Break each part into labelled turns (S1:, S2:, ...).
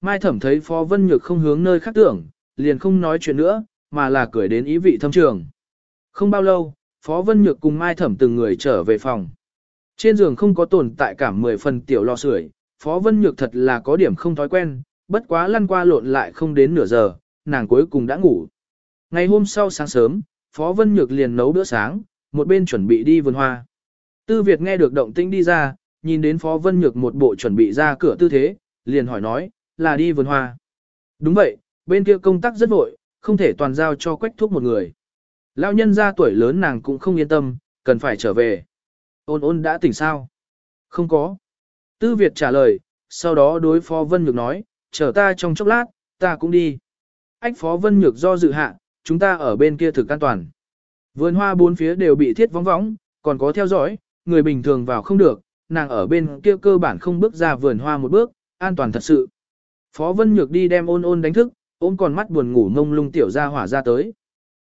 S1: Mai thẩm thấy Phó Vân Nhược không hướng nơi khác tưởng, liền không nói chuyện nữa, mà là cười đến ý vị thâm trường. Không bao lâu, Phó Vân Nhược cùng Mai thẩm từng người trở về phòng. Trên giường không có tồn tại cả 10 phần tiểu lò sưởi, Phó Vân Nhược thật là có điểm không thói quen, bất quá lăn qua lộn lại không đến nửa giờ, nàng cuối cùng đã ngủ. Ngày hôm sau sáng sớm, Phó Vân Nhược liền nấu bữa sáng, một bên chuẩn bị đi vườn hoa. Tư Việt nghe được động tĩnh đi ra, nhìn đến Phó Vân Nhược một bộ chuẩn bị ra cửa tư thế, liền hỏi nói, là đi vườn hoa. Đúng vậy, bên kia công tác rất vội, không thể toàn giao cho quách thuốc một người. Lão nhân ra tuổi lớn nàng cũng không yên tâm, cần phải trở về. Ôn ôn đã tỉnh sao? Không có. Tư Việt trả lời, sau đó đối Phó Vân Nhược nói, chờ ta trong chốc lát, ta cũng đi. Ách Phó Vân Nhược do dự hạ, chúng ta ở bên kia thực an toàn. Vườn hoa bốn phía đều bị thiết vóng vóng, còn có theo dõi, người bình thường vào không được, nàng ở bên kia cơ bản không bước ra vườn hoa một bước, an toàn thật sự. Phó Vân Nhược đi đem ôn ôn đánh thức, ôm còn mắt buồn ngủ ngông lung tiểu ra hỏa ra tới.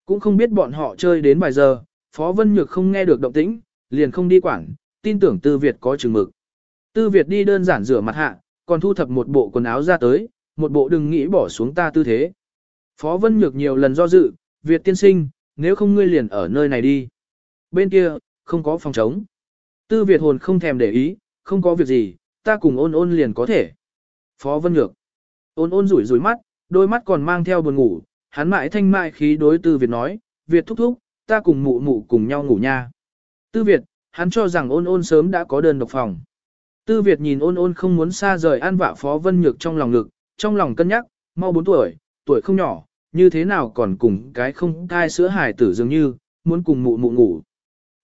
S1: Cũng không biết bọn họ chơi đến vài giờ, Phó Vân Nhược không nghe được động tĩnh, liền không đi quản, tin tưởng Tư Việt có chừng mực. Tư Việt đi đơn giản rửa mặt hạ, còn thu thập một bộ quần áo ra tới, một bộ đừng nghĩ bỏ xuống ta tư thế. Phó Vân Nhược nhiều lần do dự, Việt tiên sinh, nếu không ngươi liền ở nơi này đi. Bên kia, không có phòng trống. Tư Việt hồn không thèm để ý, không có việc gì, ta cùng ôn ôn liền có thể. Phó Vân Nhược. Ôn ôn rủi rủi mắt, đôi mắt còn mang theo buồn ngủ, hắn mãi thanh mại khí đối Tư Việt nói, Việt thúc thúc, ta cùng mụ mụ cùng nhau ngủ nha. Tư Việt, hắn cho rằng ôn ôn sớm đã có đơn độc phòng. Tư Việt nhìn ôn ôn không muốn xa rời an vạ Phó Vân Nhược trong lòng ngực, trong lòng cân nhắc, mau 4 tuổi, tuổi không nhỏ, như thế nào còn cùng cái không thai sữa hài tử dường như, muốn cùng mụ mụ ngủ.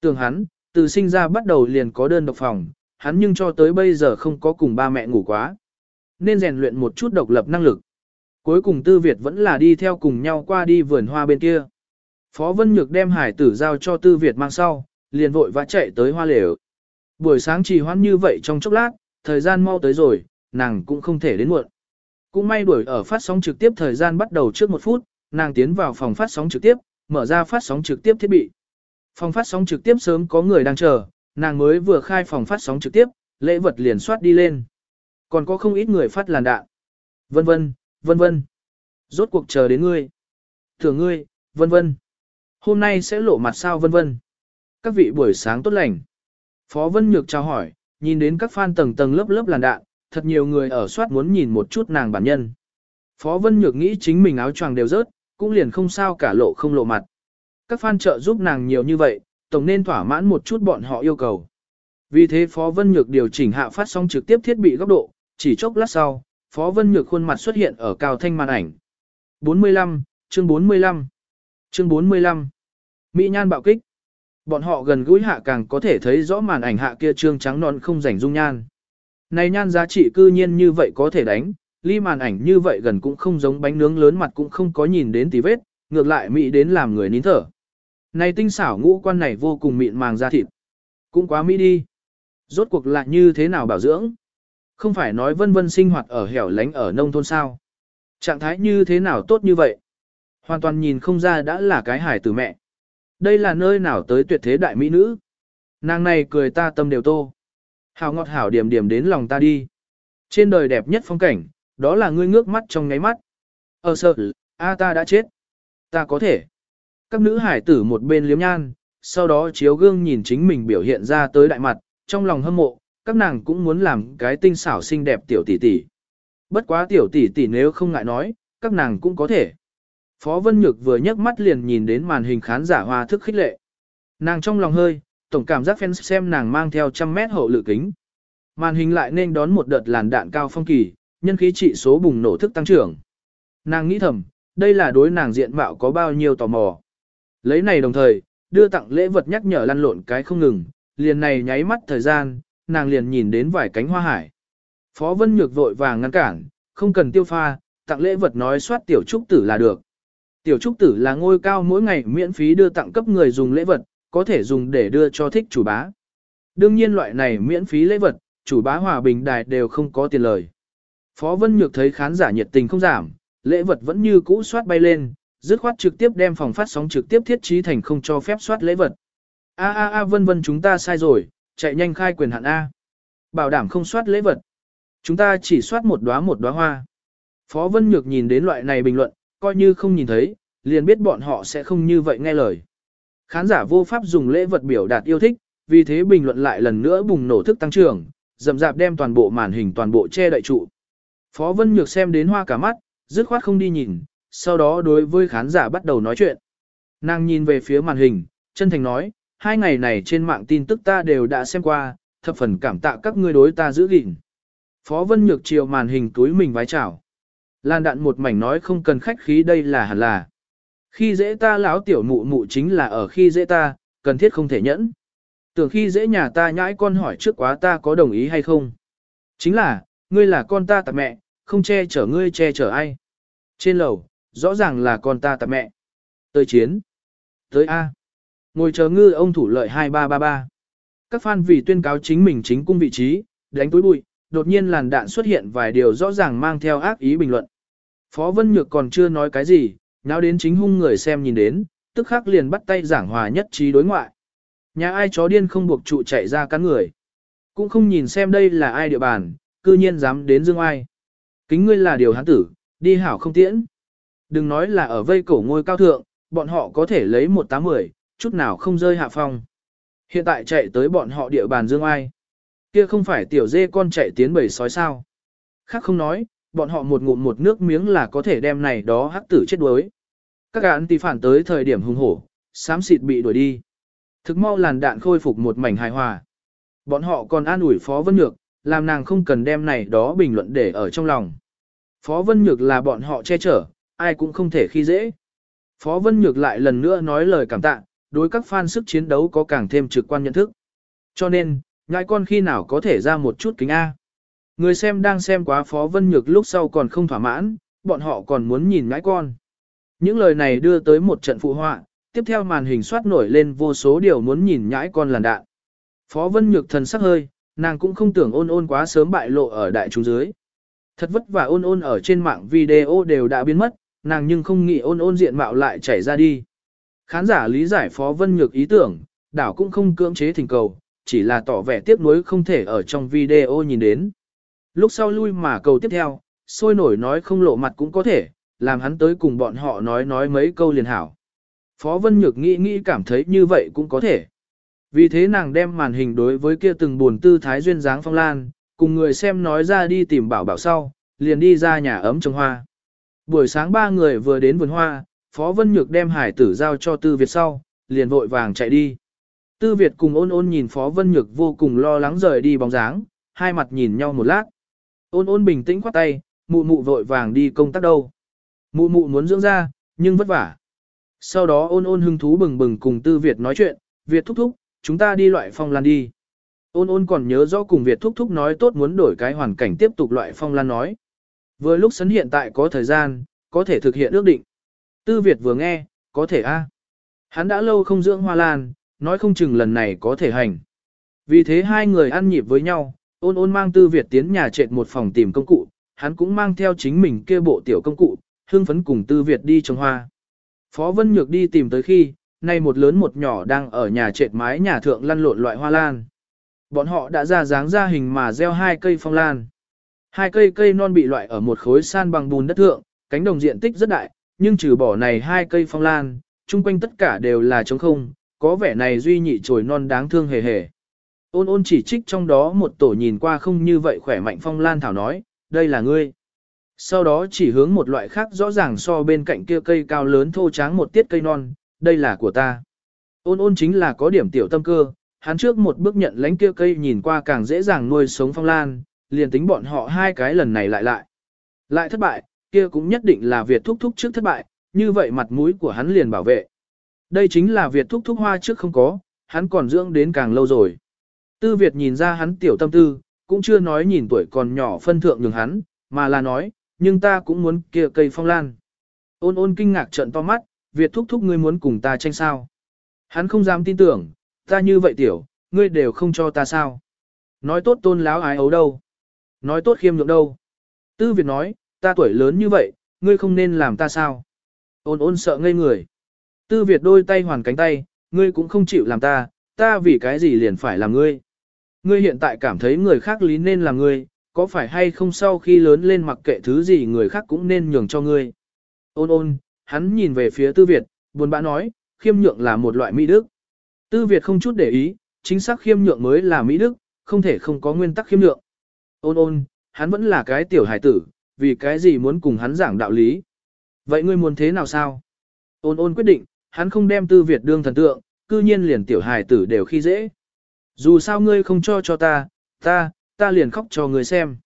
S1: Tưởng hắn, từ sinh ra bắt đầu liền có đơn độc phòng, hắn nhưng cho tới bây giờ không có cùng ba mẹ ngủ quá. Nên rèn luyện một chút độc lập năng lực. Cuối cùng Tư Việt vẫn là đi theo cùng nhau qua đi vườn hoa bên kia. Phó Vân Nhược đem hải tử giao cho Tư Việt mang sau, liền vội vã chạy tới hoa lều. Buổi sáng trì hoãn như vậy trong chốc lát, thời gian mau tới rồi, nàng cũng không thể đến muộn. Cũng may đuổi ở phát sóng trực tiếp thời gian bắt đầu trước một phút, nàng tiến vào phòng phát sóng trực tiếp, mở ra phát sóng trực tiếp thiết bị. Phòng phát sóng trực tiếp sớm có người đang chờ, nàng mới vừa khai phòng phát sóng trực tiếp, lễ vật liền soát đi lên. Còn có không ít người phát làn đạn. Vân vân, vân vân. Rốt cuộc chờ đến ngươi. Thưởng ngươi, vân vân. Hôm nay sẽ lộ mặt sao vân vân. Các vị buổi sáng tốt lành. Phó Vân Nhược chào hỏi, nhìn đến các fan tầng tầng lớp lớp làn đạn, thật nhiều người ở soát muốn nhìn một chút nàng bản nhân. Phó Vân Nhược nghĩ chính mình áo choàng đều rớt, cũng liền không sao cả lộ không lộ mặt. Các fan trợ giúp nàng nhiều như vậy, tổng nên thỏa mãn một chút bọn họ yêu cầu. Vì thế Phó Vân Nhược điều chỉnh hạ phát sóng trực tiếp thiết bị góc độ, chỉ chốc lát sau, Phó Vân Nhược khuôn mặt xuất hiện ở cao thanh màn ảnh. 45, chương 45, chương 45. Mỹ nhan bạo kích. Bọn họ gần gũi hạ càng có thể thấy rõ màn ảnh hạ kia trương trắng non không rảnh dung nhan. Này nhan giá trị cư nhiên như vậy có thể đánh, ly màn ảnh như vậy gần cũng không giống bánh nướng lớn mặt cũng không có nhìn đến tí vết, ngược lại mỹ đến làm người nín thở. Này tinh xảo ngũ quan này vô cùng mịn màng da thịt. Cũng quá mỹ đi. Rốt cuộc lại như thế nào bảo dưỡng? Không phải nói vân vân sinh hoạt ở hẻo lánh ở nông thôn sao? Trạng thái như thế nào tốt như vậy? Hoàn toàn nhìn không ra đã là cái hải từ mẹ. Đây là nơi nào tới tuyệt thế đại mỹ nữ? Nàng này cười ta tâm đều tô. hào ngọt hảo điểm điểm đến lòng ta đi. Trên đời đẹp nhất phong cảnh, đó là ngươi ngước mắt trong ngáy mắt. Ờ sợ, a ta đã chết. Ta có thể. Các nữ hải tử một bên liếm nhan, sau đó chiếu gương nhìn chính mình biểu hiện ra tới đại mặt, trong lòng hâm mộ, các nàng cũng muốn làm cái tinh xảo xinh đẹp tiểu tỷ tỷ. Bất quá tiểu tỷ tỷ nếu không ngại nói, các nàng cũng có thể. Phó Vân Nhược vừa nhấc mắt liền nhìn đến màn hình khán giả hoa thức khích lệ. Nàng trong lòng hơi, tổng cảm giác fan xem nàng mang theo trăm mét hậu lự kính. Màn hình lại nên đón một đợt làn đạn cao phong kỳ, nhân khí trị số bùng nổ thức tăng trưởng. Nàng nghĩ thầm, đây là đối nàng diện mạo có bao nhiêu tò mò. Lấy này đồng thời, đưa tặng lễ vật nhắc nhở lăn lộn cái không ngừng, liền này nháy mắt thời gian, nàng liền nhìn đến vài cánh hoa hải. Phó Vân Nhược vội vàng ngăn cản, không cần tiêu pha, tặng lễ vật nói soát tiểu trúc tử là được. Tiểu trúc tử là ngôi cao mỗi ngày miễn phí đưa tặng cấp người dùng lễ vật, có thể dùng để đưa cho thích chủ bá. Đương nhiên loại này miễn phí lễ vật, chủ bá hòa bình đài đều không có tiền lời. Phó Vân Nhược thấy khán giả nhiệt tình không giảm, lễ vật vẫn như cũ soát bay lên, dứt khoát trực tiếp đem phòng phát sóng trực tiếp thiết trí thành không cho phép soát lễ vật. A a a vân vân chúng ta sai rồi, chạy nhanh khai quyền hạn A. Bảo đảm không soát lễ vật. Chúng ta chỉ soát một đóa một đóa hoa. Phó Vân Nhược nhìn đến loại này bình luận, coi như không nhìn thấy, liền biết bọn họ sẽ không như vậy nghe lời. Khán giả vô pháp dùng lễ vật biểu đạt yêu thích, vì thế bình luận lại lần nữa bùng nổ thức tăng trưởng, dầm dạp đem toàn bộ màn hình toàn bộ che đậy trụ. Phó Vân Nhược xem đến hoa cả mắt, dứt khoát không đi nhìn, sau đó đối với khán giả bắt đầu nói chuyện. Nàng nhìn về phía màn hình, chân thành nói, hai ngày này trên mạng tin tức ta đều đã xem qua, thập phần cảm tạ các ngươi đối ta giữ gìn. Phó Vân Nhược chiều màn hình túi mình vái chào. Lan đạn một mảnh nói không cần khách khí đây là hẳn là. Khi dễ ta lão tiểu mụ mụ chính là ở khi dễ ta, cần thiết không thể nhẫn. Tưởng khi dễ nhà ta nhãi con hỏi trước quá ta có đồng ý hay không. Chính là, ngươi là con ta tạp mẹ, không che chở ngươi che chở ai. Trên lầu, rõ ràng là con ta tạp mẹ. Tới chiến. Tới A. Ngồi chờ ngư ông thủ lợi 2333. Các fan vì tuyên cáo chính mình chính cung vị trí, đánh túi bụi, đột nhiên làn đạn xuất hiện vài điều rõ ràng mang theo ác ý bình luận. Phó Vân Nhược còn chưa nói cái gì, nào đến chính hung người xem nhìn đến, tức khắc liền bắt tay giảng hòa nhất trí đối ngoại. Nhà ai chó điên không buộc trụ chạy ra cắn người. Cũng không nhìn xem đây là ai địa bàn, cư nhiên dám đến dương ai. Kính ngươi là điều hán tử, đi hảo không tiễn. Đừng nói là ở vây cổ ngôi cao thượng, bọn họ có thể lấy một tám mười, chút nào không rơi hạ phong. Hiện tại chạy tới bọn họ địa bàn dương ai. Kia không phải tiểu dê con chạy tiến bầy sói sao. Khác không nói, bọn họ một ngụm một nước miếng là có thể đem này đó hắc tử chết đuối. Các gã tí phản tới thời điểm hung hổ, xám xịt bị đuổi đi. Thực mau làn đạn khôi phục một mảnh hài hòa. Bọn họ còn an ủi Phó Vân Nhược, làm nàng không cần đem này đó bình luận để ở trong lòng. Phó Vân Nhược là bọn họ che chở, ai cũng không thể khi dễ. Phó Vân Nhược lại lần nữa nói lời cảm tạ, đối các fan sức chiến đấu có càng thêm trực quan nhận thức. Cho nên, ngại con khi nào có thể ra một chút kính A. Người xem đang xem quá Phó Vân Nhược lúc sau còn không thỏa mãn, bọn họ còn muốn nhìn ngãi con. Những lời này đưa tới một trận phụ họa, tiếp theo màn hình soát nổi lên vô số điều muốn nhìn nhãi con làn đạn. Phó Vân Nhược thần sắc hơi, nàng cũng không tưởng ôn ôn quá sớm bại lộ ở đại chúng dưới. Thật vất vả ôn ôn ở trên mạng video đều đã biến mất, nàng nhưng không nghĩ ôn ôn diện mạo lại chảy ra đi. Khán giả lý giải Phó Vân Nhược ý tưởng, đảo cũng không cưỡng chế thỉnh cầu, chỉ là tỏ vẻ tiếc nuối không thể ở trong video nhìn đến. Lúc sau lui mà cầu tiếp theo, sôi nổi nói không lộ mặt cũng có thể, làm hắn tới cùng bọn họ nói nói mấy câu liền hảo. Phó Vân Nhược nghĩ nghĩ cảm thấy như vậy cũng có thể. Vì thế nàng đem màn hình đối với kia từng buồn tư thái duyên dáng phong lan, cùng người xem nói ra đi tìm bảo bảo sau, liền đi ra nhà ấm trồng hoa. Buổi sáng ba người vừa đến vườn hoa, Phó Vân Nhược đem hải tử giao cho Tư Việt sau, liền vội vàng chạy đi. Tư Việt cùng ôn ôn nhìn Phó Vân Nhược vô cùng lo lắng rời đi bóng dáng, hai mặt nhìn nhau một lát. Ôn ôn bình tĩnh khoát tay, mụ mụ vội vàng đi công tác đâu. Mụ mụ muốn dưỡng ra, nhưng vất vả. Sau đó ôn ôn hưng thú bừng bừng cùng Tư Việt nói chuyện, Việt thúc thúc, chúng ta đi loại phong lan đi. Ôn ôn còn nhớ rõ cùng Việt thúc thúc nói tốt muốn đổi cái hoàn cảnh tiếp tục loại phong lan nói. Vừa lúc sấn hiện tại có thời gian, có thể thực hiện ước định. Tư Việt vừa nghe, có thể a. Hắn đã lâu không dưỡng hoa lan, nói không chừng lần này có thể hành. Vì thế hai người ăn nhịp với nhau, ôn ôn mang Tư Việt tiến nhà trệt một phòng tìm công cụ, hắn cũng mang theo chính mình kia bộ tiểu công cụ, hương phấn cùng Tư Việt đi trồng hoa. Phó Vân Nhược đi tìm tới khi, nay một lớn một nhỏ đang ở nhà trệt mái nhà thượng lăn lộn loại hoa lan. Bọn họ đã ra dáng ra hình mà gieo hai cây phong lan. Hai cây cây non bị loại ở một khối san bằng bùn đất thượng, cánh đồng diện tích rất đại, nhưng trừ bỏ này hai cây phong lan, chung quanh tất cả đều là trống không, có vẻ này duy nhị trồi non đáng thương hề hề. Ôn ôn chỉ trích trong đó một tổ nhìn qua không như vậy khỏe mạnh phong lan thảo nói, đây là ngươi. Sau đó chỉ hướng một loại khác rõ ràng so bên cạnh kia cây cao lớn thô tráng một tiết cây non, đây là của ta. Ôn ôn chính là có điểm tiểu tâm cơ, hắn trước một bước nhận lánh kia cây nhìn qua càng dễ dàng nuôi sống phong lan, liền tính bọn họ hai cái lần này lại lại. Lại thất bại, kia cũng nhất định là Việt thúc thúc trước thất bại, như vậy mặt mũi của hắn liền bảo vệ. Đây chính là Việt thúc thúc hoa trước không có, hắn còn dưỡng đến càng lâu rồi. Tư Việt nhìn ra hắn tiểu tâm tư, cũng chưa nói nhìn tuổi còn nhỏ phân thượng nhường hắn, mà là nói, nhưng ta cũng muốn kia cây phong lan. Ôn ôn kinh ngạc trận to mắt, Việt thúc thúc ngươi muốn cùng ta tranh sao. Hắn không dám tin tưởng, ta như vậy tiểu, ngươi đều không cho ta sao. Nói tốt tôn láo ái ấu đâu. Nói tốt khiêm nhượng đâu. Tư Việt nói, ta tuổi lớn như vậy, ngươi không nên làm ta sao. Ôn ôn sợ ngây người. Tư Việt đôi tay hoàn cánh tay, ngươi cũng không chịu làm ta, ta vì cái gì liền phải làm ngươi. Ngươi hiện tại cảm thấy người khác lý nên làm ngươi, có phải hay không sau khi lớn lên mặc kệ thứ gì người khác cũng nên nhường cho ngươi. Ôn ôn, hắn nhìn về phía Tư Việt, buồn bã nói, khiêm nhượng là một loại mỹ đức. Tư Việt không chút để ý, chính xác khiêm nhượng mới là mỹ đức, không thể không có nguyên tắc khiêm nhượng. Ôn ôn, hắn vẫn là cái tiểu hải tử, vì cái gì muốn cùng hắn giảng đạo lý. Vậy ngươi muốn thế nào sao? Ôn ôn quyết định, hắn không đem Tư Việt đương thần tượng, cư nhiên liền tiểu hải tử đều khi dễ. Dù sao ngươi không cho cho ta, ta, ta liền khóc cho ngươi xem.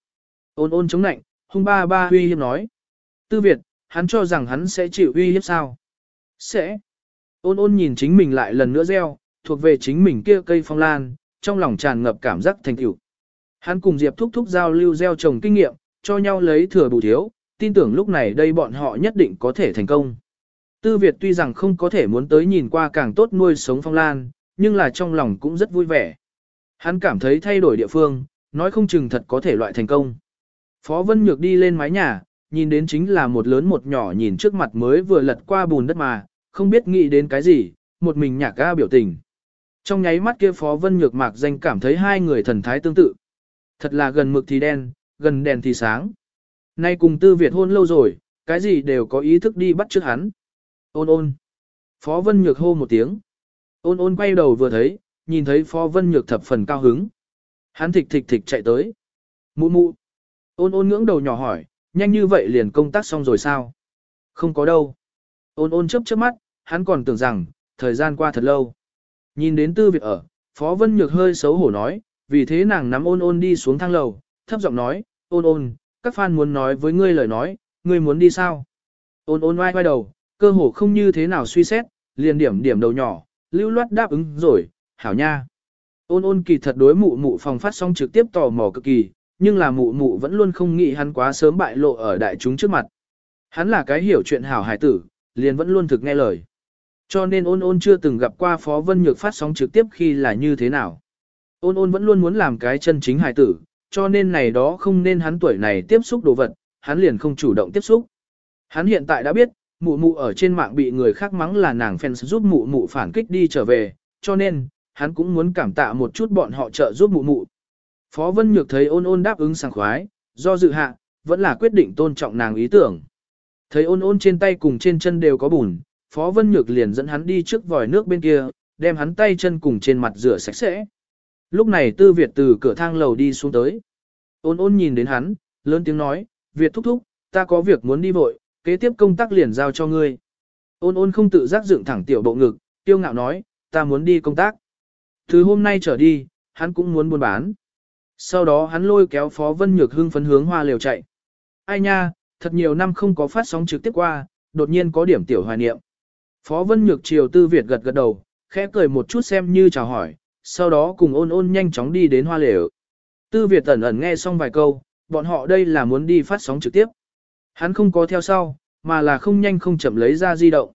S1: Ôn ôn chống nạnh, hung ba ba huy hiếp nói. Tư Việt, hắn cho rằng hắn sẽ chịu uy hiếp sao? Sẽ. Ôn ôn nhìn chính mình lại lần nữa gieo, thuộc về chính mình kia cây phong lan, trong lòng tràn ngập cảm giác thành tựu. Hắn cùng Diệp thúc thúc giao lưu gieo trồng kinh nghiệm, cho nhau lấy thừa bù thiếu, tin tưởng lúc này đây bọn họ nhất định có thể thành công. Tư Việt tuy rằng không có thể muốn tới nhìn qua càng tốt nuôi sống phong lan, nhưng là trong lòng cũng rất vui vẻ. Hắn cảm thấy thay đổi địa phương, nói không chừng thật có thể loại thành công. Phó Vân Nhược đi lên mái nhà, nhìn đến chính là một lớn một nhỏ nhìn trước mặt mới vừa lật qua bùn đất mà, không biết nghĩ đến cái gì, một mình nhạc ga biểu tình. Trong nháy mắt kia Phó Vân Nhược mạc danh cảm thấy hai người thần thái tương tự. Thật là gần mực thì đen, gần đèn thì sáng. Nay cùng tư Việt hôn lâu rồi, cái gì đều có ý thức đi bắt trước hắn. Ôn ôn. Phó Vân Nhược hô một tiếng. Ôn ôn quay đầu vừa thấy, nhìn thấy Phó Vân Nhược thập phần cao hứng. Hắn thịch thịch thịch chạy tới. Mụ mụ. Ôn ôn ngưỡng đầu nhỏ hỏi, nhanh như vậy liền công tác xong rồi sao? Không có đâu. Ôn ôn chớp chớp mắt, hắn còn tưởng rằng, thời gian qua thật lâu. Nhìn đến tư việc ở, Phó Vân Nhược hơi xấu hổ nói, vì thế nàng nắm ôn ôn đi xuống thang lầu, thấp giọng nói, ôn ôn, các fan muốn nói với ngươi lời nói, ngươi muốn đi sao? Ôn ôn oai quay đầu, cơ hồ không như thế nào suy xét, liền điểm điểm đầu nhỏ, lưu loát đáp ứng rồi, hảo nha. Ôn ôn kỳ thật đối mụ mụ phòng phát sóng trực tiếp tò mò cực kỳ, nhưng là mụ mụ vẫn luôn không nghĩ hắn quá sớm bại lộ ở đại chúng trước mặt. Hắn là cái hiểu chuyện hảo hải tử, liền vẫn luôn thực nghe lời. Cho nên ôn ôn chưa từng gặp qua Phó Vân Nhược phát sóng trực tiếp khi là như thế nào. Ôn ôn vẫn luôn muốn làm cái chân chính hải tử, cho nên này đó không nên hắn tuổi này tiếp xúc đồ vật, hắn liền không chủ động tiếp xúc. Hắn hiện tại đã biết, mụ mụ ở trên mạng bị người khác mắng là nàng fans giúp mụ mụ phản kích đi trở về, cho nên, hắn cũng muốn cảm tạ một chút bọn họ trợ giúp mụ mụ. Phó Vân Nhược thấy ôn ôn đáp ứng sảng khoái, do dự hạ, vẫn là quyết định tôn trọng nàng ý tưởng. Thấy ôn ôn trên tay cùng trên chân đều có bùn, Phó Vân Nhược liền dẫn hắn đi trước vòi nước bên kia, đem hắn tay chân cùng trên mặt rửa sạch sẽ. Lúc này Tư Việt từ cửa thang lầu đi xuống tới. Ôn ôn nhìn đến hắn, lớn tiếng nói, Việt thúc thúc, ta có việc muốn đi vội, kế tiếp công tác liền giao cho ngươi. Ôn ôn không tự giác dựng thẳng tiểu bộ ngực, tiêu ngạo nói, ta muốn đi công tác. Từ hôm nay trở đi, hắn cũng muốn buôn bán. Sau đó hắn lôi kéo Phó Vân Nhược hưng phấn hướng hoa liều chạy. Ai nha, thật nhiều năm không có phát sóng trực tiếp qua, đột nhiên có điểm tiểu hoài niệm. Phó Vân Nhược chiều tư Việt gật gật đầu, khẽ cười một chút xem như chào hỏi, sau đó cùng ôn ôn nhanh chóng đi đến hoa lều. Tư Việt ẩn ẩn nghe xong vài câu, bọn họ đây là muốn đi phát sóng trực tiếp. Hắn không có theo sau, mà là không nhanh không chậm lấy ra di động.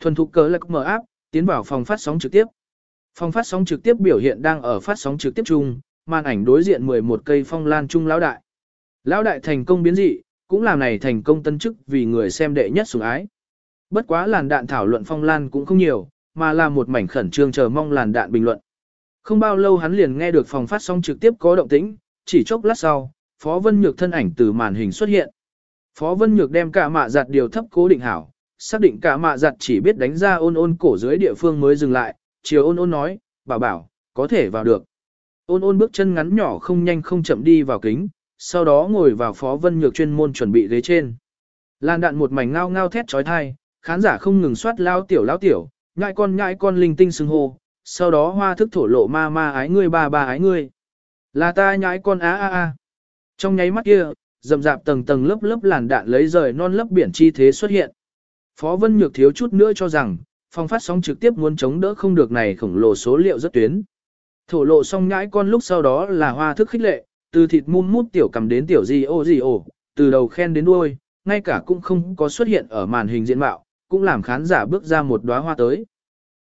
S1: Thuần thục cờ lạc mở áp, tiến vào phòng phát sóng trực tiếp. Phòng phát sóng trực tiếp biểu hiện đang ở phát sóng trực tiếp chung, màn ảnh đối diện 11 cây phong lan trung lão đại. Lão đại thành công biến dị, cũng làm này thành công tân chức vì người xem đệ nhất sủng ái. Bất quá làn đạn thảo luận phong lan cũng không nhiều, mà là một mảnh khẩn trương chờ mong làn đạn bình luận. Không bao lâu hắn liền nghe được phòng phát sóng trực tiếp có động tĩnh, chỉ chốc lát sau, Phó Vân Nhược thân ảnh từ màn hình xuất hiện. Phó Vân Nhược đem cả mạ giặt điều thấp cố định hảo, xác định cả mạ giặt chỉ biết đánh ra ôn ôn cổ dưới địa phương mới dừng lại, chiều ôn ôn nói, bảo bảo, có thể vào được. Ôn ôn bước chân ngắn nhỏ không nhanh không chậm đi vào kính, sau đó ngồi vào phó vân nhược chuyên môn chuẩn bị ghế trên. Lan đạn một mảnh ngao ngao thét trói thai, khán giả không ngừng soát lao tiểu lao tiểu, nhại con nhại con linh tinh xưng hô, sau đó hoa thức thổ lộ ma ma ái ngươi ba ba ái ngươi. Là ta nhãi con á á á. Trong nháy mắt kia, rậm rạp tầng tầng lớp lớp làn đạn lấy rời non lấp biển chi thế xuất hiện. Phó Vân Nhược thiếu chút nữa cho rằng, phong phát sóng trực tiếp muốn chống đỡ không được này khổng lồ số liệu rất tuyến. Thổ lộ xong nhãi con lúc sau đó là hoa thức khích lệ, từ thịt mum mút tiểu cầm đến tiểu gì ô gì ồ, từ đầu khen đến đuôi, ngay cả cũng không có xuất hiện ở màn hình diện mạo, cũng làm khán giả bước ra một đóa hoa tới.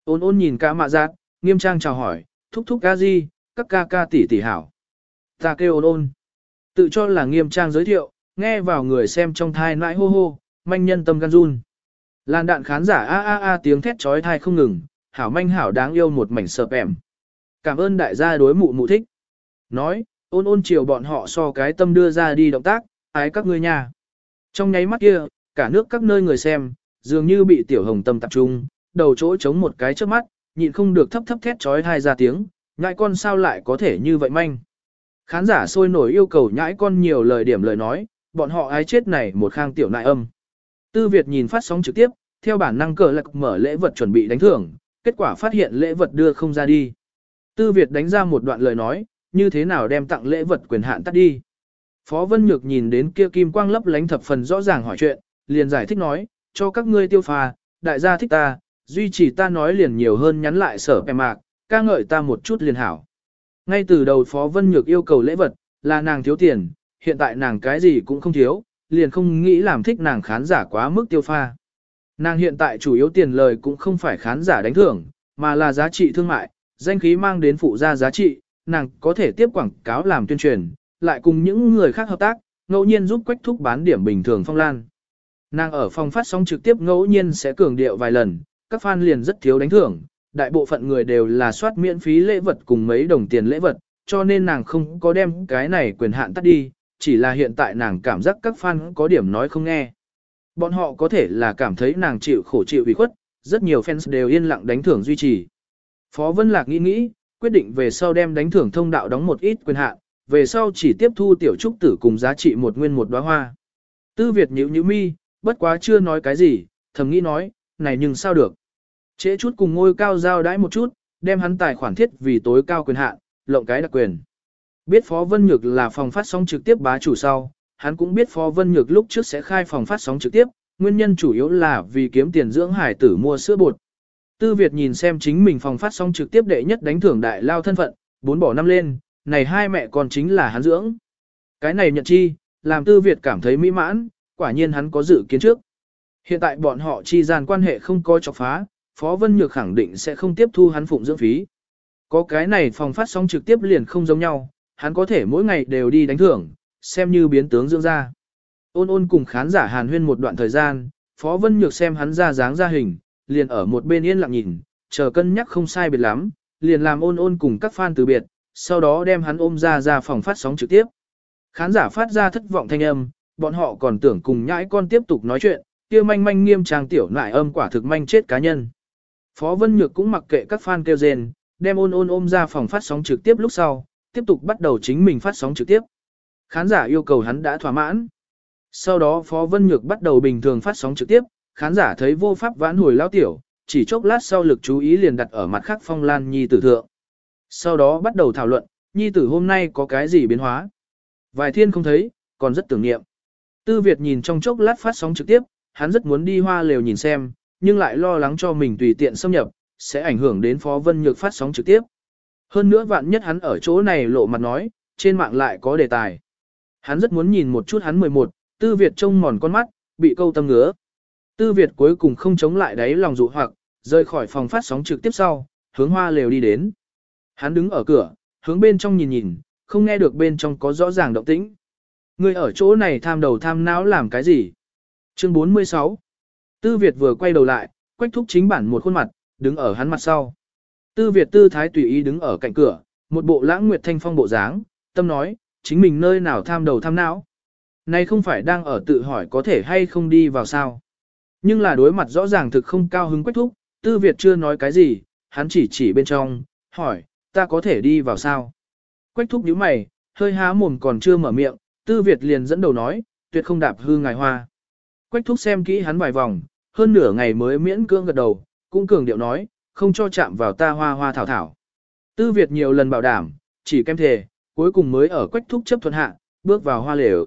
S1: Ôn ôn nhìn ca mạ giác, nghiêm trang chào hỏi, thúc thúc ca di, các ca ca tỷ tỷ hảo. Ta kêu ôn ôn. Tự cho là nghiêm trang giới thiệu, nghe vào người xem trong thai nãi hô hô, manh nhân tâm gan run. Làn đạn khán giả a a a tiếng thét trói thai không ngừng, hảo manh hảo đáng yêu một mảnh sợp ẻm. Cảm ơn đại gia đối mụ mụ thích. Nói, Ôn ôn chiều bọn họ so cái tâm đưa ra đi động tác, ái các ngươi nhà. Trong nháy mắt kia, cả nước các nơi người xem, dường như bị tiểu hồng tâm tập trung, đầu chỗ chống một cái trước mắt, nhịn không được thấp thấp thét trói thai ra tiếng, nhãi con sao lại có thể như vậy manh. Khán giả sôi nổi yêu cầu nhãi con nhiều lời điểm lời nói, bọn họ ái chết này một khang tiểu nại âm. Tư Việt nhìn phát sóng trực tiếp, theo bản năng cờ lạc mở lễ vật chuẩn bị đánh thưởng, kết quả phát hiện lễ vật đưa không ra đi. Tư Việt đánh ra một đoạn lời nói, như thế nào đem tặng lễ vật quyền hạn tắt đi. Phó Vân Nhược nhìn đến kia kim quang lấp lánh thập phần rõ ràng hỏi chuyện, liền giải thích nói, cho các ngươi tiêu pha, đại gia thích ta, duy trì ta nói liền nhiều hơn nhắn lại sở bè mạc, ca ngợi ta một chút liền hảo. Ngay từ đầu Phó Vân Nhược yêu cầu lễ vật, là nàng thiếu tiền, hiện tại nàng cái gì cũng không thiếu, liền không nghĩ làm thích nàng khán giả quá mức tiêu pha. Nàng hiện tại chủ yếu tiền lời cũng không phải khán giả đánh thưởng, mà là giá trị thương mại, danh khí mang đến phụ gia giá trị, nàng có thể tiếp quảng cáo làm tuyên truyền, lại cùng những người khác hợp tác, ngẫu nhiên giúp quách thúc bán điểm bình thường phong lan. Nàng ở phòng phát sóng trực tiếp ngẫu nhiên sẽ cường điệu vài lần, các fan liền rất thiếu đánh thưởng, đại bộ phận người đều là soát miễn phí lễ vật cùng mấy đồng tiền lễ vật, cho nên nàng không có đem cái này quyền hạn tắt đi, chỉ là hiện tại nàng cảm giác các fan có điểm nói không nghe. Bọn họ có thể là cảm thấy nàng chịu khổ chịu ủy khuất, rất nhiều fans đều yên lặng đánh thưởng duy trì. Phó Vân Lạc nghĩ nghĩ, quyết định về sau đem đánh thưởng thông đạo đóng một ít quyền hạn, về sau chỉ tiếp thu tiểu trúc tử cùng giá trị một nguyên một đóa hoa. Tư Việt nhíu nhíu mi, bất quá chưa nói cái gì, thầm nghĩ nói, này nhưng sao được. Trễ chút cùng ngôi cao giao đãi một chút, đem hắn tài khoản thiết vì tối cao quyền hạn, lộng cái đặc quyền. Biết Phó Vân Nhược là phòng phát sóng trực tiếp bá chủ sau, hắn cũng biết Phó Vân Nhược lúc trước sẽ khai phòng phát sóng trực tiếp, nguyên nhân chủ yếu là vì kiếm tiền dưỡng hải tử mua sữa bột. Tư Việt nhìn xem chính mình phòng phát sóng trực tiếp đệ nhất đánh thưởng đại lao thân phận, bốn bỏ năm lên, này hai mẹ con chính là hắn dưỡng. Cái này nhận chi, làm Tư Việt cảm thấy mỹ mãn, quả nhiên hắn có dự kiến trước. Hiện tại bọn họ chi gian quan hệ không có chọc phá, Phó Vân Nhược khẳng định sẽ không tiếp thu hắn phụng dưỡng phí. Có cái này phòng phát sóng trực tiếp liền không giống nhau, hắn có thể mỗi ngày đều đi đánh thưởng, xem như biến tướng dưỡng ra. Ôn ôn cùng khán giả hàn huyên một đoạn thời gian, Phó Vân Nhược xem hắn ra dáng ra hình, liền ở một bên yên lặng nhìn, chờ cân nhắc không sai biệt lắm, liền làm ôn ôn cùng các fan từ biệt, sau đó đem hắn ôm ra ra phòng phát sóng trực tiếp. Khán giả phát ra thất vọng thanh âm, bọn họ còn tưởng cùng nhãi con tiếp tục nói chuyện, kia manh manh nghiêm trang tiểu nại âm quả thực manh chết cá nhân. Phó Vân Nhược cũng mặc kệ các fan kêu rên, đem ôn ôn ôm ra phòng phát sóng trực tiếp lúc sau, tiếp tục bắt đầu chính mình phát sóng trực tiếp. Khán giả yêu cầu hắn đã thỏa mãn. Sau đó Phó Vân Nhược bắt đầu bình thường phát sóng trực tiếp, khán giả thấy vô pháp vãn hồi lao tiểu, chỉ chốc lát sau lực chú ý liền đặt ở mặt khác phong lan nhi tử thượng. Sau đó bắt đầu thảo luận, nhi tử hôm nay có cái gì biến hóa. Vài thiên không thấy, còn rất tưởng niệm. Tư Việt nhìn trong chốc lát phát sóng trực tiếp, hắn rất muốn đi hoa lều nhìn xem, nhưng lại lo lắng cho mình tùy tiện xâm nhập, sẽ ảnh hưởng đến Phó Vân Nhược phát sóng trực tiếp. Hơn nữa vạn nhất hắn ở chỗ này lộ mặt nói, trên mạng lại có đề tài. Hắn rất muốn nhìn một chút hắn 11, Tư Việt trông mòn con mắt, bị câu tâm ngứa. Tư Việt cuối cùng không chống lại đáy lòng dụ hoặc, rời khỏi phòng phát sóng trực tiếp sau, hướng hoa lều đi đến. Hắn đứng ở cửa, hướng bên trong nhìn nhìn, không nghe được bên trong có rõ ràng động tĩnh. Người ở chỗ này tham đầu tham não làm cái gì? Chương 46 Tư Việt vừa quay đầu lại, quách thúc chính bản một khuôn mặt, đứng ở hắn mặt sau. Tư Việt tư thái tùy ý đứng ở cạnh cửa, một bộ lãng nguyệt thanh phong bộ dáng, tâm nói, chính mình nơi nào tham đầu tham não. Này không phải đang ở tự hỏi có thể hay không đi vào sao. Nhưng là đối mặt rõ ràng thực không cao hứng quách thúc, Tư Việt chưa nói cái gì, hắn chỉ chỉ bên trong, hỏi, ta có thể đi vào sao? Quách thúc nhíu mày, hơi há mồm còn chưa mở miệng, Tư Việt liền dẫn đầu nói, tuyệt không đạp hư ngài hoa. Quách thúc xem kỹ hắn vài vòng, hơn nửa ngày mới miễn cưỡng gật đầu, cũng cường điệu nói, không cho chạm vào ta hoa hoa thảo thảo. Tư Việt nhiều lần bảo đảm, chỉ kem thề, cuối cùng mới ở quách thúc chấp thuận hạ, bước vào hoa lều.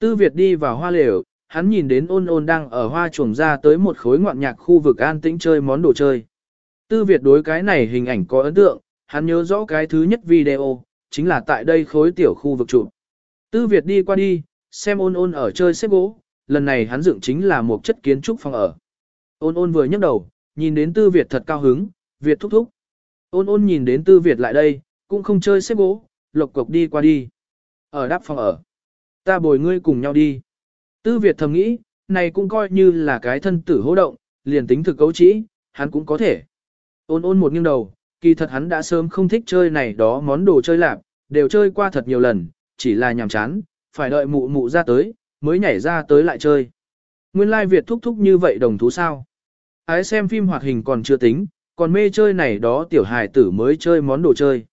S1: Tư Việt đi vào hoa lều, hắn nhìn đến ôn ôn đang ở hoa chuồng ra tới một khối ngoạn nhạc khu vực an tĩnh chơi món đồ chơi. Tư Việt đối cái này hình ảnh có ấn tượng, hắn nhớ rõ cái thứ nhất video, chính là tại đây khối tiểu khu vực trụ. Tư Việt đi qua đi, xem ôn ôn ở chơi xếp gỗ, lần này hắn dựng chính là một chất kiến trúc phòng ở. Ôn ôn vừa nhấc đầu, nhìn đến Tư Việt thật cao hứng, Việt thúc thúc. Ôn ôn nhìn đến Tư Việt lại đây, cũng không chơi xếp gỗ, lộc cộc đi qua đi. Ở đáp phòng ở. Ta bồi ngươi cùng nhau đi. Tư Việt thầm nghĩ, này cũng coi như là cái thân tử hô động, liền tính thực cấu trĩ, hắn cũng có thể. Ôn ôn một nghiêng đầu, kỳ thật hắn đã sớm không thích chơi này đó món đồ chơi lạc, đều chơi qua thật nhiều lần, chỉ là nhàm chán, phải đợi mụ mụ ra tới, mới nhảy ra tới lại chơi. Nguyên lai like Việt thúc thúc như vậy đồng thú sao? Ái xem phim hoạt hình còn chưa tính, còn mê chơi này đó tiểu hài tử mới chơi món đồ chơi.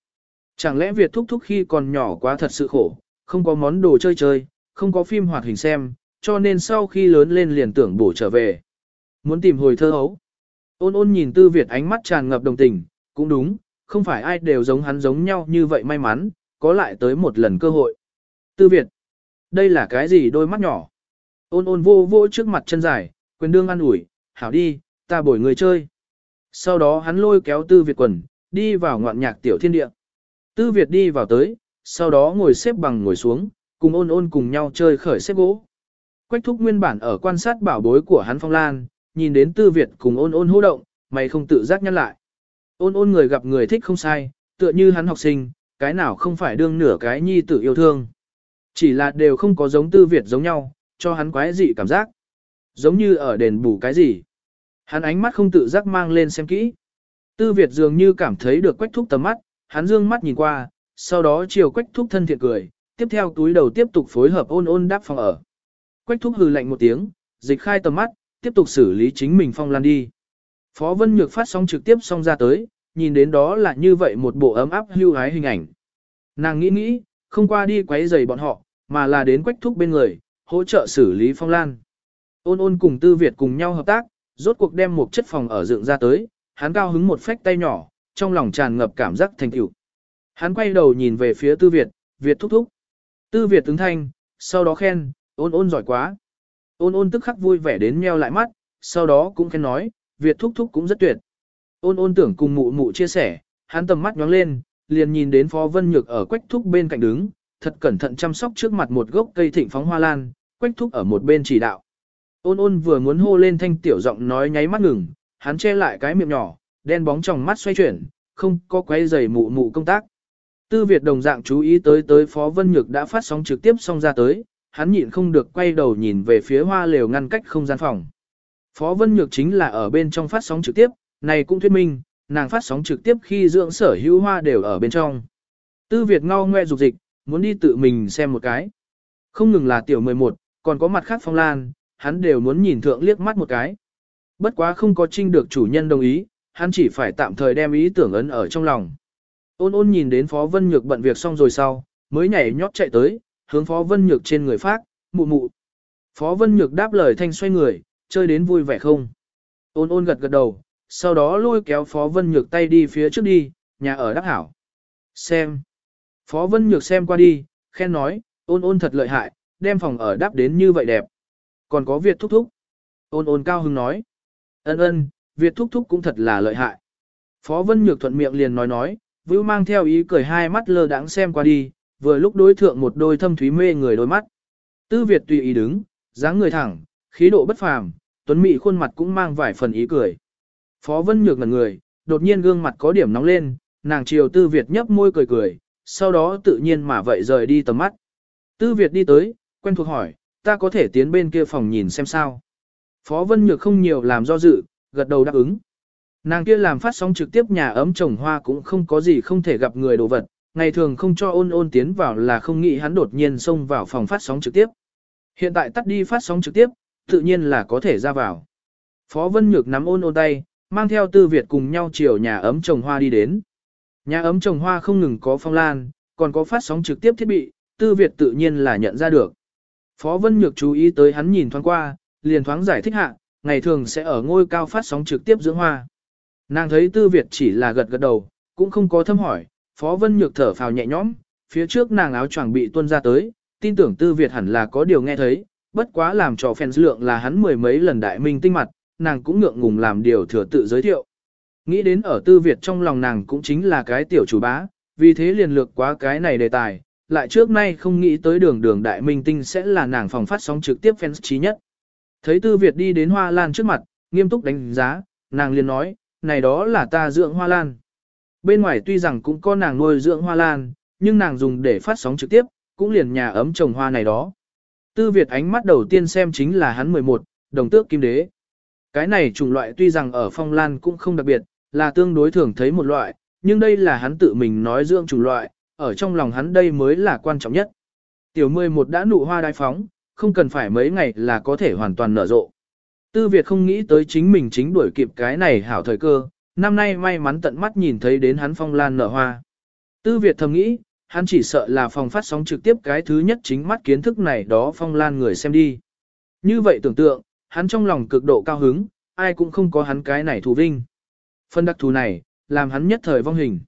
S1: Chẳng lẽ Việt thúc thúc khi còn nhỏ quá thật sự khổ, không có món đồ chơi chơi, không có phim hoạt hình xem, cho nên sau khi lớn lên liền tưởng bổ trở về. Muốn tìm hồi thơ hấu. Ôn ôn nhìn tư Việt ánh mắt tràn ngập đồng tình, cũng đúng, không phải ai đều giống hắn giống nhau như vậy may mắn, có lại tới một lần cơ hội. Tư Việt, đây là cái gì đôi mắt nhỏ? Ôn ôn vô vô trước mặt chân dài, quyền đương ăn ủi, hảo đi, ta bồi người chơi. Sau đó hắn lôi kéo Tư Việt quần, đi vào ngoạn nhạc tiểu thiên địa. Tư Việt đi vào tới, sau đó ngồi xếp bằng ngồi xuống, cùng ôn ôn cùng nhau chơi khởi xếp gỗ. Quách thúc nguyên bản ở quan sát bảo bối của hắn phong lan, nhìn đến Tư Việt cùng ôn ôn hô động, mày không tự giác nhăn lại. Ôn ôn người gặp người thích không sai, tựa như hắn học sinh, cái nào không phải đương nửa cái nhi tử yêu thương. Chỉ là đều không có giống Tư Việt giống nhau, cho hắn quái dị cảm giác. Giống như ở đền bù cái gì. Hắn ánh mắt không tự giác mang lên xem kỹ. Tư Việt dường như cảm thấy được quách thúc tầm mắt, hắn dương mắt nhìn qua, sau đó chiều quách thúc thân thiện cười, tiếp theo túi đầu tiếp tục phối hợp ôn ôn đáp phòng ở. Quách thúc hừ lạnh một tiếng, dịch khai tầm mắt, tiếp tục xử lý chính mình phong lan đi. Phó Vân Nhược phát sóng trực tiếp xong ra tới, nhìn đến đó là như vậy một bộ ấm áp hưu hái hình ảnh. Nàng nghĩ nghĩ, không qua đi quấy rầy bọn họ, mà là đến quách thúc bên người, hỗ trợ xử lý phong lan. Ôn ôn cùng Tư Việt cùng nhau hợp tác, rốt cuộc đem một chất phòng ở dựng ra tới, hắn cao hứng một phách tay nhỏ, trong lòng tràn ngập cảm giác thành tựu. Hắn quay đầu nhìn về phía Tư Việt, Việt thúc thúc. Tư Việt ứng thanh, sau đó khen, ôn ôn giỏi quá. Ôn ôn tức khắc vui vẻ đến meo lại mắt, sau đó cũng khen nói, Việt thúc thúc cũng rất tuyệt. Ôn ôn tưởng cùng mụ mụ chia sẻ, hắn tầm mắt nhóng lên, liền nhìn đến Phó Vân Nhược ở quách thúc bên cạnh đứng, thật cẩn thận chăm sóc trước mặt một gốc cây thịnh phóng hoa lan, quách thúc ở một bên chỉ đạo. Ôn ôn vừa muốn hô lên thanh tiểu giọng nói nháy mắt ngừng, hắn che lại cái miệng nhỏ, đen bóng trong mắt xoay chuyển, không có quay giày mụ mụ công tác. Tư Việt đồng dạng chú ý tới tới Phó Vân Nhược đã phát sóng trực tiếp xong ra tới, hắn nhịn không được quay đầu nhìn về phía hoa lều ngăn cách không gian phòng. Phó Vân Nhược chính là ở bên trong phát sóng trực tiếp, này cũng thuyết minh, nàng phát sóng trực tiếp khi dưỡng sở hữu hoa đều ở bên trong. Tư Việt ngao ngoe dục dịch, muốn đi tự mình xem một cái. Không ngừng là tiểu 11, còn có mặt khác phong lan, hắn đều muốn nhìn thượng liếc mắt một cái. Bất quá không có trinh được chủ nhân đồng ý, hắn chỉ phải tạm thời đem ý tưởng ấn ở trong lòng. Ôn ôn nhìn đến Phó Vân Nhược bận việc xong rồi sau, mới nhảy nhót chạy tới, hướng Phó Vân Nhược trên người phát, mụ mụ. Phó Vân Nhược đáp lời thanh xoay người, chơi đến vui vẻ không? Ôn ôn gật gật đầu, sau đó lôi kéo Phó Vân Nhược tay đi phía trước đi, nhà ở đắc hảo. Xem. Phó Vân Nhược xem qua đi, khen nói, ôn ôn thật lợi hại, đem phòng ở đáp đến như vậy đẹp. Còn có Việt thúc thúc. Ôn ôn cao hưng nói. Ân ân, Việt thúc thúc cũng thật là lợi hại. Phó Vân Nhược thuận miệng liền nói nói, Vưu mang theo ý cười hai mắt lơ đãng xem qua đi, vừa lúc đối thượng một đôi thâm thúy mê người đôi mắt. Tư Việt tùy ý đứng, dáng người thẳng, khí độ bất phàm, tuấn mỹ khuôn mặt cũng mang vài phần ý cười. Phó Vân Nhược ngẩn người, đột nhiên gương mặt có điểm nóng lên, nàng chiều Tư Việt nhấp môi cười cười, sau đó tự nhiên mà vậy rời đi tầm mắt. Tư Việt đi tới, quen thuộc hỏi, ta có thể tiến bên kia phòng nhìn xem sao. Phó Vân Nhược không nhiều làm do dự, gật đầu đáp ứng. Nàng kia làm phát sóng trực tiếp nhà ấm trồng hoa cũng không có gì không thể gặp người đồ vật, ngày thường không cho ôn ôn tiến vào là không nghĩ hắn đột nhiên xông vào phòng phát sóng trực tiếp. Hiện tại tắt đi phát sóng trực tiếp, tự nhiên là có thể ra vào. Phó Vân Nhược nắm ôn ôn tay, mang theo Tư Việt cùng nhau chiều nhà ấm trồng hoa đi đến. Nhà ấm trồng hoa không ngừng có phong lan, còn có phát sóng trực tiếp thiết bị, Tư Việt tự nhiên là nhận ra được. Phó Vân Nhược chú ý tới hắn nhìn thoáng qua, liền thoáng giải thích hạ, ngày thường sẽ ở ngôi cao phát sóng trực tiếp dưỡng hoa. Nàng thấy Tư Việt chỉ là gật gật đầu, cũng không có thâm hỏi, Phó Vân Nhược thở phào nhẹ nhõm, phía trước nàng áo choàng bị tuôn ra tới, tin tưởng Tư Việt hẳn là có điều nghe thấy, bất quá làm trò fans lượng là hắn mười mấy lần đại minh tinh mặt, nàng cũng ngượng ngùng làm điều thừa tự giới thiệu. Nghĩ đến ở Tư Việt trong lòng nàng cũng chính là cái tiểu chủ bá, vì thế liền lược quá cái này đề tài, lại trước nay không nghĩ tới đường đường đại minh tinh sẽ là nàng phòng phát sóng trực tiếp fans trí nhất. Thấy Tư Việt đi đến Hoa Lan trước mặt, nghiêm túc đánh giá, nàng liền nói, này đó là ta dưỡng Hoa Lan. Bên ngoài tuy rằng cũng có nàng nuôi dưỡng Hoa Lan, nhưng nàng dùng để phát sóng trực tiếp, cũng liền nhà ấm trồng hoa này đó. Tư Việt ánh mắt đầu tiên xem chính là hắn 11, đồng tước kim đế. Cái này chủng loại tuy rằng ở phong lan cũng không đặc biệt, là tương đối thường thấy một loại, nhưng đây là hắn tự mình nói dưỡng chủng loại, ở trong lòng hắn đây mới là quan trọng nhất. Tiểu 11 đã nụ hoa đai phóng, không cần phải mấy ngày là có thể hoàn toàn nở rộ. Tư Việt không nghĩ tới chính mình chính đuổi kịp cái này hảo thời cơ, năm nay may mắn tận mắt nhìn thấy đến hắn phong lan nở hoa. Tư Việt thầm nghĩ, hắn chỉ sợ là phòng phát sóng trực tiếp cái thứ nhất chính mắt kiến thức này đó phong lan người xem đi. Như vậy tưởng tượng, hắn trong lòng cực độ cao hứng, ai cũng không có hắn cái này thù vinh. Phân đặc thù này, làm hắn nhất thời vong hình.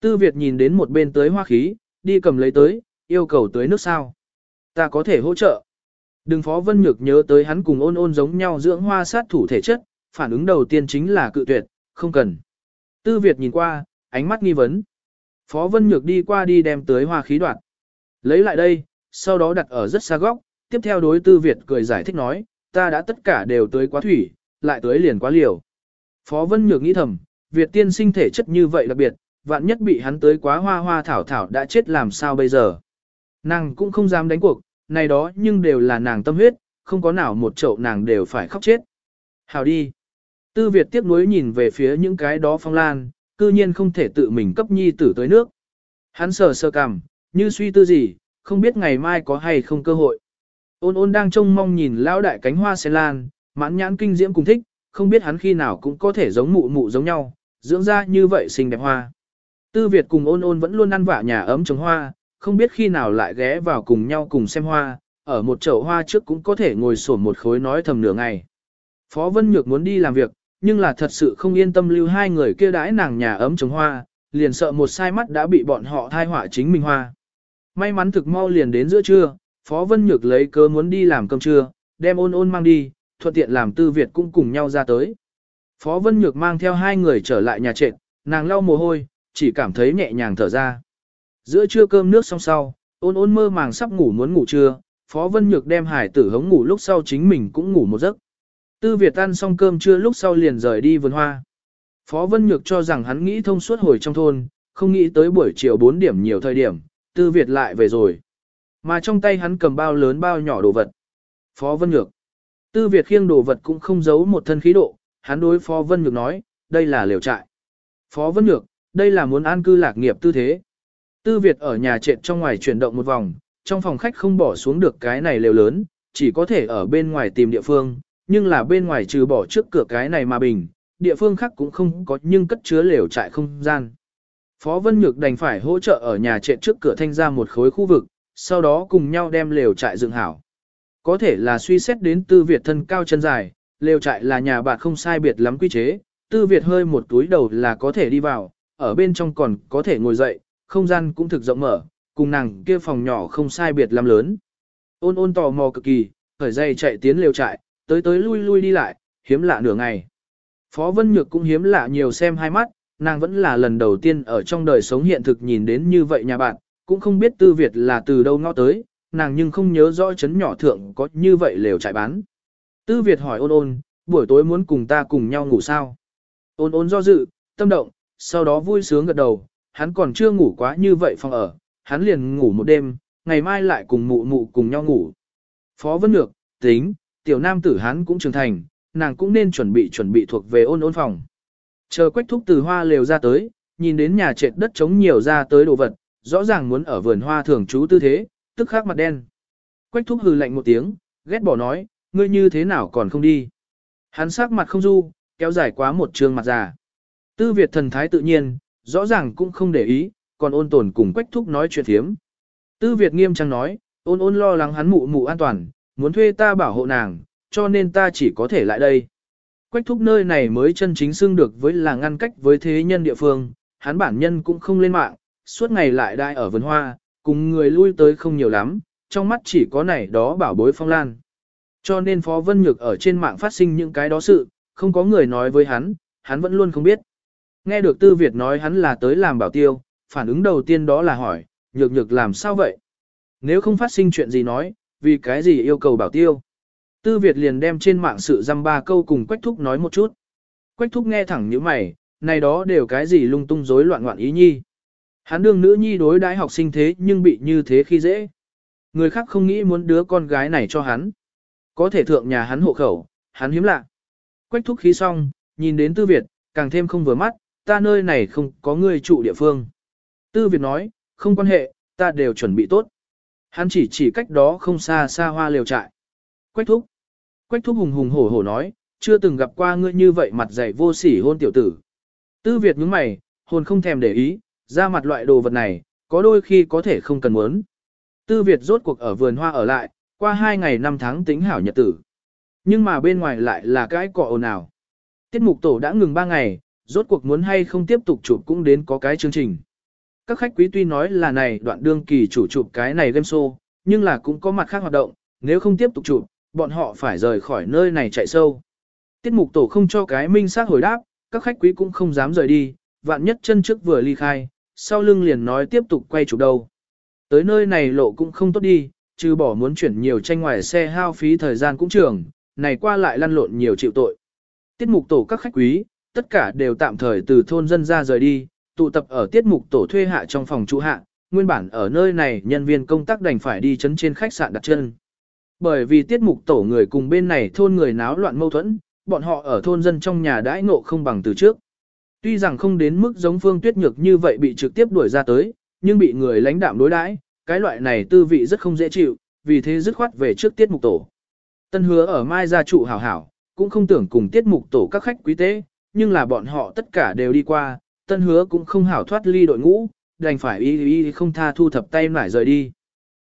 S1: Tư Việt nhìn đến một bên tới hoa khí, đi cầm lấy tới, yêu cầu tới nước sao. Ta có thể hỗ trợ. Đừng Phó Vân Nhược nhớ tới hắn cùng ôn ôn giống nhau dưỡng hoa sát thủ thể chất, phản ứng đầu tiên chính là cự tuyệt, không cần. Tư Việt nhìn qua, ánh mắt nghi vấn. Phó Vân Nhược đi qua đi đem tới hoa khí đoạn. Lấy lại đây, sau đó đặt ở rất xa góc, tiếp theo đối Tư Việt cười giải thích nói, ta đã tất cả đều tới quá thủy, lại tới liền quá liều. Phó Vân Nhược nghĩ thầm, Việt tiên sinh thể chất như vậy đặc biệt, vạn nhất bị hắn tới quá hoa hoa thảo thảo đã chết làm sao bây giờ. Nàng cũng không dám đánh cuộc, này đó nhưng đều là nàng tâm huyết, không có nào một chậu nàng đều phải khóc chết. Hào đi. Tư Việt tiếp nối nhìn về phía những cái đó phong lan, cư nhiên không thể tự mình cấp nhi tử tới nước. Hắn sờ sơ cằm, như suy tư gì, không biết ngày mai có hay không cơ hội. Ôn ôn đang trông mong nhìn lão đại cánh hoa sen lan, mãn nhãn kinh diễm cùng thích, không biết hắn khi nào cũng có thể giống mụ mụ giống nhau, dưỡng ra như vậy xinh đẹp hoa. Tư Việt cùng ôn ôn vẫn luôn ăn vạ nhà ấm trồng hoa, không biết khi nào lại ghé vào cùng nhau cùng xem hoa, ở một chậu hoa trước cũng có thể ngồi sổn một khối nói thầm nửa ngày. Phó Vân Nhược muốn đi làm việc, nhưng là thật sự không yên tâm lưu hai người kia đãi nàng nhà ấm trồng hoa, liền sợ một sai mắt đã bị bọn họ thai họa chính mình hoa. May mắn thực mau liền đến giữa trưa, Phó Vân Nhược lấy cớ muốn đi làm cơm trưa, đem ôn ôn mang đi, thuận tiện làm tư Việt cũng cùng nhau ra tới. Phó Vân Nhược mang theo hai người trở lại nhà trệt, nàng lau mồ hôi, chỉ cảm thấy nhẹ nhàng thở ra. Giữa trưa cơm nước xong sau, ôn ôn mơ màng sắp ngủ muốn ngủ trưa, Phó Vân Nhược đem hải tử hống ngủ lúc sau chính mình cũng ngủ một giấc. Tư Việt ăn xong cơm trưa lúc sau liền rời đi vườn hoa. Phó Vân Nhược cho rằng hắn nghĩ thông suốt hồi trong thôn, không nghĩ tới buổi chiều 4 điểm nhiều thời điểm, Tư Việt lại về rồi. Mà trong tay hắn cầm bao lớn bao nhỏ đồ vật. Phó Vân Nhược. Tư Việt khiêng đồ vật cũng không giấu một thân khí độ, hắn đối Phó Vân Nhược nói, đây là liều trại. Phó Vân Nhược, đây là muốn an cư lạc nghiệp tư thế. Tư Việt ở nhà trệt trong ngoài chuyển động một vòng, trong phòng khách không bỏ xuống được cái này lều lớn, chỉ có thể ở bên ngoài tìm địa phương, nhưng là bên ngoài trừ bỏ trước cửa cái này mà bình, địa phương khác cũng không có nhưng cất chứa lều trại không gian. Phó Vân Nhược đành phải hỗ trợ ở nhà trệt trước cửa thanh ra một khối khu vực, sau đó cùng nhau đem lều trại dựng hảo. Có thể là suy xét đến tư Việt thân cao chân dài, lều trại là nhà bạn không sai biệt lắm quy chế, tư Việt hơi một túi đầu là có thể đi vào, ở bên trong còn có thể ngồi dậy, không gian cũng thực rộng mở, cùng nàng kia phòng nhỏ không sai biệt lắm lớn. Ôn ôn tò mò cực kỳ, khởi dây chạy tiến lều trại, tới tới lui lui đi lại, hiếm lạ nửa ngày. Phó Vân Nhược cũng hiếm lạ nhiều xem hai mắt, nàng vẫn là lần đầu tiên ở trong đời sống hiện thực nhìn đến như vậy nhà bạn, cũng không biết tư Việt là từ đâu ngó tới, nàng nhưng không nhớ rõ chấn nhỏ thượng có như vậy lều trại bán. Tư Việt hỏi ôn ôn, buổi tối muốn cùng ta cùng nhau ngủ sao? Ôn ôn do dự, tâm động, sau đó vui sướng gật đầu, hắn còn chưa ngủ quá như vậy phòng ở, hắn liền ngủ một đêm, ngày mai lại cùng mụ mụ cùng nhau ngủ. Phó Vân Nhược, tính, tiểu nam tử hắn cũng trưởng thành, nàng cũng nên chuẩn bị chuẩn bị thuộc về ôn ôn phòng. Chờ quách thúc từ hoa lều ra tới, nhìn đến nhà trệt đất trống nhiều ra tới đồ vật, rõ ràng muốn ở vườn hoa thường trú tư thế, tức khắc mặt đen. Quách thúc hừ lạnh một tiếng, ghét bỏ nói, ngươi như thế nào còn không đi. Hắn sắc mặt không du, kéo dài quá một trường mặt già. Tư Việt thần thái tự nhiên, rõ ràng cũng không để ý, còn ôn tồn cùng quách thúc nói chuyện thiếm. Tư Việt nghiêm trang nói, ôn ôn lo lắng hắn mụ mụ an toàn, muốn thuê ta bảo hộ nàng, cho nên ta chỉ có thể lại đây. Quách thúc nơi này mới chân chính xưng được với là ngăn cách với thế nhân địa phương, hắn bản nhân cũng không lên mạng, suốt ngày lại đai ở vườn hoa, cùng người lui tới không nhiều lắm, trong mắt chỉ có này đó bảo bối phong lan. Cho nên Phó Vân Nhược ở trên mạng phát sinh những cái đó sự, không có người nói với hắn, hắn vẫn luôn không biết. Nghe được Tư Việt nói hắn là tới làm bảo tiêu, phản ứng đầu tiên đó là hỏi, nhược nhược làm sao vậy? Nếu không phát sinh chuyện gì nói, vì cái gì yêu cầu bảo tiêu? Tư Việt liền đem trên mạng sự dăm ba câu cùng Quách Thúc nói một chút. Quách Thúc nghe thẳng như mày, này đó đều cái gì lung tung rối loạn loạn ý nhi. Hắn đương nữ nhi đối đãi học sinh thế nhưng bị như thế khi dễ. Người khác không nghĩ muốn đứa con gái này cho hắn. Có thể thượng nhà hắn hộ khẩu, hắn hiếm lạ. Quách Thúc khí xong, nhìn đến Tư Việt, càng thêm không vừa mắt, ta nơi này không có người trụ địa phương. Tư Việt nói, không quan hệ, ta đều chuẩn bị tốt. Hắn chỉ chỉ cách đó không xa xa hoa liều trại. Quách thúc. Quách thúc hùng hùng hổ hổ nói, chưa từng gặp qua ngươi như vậy mặt dày vô sỉ hôn tiểu tử. Tư Việt nhướng mày, hồn không thèm để ý, ra mặt loại đồ vật này, có đôi khi có thể không cần muốn. Tư Việt rốt cuộc ở vườn hoa ở lại, qua hai ngày năm tháng tính hảo nhật tử. Nhưng mà bên ngoài lại là cái cọ ồn ào. Tiết mục tổ đã ngừng ba ngày, rốt cuộc muốn hay không tiếp tục chụp cũng đến có cái chương trình. Các khách quý tuy nói là này đoạn đương kỳ chủ chụp cái này game show, nhưng là cũng có mặt khác hoạt động, nếu không tiếp tục chụp, bọn họ phải rời khỏi nơi này chạy sâu. Tiết mục tổ không cho cái minh xác hồi đáp, các khách quý cũng không dám rời đi, vạn nhất chân trước vừa ly khai, sau lưng liền nói tiếp tục quay chụp đâu. Tới nơi này lộ cũng không tốt đi, trừ bỏ muốn chuyển nhiều tranh ngoài xe hao phí thời gian cũng trường, này qua lại lăn lộn nhiều chịu tội. Tiết mục tổ các khách quý, tất cả đều tạm thời từ thôn dân ra rời đi, tụ tập ở tiết mục tổ thuê hạ trong phòng trụ hạ, nguyên bản ở nơi này nhân viên công tác đành phải đi chấn trên khách sạn đặt chân. Bởi vì tiết mục tổ người cùng bên này thôn người náo loạn mâu thuẫn, bọn họ ở thôn dân trong nhà đãi ngộ không bằng từ trước. Tuy rằng không đến mức giống phương tuyết nhược như vậy bị trực tiếp đuổi ra tới, nhưng bị người lãnh đạm đối đãi, cái loại này tư vị rất không dễ chịu, vì thế dứt khoát về trước tiết mục tổ. Tân hứa ở mai gia trụ hảo hảo, cũng không tưởng cùng tiết mục tổ các khách quý tế, nhưng là bọn họ tất cả đều đi qua, tân hứa cũng không hảo thoát ly đội ngũ, đành phải y y không tha thu thập tay nải rời đi.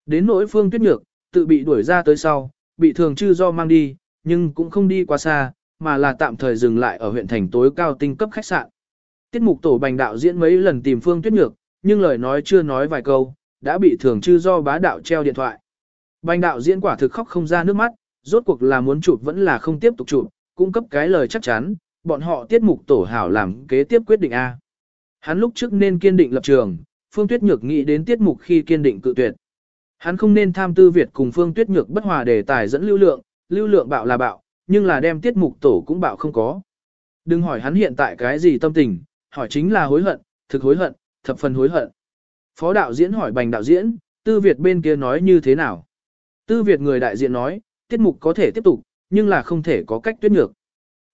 S1: Đến nỗi phương tuyết nhược, tự bị đuổi ra tới sau, bị thường chư do mang đi, nhưng cũng không đi quá xa, mà là tạm thời dừng lại ở huyện thành tối cao tinh cấp khách sạn. Tiết mục tổ bành đạo diễn mấy lần tìm phương tuyết nhược, nhưng lời nói chưa nói vài câu, đã bị thường chư do bá đạo treo điện thoại. Bành đạo diễn quả thực khóc không ra nước mắt, rốt cuộc là muốn chụp vẫn là không tiếp tục chụp, cung cấp cái lời chắc chắn, bọn họ tiết mục tổ hảo làm kế tiếp quyết định A. Hắn lúc trước nên kiên định lập trường, Phương Tuyết Nhược nghĩ đến tiết mục khi kiên định cự tuyệt. Hắn không nên tham tư Việt cùng Phương Tuyết Nhược bất hòa đề tài dẫn lưu lượng, lưu lượng bạo là bạo, nhưng là đem tiết mục tổ cũng bạo không có. Đừng hỏi hắn hiện tại cái gì tâm tình, hỏi chính là hối hận, thực hối hận, thập phần hối hận. Phó đạo diễn hỏi bành đạo diễn, tư Việt bên kia nói như thế nào? Tư Việt người đại diện nói, tiết mục có thể tiếp tục, nhưng là không thể có cách tuyết nhược.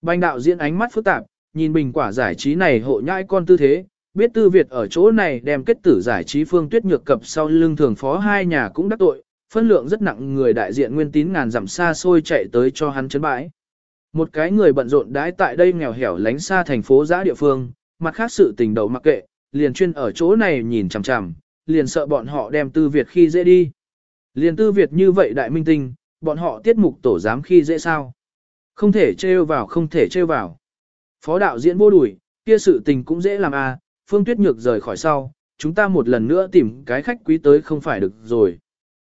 S1: Bành đạo diễn ánh mắt phức tạp, nhìn bình quả giải trí này hộ nhãi con tư thế, biết tư Việt ở chỗ này đem kết tử giải trí phương tuyết nhược cập sau lưng thường phó hai nhà cũng đắc tội, phân lượng rất nặng người đại diện nguyên tín ngàn dặm xa xôi chạy tới cho hắn chấn bãi. Một cái người bận rộn đãi tại đây nghèo hẻo lánh xa thành phố giã địa phương, mặt khác sự tình đầu mặc kệ, liền chuyên ở chỗ này nhìn chằm chằm, liền sợ bọn họ đem tư Việt khi dễ đi. Liền tư Việt như vậy đại minh tinh, bọn họ tiết mục tổ dám khi dễ sao. Không thể trêu vào không thể trêu vào. Phó đạo diễn vô đuổi, kia sự tình cũng dễ làm à, Phương Tuyết Nhược rời khỏi sau, chúng ta một lần nữa tìm cái khách quý tới không phải được rồi.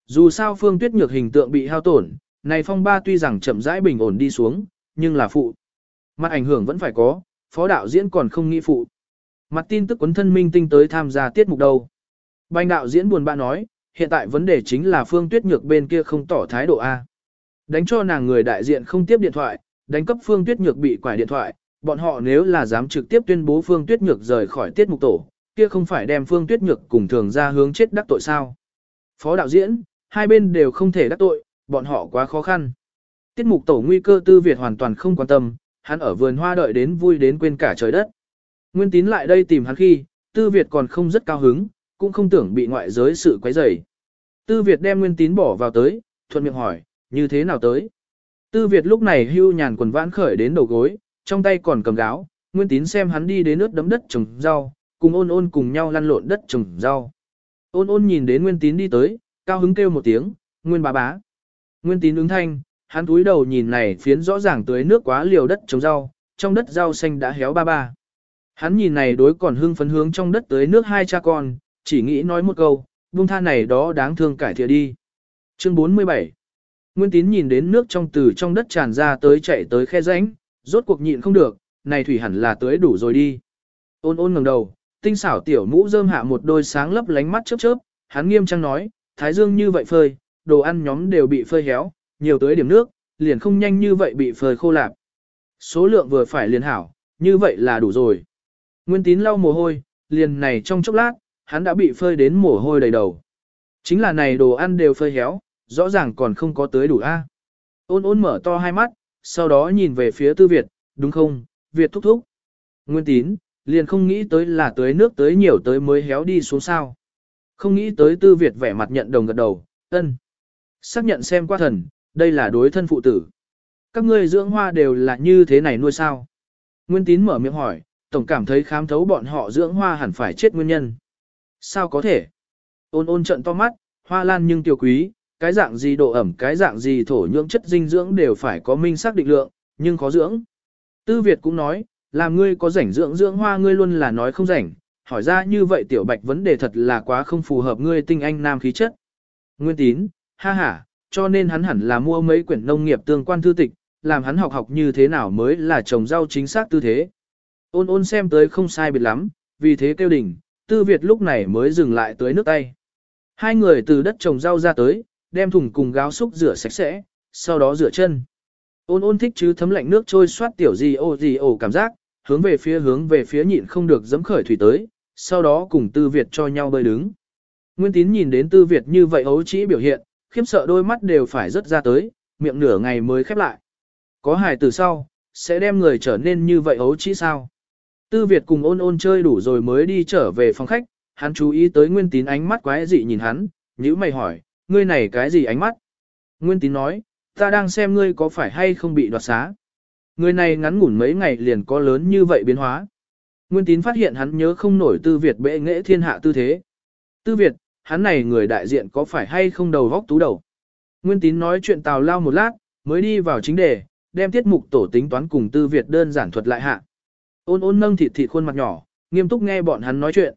S1: Dù sao Phương Tuyết Nhược hình tượng bị hao tổn, này phong ba tuy rằng chậm rãi bình ổn đi xuống, nhưng là phụ. Mặt ảnh hưởng vẫn phải có, phó đạo diễn còn không nghĩ phụ. Mặt tin tức quấn thân minh tinh tới tham gia tiết mục đâu. Bành đạo diễn buồn bã nói, hiện tại vấn đề chính là Phương Tuyết Nhược bên kia không tỏ thái độ A. Đánh cho nàng người đại diện không tiếp điện thoại, đánh cấp Phương Tuyết Nhược bị quải điện thoại, bọn họ nếu là dám trực tiếp tuyên bố Phương Tuyết Nhược rời khỏi tiết mục tổ, kia không phải đem Phương Tuyết Nhược cùng thường ra hướng chết đắc tội sao. Phó đạo diễn, hai bên đều không thể đắc tội, bọn họ quá khó khăn. Tiết mục tổ nguy cơ tư Việt hoàn toàn không quan tâm, hắn ở vườn hoa đợi đến vui đến quên cả trời đất. Nguyên tín lại đây tìm hắn khi, tư Việt còn không rất cao hứng, cũng không tưởng bị ngoại giới sự quấy rầy. Tư Việt đem nguyên tín bỏ vào tới, thuận miệng hỏi, như thế nào tới? Tư Việt lúc này hưu nhàn quần vãn khởi đến đầu gối, trong tay còn cầm gáo, nguyên tín xem hắn đi đến nước đấm đất trồng rau, cùng ôn ôn cùng nhau lăn lộn đất trồng rau. Ôn ôn nhìn đến nguyên tín đi tới, cao hứng kêu một tiếng, nguyên bá bá. Nguyên tín ứng thanh, hắn cúi đầu nhìn này phiến rõ ràng tưới nước quá liều đất trồng rau, trong đất rau xanh đã héo ba ba. Hắn nhìn này đối còn hưng phấn hướng trong đất tưới nước hai cha con, chỉ nghĩ nói một câu, buông tha này đó đáng thương cải thiện đi. Chương 47 Nguyên tín nhìn đến nước trong từ trong đất tràn ra tới chạy tới khe rãnh, rốt cuộc nhịn không được, này thủy hẳn là tưới đủ rồi đi. Ôn ôn ngẩng đầu, tinh xảo tiểu mũ rơm hạ một đôi sáng lấp lánh mắt chớp chớp, hắn nghiêm trang nói, thái dương như vậy phơi, đồ ăn nhóm đều bị phơi héo, nhiều tới điểm nước, liền không nhanh như vậy bị phơi khô lạp. Số lượng vừa phải liền hảo, như vậy là đủ rồi. Nguyên tín lau mồ hôi, liền này trong chốc lát, hắn đã bị phơi đến mồ hôi đầy đầu. Chính là này đồ ăn đều phơi héo, rõ ràng còn không có tới đủ a. Ôn ôn mở to hai mắt, sau đó nhìn về phía tư Việt, đúng không, Việt thúc thúc. Nguyên tín, liền không nghĩ tới là tới nước tới nhiều tới mới héo đi xuống sao. Không nghĩ tới Tư Việt vẻ mặt nhận đồng gật đầu, ân. Xác nhận xem qua thần, đây là đối thân phụ tử. Các ngươi dưỡng hoa đều là như thế này nuôi sao? Nguyên tín mở miệng hỏi, tổng cảm thấy khám thấu bọn họ dưỡng hoa hẳn phải chết nguyên nhân. Sao có thể? Ôn ôn trận to mắt, hoa lan nhưng tiểu quý, cái dạng gì độ ẩm, cái dạng gì thổ nhưỡng chất dinh dưỡng đều phải có minh xác định lượng, nhưng khó dưỡng. Tư Việt cũng nói, làm ngươi có rảnh dưỡng dưỡng hoa ngươi luôn là nói không rảnh, hỏi ra như vậy tiểu bạch vấn đề thật là quá không phù hợp ngươi tinh anh nam khí chất. Nguyên tín, ha ha, cho nên hắn hẳn là mua mấy quyển nông nghiệp tương quan thư tịch, làm hắn học học như thế nào mới là trồng rau chính xác tư thế. Ôn ôn xem tới không sai biệt lắm, vì thế kêu đỉnh, tư Việt lúc này mới dừng lại tới nước tay. Hai người từ đất trồng rau ra tới, đem thùng cùng gáo xúc rửa sạch sẽ, sau đó rửa chân. Ôn ôn thích chứ thấm lạnh nước trôi xoát tiểu gì ô gì ổ cảm giác, hướng về phía hướng về phía nhịn không được dấm khởi thủy tới, sau đó cùng Tư Việt cho nhau bơi đứng. Nguyên tín nhìn đến Tư Việt như vậy ấu trĩ biểu hiện, khiếm sợ đôi mắt đều phải rớt ra tới, miệng nửa ngày mới khép lại. Có hài từ sau, sẽ đem người trở nên như vậy ấu trĩ sao? Tư Việt cùng ôn ôn chơi đủ rồi mới đi trở về phòng khách, hắn chú ý tới Nguyên tín ánh mắt quái dị nhìn hắn, nhữ mày hỏi, ngươi này cái gì ánh mắt? Nguyên tín nói, ta đang xem ngươi có phải hay không bị đoạt xá. Người này ngắn ngủn mấy ngày liền có lớn như vậy biến hóa. Nguyên tín phát hiện hắn nhớ không nổi tư Việt bệ nghệ thiên hạ tư thế. Tư Việt, hắn này người đại diện có phải hay không đầu vóc tú đầu. Nguyên tín nói chuyện tào lao một lát, mới đi vào chính đề, đem tiết mục tổ tính toán cùng tư Việt đơn giản thuật lại hạ. Ôn ôn nâng thịt thịt khuôn mặt nhỏ, nghiêm túc nghe bọn hắn nói chuyện.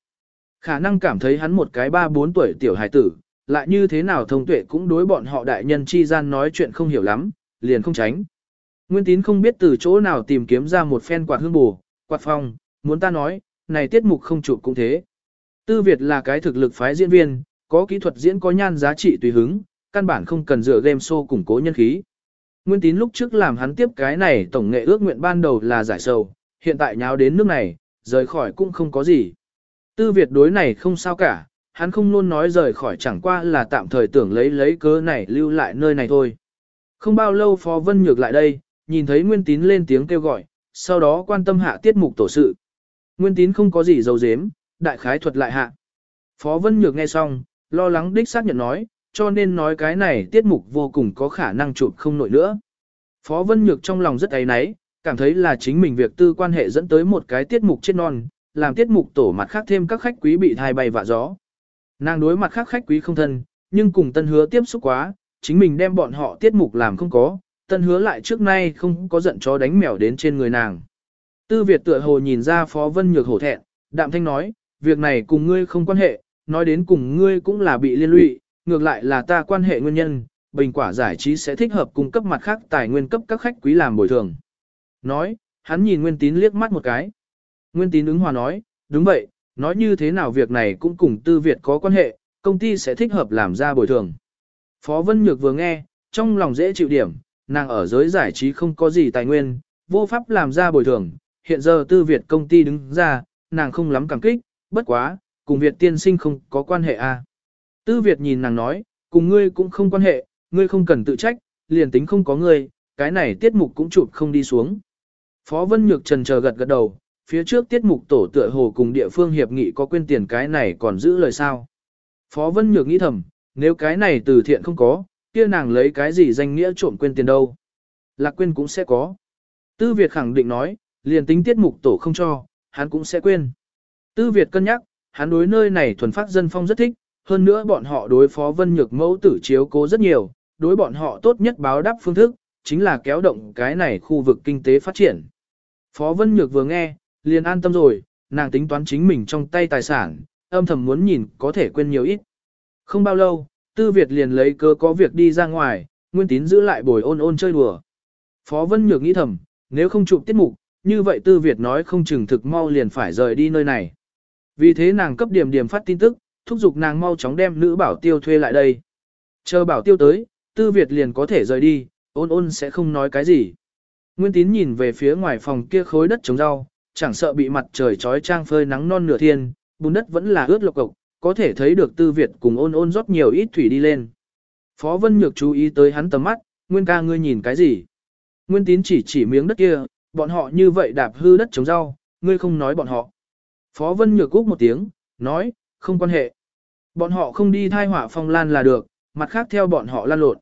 S1: Khả năng cảm thấy hắn một cái ba bốn tuổi tiểu hài tử, lại như thế nào thông tuệ cũng đối bọn họ đại nhân chi gian nói chuyện không hiểu lắm, liền không tránh. Nguyên tín không biết từ chỗ nào tìm kiếm ra một phen quạt hương bù, quạt phong, muốn ta nói, này tiết mục không chụp cũng thế. Tư Việt là cái thực lực phái diễn viên, có kỹ thuật diễn có nhan giá trị tùy hứng, căn bản không cần dựa game show củng cố nhân khí. Nguyên tín lúc trước làm hắn tiếp cái này tổng nghệ ước nguyện ban đầu là giải sầu, hiện tại nháo đến nước này, rời khỏi cũng không có gì. Tư Việt đối này không sao cả, hắn không luôn nói rời khỏi chẳng qua là tạm thời tưởng lấy lấy cớ này lưu lại nơi này thôi. Không bao lâu Phó Vân Nhược lại đây, nhìn thấy Nguyên Tín lên tiếng kêu gọi, sau đó quan tâm hạ tiết mục tổ sự. Nguyên Tín không có gì dấu dếm, đại khái thuật lại hạ. Phó Vân Nhược nghe xong, lo lắng đích xác nhận nói, cho nên nói cái này tiết mục vô cùng có khả năng chụp không nổi nữa. Phó Vân Nhược trong lòng rất ấy náy, cảm thấy là chính mình việc tư quan hệ dẫn tới một cái tiết mục chết non, làm tiết mục tổ mặt khác thêm các khách quý bị thai bay vạ gió. Nàng đối mặt khác khách quý không thân, nhưng cùng tân hứa tiếp xúc quá, chính mình đem bọn họ tiết mục làm không có, tân hứa lại trước nay không có giận chó đánh mèo đến trên người nàng. Tư Việt tựa hồ nhìn ra Phó Vân Nhược hổ thẹn, đạm thanh nói, việc này cùng ngươi không quan hệ, nói đến cùng ngươi cũng là bị liên lụy, ngược lại là ta quan hệ nguyên nhân, bình quả giải trí sẽ thích hợp cung cấp mặt khác tài nguyên cấp các khách quý làm bồi thường. Nói, hắn nhìn Nguyên Tín liếc mắt một cái. Nguyên Tín ứng hòa nói, đúng vậy, nói như thế nào việc này cũng cùng Tư Việt có quan hệ, công ty sẽ thích hợp làm ra bồi thường. Phó Vân Nhược vừa nghe, trong lòng dễ chịu điểm, nàng ở giới giải trí không có gì tài nguyên, vô pháp làm ra bồi thường, hiện giờ Tư Việt công ty đứng ra, nàng không lắm cảm kích, bất quá, cùng Việt tiên sinh không có quan hệ à. Tư Việt nhìn nàng nói, cùng ngươi cũng không quan hệ, ngươi không cần tự trách, liền tính không có ngươi, cái này tiết mục cũng chụp không đi xuống. Phó Vân Nhược trần chờ gật gật đầu, phía trước tiết mục tổ tựa hồ cùng địa phương hiệp nghị có quên tiền cái này còn giữ lời sao. Phó Vân Nhược nghĩ thầm, nếu cái này từ thiện không có, kia nàng lấy cái gì danh nghĩa trộm quên tiền đâu. Lạc quên cũng sẽ có. Tư Việt khẳng định nói, liền tính tiết mục tổ không cho, hắn cũng sẽ quên. Tư Việt cân nhắc, hắn đối nơi này thuần phát dân phong rất thích, hơn nữa bọn họ đối phó Vân Nhược mẫu tử chiếu cố rất nhiều, đối bọn họ tốt nhất báo đáp phương thức, chính là kéo động cái này khu vực kinh tế phát triển. Phó Vân Nhược vừa nghe, liền an tâm rồi, nàng tính toán chính mình trong tay tài sản, âm thầm muốn nhìn có thể quên nhiều ít. Không bao lâu, Tư Việt liền lấy cơ có việc đi ra ngoài, Nguyên Tín giữ lại bồi ôn ôn chơi đùa. Phó Vân Nhược nghĩ thầm, nếu không chụp tiết mục, như vậy Tư Việt nói không chừng thực mau liền phải rời đi nơi này. Vì thế nàng cấp điểm điểm phát tin tức, thúc giục nàng mau chóng đem nữ bảo tiêu thuê lại đây. Chờ bảo tiêu tới, Tư Việt liền có thể rời đi, ôn ôn sẽ không nói cái gì. Nguyên Tín nhìn về phía ngoài phòng kia khối đất trồng rau, chẳng sợ bị mặt trời trói trang phơi nắng non nửa thiên, bùn đất vẫn là ướt lộc cộc, có thể thấy được Tư Việt cùng ôn ôn rót nhiều ít thủy đi lên. Phó Vân Nhược chú ý tới hắn tầm mắt, Nguyên ca ngươi nhìn cái gì? Nguyên Tín chỉ chỉ miếng đất kia, bọn họ như vậy đạp hư đất trồng rau, ngươi không nói bọn họ. Phó Vân Nhược cúc một tiếng, nói, không quan hệ. Bọn họ không đi thai hỏa phong lan là được, mặt khác theo bọn họ lan lộn.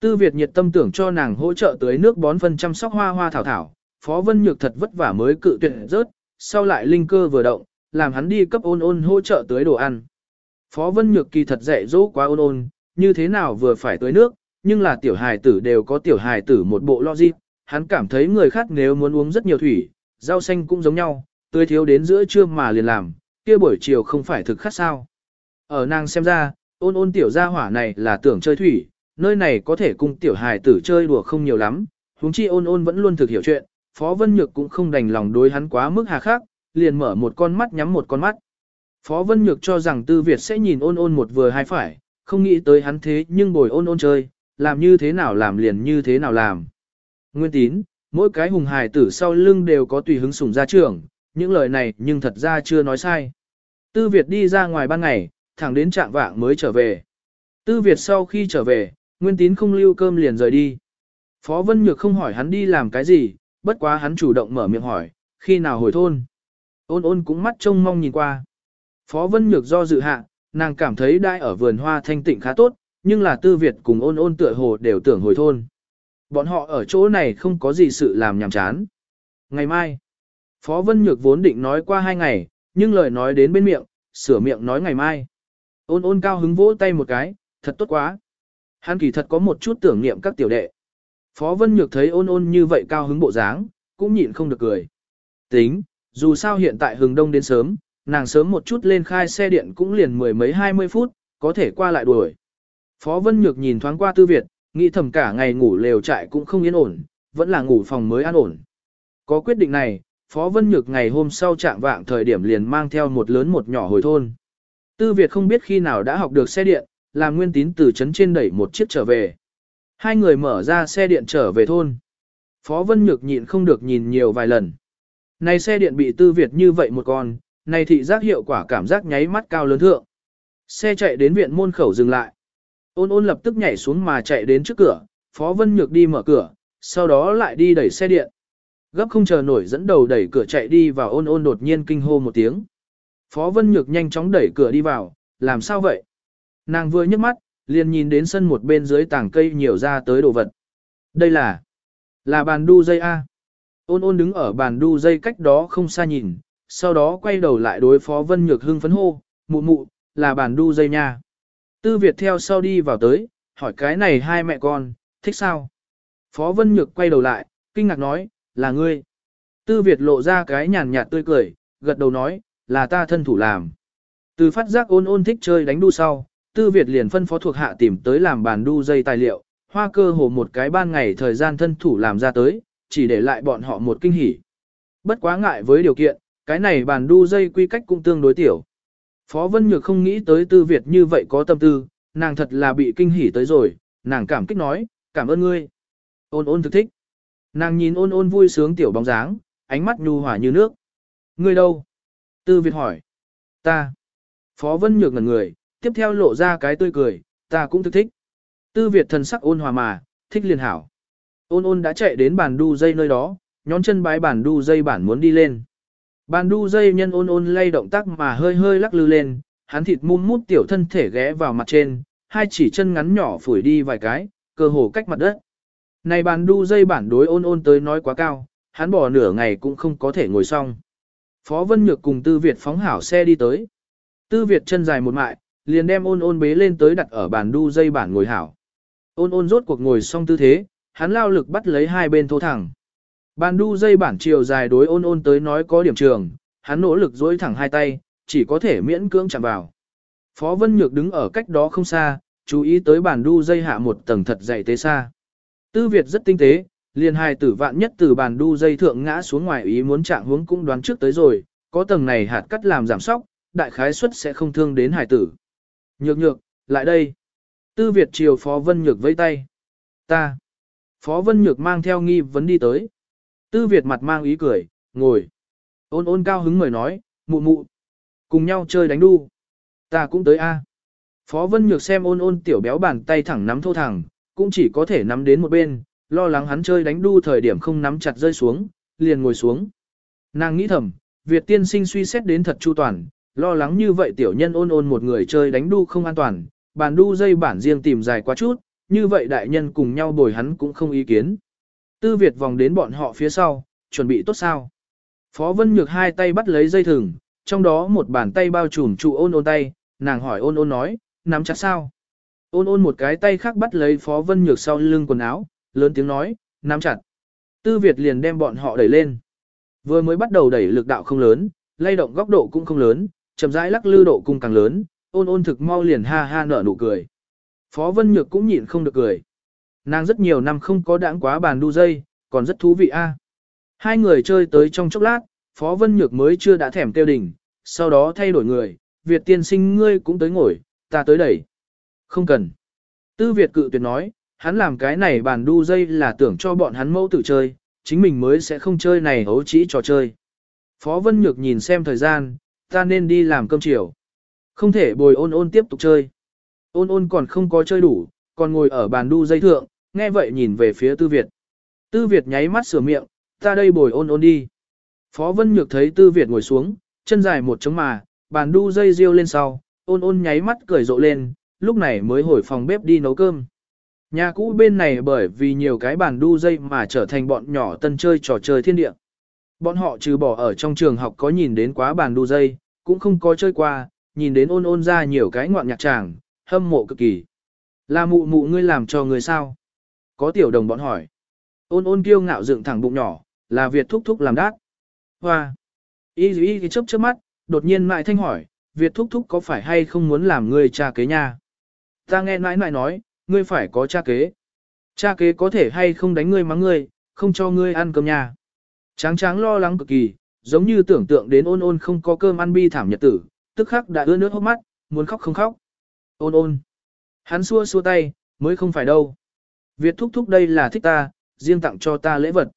S1: Tư Việt nhiệt tâm tưởng cho nàng hỗ trợ tới nước bón phân chăm sóc hoa hoa thảo thảo, Phó Vân Nhược thật vất vả mới cự tuyệt rớt, sau lại linh cơ vừa động, làm hắn đi cấp ôn ôn hỗ trợ tới đồ ăn. Phó Vân Nhược kỳ thật dạy dỗ quá ôn ôn, như thế nào vừa phải tới nước, nhưng là tiểu hài tử đều có tiểu hài tử một bộ logic, hắn cảm thấy người khác nếu muốn uống rất nhiều thủy, rau xanh cũng giống nhau, tươi thiếu đến giữa trưa mà liền làm, kia buổi chiều không phải thực khắc sao. Ở nàng xem ra, ôn ôn tiểu gia hỏa này là tưởng chơi thủy, nơi này có thể cùng tiểu hài tử chơi đùa không nhiều lắm, huống chi ôn ôn vẫn luôn thực hiểu chuyện, Phó Vân Nhược cũng không đành lòng đối hắn quá mức hà khắc, liền mở một con mắt nhắm một con mắt. Phó Vân Nhược cho rằng Tư Việt sẽ nhìn ôn ôn một vừa hai phải, không nghĩ tới hắn thế nhưng bồi ôn ôn chơi, làm như thế nào làm liền như thế nào làm. Nguyên tín, mỗi cái hùng hài tử sau lưng đều có tùy hứng sủng gia trưởng, những lời này nhưng thật ra chưa nói sai. Tư Việt đi ra ngoài ban ngày, thẳng đến trạng vạng mới trở về. Tư Việt sau khi trở về, Nguyên tín không lưu cơm liền rời đi. Phó Vân Nhược không hỏi hắn đi làm cái gì, bất quá hắn chủ động mở miệng hỏi, khi nào hồi thôn. Ôn ôn cũng mắt trông mong nhìn qua. Phó Vân Nhược do dự hạ, nàng cảm thấy đai ở vườn hoa thanh tịnh khá tốt, nhưng là tư Việt cùng ôn ôn tựa hồ đều tưởng hồi thôn. Bọn họ ở chỗ này không có gì sự làm nhàm chán. Ngày mai, Phó Vân Nhược vốn định nói qua hai ngày, nhưng lời nói đến bên miệng, sửa miệng nói ngày mai. Ôn ôn cao hứng vỗ tay một cái, thật tốt quá. Hắn kỳ thật có một chút tưởng niệm các tiểu đệ. Phó Vân Nhược thấy ôn ôn như vậy cao hứng bộ dáng, cũng nhịn không được cười. Tính, dù sao hiện tại hừng đông đến sớm, nàng sớm một chút lên khai xe điện cũng liền mười mấy hai mươi phút, có thể qua lại đuổi. Phó Vân Nhược nhìn thoáng qua Tư Việt, nghĩ thầm cả ngày ngủ lều trại cũng không yên ổn, vẫn là ngủ phòng mới an ổn. Có quyết định này, Phó Vân Nhược ngày hôm sau trạng vạng thời điểm liền mang theo một lớn một nhỏ hồi thôn. Tư Việt không biết khi nào đã học được xe điện, làm nguyên tín từ trấn trên đẩy một chiếc trở về. Hai người mở ra xe điện trở về thôn. Phó Vân Nhược nhịn không được nhìn nhiều vài lần. Này xe điện bị tư Việt như vậy một con, này thị giác hiệu quả cảm giác nháy mắt cao lớn thượng. Xe chạy đến viện môn khẩu dừng lại. Ôn ôn lập tức nhảy xuống mà chạy đến trước cửa, Phó Vân Nhược đi mở cửa, sau đó lại đi đẩy xe điện. Gấp không chờ nổi dẫn đầu đẩy cửa chạy đi vào ôn ôn đột nhiên kinh hô một tiếng. Phó Vân Nhược nhanh chóng đẩy cửa đi vào, làm sao vậy? Nàng vừa nhấc mắt, liền nhìn đến sân một bên dưới tảng cây nhiều ra tới đồ vật. Đây là, là bàn đu dây A. Ôn ôn đứng ở bàn đu dây cách đó không xa nhìn, sau đó quay đầu lại đối phó Vân Nhược hưng phấn hô, mụ mụ, là bàn đu dây nha. Tư Việt theo sau đi vào tới, hỏi cái này hai mẹ con, thích sao? Phó Vân Nhược quay đầu lại, kinh ngạc nói, là ngươi. Tư Việt lộ ra cái nhàn nhạt tươi cười, gật đầu nói, là ta thân thủ làm. Từ phát giác ôn ôn thích chơi đánh đu sau, Tư Việt liền phân phó thuộc hạ tìm tới làm bàn đu dây tài liệu, hoa cơ hồ một cái ban ngày thời gian thân thủ làm ra tới, chỉ để lại bọn họ một kinh hỉ. Bất quá ngại với điều kiện, cái này bàn đu dây quy cách cũng tương đối tiểu. Phó Vân Nhược không nghĩ tới Tư Việt như vậy có tâm tư, nàng thật là bị kinh hỉ tới rồi, nàng cảm kích nói, cảm ơn ngươi. Ôn ôn thực thích. Nàng nhìn ôn ôn vui sướng tiểu bóng dáng, ánh mắt nhu hòa như nước. Ngươi đâu? Tư Việt hỏi. Ta. Phó Vân Nhược ngẩn người, tiếp theo lộ ra cái tươi cười, ta cũng thức thích. Tư Việt thần sắc ôn hòa mà, thích liền hảo. Ôn ôn đã chạy đến bàn đu dây nơi đó, nhón chân bái bàn đu dây bản muốn đi lên. Bàn đu dây nhân ôn ôn lay động tác mà hơi hơi lắc lư lên, hắn thịt mum mút tiểu thân thể ghé vào mặt trên, hai chỉ chân ngắn nhỏ phủi đi vài cái, cơ hồ cách mặt đất. Này bàn đu dây bản đối ôn ôn tới nói quá cao, hắn bỏ nửa ngày cũng không có thể ngồi xong. Phó Vân Nhược cùng Tư Việt phóng hảo xe đi tới. Tư Việt chân dài một mại, liền đem ôn ôn bế lên tới đặt ở bàn đu dây bản ngồi hảo. Ôn ôn rốt cuộc ngồi xong tư thế, hắn lao lực bắt lấy hai bên thô thẳng. Bàn đu dây bản chiều dài đối ôn ôn tới nói có điểm trường, hắn nỗ lực dối thẳng hai tay, chỉ có thể miễn cưỡng chạm vào. Phó Vân Nhược đứng ở cách đó không xa, chú ý tới bàn đu dây hạ một tầng thật dày tế xa. Tư Việt rất tinh tế, liền hài tử vạn nhất từ bàn đu dây thượng ngã xuống ngoài ý muốn chạm hướng cũng đoán trước tới rồi, có tầng này hạt cắt làm giảm sóc, đại khái suất sẽ không thương đến hải tử. Nhược nhược, lại đây. Tư Việt chiều Phó Vân Nhược vẫy tay. Ta. Phó Vân Nhược mang theo nghi vấn đi tới. Tư Việt mặt mang ý cười, ngồi. Ôn ôn cao hứng mời nói, mụ mụ. Cùng nhau chơi đánh đu. Ta cũng tới a. Phó Vân Nhược xem ôn ôn tiểu béo bàn tay thẳng nắm thô thẳng, cũng chỉ có thể nắm đến một bên, lo lắng hắn chơi đánh đu thời điểm không nắm chặt rơi xuống, liền ngồi xuống. Nàng nghĩ thầm, Việt tiên sinh suy xét đến thật chu toàn, Lo lắng như vậy tiểu nhân ôn ôn một người chơi đánh đu không an toàn, bàn đu dây bản riêng tìm dài quá chút, như vậy đại nhân cùng nhau bồi hắn cũng không ý kiến. Tư Việt vòng đến bọn họ phía sau, chuẩn bị tốt sao. Phó Vân Nhược hai tay bắt lấy dây thừng, trong đó một bàn tay bao trùm trụ ôn ôn tay, nàng hỏi ôn ôn nói, nắm chặt sao. Ôn ôn một cái tay khác bắt lấy Phó Vân Nhược sau lưng quần áo, lớn tiếng nói, nắm chặt. Tư Việt liền đem bọn họ đẩy lên. Vừa mới bắt đầu đẩy lực đạo không lớn, lay động góc độ cũng không lớn, chậm rãi lắc lư độ cung càng lớn, ôn ôn thực mau liền ha ha nở nụ cười. Phó Vân Nhược cũng nhịn không được cười. Nàng rất nhiều năm không có đãng quá bàn đu dây, còn rất thú vị a. Hai người chơi tới trong chốc lát, Phó Vân Nhược mới chưa đã thèm tiêu đỉnh, sau đó thay đổi người, Việt tiên sinh ngươi cũng tới ngồi, ta tới đẩy. Không cần. Tư Việt cự tuyệt nói, hắn làm cái này bàn đu dây là tưởng cho bọn hắn mẫu tử chơi, chính mình mới sẽ không chơi này hấu chỉ trò chơi. Phó Vân Nhược nhìn xem thời gian, ta nên đi làm cơm chiều. Không thể bồi ôn ôn tiếp tục chơi. Ôn ôn còn không có chơi đủ, còn ngồi ở bàn đu dây thượng, nghe vậy nhìn về phía Tư Việt. Tư Việt nháy mắt sửa miệng, ta đây bồi ôn ôn đi. Phó Vân Nhược thấy Tư Việt ngồi xuống, chân dài một trống mà, bàn đu dây riêu lên sau, ôn ôn nháy mắt cười rộ lên, lúc này mới hồi phòng bếp đi nấu cơm. Nhà cũ bên này bởi vì nhiều cái bàn đu dây mà trở thành bọn nhỏ tân chơi trò chơi thiên địa. Bọn họ trừ bỏ ở trong trường học có nhìn đến quá bàn đu dây, cũng không có chơi qua, nhìn đến ôn ôn ra nhiều cái ngoạn nhạc tràng, hâm mộ cực kỳ. Là mụ mụ ngươi làm cho người sao? Có tiểu đồng bọn hỏi. Ôn ôn kiêu ngạo dựng thẳng bụng nhỏ, là Việt thúc thúc làm đát. Hoa. Y y y chớp chớp mắt, đột nhiên mại thanh hỏi, Việt thúc thúc có phải hay không muốn làm người cha kế nhà Ta nghe nãi nãi nói, ngươi phải có cha kế. Cha kế có thể hay không đánh ngươi mắng ngươi, không cho ngươi ăn cơm nhà. Tráng tráng lo lắng cực kỳ, giống như tưởng tượng đến ôn ôn không có cơm ăn bi thảm nhật tử, tức khắc đã ướt nước hốc mắt, muốn khóc không khóc. Ôn ôn. Hắn xua xua tay, mới không phải đâu. Việt thúc thúc đây là thích ta, riêng tặng cho ta lễ vật.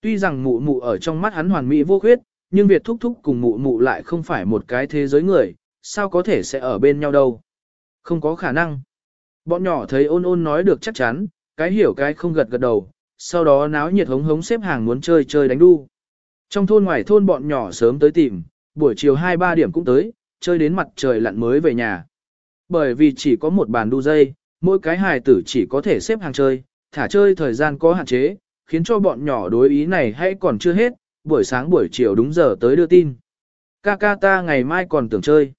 S1: Tuy rằng mụ mụ ở trong mắt hắn hoàn mỹ vô khuyết, nhưng Việt thúc thúc cùng mụ mụ lại không phải một cái thế giới người, sao có thể sẽ ở bên nhau đâu. Không có khả năng. Bọn nhỏ thấy ôn ôn nói được chắc chắn, cái hiểu cái không gật gật đầu, sau đó náo nhiệt hống hống xếp hàng muốn chơi chơi đánh đu. Trong thôn ngoài thôn bọn nhỏ sớm tới tìm, buổi chiều 2-3 điểm cũng tới, chơi đến mặt trời lặn mới về nhà. Bởi vì chỉ có một bàn đu dây, mỗi cái hài tử chỉ có thể xếp hàng chơi, thả chơi thời gian có hạn chế, khiến cho bọn nhỏ đối ý này hay còn chưa hết, buổi sáng buổi chiều đúng giờ tới đưa tin. Ca ca ta ngày mai còn tưởng chơi.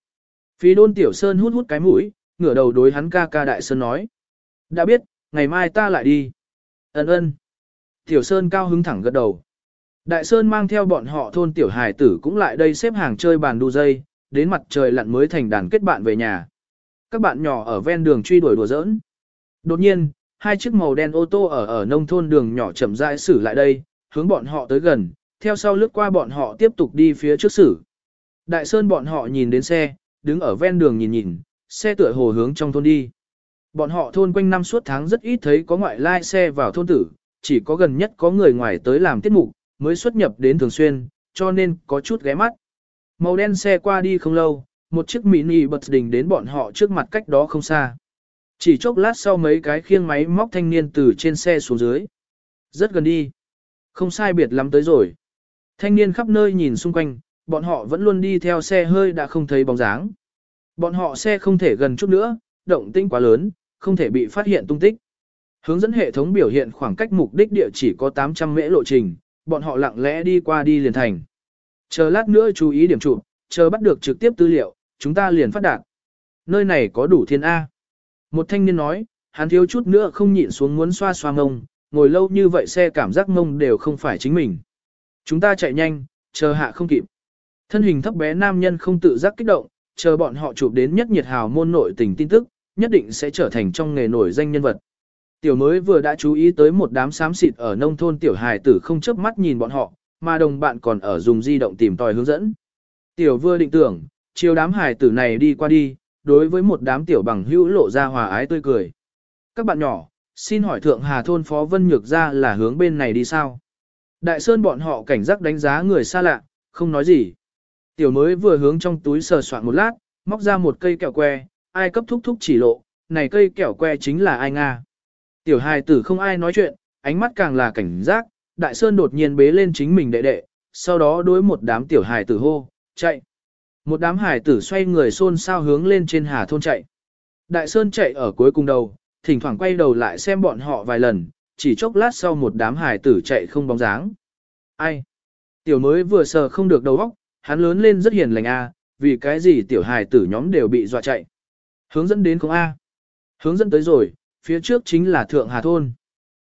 S1: Phí đôn tiểu sơn hút hút cái mũi, ngửa đầu đối hắn ca ca đại sơn nói. Đã biết, ngày mai ta lại đi. Ấn ơn. Tiểu sơn cao hứng thẳng gật đầu. Đại sơn mang theo bọn họ thôn tiểu hài tử cũng lại đây xếp hàng chơi bàn đu dây, đến mặt trời lặn mới thành đàn kết bạn về nhà. Các bạn nhỏ ở ven đường truy đuổi đùa giỡn. Đột nhiên, hai chiếc màu đen ô tô ở ở nông thôn đường nhỏ chậm rãi xử lại đây, hướng bọn họ tới gần, theo sau lướt qua bọn họ tiếp tục đi phía trước xử. Đại sơn bọn họ nhìn đến xe, đứng ở ven đường nhìn nhìn, xe tựa hồ hướng trong thôn đi. Bọn họ thôn quanh năm suốt tháng rất ít thấy có ngoại lai xe vào thôn tử, chỉ có gần nhất có người ngoài tới làm tiết mục, mới xuất nhập đến thường xuyên, cho nên có chút ghé mắt. Màu đen xe qua đi không lâu, một chiếc mini bật đình đến bọn họ trước mặt cách đó không xa. Chỉ chốc lát sau mấy cái khiêng máy móc thanh niên từ trên xe xuống dưới. Rất gần đi. Không sai biệt lắm tới rồi. Thanh niên khắp nơi nhìn xung quanh, bọn họ vẫn luôn đi theo xe hơi đã không thấy bóng dáng. Bọn họ xe không thể gần chút nữa, động tĩnh quá lớn, không thể bị phát hiện tung tích. Hướng dẫn hệ thống biểu hiện khoảng cách mục đích địa chỉ có 800 mễ lộ trình, bọn họ lặng lẽ đi qua đi liền thành. Chờ lát nữa chú ý điểm chụp, chờ bắt được trực tiếp tư liệu, chúng ta liền phát đạt. Nơi này có đủ thiên A. Một thanh niên nói, hắn thiếu chút nữa không nhịn xuống muốn xoa xoa ngông, ngồi lâu như vậy xe cảm giác ngông đều không phải chính mình. Chúng ta chạy nhanh, chờ hạ không kịp. Thân hình thấp bé nam nhân không tự giác kích động, chờ bọn họ chụp đến nhất nhiệt hào môn nội tình tin tức, nhất định sẽ trở thành trong nghề nổi danh nhân vật. Tiểu mới vừa đã chú ý tới một đám xám xịt ở nông thôn tiểu hài tử không chớp mắt nhìn bọn họ, mà đồng bạn còn ở dùng di động tìm tòi hướng dẫn. Tiểu vừa định tưởng, chiều đám hài tử này đi qua đi, đối với một đám tiểu bằng hữu lộ ra hòa ái tươi cười. Các bạn nhỏ, xin hỏi thượng hà thôn phó vân nhược ra là hướng bên này đi sao? Đại sơn bọn họ cảnh giác đánh giá người xa lạ, không nói gì. Tiểu mới vừa hướng trong túi sờ soạn một lát, móc ra một cây kẹo que, ai cấp thúc thúc chỉ lộ, này cây kẹo que chính là ai Nga. Tiểu hài tử không ai nói chuyện, ánh mắt càng là cảnh giác, đại sơn đột nhiên bế lên chính mình đệ đệ, sau đó đối một đám tiểu hài tử hô, chạy. Một đám hài tử xoay người xôn xao hướng lên trên hà thôn chạy. Đại Sơn chạy ở cuối cùng đầu, thỉnh thoảng quay đầu lại xem bọn họ vài lần, chỉ chốc lát sau một đám hài tử chạy không bóng dáng. Ai? Tiểu mới vừa sờ không được đầu óc, hắn lớn lên rất hiền lành a, vì cái gì tiểu hải tử nhóm đều bị dọa chạy. Hướng dẫn đến không a? Hướng dẫn tới rồi, phía trước chính là Thượng Hà Thôn.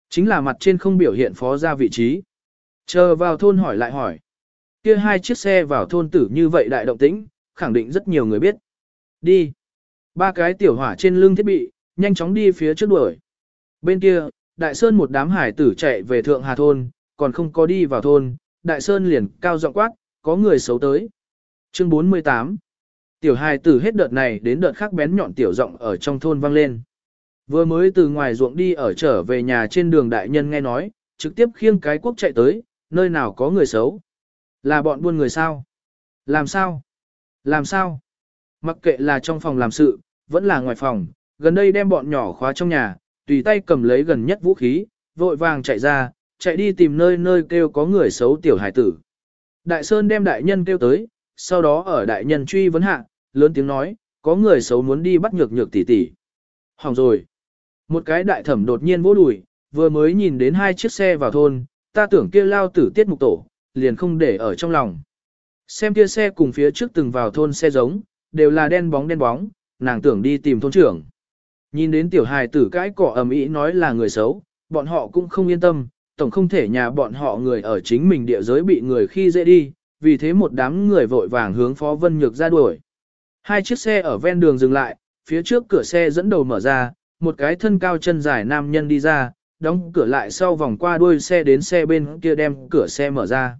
S1: Chính là mặt trên không biểu hiện phó ra vị trí. Chờ vào thôn hỏi lại hỏi. Kia hai chiếc xe vào thôn tử như vậy đại động tĩnh, khẳng định rất nhiều người biết. Đi. Ba cái tiểu hỏa trên lưng thiết bị, nhanh chóng đi phía trước đuổi. Bên kia, Đại Sơn một đám hải tử chạy về Thượng Hà Thôn, còn không có đi vào thôn, Đại Sơn liền cao giọng quát, có người xấu tới. Chương 48 Tiểu hài tử hết đợt này đến đợt khác bén nhọn tiểu giọng ở trong thôn vang lên. Vừa mới từ ngoài ruộng đi ở trở về nhà trên đường đại nhân nghe nói, trực tiếp khiêng cái quốc chạy tới, nơi nào có người xấu. Là bọn buôn người sao? Làm sao? Làm sao? Mặc kệ là trong phòng làm sự, vẫn là ngoài phòng, gần đây đem bọn nhỏ khóa trong nhà, tùy tay cầm lấy gần nhất vũ khí, vội vàng chạy ra, chạy đi tìm nơi nơi kêu có người xấu tiểu hải tử. Đại Sơn đem đại nhân kêu tới, sau đó ở đại nhân truy vấn hạ, lớn tiếng nói, có người xấu muốn đi bắt nhược nhược tỷ tỷ. Hỏng rồi. Một cái đại thẩm đột nhiên vỗ đùi, vừa mới nhìn đến hai chiếc xe vào thôn, ta tưởng kia lao tử tiết mục tổ, liền không để ở trong lòng. Xem kia xe cùng phía trước từng vào thôn xe giống, đều là đen bóng đen bóng, nàng tưởng đi tìm thôn trưởng. Nhìn đến tiểu hài tử cái cỏ ầm ĩ nói là người xấu, bọn họ cũng không yên tâm, tổng không thể nhà bọn họ người ở chính mình địa giới bị người khi dễ đi, vì thế một đám người vội vàng hướng Phó Vân Nhược ra đuổi. Hai chiếc xe ở ven đường dừng lại, phía trước cửa xe dẫn đầu mở ra, một cái thân cao chân dài nam nhân đi ra, đóng cửa lại sau vòng qua đuôi xe đến xe bên kia đem cửa xe mở ra.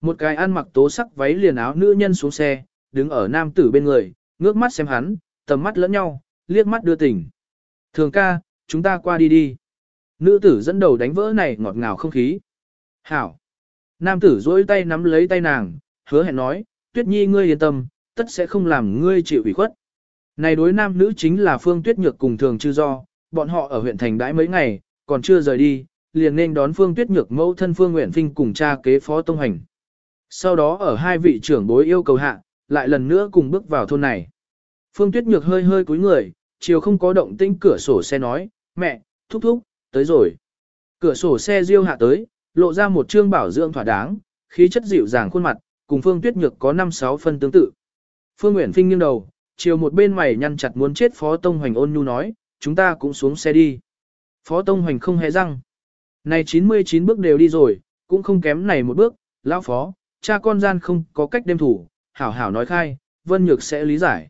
S1: Một cái ăn mặc tố sắc váy liền áo nữ nhân xuống xe, đứng ở nam tử bên người, ngước mắt xem hắn, tầm mắt lẫn nhau, liếc mắt đưa tình. Thường ca, chúng ta qua đi đi. Nữ tử dẫn đầu đánh vỡ này ngọt ngào không khí. Hảo. Nam tử duỗi tay nắm lấy tay nàng, hứa hẹn nói, tuyết nhi ngươi yên tâm, tất sẽ không làm ngươi chịu ủy khuất. Này đối nam nữ chính là phương tuyết nhược cùng thường chư do, bọn họ ở huyện thành đãi mấy ngày, còn chưa rời đi, liền nên đón phương tuyết nhược mẫu thân phương nguyện Vinh cùng cha kế phó tông hành. Sau đó ở hai vị trưởng bối yêu cầu hạ, lại lần nữa cùng bước vào thôn này. Phương tuyết nhược hơi hơi cúi người, chiều không có động tĩnh cửa sổ xe nói, mẹ, thúc thúc, tới rồi. Cửa sổ xe riêu hạ tới, lộ ra một trương bảo dưỡng thỏa đáng, khí chất dịu dàng khuôn mặt, cùng Phương Tuyết Nhược có 5-6 phân tương tự. Phương Nguyễn Phinh nghiêng đầu, chiều một bên mày nhăn chặt muốn chết Phó Tông Hoành ôn nhu nói, chúng ta cũng xuống xe đi. Phó Tông Hoành không hề răng. Này 99 bước đều đi rồi, cũng không kém này một bước, lão phó, cha con gian không có cách đêm thủ, hảo hảo nói khai, Vân Nhược sẽ lý giải.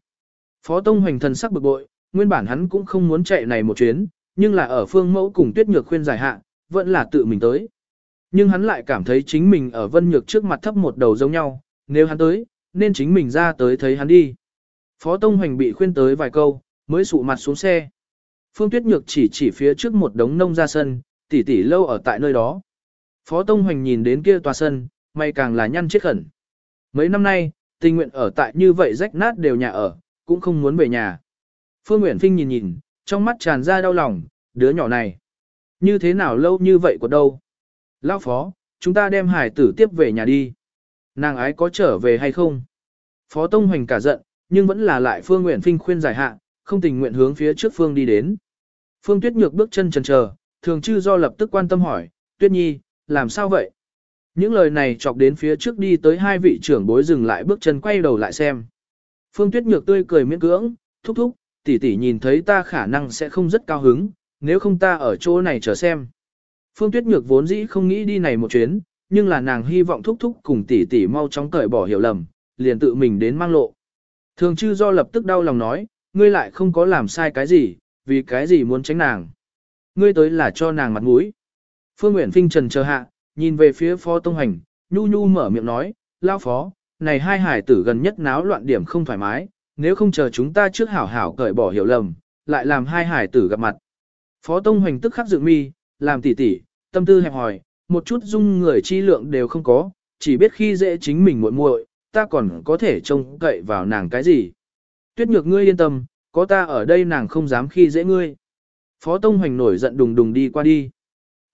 S1: Phó Tông Hoành thần sắc bực bội, nguyên bản hắn cũng không muốn chạy này một chuyến, nhưng là ở phương mẫu cùng tuyết nhược khuyên giải hạ, vẫn là tự mình tới. Nhưng hắn lại cảm thấy chính mình ở vân nhược trước mặt thấp một đầu giống nhau, nếu hắn tới, nên chính mình ra tới thấy hắn đi. Phó Tông Hoành bị khuyên tới vài câu, mới sụ mặt xuống xe. Phương Tuyết Nhược chỉ chỉ phía trước một đống nông ra sân, tỉ tỉ lâu ở tại nơi đó. Phó Tông Hoành nhìn đến kia tòa sân, may càng là nhăn chết khẩn. Mấy năm nay, tình nguyện ở tại như vậy rách nát đều nhà ở, cũng không muốn về nhà. Phương Nguyễn Phinh nhìn nhìn, trong mắt tràn ra đau lòng, đứa nhỏ này. Như thế nào lâu như vậy của đâu? Lão phó, chúng ta đem hải tử tiếp về nhà đi. Nàng ái có trở về hay không? Phó Tông Hoành cả giận, nhưng vẫn là lại Phương Nguyễn Phinh khuyên giải hạ, không tình nguyện hướng phía trước Phương đi đến. Phương Tuyết Nhược bước chân chần chờ, thường chư do lập tức quan tâm hỏi, Tuyết Nhi, làm sao vậy? Những lời này chọc đến phía trước đi tới hai vị trưởng bối dừng lại bước chân quay đầu lại xem. Phương Tuyết Nhược tươi cười miễn cưỡng, thúc thúc, tỷ tỷ nhìn thấy ta khả năng sẽ không rất cao hứng, nếu không ta ở chỗ này chờ xem. Phương Tuyết Nhược vốn dĩ không nghĩ đi này một chuyến, nhưng là nàng hy vọng thúc thúc cùng tỷ tỷ mau chóng cởi bỏ hiểu lầm, liền tự mình đến mang lộ. Thường chư do lập tức đau lòng nói, ngươi lại không có làm sai cái gì, vì cái gì muốn tránh nàng. Ngươi tới là cho nàng mặt mũi. Phương Nguyễn Phinh trần chờ hạ, nhìn về phía phó tông hành, nhu nhu mở miệng nói, lao phó, này hai hải tử gần nhất náo loạn điểm không thoải mái, nếu không chờ chúng ta trước hảo hảo cởi bỏ hiểu lầm, lại làm hai hải tử gặp mặt. Phó Tông Hoành tức khắc dựng mi, làm tỉ tỉ, tâm tư hẹp hòi, một chút dung người chi lượng đều không có, chỉ biết khi dễ chính mình muội muội, ta còn có thể trông cậy vào nàng cái gì. Tuyết nhược ngươi yên tâm, có ta ở đây nàng không dám khi dễ ngươi. Phó Tông Hoành nổi giận đùng đùng đi qua đi.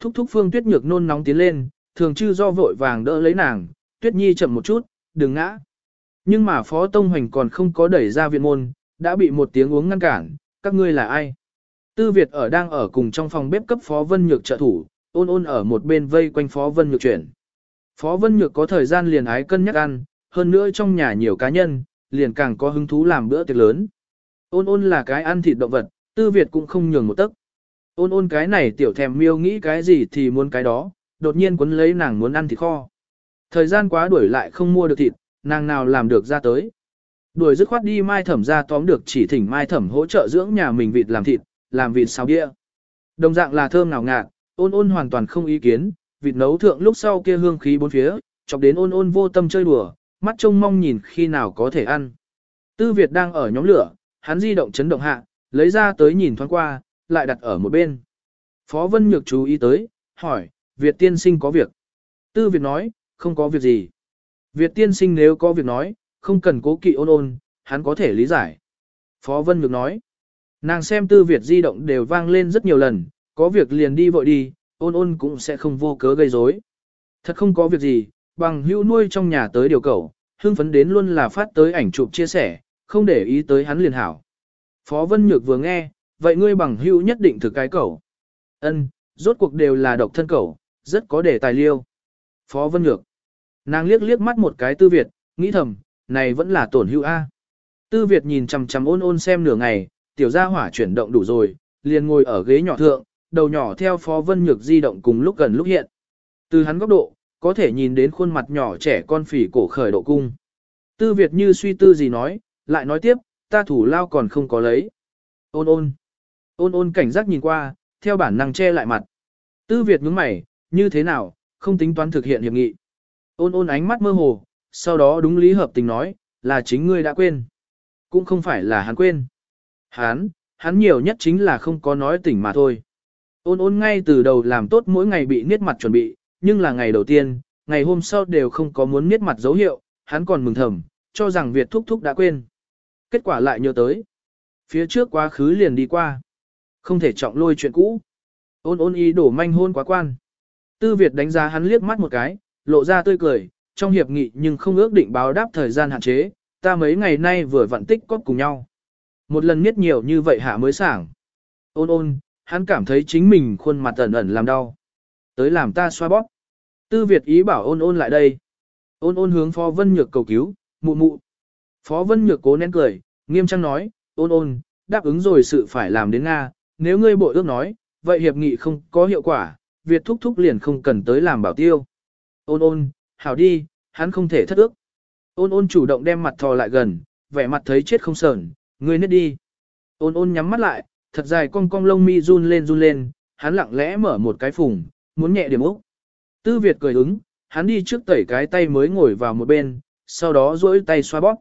S1: Thúc thúc phương tuyết nhược nôn nóng tiến lên, thường chư do vội vàng đỡ lấy nàng, tuyết nhi chậm một chút, đừng ngã. Nhưng mà Phó Tông Hoành còn không có đẩy ra viện môn, đã bị một tiếng uống ngăn cản, các ngươi là ai? Tư Việt ở đang ở cùng trong phòng bếp cấp Phó Vân Nhược trợ thủ, ôn ôn ở một bên vây quanh Phó Vân Nhược chuyển. Phó Vân Nhược có thời gian liền ái cân nhắc ăn, hơn nữa trong nhà nhiều cá nhân, liền càng có hứng thú làm bữa tiệc lớn. Ôn ôn là cái ăn thịt động vật, Tư Việt cũng không nhường một tấc. Ôn ôn cái này tiểu thèm miêu nghĩ cái gì thì muốn cái đó, đột nhiên quấn lấy nàng muốn ăn thịt kho. Thời gian quá đuổi lại không mua được thịt, nàng nào làm được ra tới. Đuổi dứt khoát đi mai thẩm ra tóm được chỉ thỉnh mai thẩm hỗ trợ dưỡng nhà mình vịt làm thịt, làm vịt xào đĩa. Đồng dạng là thơm nào ngạt, ôn ôn hoàn toàn không ý kiến, vịt nấu thượng lúc sau kia hương khí bốn phía, chọc đến ôn ôn vô tâm chơi đùa, mắt trông mong nhìn khi nào có thể ăn. Tư Việt đang ở nhóm lửa, hắn di động chấn động hạ, lấy ra tới nhìn thoáng qua, lại đặt ở một bên. Phó Vân Nhược chú ý tới, hỏi, Việt tiên sinh có việc. Tư Việt nói, không có việc gì. Việt tiên sinh nếu có việc nói, không cần cố kỵ ôn ôn, hắn có thể lý giải. Phó Vân Nhược nói, nàng xem Tư Việt di động đều vang lên rất nhiều lần, có việc liền đi vội đi, ôn ôn cũng sẽ không vô cớ gây rối. Thật không có việc gì, bằng hữu nuôi trong nhà tới điều cầu, hương phấn đến luôn là phát tới ảnh chụp chia sẻ, không để ý tới hắn liền hảo. Phó Vân Nhược vừa nghe, vậy ngươi bằng hữu nhất định thực cái cầu. Ân, rốt cuộc đều là độc thân cầu, rất có đề tài liêu. Phó Vân Nhược. Nàng liếc liếc mắt một cái Tư Việt, nghĩ thầm, này vẫn là tổn hữu A. Tư Việt nhìn chằm chằm ôn ôn xem nửa ngày, tiểu gia hỏa chuyển động đủ rồi, liền ngồi ở ghế nhỏ thượng, đầu nhỏ theo Phó Vân Nhược di động cùng lúc gần lúc hiện. Từ hắn góc độ, có thể nhìn đến khuôn mặt nhỏ trẻ con phỉ cổ khởi độ cung. Tư Việt như suy tư gì nói, lại nói tiếp, ta thủ lao còn không có lấy. Ôn ôn. Ôn ôn cảnh giác nhìn qua, theo bản năng che lại mặt. Tư Việt nhướng mày, như thế nào, không tính toán thực hiện hiệp nghị. Ôn ôn ánh mắt mơ hồ, sau đó đúng lý hợp tình nói, là chính ngươi đã quên. Cũng không phải là hắn quên. Hắn, hắn nhiều nhất chính là không có nói tỉnh mà thôi. Ôn ôn ngay từ đầu làm tốt mỗi ngày bị niết mặt chuẩn bị, nhưng là ngày đầu tiên, ngày hôm sau đều không có muốn niết mặt dấu hiệu, hắn còn mừng thầm, cho rằng Việt thúc thúc đã quên. Kết quả lại nhớ tới. Phía trước quá khứ liền đi qua. Không thể trọng lôi chuyện cũ. Ôn ôn ý đổ manh hôn quá quan. Tư Việt đánh giá hắn liếc mắt một cái, lộ ra tươi cười, trong hiệp nghị nhưng không ước định báo đáp thời gian hạn chế, ta mấy ngày nay vừa vận tích cóp cùng nhau. Một lần miết nhiều như vậy hạ mới sảng. Ôn ôn, hắn cảm thấy chính mình khuôn mặt ẩn ẩn làm đau. Tới làm ta xoa bóp. Tư Việt ý bảo ôn ôn lại đây. Ôn ôn hướng Phó Vân Nhược cầu cứu, mụ mụ. Phó Vân Nhược cố nén cười, nghiêm trang nói, ôn ôn, đáp ứng rồi sự phải làm đến Nga, nếu ngươi bội ước nói, vậy hiệp nghị không có hiệu quả, Việt thúc thúc liền không cần tới làm bảo tiêu. Ôn ôn, hảo đi, hắn không thể thất ước. Ôn ôn chủ động đem mặt thò lại gần, vẻ mặt thấy chết không sờn, ngươi nết đi. Ôn ôn nhắm mắt lại, thật dài cong cong lông mi run lên run lên, hắn lặng lẽ mở một cái phùng, muốn nhẹ điểm úc. Tư Việt cười ứng, hắn đi trước tẩy cái tay mới ngồi vào một bên, sau đó duỗi tay xoa bóp.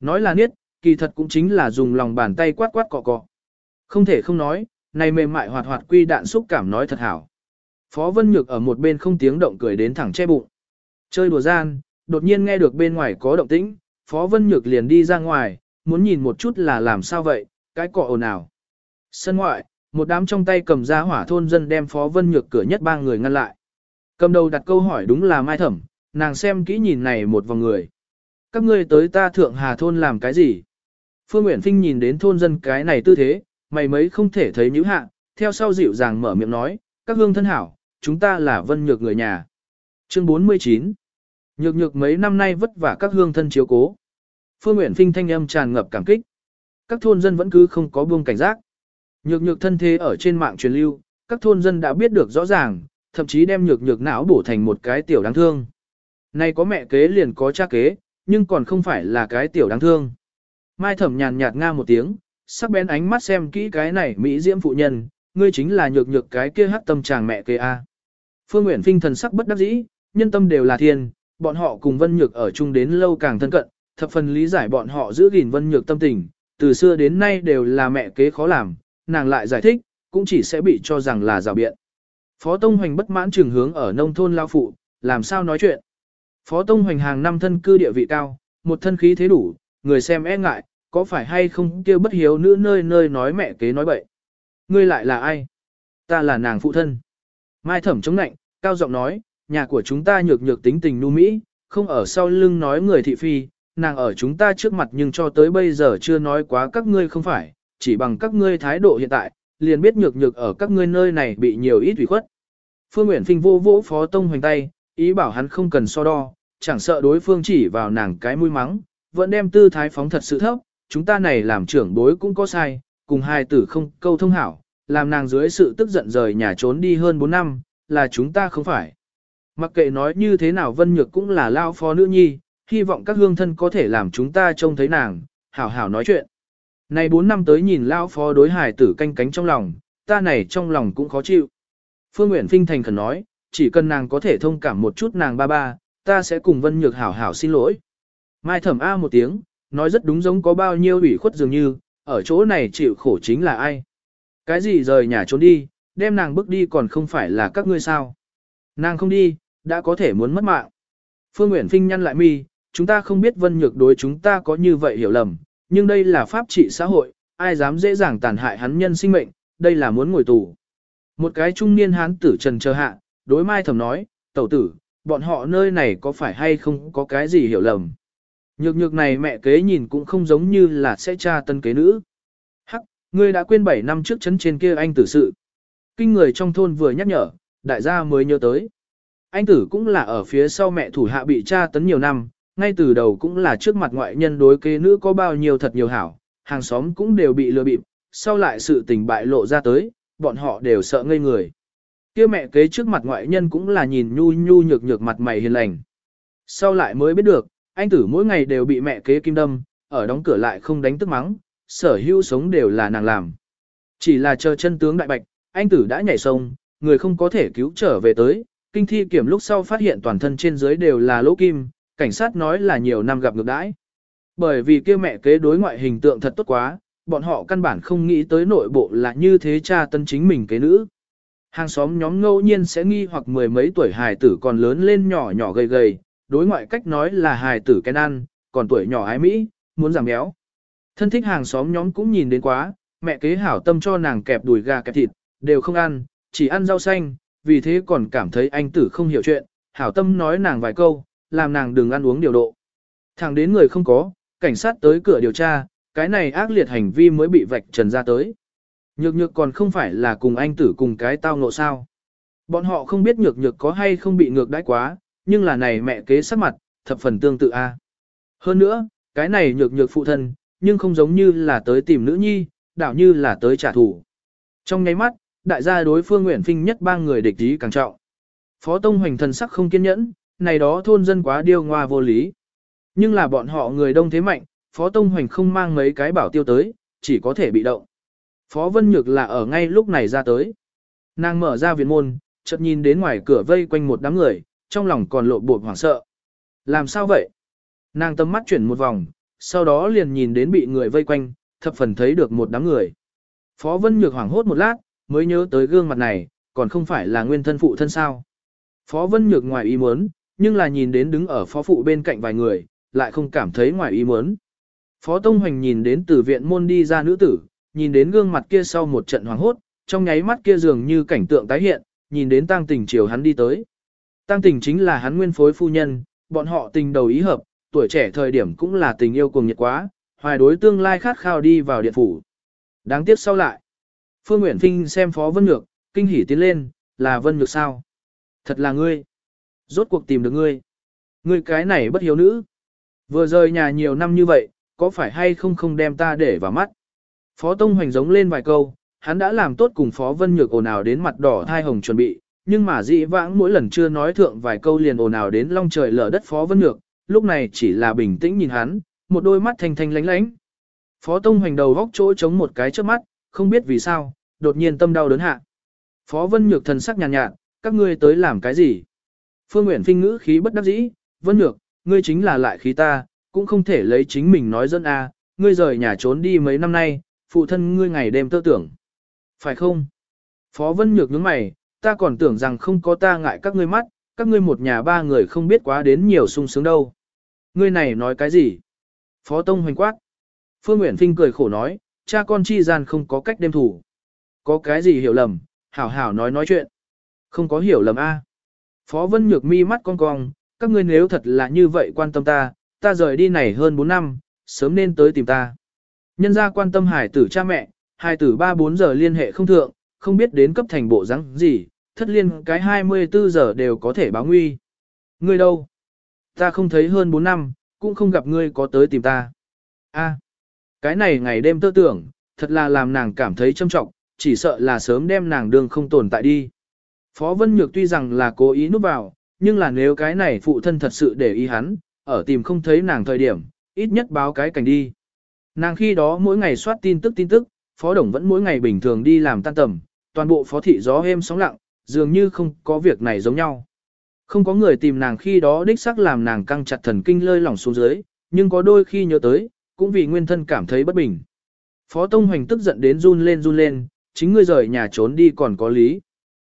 S1: Nói là niết, kỳ thật cũng chính là dùng lòng bàn tay quát quát cọ cọ. Không thể không nói, này mềm mại hoạt hoạt quy đạn xúc cảm nói thật hảo. Phó Vân Nhược ở một bên không tiếng động cười đến thẳng che bụng. Chơi đùa gian, đột nhiên nghe được bên ngoài có động tĩnh, Phó Vân Nhược liền đi ra ngoài, muốn nhìn một chút là làm sao vậy, cái cọ ồn ào. Sân ngoại, một đám trong tay cầm ra hỏa thôn dân đem Phó Vân Nhược cửa nhất ba người ngăn lại. Cầm đầu đặt câu hỏi đúng là Mai Thẩm, nàng xem kỹ nhìn này một vòng người. Các ngươi tới ta thượng hà thôn làm cái gì? Phương Nguyễn Phinh nhìn đến thôn dân cái này tư thế, mày mấy không thể thấy nhữ hạ, theo sau dịu dàng mở miệng nói, các hương thân hảo, chúng ta là vân nhược người nhà. Chương 49 Nhược nhược mấy năm nay vất vả các hương thân chiếu cố. Phương Nguyễn Phinh thanh âm tràn ngập cảm kích. Các thôn dân vẫn cứ không có buông cảnh giác. Nhược nhược thân thế ở trên mạng truyền lưu, các thôn dân đã biết được rõ ràng, thậm chí đem nhược nhược não bổ thành một cái tiểu đáng thương. Nay có mẹ kế liền có cha kế, nhưng còn không phải là cái tiểu đáng thương. Mai thẩm nhàn nhạt nga một tiếng, sắc bén ánh mắt xem kỹ cái này Mỹ diễm phụ nhân, ngươi chính là nhược nhược cái kia hát tâm chàng mẹ kế a. Phương Nguyễn Phinh thần sắc bất đắc dĩ, nhân tâm đều là thiên, bọn họ cùng Vân Nhược ở chung đến lâu càng thân cận, thập phần lý giải bọn họ giữ gìn Vân Nhược tâm tình, từ xưa đến nay đều là mẹ kế khó làm, nàng lại giải thích, cũng chỉ sẽ bị cho rằng là rào biện. Phó Tông Hoành bất mãn trường hướng ở nông thôn lao phụ, làm sao nói chuyện. Phó Tông Hoành hàng năm thân cư địa vị cao, một thân khí thế đủ, người xem e ngại, có phải hay không kêu bất hiếu nữ nơi nơi nói mẹ kế nói bậy. Ngươi lại là ai? Ta là nàng phụ thân. Mai thẩm chống nạnh, cao giọng nói, nhà của chúng ta nhược nhược tính tình nu mỹ, không ở sau lưng nói người thị phi, nàng ở chúng ta trước mặt nhưng cho tới bây giờ chưa nói quá các ngươi không phải, chỉ bằng các ngươi thái độ hiện tại, liền biết nhược nhược ở các ngươi nơi này bị nhiều ít ủy khuất. Phương Nguyễn Phinh vô vỗ Phó Tông hoành tay, ý bảo hắn không cần so đo, chẳng sợ đối phương chỉ vào nàng cái mũi mắng, vẫn đem tư thái phóng thật sự thấp, chúng ta này làm trưởng bối cũng có sai, cùng hai tử không câu thông hảo, làm nàng dưới sự tức giận rời nhà trốn đi hơn 4 năm, là chúng ta không phải. Mặc kệ nói như thế nào Vân Nhược cũng là lao phó nữ nhi, hy vọng các hương thân có thể làm chúng ta trông thấy nàng, hảo hảo nói chuyện. Này 4 năm tới nhìn lao phó đối hải tử canh cánh trong lòng, ta này trong lòng cũng khó chịu. Phương Nguyễn Phinh thành khẩn nói, chỉ cần nàng có thể thông cảm một chút nàng ba ba, ta sẽ cùng Vân Nhược hảo hảo xin lỗi. Mai thẩm A một tiếng, nói rất đúng giống có bao nhiêu ủy khuất dường như, ở chỗ này chịu khổ chính là ai. Cái gì rời nhà trốn đi, đem nàng bước đi còn không phải là các ngươi sao. Nàng không đi, đã có thể muốn mất mạng. Phương Nguyễn Phinh nhăn lại mi, chúng ta không biết Vân Nhược đối chúng ta có như vậy hiểu lầm, nhưng đây là pháp trị xã hội, ai dám dễ dàng tàn hại hắn nhân sinh mệnh, đây là muốn ngồi tù. Một cái trung niên hán tử trần chờ hạ, đối mai thầm nói, tẩu tử, bọn họ nơi này có phải hay không có cái gì hiểu lầm. Nhược nhược này mẹ kế nhìn cũng không giống như là sẽ cha tân kế nữ. Ngươi đã quên 7 năm trước chấn trên kia anh tử sự. Kinh người trong thôn vừa nhắc nhở, đại gia mới nhớ tới. Anh tử cũng là ở phía sau mẹ thủ hạ bị cha tấn nhiều năm, ngay từ đầu cũng là trước mặt ngoại nhân đối kế nữ có bao nhiêu thật nhiều hảo, hàng xóm cũng đều bị lừa bịp, sau lại sự tình bại lộ ra tới, bọn họ đều sợ ngây người. Kia mẹ kế trước mặt ngoại nhân cũng là nhìn nhu nhu nhược nhược mặt mày hiền lành. Sau lại mới biết được, anh tử mỗi ngày đều bị mẹ kế kim đâm, ở đóng cửa lại không đánh tức mắng, sở hữu sống đều là nàng làm. Chỉ là chờ chân tướng đại bạch, anh tử đã nhảy sông, người không có thể cứu trở về tới, kinh thi kiểm lúc sau phát hiện toàn thân trên dưới đều là lỗ kim, cảnh sát nói là nhiều năm gặp ngược đãi. Bởi vì kia mẹ kế đối ngoại hình tượng thật tốt quá, bọn họ căn bản không nghĩ tới nội bộ là như thế cha tân chính mình kế nữ. Hàng xóm nhóm ngẫu nhiên sẽ nghi hoặc mười mấy tuổi hài tử còn lớn lên nhỏ nhỏ gầy gầy, đối ngoại cách nói là hài tử kén ăn, còn tuổi nhỏ ái Mỹ, muốn giảm béo. Thân thích hàng xóm nhóm cũng nhìn đến quá, mẹ kế hảo tâm cho nàng kẹp đùi gà kẹp thịt, đều không ăn, chỉ ăn rau xanh, vì thế còn cảm thấy anh tử không hiểu chuyện, hảo tâm nói nàng vài câu, làm nàng đừng ăn uống điều độ. Thẳng đến người không có, cảnh sát tới cửa điều tra, cái này ác liệt hành vi mới bị vạch trần ra tới. Nhược nhược còn không phải là cùng anh tử cùng cái tao ngộ sao. Bọn họ không biết nhược nhược có hay không bị ngược đãi quá, nhưng là này mẹ kế sắc mặt, thập phần tương tự a. Hơn nữa, cái này nhược nhược phụ thân, nhưng không giống như là tới tìm nữ nhi, đảo như là tới trả thù. Trong nháy mắt, đại gia đối phương nguyện phinh nhất ba người địch ý càng trọng. Phó Tông Hoành thần sắc không kiên nhẫn, này đó thôn dân quá điêu ngoa vô lý. Nhưng là bọn họ người đông thế mạnh, Phó Tông Hoành không mang mấy cái bảo tiêu tới, chỉ có thể bị động. Phó Vân Nhược là ở ngay lúc này ra tới. Nàng mở ra viện môn, chợt nhìn đến ngoài cửa vây quanh một đám người, trong lòng còn lộ bột hoảng sợ. Làm sao vậy? Nàng tâm mắt chuyển một vòng, sau đó liền nhìn đến bị người vây quanh, thập phần thấy được một đám người. Phó Vân Nhược hoảng hốt một lát, mới nhớ tới gương mặt này, còn không phải là nguyên thân phụ thân sao. Phó Vân Nhược ngoài ý muốn, nhưng là nhìn đến đứng ở phó phụ bên cạnh vài người, lại không cảm thấy ngoài ý muốn. Phó Tông Hoành nhìn đến từ viện môn đi ra nữ tử, nhìn đến gương mặt kia sau một trận hoảng hốt, trong nháy mắt kia dường như cảnh tượng tái hiện, nhìn đến tang tình chiều hắn đi tới. Tang tình chính là hắn nguyên phối phu nhân, bọn họ tình đầu ý hợp, tuổi trẻ thời điểm cũng là tình yêu cuồng nhiệt quá, hoài đối tương lai khát khao đi vào điện phủ. Đáng tiếc sau lại. Phương Nguyễn Phinh xem Phó Vân Nhược, kinh hỉ tiến lên, là Vân Nhược sao? Thật là ngươi. Rốt cuộc tìm được ngươi. Ngươi cái này bất hiếu nữ. Vừa rời nhà nhiều năm như vậy, có phải hay không không đem ta để vào mắt? Phó Tông Hoành giống lên vài câu, hắn đã làm tốt cùng Phó Vân Nhược ồn ào đến mặt đỏ thai hồng chuẩn bị, nhưng mà dị vãng mỗi lần chưa nói thượng vài câu liền ồn ào đến long trời lở đất Phó Vân Nhược, lúc này chỉ là bình tĩnh nhìn hắn, một đôi mắt thanh thanh lánh lánh. Phó Tông Hoành đầu góc chỗ chống một cái trước mắt, không biết vì sao, đột nhiên tâm đau đớn hạ. Phó Vân Nhược thần sắc nhàn nhạt, nhạt, các ngươi tới làm cái gì? Phương Nguyễn Phinh ngữ khí bất đắc dĩ, Vân Nhược, ngươi chính là lại khí ta, cũng không thể lấy chính mình nói dân a, ngươi rời nhà trốn đi mấy năm nay, phụ thân ngươi ngày đêm tơ tưởng. Phải không? Phó Vân Nhược nhướng mày, ta còn tưởng rằng không có ta ngại các ngươi mắt, các ngươi một nhà ba người không biết quá đến nhiều sung sướng đâu. Ngươi này nói cái gì? Phó Tông hoành quát. Phương Nguyễn Phinh cười khổ nói, cha con chi gian không có cách đêm thủ. Có cái gì hiểu lầm, hảo hảo nói nói chuyện. Không có hiểu lầm a. Phó Vân Nhược mi mắt cong cong, các ngươi nếu thật là như vậy quan tâm ta, ta rời đi này hơn 4 năm, sớm nên tới tìm ta. Nhân gia quan tâm hải tử cha mẹ, hải tử 3-4 giờ liên hệ không thượng, không biết đến cấp thành bộ rắn gì, thất liên cái 24 giờ đều có thể báo nguy. Ngươi đâu? Ta không thấy hơn 4 năm, cũng không gặp ngươi có tới tìm ta. A, cái này ngày đêm tơ tưởng, thật là làm nàng cảm thấy trâm trọng, chỉ sợ là sớm đem nàng đường không tồn tại đi. Phó Vân Nhược tuy rằng là cố ý núp vào, nhưng là nếu cái này phụ thân thật sự để ý hắn, ở tìm không thấy nàng thời điểm, ít nhất báo cái cảnh đi. Nàng khi đó mỗi ngày soát tin tức tin tức, Phó Đồng vẫn mỗi ngày bình thường đi làm tan tầm, toàn bộ phó thị gió êm sóng lặng, dường như không có việc này giống nhau. Không có người tìm nàng khi đó đích xác làm nàng căng chặt thần kinh lơi lỏng xuống dưới, nhưng có đôi khi nhớ tới, cũng vì nguyên thân cảm thấy bất bình. Phó Tông Hoành tức giận đến run lên run lên, chính ngươi rời nhà trốn đi còn có lý.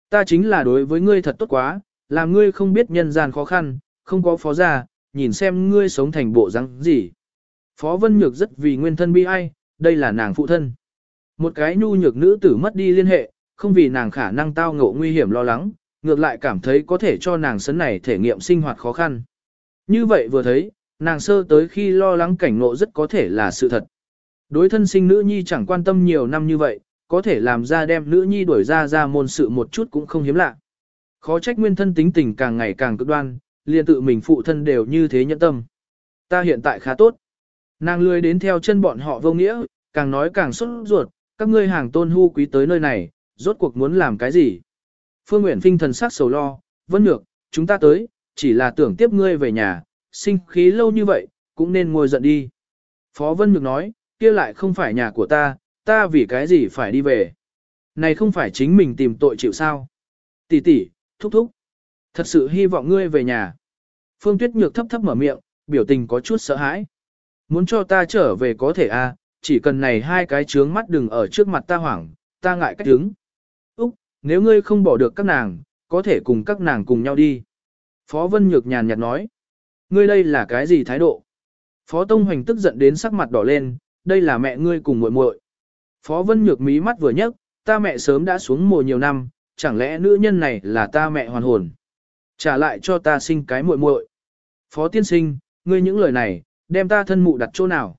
S1: Ta chính là đối với ngươi thật tốt quá, làm ngươi không biết nhân gian khó khăn, không có phó gia, nhìn xem ngươi sống thành bộ răng gì. Phó Vân Nhược rất vì nguyên thân bi ai, đây là nàng phụ thân. Một cái nhu nhược nữ tử mất đi liên hệ, không vì nàng khả năng tao ngộ nguy hiểm lo lắng, ngược lại cảm thấy có thể cho nàng sấn này thể nghiệm sinh hoạt khó khăn. Như vậy vừa thấy, nàng sơ tới khi lo lắng cảnh ngộ rất có thể là sự thật. Đối thân sinh nữ nhi chẳng quan tâm nhiều năm như vậy, có thể làm ra đem nữ nhi đuổi ra ra môn sự một chút cũng không hiếm lạ. Khó trách nguyên thân tính tình càng ngày càng cực đoan, liền tự mình phụ thân đều như thế nhẫn tâm. Ta hiện tại khá tốt. Nàng lười đến theo chân bọn họ vô nghĩa, càng nói càng xuất ruột, các ngươi hàng tôn hưu quý tới nơi này, rốt cuộc muốn làm cái gì? Phương Nguyễn Phinh thần sắc sầu lo, vân nhược, chúng ta tới, chỉ là tưởng tiếp ngươi về nhà, sinh khí lâu như vậy, cũng nên ngồi giận đi. Phó Vân Nhược nói, kia lại không phải nhà của ta, ta vì cái gì phải đi về. Này không phải chính mình tìm tội chịu sao. Tỷ tỷ, thúc thúc. Thật sự hy vọng ngươi về nhà. Phương Tuyết Nhược thấp thấp mở miệng, biểu tình có chút sợ hãi. Muốn cho ta trở về có thể à, chỉ cần này hai cái trướng mắt đừng ở trước mặt ta hoảng, ta ngại cách đứng. Nếu ngươi không bỏ được các nàng, có thể cùng các nàng cùng nhau đi. Phó Vân Nhược nhàn nhạt nói. Ngươi đây là cái gì thái độ? Phó Tông Hoành tức giận đến sắc mặt đỏ lên, đây là mẹ ngươi cùng muội muội. Phó Vân Nhược mí mắt vừa nhấc, ta mẹ sớm đã xuống mồ nhiều năm, chẳng lẽ nữ nhân này là ta mẹ hoàn hồn? Trả lại cho ta sinh cái muội muội. Phó tiên sinh, ngươi những lời này, đem ta thân mụ đặt chỗ nào?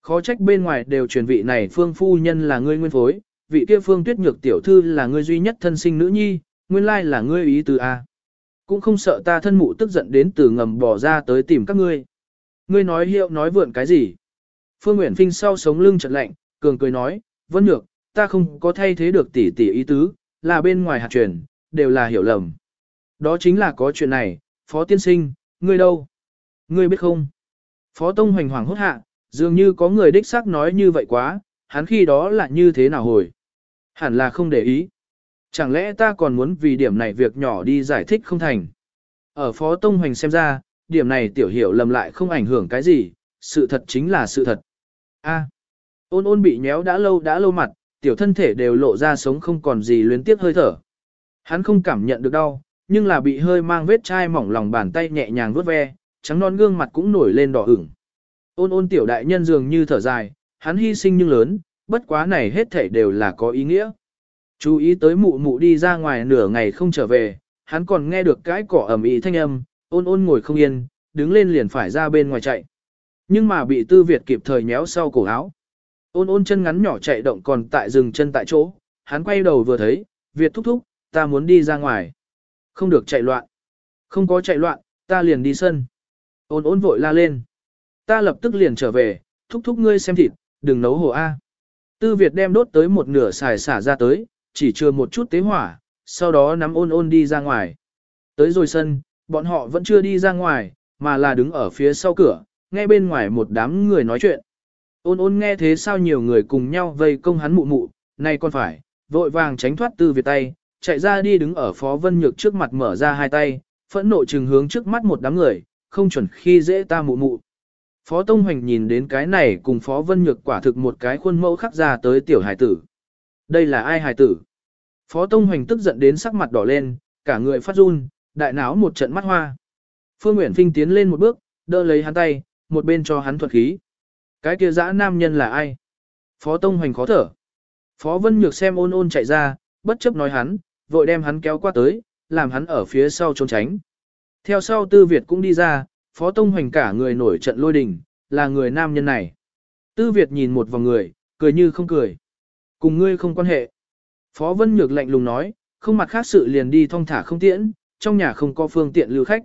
S1: Khó trách bên ngoài đều truyền vị này phương phu nhân là ngươi nguyên phối, vị kia phương tuyết nhược tiểu thư là ngươi duy nhất thân sinh nữ nhi, nguyên lai là ngươi ý từ A. Cũng không sợ ta thân mụ tức giận đến từ ngầm bỏ ra tới tìm các ngươi. Ngươi nói hiệu nói vượn cái gì? Phương Nguyễn Phinh sau sống lưng chợt lạnh, cường cười nói, vân nhược, ta không có thay thế được tỷ tỷ ý tứ, là bên ngoài hạt truyền, đều là hiểu lầm. Đó chính là có chuyện này, Phó Tiên Sinh, ngươi đâu? Ngươi biết không? Phó Tông hoành hoàng hốt hạ, dường như có người đích xác nói như vậy quá, hắn khi đó là như thế nào hồi? Hẳn là không để ý. Chẳng lẽ ta còn muốn vì điểm này việc nhỏ đi giải thích không thành? Ở Phó Tông Hoành xem ra, điểm này tiểu hiểu lầm lại không ảnh hưởng cái gì, sự thật chính là sự thật. A. ôn ôn bị nhéo đã lâu đã lâu mặt, tiểu thân thể đều lộ ra sống không còn gì luyến tiếc hơi thở. Hắn không cảm nhận được đau, nhưng là bị hơi mang vết chai mỏng lòng bàn tay nhẹ nhàng vuốt ve, trắng non gương mặt cũng nổi lên đỏ ửng. Ôn ôn tiểu đại nhân dường như thở dài, hắn hy sinh nhưng lớn, bất quá này hết thảy đều là có ý nghĩa. Chú ý tới mụ mụ đi ra ngoài nửa ngày không trở về, hắn còn nghe được cái cỏ ẩm ý thanh âm, ôn ôn ngồi không yên, đứng lên liền phải ra bên ngoài chạy. Nhưng mà bị tư Việt kịp thời nhéo sau cổ áo. Ôn ôn chân ngắn nhỏ chạy động còn tại dừng chân tại chỗ, hắn quay đầu vừa thấy, Việt thúc thúc, ta muốn đi ra ngoài. Không được chạy loạn. Không có chạy loạn, ta liền đi sân. Ôn ôn vội la lên. Ta lập tức liền trở về, thúc thúc ngươi xem thịt, đừng nấu hồ A. Tư Việt đem đốt tới một nửa xài xả ra tới, chỉ chưa một chút tế hỏa, sau đó nắm ôn ôn đi ra ngoài. Tới rồi sân, bọn họ vẫn chưa đi ra ngoài, mà là đứng ở phía sau cửa, nghe bên ngoài một đám người nói chuyện. Ôn ôn nghe thế sao nhiều người cùng nhau vây công hắn mụ mụ, này con phải, vội vàng tránh thoát tư Việt tay, chạy ra đi đứng ở Phó Vân Nhược trước mặt mở ra hai tay, phẫn nộ trừng hướng trước mắt một đám người, không chuẩn khi dễ ta mụ mụ. Phó Tông Hoành nhìn đến cái này cùng Phó Vân Nhược quả thực một cái khuôn mẫu khắc ra tới tiểu hải tử. Đây là ai hải tử? Phó Tông Hoành tức giận đến sắc mặt đỏ lên, cả người phát run, đại náo một trận mắt hoa. Phương Nguyễn Phinh tiến lên một bước, đỡ lấy hắn tay, một bên cho hắn thuật khí. Cái kia dã nam nhân là ai? Phó Tông Hoành khó thở. Phó Vân Nhược xem ôn ôn chạy ra, bất chấp nói hắn, vội đem hắn kéo qua tới, làm hắn ở phía sau trốn tránh. Theo sau Tư Việt cũng đi ra, Phó Tông Hoành cả người nổi trận lôi đình, là người nam nhân này. Tư Việt nhìn một vòng người, cười như không cười. Cùng ngươi không quan hệ. Phó Vân Nhược lạnh lùng nói, không mặt khác sự liền đi thong thả không tiễn, trong nhà không có phương tiện lưu khách.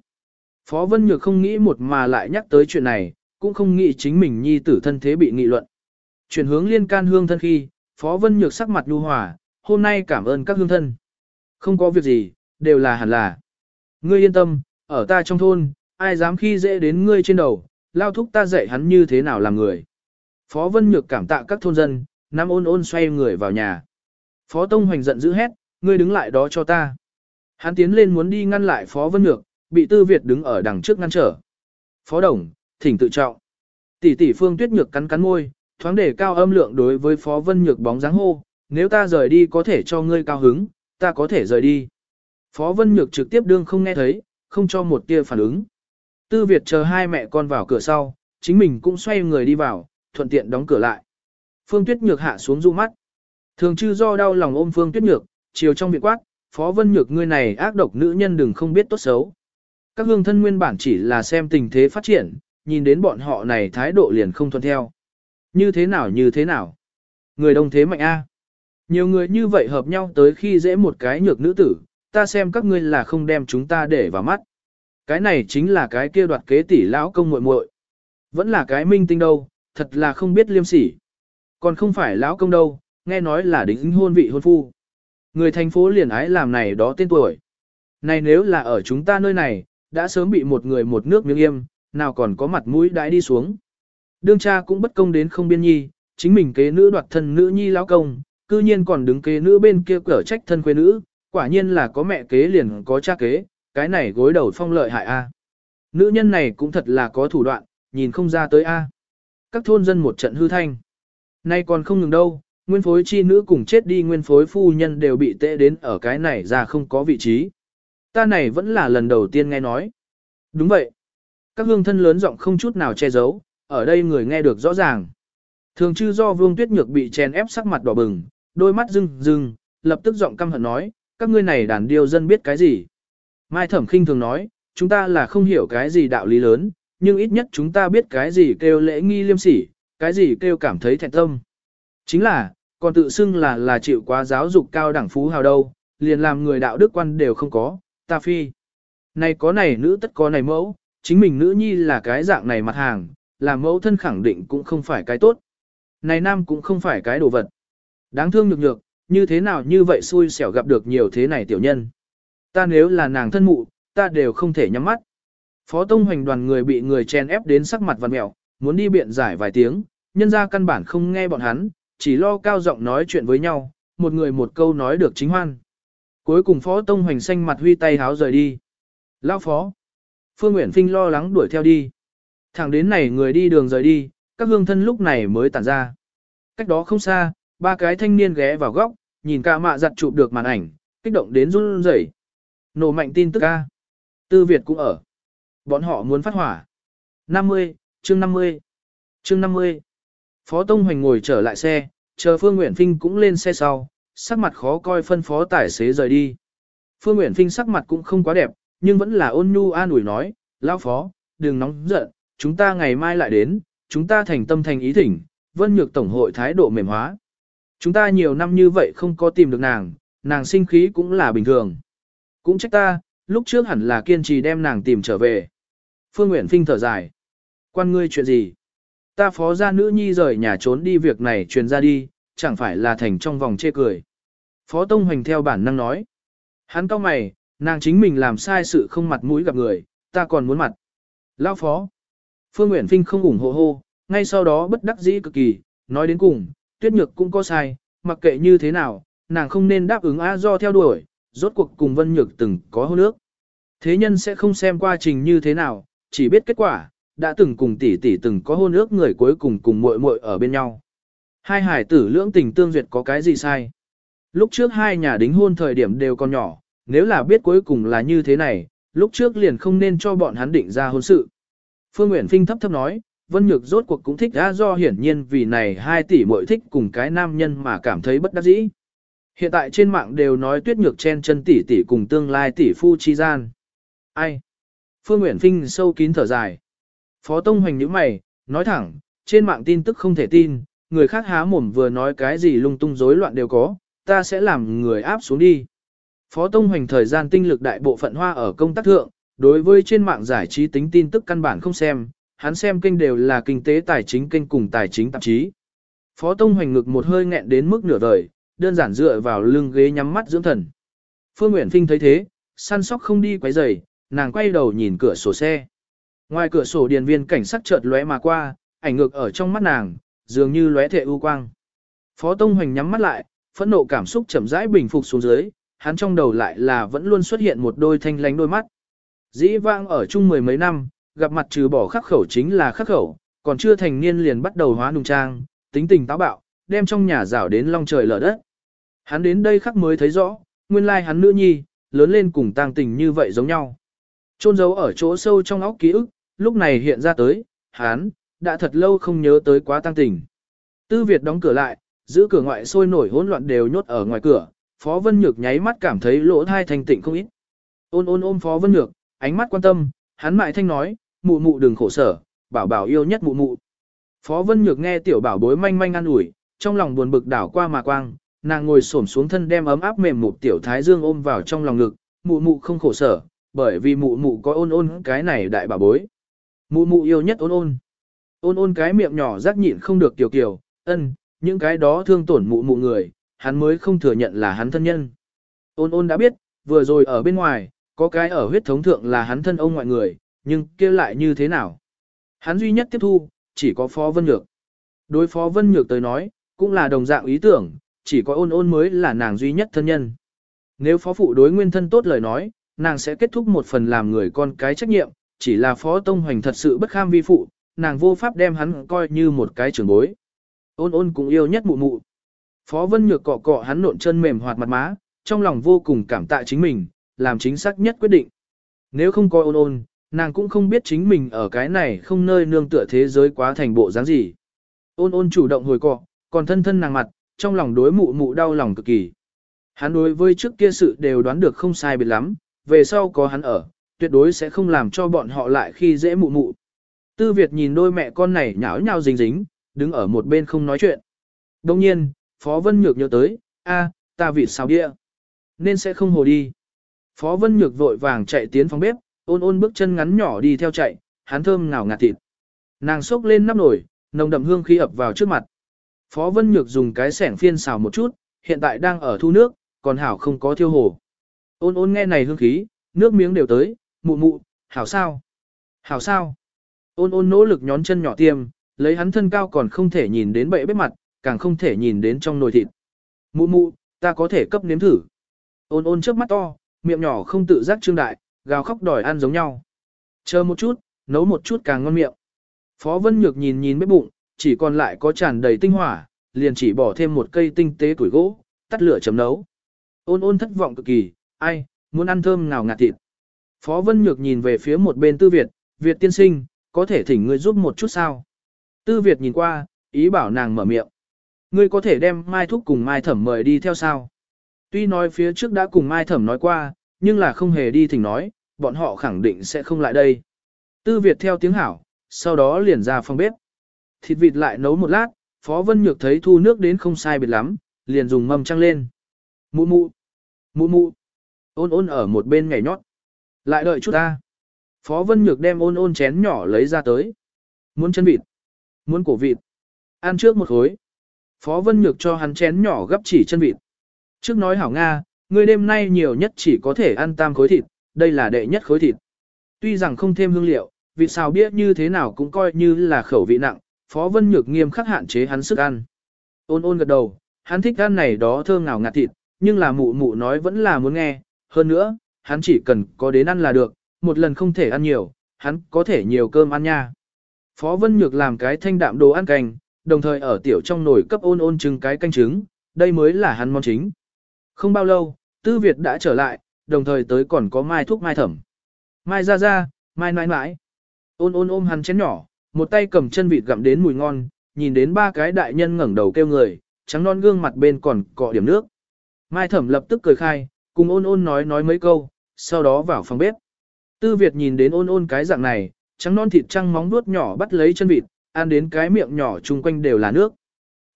S1: Phó Vân Nhược không nghĩ một mà lại nhắc tới chuyện này, cũng không nghĩ chính mình nhi tử thân thế bị nghị luận. Chuyển hướng liên can hương thân khi, Phó Vân Nhược sắc mặt nhu hòa, hôm nay cảm ơn các hương thân. Không có việc gì, đều là hẳn là. Ngươi yên tâm, ở ta trong thôn, ai dám khi dễ đến ngươi trên đầu, lao thúc ta dạy hắn như thế nào làm người. Phó Vân Nhược cảm tạ các thôn dân, nắm ôn ôn xoay người vào nhà. Phó Tông Hoành giận dữ hét, ngươi đứng lại đó cho ta. Hắn tiến lên muốn đi ngăn lại Phó Vân Nhược, bị Tư Việt đứng ở đằng trước ngăn trở. Phó Đồng, thỉnh tự trọng. Tỷ tỷ Phương Tuyết Nhược cắn cắn môi, thoáng để cao âm lượng đối với Phó Vân Nhược bóng dáng hô, nếu ta rời đi có thể cho ngươi cao hứng, ta có thể rời đi. Phó Vân Nhược trực tiếp đương không nghe thấy, không cho một tia phản ứng. Tư Việt chờ hai mẹ con vào cửa sau, chính mình cũng xoay người đi vào, thuận tiện đóng cửa lại. Phương Tuyết Nhược hạ xuống du mắt. Thường chư do đau lòng ôm Phương Tuyết Nhược, chiều trong viện quát, Phó Vân Nhược ngươi này ác độc nữ nhân đừng không biết tốt xấu. Các hương thân nguyên bản chỉ là xem tình thế phát triển, nhìn đến bọn họ này thái độ liền không thuận theo. Như thế nào như thế nào? Người đông thế mạnh A. Nhiều người như vậy hợp nhau tới khi dễ một cái nhược nữ tử, ta xem các ngươi là không đem chúng ta để vào mắt. Cái này chính là cái kia đoạt kế tỷ lão công muội muội. Vẫn là cái minh tinh đâu, thật là không biết liêm sỉ. Còn không phải lão công đâu, nghe nói là đính hôn vị hôn phu. Người thành phố liền ái làm này đó tên tuổi. Này nếu là ở chúng ta nơi này, đã sớm bị một người một nước miếng yêm, nào còn có mặt mũi đãi đi xuống. Đương cha cũng bất công đến không biên nhi, chính mình kế nữ đoạt thân nữ nhi lão công, cư nhiên còn đứng kế nữ bên kia cở trách thân quê nữ, quả nhiên là có mẹ kế liền có cha kế, cái này gối đầu phong lợi hại a. Nữ nhân này cũng thật là có thủ đoạn, nhìn không ra tới a. Các thôn dân một trận hư thanh. Nay còn không ngừng đâu, nguyên phối chi nữ cùng chết đi nguyên phối phu nhân đều bị tệ đến ở cái này ra không có vị trí. Ta này vẫn là lần đầu tiên nghe nói. Đúng vậy. Các hương thân lớn giọng không chút nào che giấu, ở đây người nghe được rõ ràng. Thường chư do vương tuyết nhược bị chèn ép sắc mặt đỏ bừng, đôi mắt rưng rưng, lập tức giọng căm hận nói, các ngươi này đàn điêu dân biết cái gì. Mai thẩm khinh thường nói, chúng ta là không hiểu cái gì đạo lý lớn, nhưng ít nhất chúng ta biết cái gì kêu lễ nghi liêm sỉ, cái gì kêu cảm thấy thẹn tâm. Chính là, còn tự xưng là là chịu quá giáo dục cao đẳng phú hào đâu, liền làm người đạo đức quan đều không có, ta phi. Này có này nữ tất có này mẫu, chính mình nữ nhi là cái dạng này mặt hàng, làm mẫu thân khẳng định cũng không phải cái tốt. Này nam cũng không phải cái đồ vật. Đáng thương nhược nhược, như thế nào như vậy xui xẻo gặp được nhiều thế này tiểu nhân. Ta nếu là nàng thân mụ, ta đều không thể nhắm mắt. Phó Tông Hoành đoàn người bị người chen ép đến sắc mặt vằn mẹo, muốn đi biện giải vài tiếng, nhân ra căn bản không nghe bọn hắn, chỉ lo cao giọng nói chuyện với nhau, một người một câu nói được chính hoan. Cuối cùng Phó Tông Hoành xanh mặt huy tay háo rời đi. Lao Phó. Phương Nguyễn Phinh lo lắng đuổi theo đi. Thẳng đến này người đi đường rời đi, các hương thân lúc này mới tản ra. Cách đó không xa, ba cái thanh niên ghé vào góc, nhìn ca mạ giặt chụp được màn ảnh, kích động đến run rẩy. Nổ mạnh tin tức ca. Tư Việt cũng ở. Bọn họ muốn phát hỏa. 50, chương 50. Chương 50. Phó Tông Hoành ngồi trở lại xe, chờ Phương Nguyễn Phinh cũng lên xe sau, sắc mặt khó coi phân phó tài xế rời đi. Phương Nguyễn Phinh sắc mặt cũng không quá đẹp, nhưng vẫn là ôn nhu an ủi nói, lão phó, đừng nóng giận, chúng ta ngày mai lại đến, chúng ta thành tâm thành ý thỉnh, vân nhược tổng hội thái độ mềm hóa. Chúng ta nhiều năm như vậy không có tìm được nàng, nàng sinh khí cũng là bình thường. Cũng trách ta, lúc trước hẳn là kiên trì đem nàng tìm trở về. Phương Nguyễn Phinh thở dài. Quan ngươi chuyện gì? Ta phó gia nữ nhi rời nhà trốn đi việc này truyền ra đi, chẳng phải là thành trong vòng chê cười. Phó Tông Hoành theo bản năng nói. Hắn cao mày, nàng chính mình làm sai sự không mặt mũi gặp người, ta còn muốn mặt. Lao phó. Phương Nguyễn Phinh không ủng hộ hô, ngay sau đó bất đắc dĩ cực kỳ, nói đến cùng, tuyết nhược cũng có sai, mặc kệ như thế nào, nàng không nên đáp ứng A do theo đuổi, rốt cuộc cùng Vân Nhược từng có hôn ước. Thế nhân sẽ không xem quá trình như thế nào, chỉ biết kết quả, đã từng cùng tỷ tỷ từng có hôn ước người cuối cùng cùng muội muội ở bên nhau. Hai hải tử lưỡng tình tương duyệt có cái gì sai? Lúc trước hai nhà đính hôn thời điểm đều còn nhỏ, nếu là biết cuối cùng là như thế này, lúc trước liền không nên cho bọn hắn định ra hôn sự. Phương Nguyễn Phinh thấp thấp nói, Vân Nhược rốt cuộc cũng thích ra do hiển nhiên vì này hai tỷ muội thích cùng cái nam nhân mà cảm thấy bất đắc dĩ. Hiện tại trên mạng đều nói tuyết nhược chen chân tỷ tỷ cùng tương lai tỷ phu chi gian. Ai? Phương Nguyễn Phinh sâu kín thở dài. Phó Tông Hoành nhíu mày, nói thẳng, trên mạng tin tức không thể tin, người khác há mồm vừa nói cái gì lung tung rối loạn đều có, ta sẽ làm người áp xuống đi. Phó Tông Hoành thời gian tinh lực đại bộ phận hoa ở công tác thượng, đối với trên mạng giải trí tính tin tức căn bản không xem, hắn xem kênh đều là kinh tế tài chính kênh cùng tài chính tạp chí. Phó Tông Hoành ngực một hơi nghẹn đến mức nửa đời, đơn giản dựa vào lưng ghế nhắm mắt dưỡng thần. Phương Uyển Phinh thấy thế, săn sóc không đi quấy rầy, nàng quay đầu nhìn cửa sổ xe. Ngoài cửa sổ điền viên cảnh sát chợt lóe mà qua, ảnh ngược ở trong mắt nàng, dường như lóe thể u quang. Phó Tông Hoành nhắm mắt lại, phẫn nộ cảm xúc chậm rãi bình phục xuống dưới, hắn trong đầu lại là vẫn luôn xuất hiện một đôi thanh lánh đôi mắt. Dĩ vãng ở chung mười mấy năm, gặp mặt trừ bỏ khắc khẩu chính là khắc khẩu, còn chưa thành niên liền bắt đầu hóa nung trang, tính tình táo bạo, đem trong nhà rảo đến long trời lở đất. Hắn đến đây khắc mới thấy rõ, nguyên lai hắn nữ nhi, lớn lên cùng tang tình như vậy giống nhau. Trôn giấu ở chỗ sâu trong óc ký ức, lúc này hiện ra tới, hắn, đã thật lâu không nhớ tới quá tang tình. Tư Việt đóng cửa lại, giữ cửa ngoại sôi nổi hỗn loạn đều nhốt ở ngoài cửa, Phó Vân Nhược nháy mắt cảm thấy lỗ thai thanh tịnh không ít. Ôn ôn ôm Phó Vân Nhược, ánh mắt quan tâm, hắn mại thanh nói, mụ mụ đừng khổ sở, bảo bảo yêu nhất mụ mụ. Phó Vân Nhược nghe tiểu bảo bối manh manh ăn ủi, trong lòng buồn bực đảo qua mà quang, nàng ngồi xổm xuống thân đem ấm áp mềm một tiểu thái dương ôm vào trong lòng ngực, mụ mụ không khổ sở, bởi vì mụ mụ có ôn ôn cái này đại bà bối. Mụ mụ yêu nhất ôn ôn. Ôn ôn cái miệng nhỏ rắc nhịn không được tiểu kiều, ân, những cái đó thương tổn mụ mụ người, hắn mới không thừa nhận là hắn thân nhân. Ôn ôn đã biết, vừa rồi ở bên ngoài, có cái ở huyết thống thượng là hắn thân ông ngoại người, nhưng kia lại như thế nào? Hắn duy nhất tiếp thu, chỉ có Phó Vân Nhược. Đối Phó Vân Nhược tới nói, cũng là đồng dạng ý tưởng, chỉ có ôn ôn mới là nàng duy nhất thân nhân. Nếu Phó Phụ đối nguyên thân tốt lời nói, nàng sẽ kết thúc một phần làm người con cái trách nhiệm, chỉ là Phó Tông Hoành thật sự bất kham vi phụ, nàng vô pháp đem hắn coi như một cái trưởng bối. Ôn ôn cũng yêu nhất mụ mụ. Phó Vân Nhược cọ cọ hắn nộn chân mềm hoạt mặt má, trong lòng vô cùng cảm tạ chính mình, làm chính xác nhất quyết định. Nếu không coi ôn ôn, nàng cũng không biết chính mình ở cái này không nơi nương tựa thế giới quá thành bộ dáng gì. Ôn ôn chủ động hồi cọ, còn thân thân nàng mặt, trong lòng đối mụ mụ đau lòng cực kỳ. Hắn đối với trước kia sự đều đoán được không sai biệt lắm, về sau có hắn ở, tuyệt đối sẽ không làm cho bọn họ lại khi dễ mụ mụ. Tư Việt nhìn đôi mẹ con này nháo nhào dính dính, đứng ở một bên không nói chuyện. Đồng nhiên, Phó Vân Nhược nhớ tới, a, ta vịt sao địa. Nên sẽ không hồ đi. Phó Vân Nhược vội vàng chạy tiến phòng bếp, ôn ôn bước chân ngắn nhỏ đi theo chạy, hắn thơm ngào ngạt thịt. Nàng xốc lên nắp nồi, nồng đậm hương khí ập vào trước mặt. Phó Vân Nhược dùng cái sẻng phiên xào một chút, hiện tại đang ở thu nước, còn hảo không có thiêu hồ. Ôn ôn nghe này hương khí, nước miếng đều tới, mụ mụ, hảo sao? Hảo sao? Ôn ôn nỗ lực nhón chân nhỏ tiêm, lấy hắn thân cao còn không thể nhìn đến bệ bếp mặt, càng không thể nhìn đến trong nồi thịt. Mụ mụ, ta có thể cấp nếm thử. Ôn ôn trước mắt to, miệng nhỏ không tự giác trương đại, gào khóc đòi ăn giống nhau. Chờ một chút, nấu một chút càng ngon miệng. Phó Vân Nhược nhìn nhìn bếp bụng, chỉ còn lại có tràn đầy tinh hỏa, liền chỉ bỏ thêm một cây tinh tế củi gỗ, tắt lửa chấm nấu. Ôn ôn thất vọng cực kỳ, ai, muốn ăn thơm nào ngạt thịt. Phó Vân Nhược nhìn về phía một bên Tư Việt, Việt tiên sinh, có thể thỉnh ngươi giúp một chút sao? Tư Việt nhìn qua, ý bảo nàng mở miệng. Ngươi có thể đem Mai Thúc cùng Mai Thẩm mời đi theo sao? Tuy nói phía trước đã cùng Mai Thẩm nói qua, nhưng là không hề đi thỉnh nói, bọn họ khẳng định sẽ không lại đây. Tư Việt theo tiếng hảo, sau đó liền ra phòng bếp. Thịt vịt lại nấu một lát, Phó Vân Nhược thấy thu nước đến không sai biệt lắm, liền dùng mâm trăng lên. Mụ mụ, mụ mụ, ôn ôn ở một bên nhảy nhót. Lại đợi chút ta. Phó Vân Nhược đem ôn ôn chén nhỏ lấy ra tới. Muốn chân vịt, muốn cổ vịt. Ăn trước một khối. Phó Vân Nhược cho hắn chén nhỏ gấp chỉ chân vịt. Trước nói hảo Nga, người đêm nay nhiều nhất chỉ có thể ăn tam khối thịt, đây là đệ nhất khối thịt. Tuy rằng không thêm hương liệu, vịt xào biết như thế nào cũng coi như là khẩu vị nặng, Phó Vân Nhược nghiêm khắc hạn chế hắn sức ăn. Ôn ôn gật đầu, hắn thích ăn này đó thơm ngào ngạt thịt, nhưng là mụ mụ nói vẫn là muốn nghe, hơn nữa, hắn chỉ cần có đến ăn là được, một lần không thể ăn nhiều, hắn có thể nhiều cơm ăn nha. Phó Vân Nhược làm cái thanh đạm đồ ăn canh, đồng thời ở tiểu trong nồi cấp ôn ôn trứng cái canh trứng, đây mới là hắn món chính. Không bao lâu, Tư Việt đã trở lại, đồng thời tới còn có Mai Thuốc Mai Thẩm. Mai ra ra, Mai nãi nãi. Ôn ôn ôm hắn chén nhỏ, một tay cầm chân vịt gặm đến mùi ngon, nhìn đến ba cái đại nhân ngẩng đầu kêu người, trắng non gương mặt bên còn cọ điểm nước. Mai Thẩm lập tức cười khai, cùng ôn ôn nói nói mấy câu, sau đó vào phòng bếp. Tư Việt nhìn đến ôn ôn cái dạng này, trắng non thịt trăng móng nuốt nhỏ bắt lấy chân vịt, ăn đến cái miệng nhỏ chung quanh đều là nước.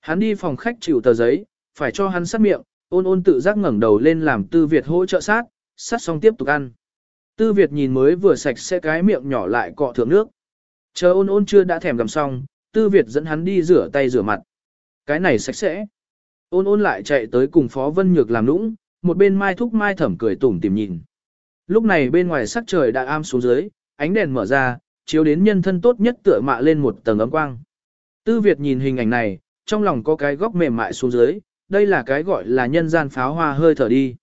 S1: Hắn đi phòng khách chịu tờ giấy, phải cho hắn sát miệng, ôn ôn tự giác ngẩng đầu lên làm Tư Việt hỗ trợ sát, sát xong tiếp tục ăn. Tư Việt nhìn mới vừa sạch sẽ cái miệng nhỏ lại cọ thượng nước. Chờ ôn ôn chưa đã thèm gầm xong, Tư Việt dẫn hắn đi rửa tay rửa mặt. Cái này sạch sẽ. Ôn ôn lại chạy tới cùng Phó Vân Nhược làm nũng, một bên mai thúc mai thẩm cười tủm tìm nhìn. Lúc này bên ngoài sắc trời đã am xuống dưới, ánh đèn mở ra, chiếu đến nhân thân tốt nhất tựa mạ lên một tầng ấm quang. Tư Việt nhìn hình ảnh này, trong lòng có cái góc mềm mại xuống dưới, đây là cái gọi là nhân gian pháo hoa hơi thở đi.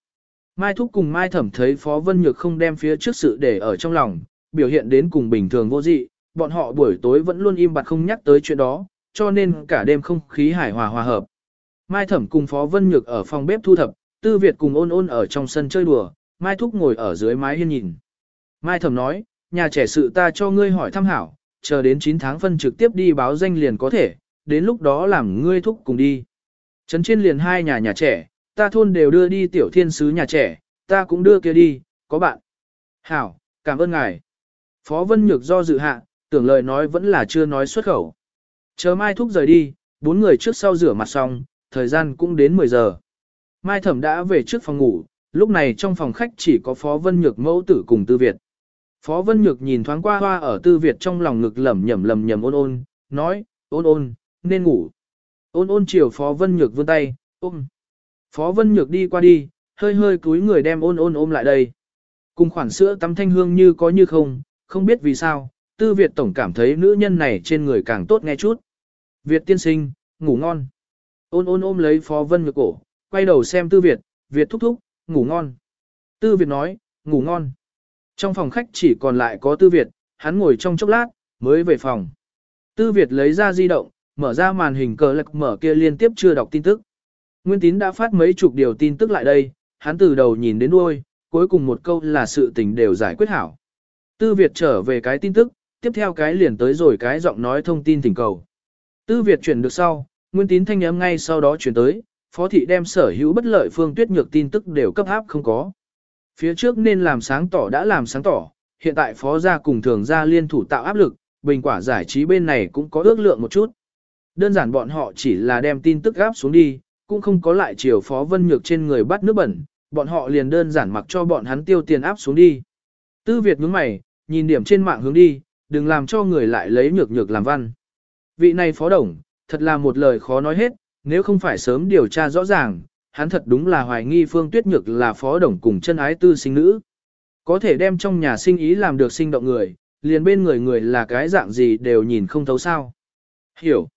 S1: Mai Thúc cùng Mai Thẩm thấy Phó Vân Nhược không đem phía trước sự để ở trong lòng, biểu hiện đến cùng bình thường vô dị, bọn họ buổi tối vẫn luôn im bặt không nhắc tới chuyện đó, cho nên cả đêm không khí hài hòa hòa hợp. Mai Thẩm cùng Phó Vân Nhược ở phòng bếp thu thập, Tư Việt cùng ôn ôn ở trong sân chơi đùa, Mai Thúc ngồi ở dưới mái hiên nhìn. Mai Thẩm nói, nhà trẻ sự ta cho ngươi hỏi thăm hảo, chờ đến 9 tháng phân trực tiếp đi báo danh liền có thể, đến lúc đó làm ngươi thúc cùng đi. Trấn trên liền hai nhà nhà trẻ, ta thôn đều đưa đi tiểu thiên sứ nhà trẻ, ta cũng đưa kia đi, có bạn. Hảo, cảm ơn ngài. Phó Vân Nhược do dự hạ, tưởng lời nói vẫn là chưa nói xuất khẩu. Chờ Mai Thúc rời đi, bốn người trước sau rửa mặt xong, thời gian cũng đến 10 giờ. Mai Thẩm đã về trước phòng ngủ, lúc này trong phòng khách chỉ có Phó Vân Nhược mẫu tử cùng Tư Việt. Phó Vân Nhược nhìn thoáng qua hoa ở Tư Việt trong lòng ngực lẩm nhẩm lẩm nhẩm ôn ôn, nói, ôn ôn, nên ngủ. Ôn ôn chiều Phó Vân Nhược vươn tay, ôm. Phó Vân Nhược đi qua đi, hơi hơi cúi người đem ôn ôn ôm lại đây. Cùng khoản sữa tắm thanh hương như có như không, không biết vì sao, Tư Việt tổng cảm thấy nữ nhân này trên người càng tốt nghe chút. Việt tiên sinh, ngủ ngon. Ôn ôn ôm lấy Phó Vân ngược cổ, quay đầu xem Tư Việt, Việt thúc thúc, ngủ ngon. Tư Việt nói, ngủ ngon. Trong phòng khách chỉ còn lại có Tư Việt, hắn ngồi trong chốc lát, mới về phòng. Tư Việt lấy ra di động, mở ra màn hình cờ lạc mở kia liên tiếp chưa đọc tin tức. Nguyên tín đã phát mấy chục điều tin tức lại đây, hắn từ đầu nhìn đến đuôi, cuối cùng một câu là sự tình đều giải quyết hảo. Tư Việt trở về cái tin tức, tiếp theo cái liền tới rồi cái giọng nói thông tin thỉnh cầu. Tư Việt chuyển được sau, Nguyên tín thanh âm ngay sau đó chuyển tới, phó thị đem sở hữu bất lợi phương tuyết nhược tin tức đều cấp áp không có. Phía trước nên làm sáng tỏ đã làm sáng tỏ, hiện tại phó gia cùng thường gia liên thủ tạo áp lực, bình quả giải trí bên này cũng có ước lượng một chút. Đơn giản bọn họ chỉ là đem tin tức gáp xuống đi, cũng không có lại chiều phó vân nhược trên người bắt nước bẩn, bọn họ liền đơn giản mặc cho bọn hắn tiêu tiền áp xuống đi. Tư Việt nhướng mày, nhìn điểm trên mạng hướng đi, đừng làm cho người lại lấy nhược nhược làm văn. Vị này phó đồng, thật là một lời khó nói hết, nếu không phải sớm điều tra rõ ràng, hắn thật đúng là hoài nghi Phương Tuyết Nhược là phó đồng cùng chân ái tư sinh nữ. Có thể đem trong nhà sinh ý làm được sinh động người, liền bên người người là cái dạng gì đều nhìn không thấu sao. Hiểu.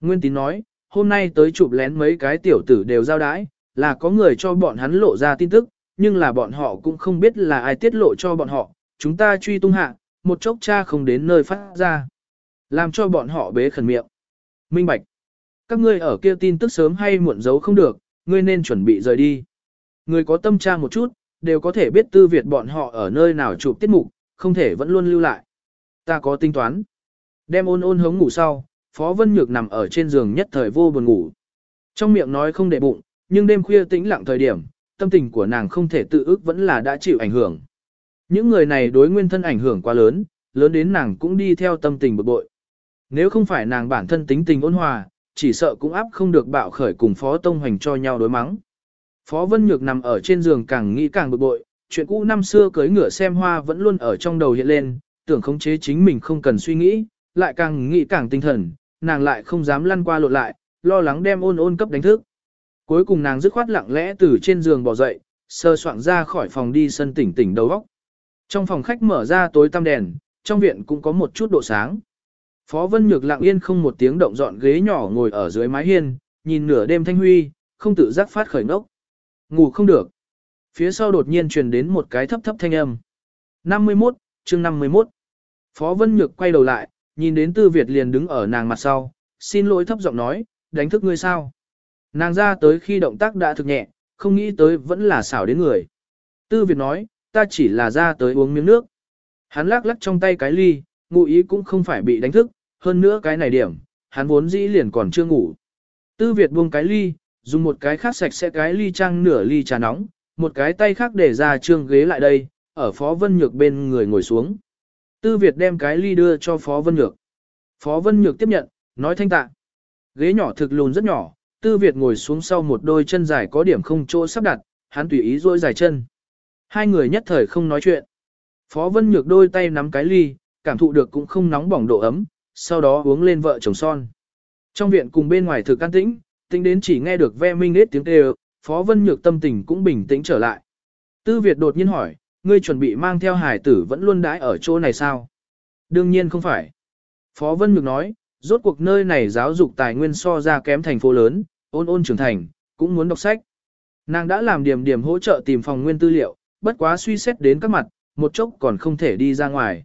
S1: Nguyên tín nói, hôm nay tới chụp lén mấy cái tiểu tử đều giao đái, là có người cho bọn hắn lộ ra tin tức, nhưng là bọn họ cũng không biết là ai tiết lộ cho bọn họ, chúng ta truy tung hạ, một chốc cha không đến nơi phát ra. Làm cho bọn họ bế khẩn miệng. Minh Bạch. Các ngươi ở kia tin tức sớm hay muộn giấu không được, ngươi nên chuẩn bị rời đi. Người có tâm tra một chút, đều có thể biết tư việt bọn họ ở nơi nào chụp tiết mục, không thể vẫn luôn lưu lại. Ta có tính toán. Đem ôn ôn hống ngủ sau, Phó Vân Nhược nằm ở trên giường nhất thời vô buồn ngủ. Trong miệng nói không để bụng, nhưng đêm khuya tĩnh lặng thời điểm, tâm tình của nàng không thể tự ước vẫn là đã chịu ảnh hưởng. Những người này đối nguyên thân ảnh hưởng quá lớn, lớn đến nàng cũng đi theo tâm tình bực bội. Nếu không phải nàng bản thân tính tình ôn hòa, chỉ sợ cũng áp không được bạo khởi cùng Phó Tông Hoành cho nhau đối mắng. Phó Vân Nhược nằm ở trên giường càng nghĩ càng bực bội, chuyện cũ năm xưa cưới ngựa xem hoa vẫn luôn ở trong đầu hiện lên, tưởng khống chế chính mình không cần suy nghĩ, lại càng nghĩ càng tinh thần, nàng lại không dám lăn qua lộn lại, lo lắng đem ôn ôn cấp đánh thức. Cuối cùng nàng dứt khoát lặng lẽ từ trên giường bò dậy, sơ soạn ra khỏi phòng đi sân tỉnh tỉnh đầu óc. Trong phòng khách mở ra tối tăm đèn, trong viện cũng có một chút độ sáng. Phó Vân Nhược lặng yên không một tiếng động dọn ghế nhỏ ngồi ở dưới mái hiên, nhìn nửa đêm thanh huy, không tự giác phát khởi ngốc. Ngủ không được. Phía sau đột nhiên truyền đến một cái thấp thấp thanh âm. 51, chương 51. Phó Vân Nhược quay đầu lại, nhìn đến Tư Việt liền đứng ở nàng mặt sau, xin lỗi thấp giọng nói, đánh thức ngươi sao. Nàng ra tới khi động tác đã thực nhẹ, không nghĩ tới vẫn là xảo đến người. Tư Việt nói, ta chỉ là ra tới uống miếng nước. Hắn lắc lắc trong tay cái ly, ngụ ý cũng không phải bị đánh thức, hơn nữa cái này điểm, hắn vốn dĩ liền còn chưa ngủ. Tư Việt buông cái ly, dùng một cái khác sạch sẽ cái ly trang nửa ly trà nóng, một cái tay khác để ra trương ghế lại đây, ở Phó Vân Nhược bên người ngồi xuống. Tư Việt đem cái ly đưa cho Phó Vân Nhược. Phó Vân Nhược tiếp nhận, nói thanh tạ. Ghế nhỏ thực lùn rất nhỏ, Tư Việt ngồi xuống sau một đôi chân dài có điểm không chỗ sắp đặt, hắn tùy ý duỗi dài chân. Hai người nhất thời không nói chuyện. Phó Vân Nhược đôi tay nắm cái ly, cảm thụ được cũng không nóng bỏng độ ấm, sau đó uống lên vợ chồng son. Trong viện cùng bên ngoài thực an tĩnh, tính đến chỉ nghe được ve minh nết tiếng kêu, Phó Vân Nhược tâm tình cũng bình tĩnh trở lại. Tư Việt đột nhiên hỏi, ngươi chuẩn bị mang theo hải tử vẫn luôn đãi ở chỗ này sao? Đương nhiên không phải. Phó Vân Nhược nói, rốt cuộc nơi này giáo dục tài nguyên so ra kém thành phố lớn, ôn ôn trưởng thành, cũng muốn đọc sách. Nàng đã làm điểm điểm hỗ trợ tìm phòng nguyên tư liệu, bất quá suy xét đến các mặt, một chốc còn không thể đi ra ngoài.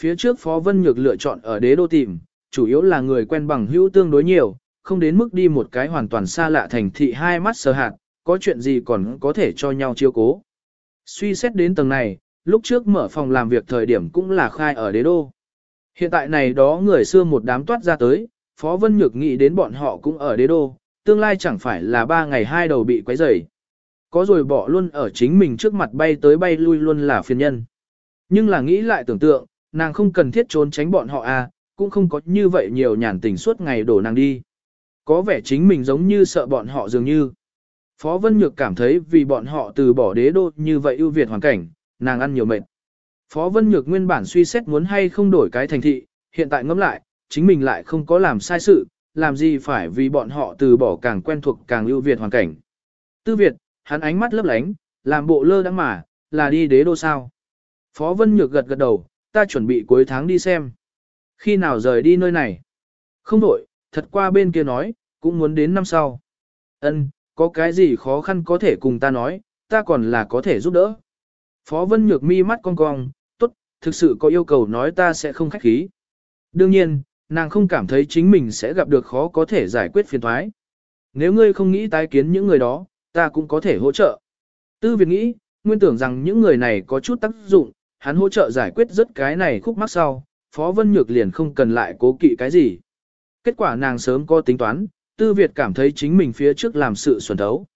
S1: Phía trước Phó Vân Nhược lựa chọn ở đế đô tìm, chủ yếu là người quen bằng hữu tương đối nhiều, không đến mức đi một cái hoàn toàn xa lạ thành thị hai mắt sờ hạt, có chuyện gì còn có thể cho nhau chiếu cố. Suy xét đến tầng này, lúc trước mở phòng làm việc thời điểm cũng là khai ở đế đô. Hiện tại này đó người xưa một đám toát ra tới, Phó Vân Nhược nghĩ đến bọn họ cũng ở đế đô, tương lai chẳng phải là ba ngày hai đầu bị quấy rầy. Có rồi bỏ luôn ở chính mình trước mặt bay tới bay lui luôn là phiền nhân. Nhưng là nghĩ lại tưởng tượng, nàng không cần thiết trốn tránh bọn họ à, cũng không có như vậy nhiều nhàn tình suốt ngày đổ nàng đi. Có vẻ chính mình giống như sợ bọn họ dường như. Phó Vân Nhược cảm thấy vì bọn họ từ bỏ đế đô như vậy ưu việt hoàn cảnh, nàng ăn nhiều mệt. Phó Vân Nhược nguyên bản suy xét muốn hay không đổi cái thành thị, hiện tại ngẫm lại, chính mình lại không có làm sai sự, làm gì phải vì bọn họ từ bỏ càng quen thuộc càng ưu việt hoàn cảnh. Tư Việt, hắn ánh mắt lấp lánh, làm bộ lơ đắng mà, là đi đế đô sao. Phó Vân Nhược gật gật đầu, ta chuẩn bị cuối tháng đi xem. Khi nào rời đi nơi này? Không đổi, thật qua bên kia nói, cũng muốn đến năm sau. Ân, có cái gì khó khăn có thể cùng ta nói, ta còn là có thể giúp đỡ. Phó Vân Nhược mi mắt cong cong, tốt, thực sự có yêu cầu nói ta sẽ không khách khí. Đương nhiên, nàng không cảm thấy chính mình sẽ gặp được khó có thể giải quyết phiền thoái. Nếu ngươi không nghĩ tái kiến những người đó, ta cũng có thể hỗ trợ. Tư Việt nghĩ, nguyên tưởng rằng những người này có chút tác dụng, hắn hỗ trợ giải quyết rất cái này khúc mắc sau, Phó Vân Nhược liền không cần lại cố kỵ cái gì. Kết quả nàng sớm có tính toán, Tư Việt cảm thấy chính mình phía trước làm sự xuẩn thấu.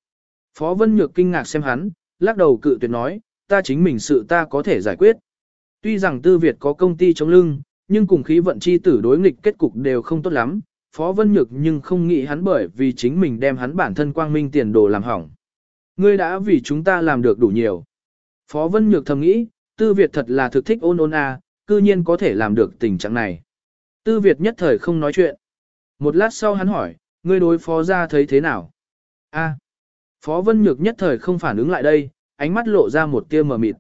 S1: Phó Vân Nhược kinh ngạc xem hắn, lắc đầu cự tuyệt nói, ta chính mình sự ta có thể giải quyết. Tuy rằng Tư Việt có công ty chống lưng, nhưng cùng khí vận chi tử đối nghịch kết cục đều không tốt lắm. Phó Vân Nhược nhưng không nghĩ hắn bởi vì chính mình đem hắn bản thân quang minh tiền đồ làm hỏng. Ngươi đã vì chúng ta làm được đủ nhiều. Phó Vân Nhược thầm nghĩ, Tư Việt thật là thực thích ôn ôn a, cư nhiên có thể làm được tình trạng này. Tư Việt nhất thời không nói chuyện. Một lát sau hắn hỏi, ngươi đối phó ra thấy thế nào? A. Phó Vân Nhược nhất thời không phản ứng lại đây, ánh mắt lộ ra một tia mờ mịt.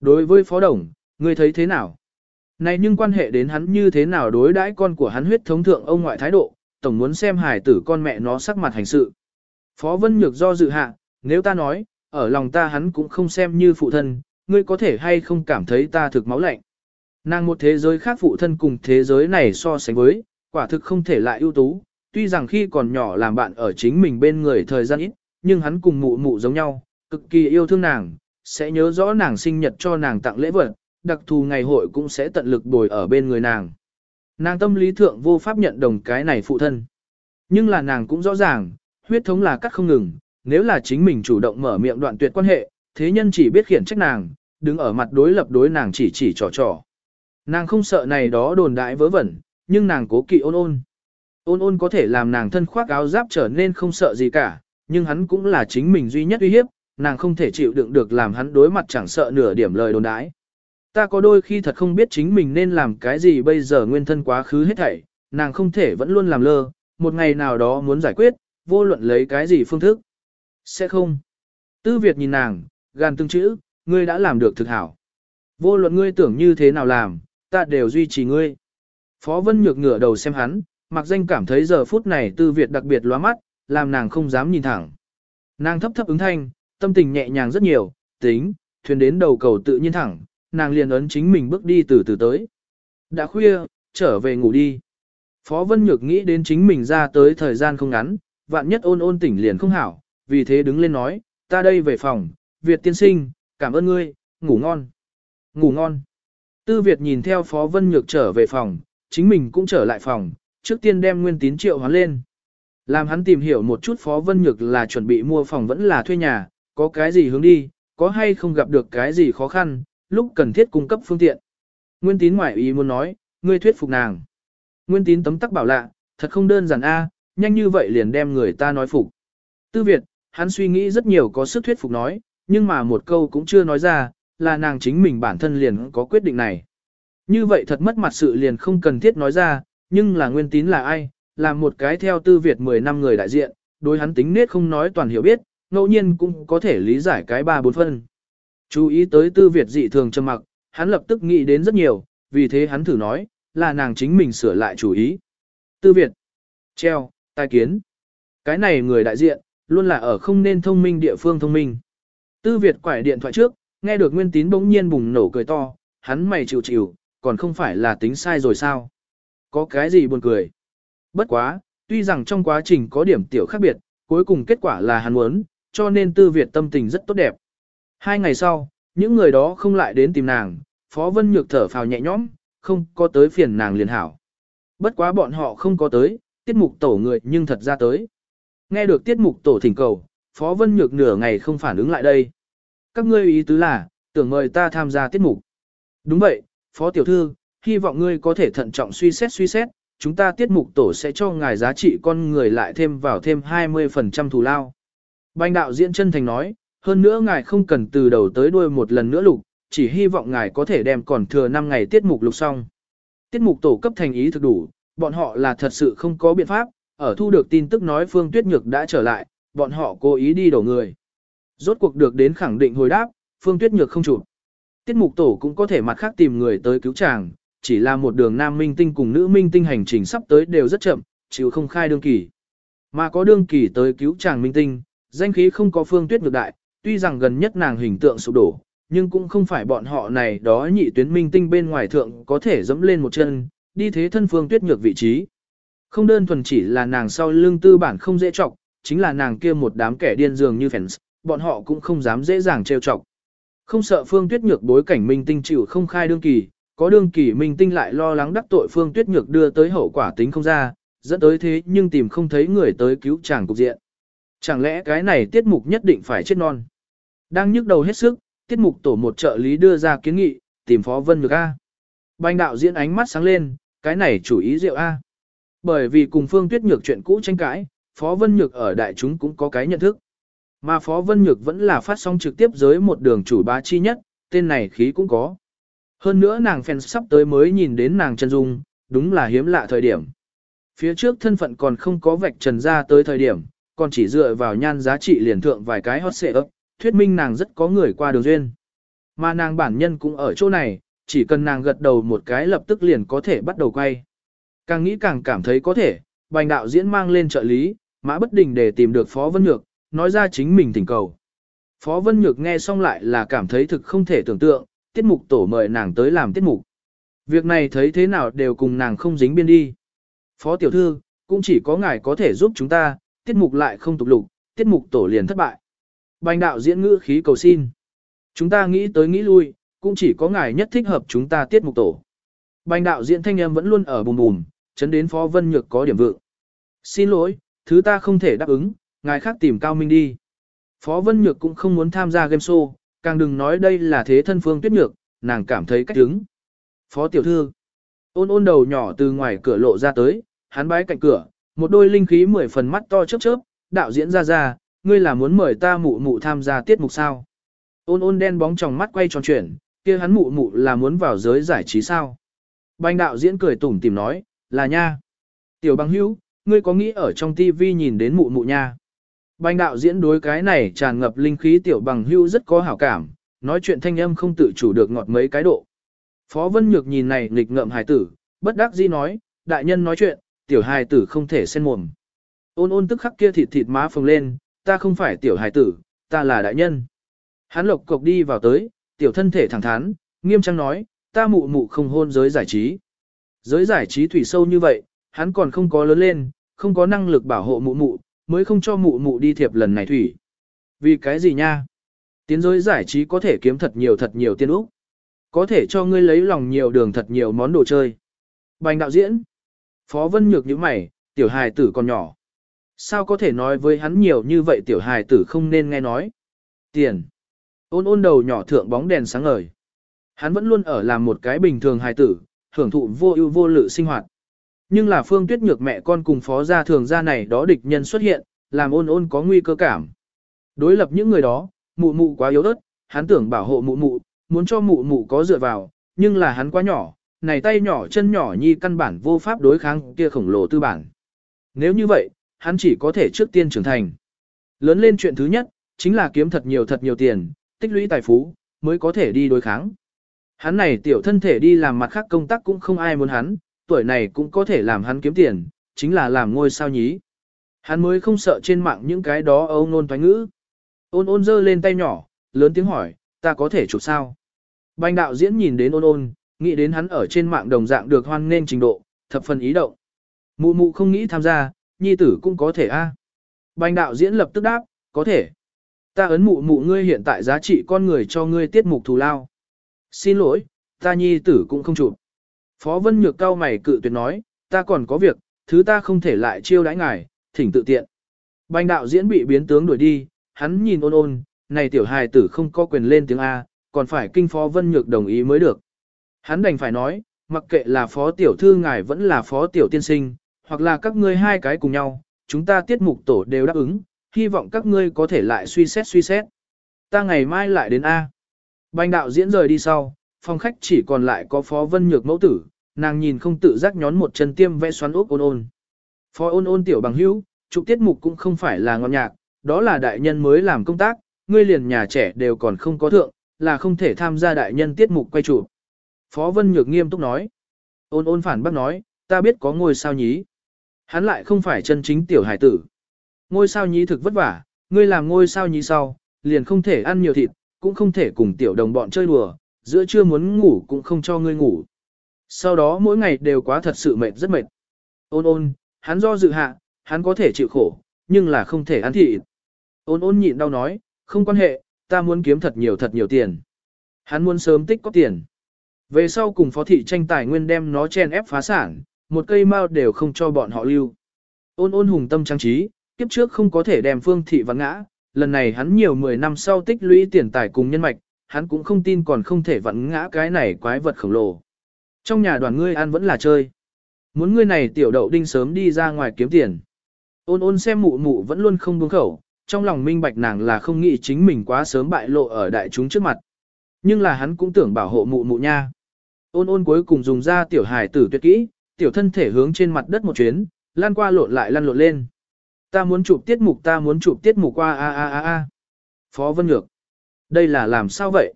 S1: Đối với Phó Đồng, ngươi thấy thế nào? Này nhưng quan hệ đến hắn như thế nào đối đãi con của hắn huyết thống thượng ông ngoại thái độ, tổng muốn xem hài tử con mẹ nó sắc mặt hành sự. Phó Vân Nhược do dự hạ, nếu ta nói, ở lòng ta hắn cũng không xem như phụ thân, ngươi có thể hay không cảm thấy ta thực máu lạnh. Nàng một thế giới khác phụ thân cùng thế giới này so sánh với, quả thực không thể lại ưu tú, tuy rằng khi còn nhỏ làm bạn ở chính mình bên người thời gian ít, nhưng hắn cùng mụ mụ giống nhau, cực kỳ yêu thương nàng, sẽ nhớ rõ nàng sinh nhật cho nàng tặng lễ vật, đặc thù ngày hội cũng sẽ tận lực bồi ở bên người nàng. Nàng tâm lý thượng vô pháp nhận đồng cái này phụ thân. Nhưng là nàng cũng rõ ràng, huyết thống là cắt không ngừng, nếu là chính mình chủ động mở miệng đoạn tuyệt quan hệ, thế nhân chỉ biết khiển trách nàng, đứng ở mặt đối lập đối nàng chỉ chỉ trò trò. Nàng không sợ này đó đồn đại vớ vẩn, nhưng nàng cố kỵ ôn ôn. Ôn ôn có thể làm nàng thân khoác áo giáp trở nên không sợ gì cả, nhưng hắn cũng là chính mình duy nhất uy hiếp, nàng không thể chịu đựng được làm hắn đối mặt chẳng sợ nửa điểm lời đồn đãi. Ta có đôi khi thật không biết chính mình nên làm cái gì bây giờ nguyên thân quá khứ hết thảy, nàng không thể vẫn luôn làm lơ, một ngày nào đó muốn giải quyết, vô luận lấy cái gì phương thức. Sẽ không. Tư Việt nhìn nàng, gan từng chữ, ngươi đã làm được thực hảo. Vô luận ngươi tưởng như thế nào làm, ta đều duy trì ngươi. Phó Vân Nhược ngửa đầu xem hắn, mặc danh cảm thấy giờ phút này Tư Việt đặc biệt lóa mắt, làm nàng không dám nhìn thẳng. Nàng thấp thấp ứng thanh, tâm tình nhẹ nhàng rất nhiều, tính, thuyền đến đầu cầu tự nhiên thẳng, nàng liền ấn chính mình bước đi từ từ tới. Đã khuya, trở về ngủ đi. Phó Vân Nhược nghĩ đến chính mình ra tới thời gian không ngắn, vạn nhất ôn ôn tỉnh liền không hảo, vì thế đứng lên nói, ta đây về phòng, Việt tiên sinh, cảm ơn ngươi, ngủ ngon. Ngủ ngon. Tư Việt nhìn theo Phó Vân Nhược trở về phòng, chính mình cũng trở lại phòng, trước tiên đem nguyên tín triệu hoán lên. Làm hắn tìm hiểu một chút Phó Vân Nhược là chuẩn bị mua phòng vẫn là thuê nhà, có cái gì hướng đi, có hay không gặp được cái gì khó khăn, lúc cần thiết cung cấp phương tiện. Nguyên tín ngoại ý muốn nói, ngươi thuyết phục nàng. Nguyên tín tấm tắc bảo lạ, thật không đơn giản a, nhanh như vậy liền đem người ta nói phục. Tư Việt, hắn suy nghĩ rất nhiều có sức thuyết phục nói, nhưng mà một câu cũng chưa nói ra, là nàng chính mình bản thân liền có quyết định này. Như vậy thật mất mặt sự liền không cần thiết nói ra, nhưng là nguyên tín là ai, là một cái theo tư Việt 10 năm người đại diện, đối hắn tính nết không nói toàn hiểu biết, ngẫu nhiên cũng có thể lý giải cái ba bốn phân. Chú ý tới tư Việt dị thường trầm mặc, hắn lập tức nghĩ đến rất nhiều, vì thế hắn thử nói, là nàng chính mình sửa lại chủ ý. Tư Việt, treo, tai kiến. Cái này người đại diện, luôn là ở không nên thông minh địa phương thông minh. Tư Việt quải điện thoại trước, nghe được Nguyên Tín bỗng nhiên bùng nổ cười to, hắn mày chịu chịu, còn không phải là tính sai rồi sao? Có cái gì buồn cười? Bất quá, tuy rằng trong quá trình có điểm tiểu khác biệt, cuối cùng kết quả là hắn muốn, cho nên Tư Việt tâm tình rất tốt đẹp. Hai ngày sau, những người đó không lại đến tìm nàng, Phó Vân Nhược thở phào nhẹ nhõm, không có tới phiền nàng liền hảo. Bất quá bọn họ không có tới, tiết mục tổ người nhưng thật ra tới. Nghe được tiết mục tổ thỉnh cầu, Phó Vân Nhược nửa ngày không phản ứng lại đây. Các ngươi ý tứ là, tưởng mời ta tham gia tiết mục. Đúng vậy, Phó Tiểu Thư, hy vọng ngươi có thể thận trọng suy xét suy xét, chúng ta tiết mục tổ sẽ cho ngài giá trị con người lại thêm vào thêm 20% thù lao. Bành đạo diễn chân thành nói, hơn nữa ngài không cần từ đầu tới đuôi một lần nữa lục, chỉ hy vọng ngài có thể đem còn thừa 5 ngày tiết mục lục xong. Tiết mục tổ cấp thành ý thực đủ, bọn họ là thật sự không có biện pháp, ở thu được tin tức nói Phương Tuyết Nhược đã trở lại, bọn họ cố ý đi đổ người. Rốt cuộc được đến khẳng định hồi đáp, Phương Tuyết Nhược không chụp. Tiết mục tổ cũng có thể mặt khác tìm người tới cứu chàng, chỉ là một đường nam minh tinh cùng nữ minh tinh hành trình sắp tới đều rất chậm, chịu không khai đương kỳ. Mà có đương kỳ tới cứu chàng minh tinh, danh khí không có Phương Tuyết Nhược đại, tuy rằng gần nhất nàng hình tượng sụp đổ, nhưng cũng không phải bọn họ này đó nhị tuyến minh tinh bên ngoài thượng có thể dẫm lên một chân, đi thế thân Phương Tuyết Nhược vị trí. Không đơn thuần chỉ là nàng sau lưng tư bản không dễ chọc, chính là nàng kia một đám kẻ điên dường như fans, bọn họ cũng không dám dễ dàng trêu chọc. Không sợ Phương Tuyết Nhược bối cảnh minh tinh chịu không khai đương kỳ, có đương kỳ minh tinh lại lo lắng đắc tội Phương Tuyết Nhược đưa tới hậu quả tính không ra, dẫn tới thế nhưng tìm không thấy người tới cứu chàng cục diện. Chẳng lẽ cái này tiết mục nhất định phải chết non? Đang nhức đầu hết sức, tiết mục tổ một trợ lý đưa ra kiến nghị, tìm Phó Vân Nhược A. banh đạo diễn ánh mắt sáng lên, cái này chủ ý rượu A. Bởi vì cùng Phương Tuyết Nhược chuyện cũ tranh cãi, Phó Vân Nhược ở đại chúng cũng có cái nhận thức. Mà Phó Vân Nhược vẫn là phát sóng trực tiếp giới một đường chủ bá chi nhất, tên này khí cũng có. Hơn nữa nàng fan sắp tới mới nhìn đến nàng chân dung, đúng là hiếm lạ thời điểm. Phía trước thân phận còn không có vạch trần ra tới thời điểm, còn chỉ dựa vào nhan giá trị liền thượng vài cái hot xệ ấp, thuyết minh nàng rất có người qua đường duyên. Mà nàng bản nhân cũng ở chỗ này, chỉ cần nàng gật đầu một cái lập tức liền có thể bắt đầu quay. Càng nghĩ càng cảm thấy có thể, bành đạo diễn mang lên trợ lý, mã bất đình để tìm được Phó Vân Nhược, nói ra chính mình thỉnh cầu. Phó Vân Nhược nghe xong lại là cảm thấy thực không thể tưởng tượng, tiết mục tổ mời nàng tới làm tiết mục. Việc này thấy thế nào đều cùng nàng không dính biên đi. Phó tiểu thư, cũng chỉ có ngài có thể giúp chúng ta, tiết mục lại không tục lục, tiết mục tổ liền thất bại. Bành đạo diễn ngữ khí cầu xin. Chúng ta nghĩ tới nghĩ lui, cũng chỉ có ngài nhất thích hợp chúng ta tiết mục tổ. Bành đạo diễn thanh em vẫn luôn ở bùm bùm, chấn đến Phó Vân Nhược có điểm vượng. Xin lỗi, thứ ta không thể đáp ứng, ngài khác tìm Cao Minh đi. Phó Vân Nhược cũng không muốn tham gia game show, càng đừng nói đây là thế thân phương tuyết nhược, nàng cảm thấy cách đứng. Phó tiểu thư, ôn ôn đầu nhỏ từ ngoài cửa lộ ra tới, hắn bái cạnh cửa, một đôi linh khí mười phần mắt to chớp chớp, đạo diễn ra ra, ngươi là muốn mời ta mụ mụ tham gia tiết mục sao. Ôn ôn đen bóng trong mắt quay tròn chuyển, kia hắn mụ mụ là muốn vào giới giải trí sao. Banh đạo diễn cười tủm tìm nói, là nha. Tiểu bằng hữu, ngươi có nghĩ ở trong tivi nhìn đến mụ mụ nha. Banh đạo diễn đối cái này tràn ngập linh khí tiểu bằng hữu rất có hảo cảm, nói chuyện thanh âm không tự chủ được ngọt mấy cái độ. Phó Vân Nhược nhìn này nghịch ngợm hài tử, bất đắc dĩ nói, đại nhân nói chuyện, tiểu hài tử không thể xen mồm. Ôn ôn tức khắc kia thịt thịt má phồng lên, ta không phải tiểu hài tử, ta là đại nhân. Hắn lộc cộc đi vào tới, tiểu thân thể thẳng thắn, nghiêm trang nói, ta mụ mụ không hôn giới giải trí. Giới giải trí thủy sâu như vậy, hắn còn không có lớn lên, không có năng lực bảo hộ mụ mụ, mới không cho mụ mụ đi thiệp lần này thủy. Vì cái gì nha? Tiến giới giải trí có thể kiếm thật nhiều thật nhiều tiền úc. Có thể cho ngươi lấy lòng nhiều đường thật nhiều món đồ chơi. Bành đạo diễn. Phó Vân Nhược như mày, tiểu hài tử còn nhỏ. Sao có thể nói với hắn nhiều như vậy tiểu hài tử không nên nghe nói. Tiền. Ôn ôn đầu nhỏ thượng bóng đèn sáng ngời. Hắn vẫn luôn ở làm một cái bình thường hài tử, hưởng thụ vô ưu vô lự sinh hoạt. Nhưng là phương tuyết nhược mẹ con cùng phó gia thường gia này đó địch nhân xuất hiện, làm ôn ôn có nguy cơ cảm. Đối lập những người đó, mụ mụ quá yếu ớt, hắn tưởng bảo hộ mụ mụ, muốn cho mụ mụ có dựa vào, nhưng là hắn quá nhỏ, này tay nhỏ chân nhỏ nhi căn bản vô pháp đối kháng kia khổng lồ tư bản. Nếu như vậy, hắn chỉ có thể trước tiên trưởng thành. Lớn lên chuyện thứ nhất, chính là kiếm thật nhiều thật nhiều tiền, tích lũy tài phú, mới có thể đi đối kháng. Hắn này tiểu thân thể đi làm mặt khác công tác cũng không ai muốn hắn, tuổi này cũng có thể làm hắn kiếm tiền, chính là làm ngôi sao nhí. Hắn mới không sợ trên mạng những cái đó âu nôn thoái ngữ. Ôn ôn giơ lên tay nhỏ, lớn tiếng hỏi, ta có thể chụp sao? Bành đạo diễn nhìn đến ôn ôn, nghĩ đến hắn ở trên mạng đồng dạng được hoan nên trình độ, thập phần ý động. Mụ mụ không nghĩ tham gia, nhi tử cũng có thể a. À. Bành đạo diễn lập tức đáp, có thể. Ta ấn mụ mụ ngươi hiện tại giá trị con người cho ngươi tiết mục thù lao. Xin lỗi, ta nhi tử cũng không chụp. Phó Vân Nhược cao mày cự tuyệt nói, ta còn có việc, thứ ta không thể lại chiêu đãi ngài, thỉnh tự tiện. Bành đạo diễn bị biến tướng đuổi đi, hắn nhìn ôn ôn, này tiểu hài tử không có quyền lên tiếng A, còn phải kinh Phó Vân Nhược đồng ý mới được. Hắn đành phải nói, mặc kệ là phó tiểu thư ngài vẫn là phó tiểu tiên sinh, hoặc là các ngươi hai cái cùng nhau, chúng ta tiết mục tổ đều đáp ứng, hy vọng các ngươi có thể lại suy xét suy xét. Ta ngày mai lại đến A. Bành đạo diễn rời đi sau, phòng khách chỉ còn lại có phó vân nhược mẫu tử, nàng nhìn không tự giác nhón một chân tiêm vẽ xoắn ốc ôn ôn. Phó ôn ôn tiểu bằng hữu, chụp tiết mục cũng không phải là ngọn nhạc, đó là đại nhân mới làm công tác, ngươi liền nhà trẻ đều còn không có thượng, là không thể tham gia đại nhân tiết mục quay chụp. Phó Vân Nhược nghiêm túc nói. Ôn ôn phản bác nói, ta biết có ngôi sao nhí. Hắn lại không phải chân chính tiểu hải tử. Ngôi sao nhí thực vất vả, ngươi làm ngôi sao nhí sau, liền không thể ăn nhiều thịt, cũng không thể cùng tiểu đồng bọn chơi đùa, giữa trưa muốn ngủ cũng không cho ngươi ngủ. Sau đó mỗi ngày đều quá thật sự mệt rất mệt. Ôn ôn, hắn do dự hạ, hắn có thể chịu khổ, nhưng là không thể ăn thịt. Ôn ôn nhịn đau nói, không quan hệ, ta muốn kiếm thật nhiều thật nhiều tiền. Hắn muốn sớm tích có tiền. Về sau cùng phó thị tranh tài nguyên đem nó chen ép phá sản, một cây mao đều không cho bọn họ lưu. Ôn ôn hùng tâm trang trí, kiếp trước không có thể đem phương thị vắng ngã, lần này hắn nhiều 10 năm sau tích lũy tiền tài cùng nhân mạch, hắn cũng không tin còn không thể vặn ngã cái này quái vật khổng lồ. Trong nhà đoàn ngươi ăn vẫn là chơi. Muốn ngươi này tiểu đậu đinh sớm đi ra ngoài kiếm tiền. Ôn ôn xem mụ mụ vẫn luôn không buông khẩu, trong lòng minh bạch nàng là không nghĩ chính mình quá sớm bại lộ ở đại chúng trước mặt. Nhưng là hắn cũng tưởng bảo hộ mụ mụ nha. Ôn ôn cuối cùng dùng ra tiểu hài tử tuyệt kỹ, tiểu thân thể hướng trên mặt đất một chuyến, lan qua lộn lại lăn lộn lên. Ta muốn chụp tiết mục ta muốn chụp tiết mục qua a a a a. Phó Vân Nhược. Đây là làm sao vậy?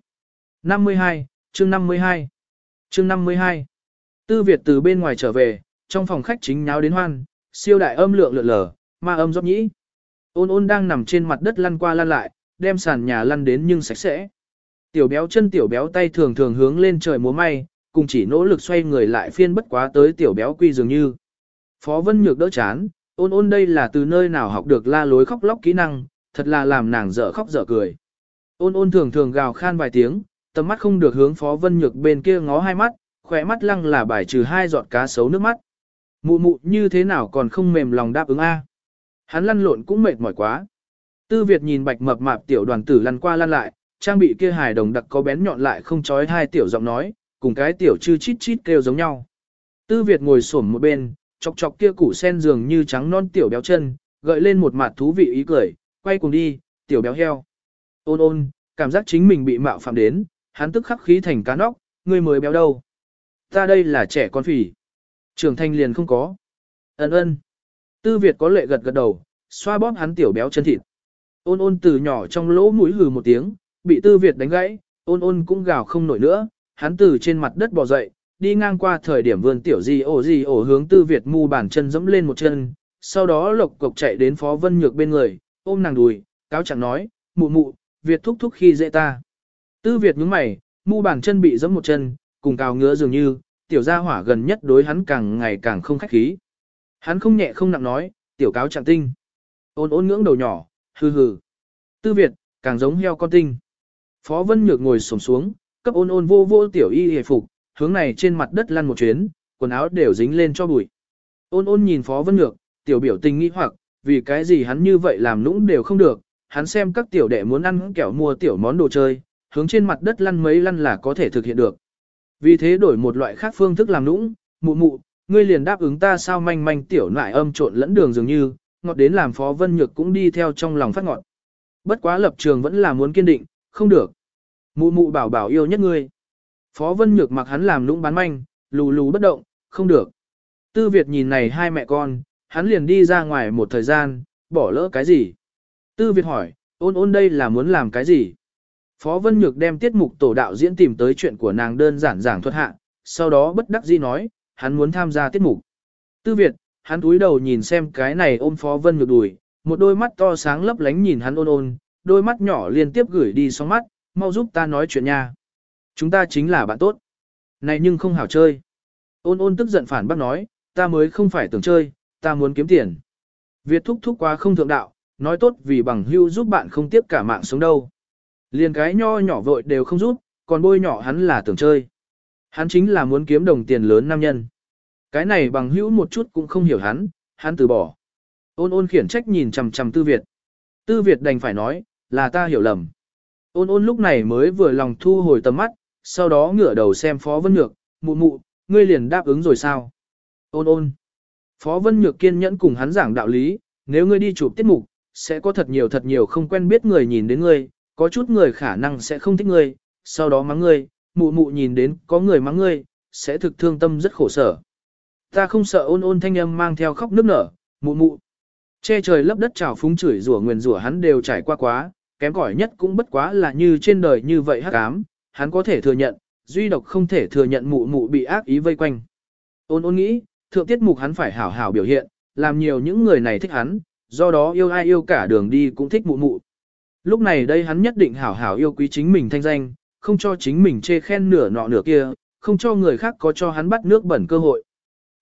S1: 52, chương 52. Chương 52. Tư Việt từ bên ngoài trở về, trong phòng khách chính nháo đến hoan, siêu đại âm lượng lượn lờ, ma âm dốc nhĩ. Ôn ôn đang nằm trên mặt đất lăn qua lăn lại, đem sàn nhà lăn đến nhưng sạch sẽ. Tiểu béo chân tiểu béo tay thường thường hướng lên trời múa may, cùng chỉ nỗ lực xoay người lại phiên bất quá tới tiểu béo quy dường như. Phó Vân Nhược đỡ chán, ôn ôn đây là từ nơi nào học được la lối khóc lóc kỹ năng, thật là làm nàng dở khóc dở cười. Ôn ôn thường thường gào khan vài tiếng, tầm mắt không được hướng Phó Vân Nhược bên kia ngó hai mắt, khỏe mắt lăng là bài trừ hai giọt cá sấu nước mắt. Mụ mụ như thế nào còn không mềm lòng đáp ứng A. Hắn lăn lộn cũng mệt mỏi quá. Tư Việt nhìn bạch mập mạp tiểu đoàn tử lăn qua lăn lại, trang bị kia hài đồng đặc có bén nhọn lại không chói hai tiểu giọng nói, cùng cái tiểu chư chít chít kêu giống nhau. Tư Việt ngồi xổm một bên, chọc chọc kia củ sen dường như trắng non tiểu béo chân, gợi lên một mặt thú vị ý cười, quay cùng đi, tiểu béo heo. Ôn ôn, cảm giác chính mình bị mạo phạm đến, hắn tức khắc khí thành cá nóc, người mới béo đâu. Ta đây là trẻ con phỉ. Trưởng Thanh liền không có. Ấn ơn. Tư Việt có lệ gật gật đầu, xoa bóp hắn tiểu béo chân thịt. Ôn ôn từ nhỏ trong lỗ mũi hừ một tiếng, bị Tư Việt đánh gãy, ôn ôn cũng gào không nổi nữa, hắn từ trên mặt đất bò dậy, đi ngang qua thời điểm vườn tiểu gì ổ gì ổ hướng Tư Việt mu bàn chân dẫm lên một chân, sau đó lộc cộc chạy đến Phó Vân Nhược bên người, ôm nàng đùi, cáo chẳng nói, mụ mụ, Việt thúc thúc khi dễ ta. Tư Việt nhướng mày, mu bàn chân bị dẫm một chân, cùng cào ngứa dường như, tiểu gia hỏa gần nhất đối hắn càng ngày càng không khách khí. Hắn không nhẹ không nặng nói, tiểu cáo chẳng tinh. Ôn ôn ngưỡng đầu nhỏ, hừ hừ. Tư Việt, càng giống heo con tinh. Phó Vân Nhược ngồi xổm xuống, cấp ôn ôn vô vô tiểu y hề phục, hướng này trên mặt đất lăn một chuyến, quần áo đều dính lên cho bụi. Ôn ôn nhìn Phó Vân Nhược, tiểu biểu tình nghĩ hoặc, vì cái gì hắn như vậy làm nũng đều không được, hắn xem các tiểu đệ muốn ăn kẹo mua tiểu món đồ chơi, hướng trên mặt đất lăn mấy lăn là có thể thực hiện được. Vì thế đổi một loại khác phương thức làm nũng, mụ mụ, ngươi liền đáp ứng ta sao manh manh tiểu nại âm trộn lẫn đường dường như, ngọt đến làm Phó Vân Nhược cũng đi theo trong lòng phát ngọt. Bất quá lập trường vẫn là muốn kiên định, không được. Mụ mụ bảo bảo yêu nhất ngươi. Phó Vân Nhược mặc hắn làm lũng bán manh, lù lù bất động, không được. Tư Việt nhìn này hai mẹ con, hắn liền đi ra ngoài một thời gian, bỏ lỡ cái gì. Tư Việt hỏi, ôn ôn đây là muốn làm cái gì? Phó Vân Nhược đem tiết mục tổ đạo diễn tìm tới chuyện của nàng đơn giản giảng thuật hạ, sau đó bất đắc dĩ nói, hắn muốn tham gia tiết mục. Tư Việt, hắn túi đầu nhìn xem cái này ôm Phó Vân Nhược đùi, một đôi mắt to sáng lấp lánh nhìn hắn ôn ôn, đôi mắt nhỏ liên tiếp gửi đi sóng mắt, mau giúp ta nói chuyện nha. Chúng ta chính là bạn tốt. Này nhưng không hảo chơi. Ôn ôn tức giận phản bác nói, ta mới không phải tưởng chơi, ta muốn kiếm tiền. Việt thúc thúc quá không thượng đạo, nói tốt vì bằng hưu giúp bạn không tiếp cả mạng sống đâu. Liền cái nho nhỏ vội đều không giúp, còn bôi nhỏ hắn là tưởng chơi. Hắn chính là muốn kiếm đồng tiền lớn nam nhân. Cái này bằng hữu một chút cũng không hiểu hắn, hắn từ bỏ. Ôn ôn khiển trách nhìn chằm chằm tư Việt. Tư Việt đành phải nói, là ta hiểu lầm. Ôn ôn lúc này mới vừa lòng thu hồi tầm mắt, sau đó ngửa đầu xem Phó Vân Nhược, mụ mụ, ngươi liền đáp ứng rồi sao? Ôn ôn. Phó Vân Nhược kiên nhẫn cùng hắn giảng đạo lý, nếu ngươi đi chụp tiết mục, sẽ có thật nhiều thật nhiều không quen biết người nhìn đến ngươi, có chút người khả năng sẽ không thích ngươi, sau đó mắng ngươi, mụ mụ nhìn đến có người mắng ngươi, sẽ thực thương tâm rất khổ sở. Ta không sợ ôn ôn thanh âm mang theo khóc nức nở, mụ mụ. Che trời lấp đất trào phúng chửi rủa nguyền rủa hắn đều trải qua quá, kém cỏi nhất cũng bất quá là như trên đời như vậy hắc ám, hắn có thể thừa nhận, duy độc không thể thừa nhận mụ mụ bị ác ý vây quanh. Ôn ôn nghĩ, thượng tiết mục hắn phải hảo hảo biểu hiện, làm nhiều những người này thích hắn, do đó yêu ai yêu cả đường đi cũng thích mụ mụ. Lúc này đây hắn nhất định hảo hảo yêu quý chính mình thanh danh, không cho chính mình chê khen nửa nọ nửa kia, không cho người khác có cho hắn bắt nước bẩn cơ hội.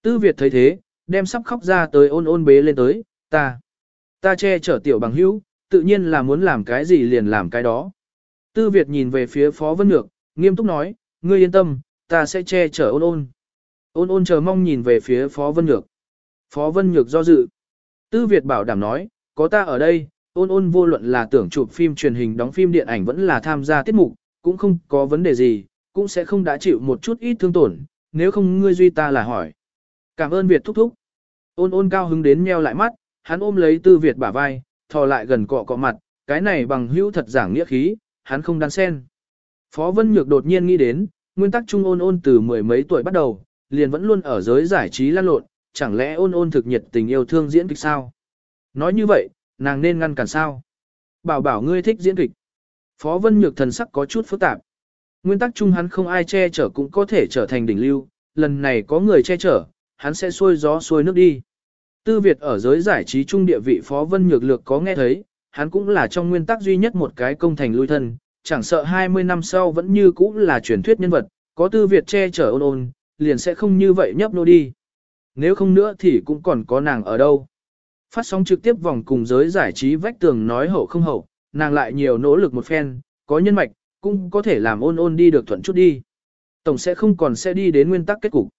S1: Tư Việt thấy thế, đem sắp khóc ra tới ôn ôn bế lên tới, ta, ta che chở tiểu bằng hữu, tự nhiên là muốn làm cái gì liền làm cái đó. Tư Việt nhìn về phía Phó Vân Nhược, nghiêm túc nói, ngươi yên tâm, ta sẽ che chở ôn ôn. Ôn ôn chờ mong nhìn về phía Phó Vân Nhược. Phó Vân Nhược do dự. Tư Việt bảo đảm nói, có ta ở đây, ôn ôn vô luận là tưởng chụp phim truyền hình đóng phim điện ảnh vẫn là tham gia tiết mục, cũng không có vấn đề gì, cũng sẽ không đã chịu một chút ít thương tổn, nếu không ngươi duy ta là hỏi. Cảm ơn Việt thúc thúc. Ôn ôn cao hứng đến meo lại mắt, hắn ôm lấy tư Việt bả vai, thò lại gần cọ cọ mặt, cái này bằng hữu thật giảng nghĩa khí, hắn không đan sen. Phó Vân Nhược đột nhiên nghĩ đến, nguyên tắc trung ôn ôn từ mười mấy tuổi bắt đầu, liền vẫn luôn ở giới giải trí lan lộn, chẳng lẽ ôn ôn thực nhiệt tình yêu thương diễn kịch sao? Nói như vậy, nàng nên ngăn cản sao? Bảo bảo ngươi thích diễn kịch. Phó Vân Nhược thần sắc có chút phức tạp. Nguyên tắc chung hắn không ai che chở cũng có thể trở thành đỉnh lưu, lần này có người che chở, hắn sẽ xuôi gió xuôi nước đi. Tư Việt ở giới giải trí trung địa vị Phó Vân Nhược lược có nghe thấy, hắn cũng là trong nguyên tắc duy nhất một cái công thành lui thân, chẳng sợ 20 năm sau vẫn như cũ là truyền thuyết nhân vật, có Tư Việt che chở ôn ôn, liền sẽ không như vậy nhấp nô đi. Nếu không nữa thì cũng còn có nàng ở đâu. Phát sóng trực tiếp vòng cùng giới giải trí vách tường nói hậu không hậu, nàng lại nhiều nỗ lực một phen, có nhân mạch, cũng có thể làm ôn ôn đi được thuận chút đi. Tổng sẽ không còn sẽ đi đến nguyên tắc kết cục.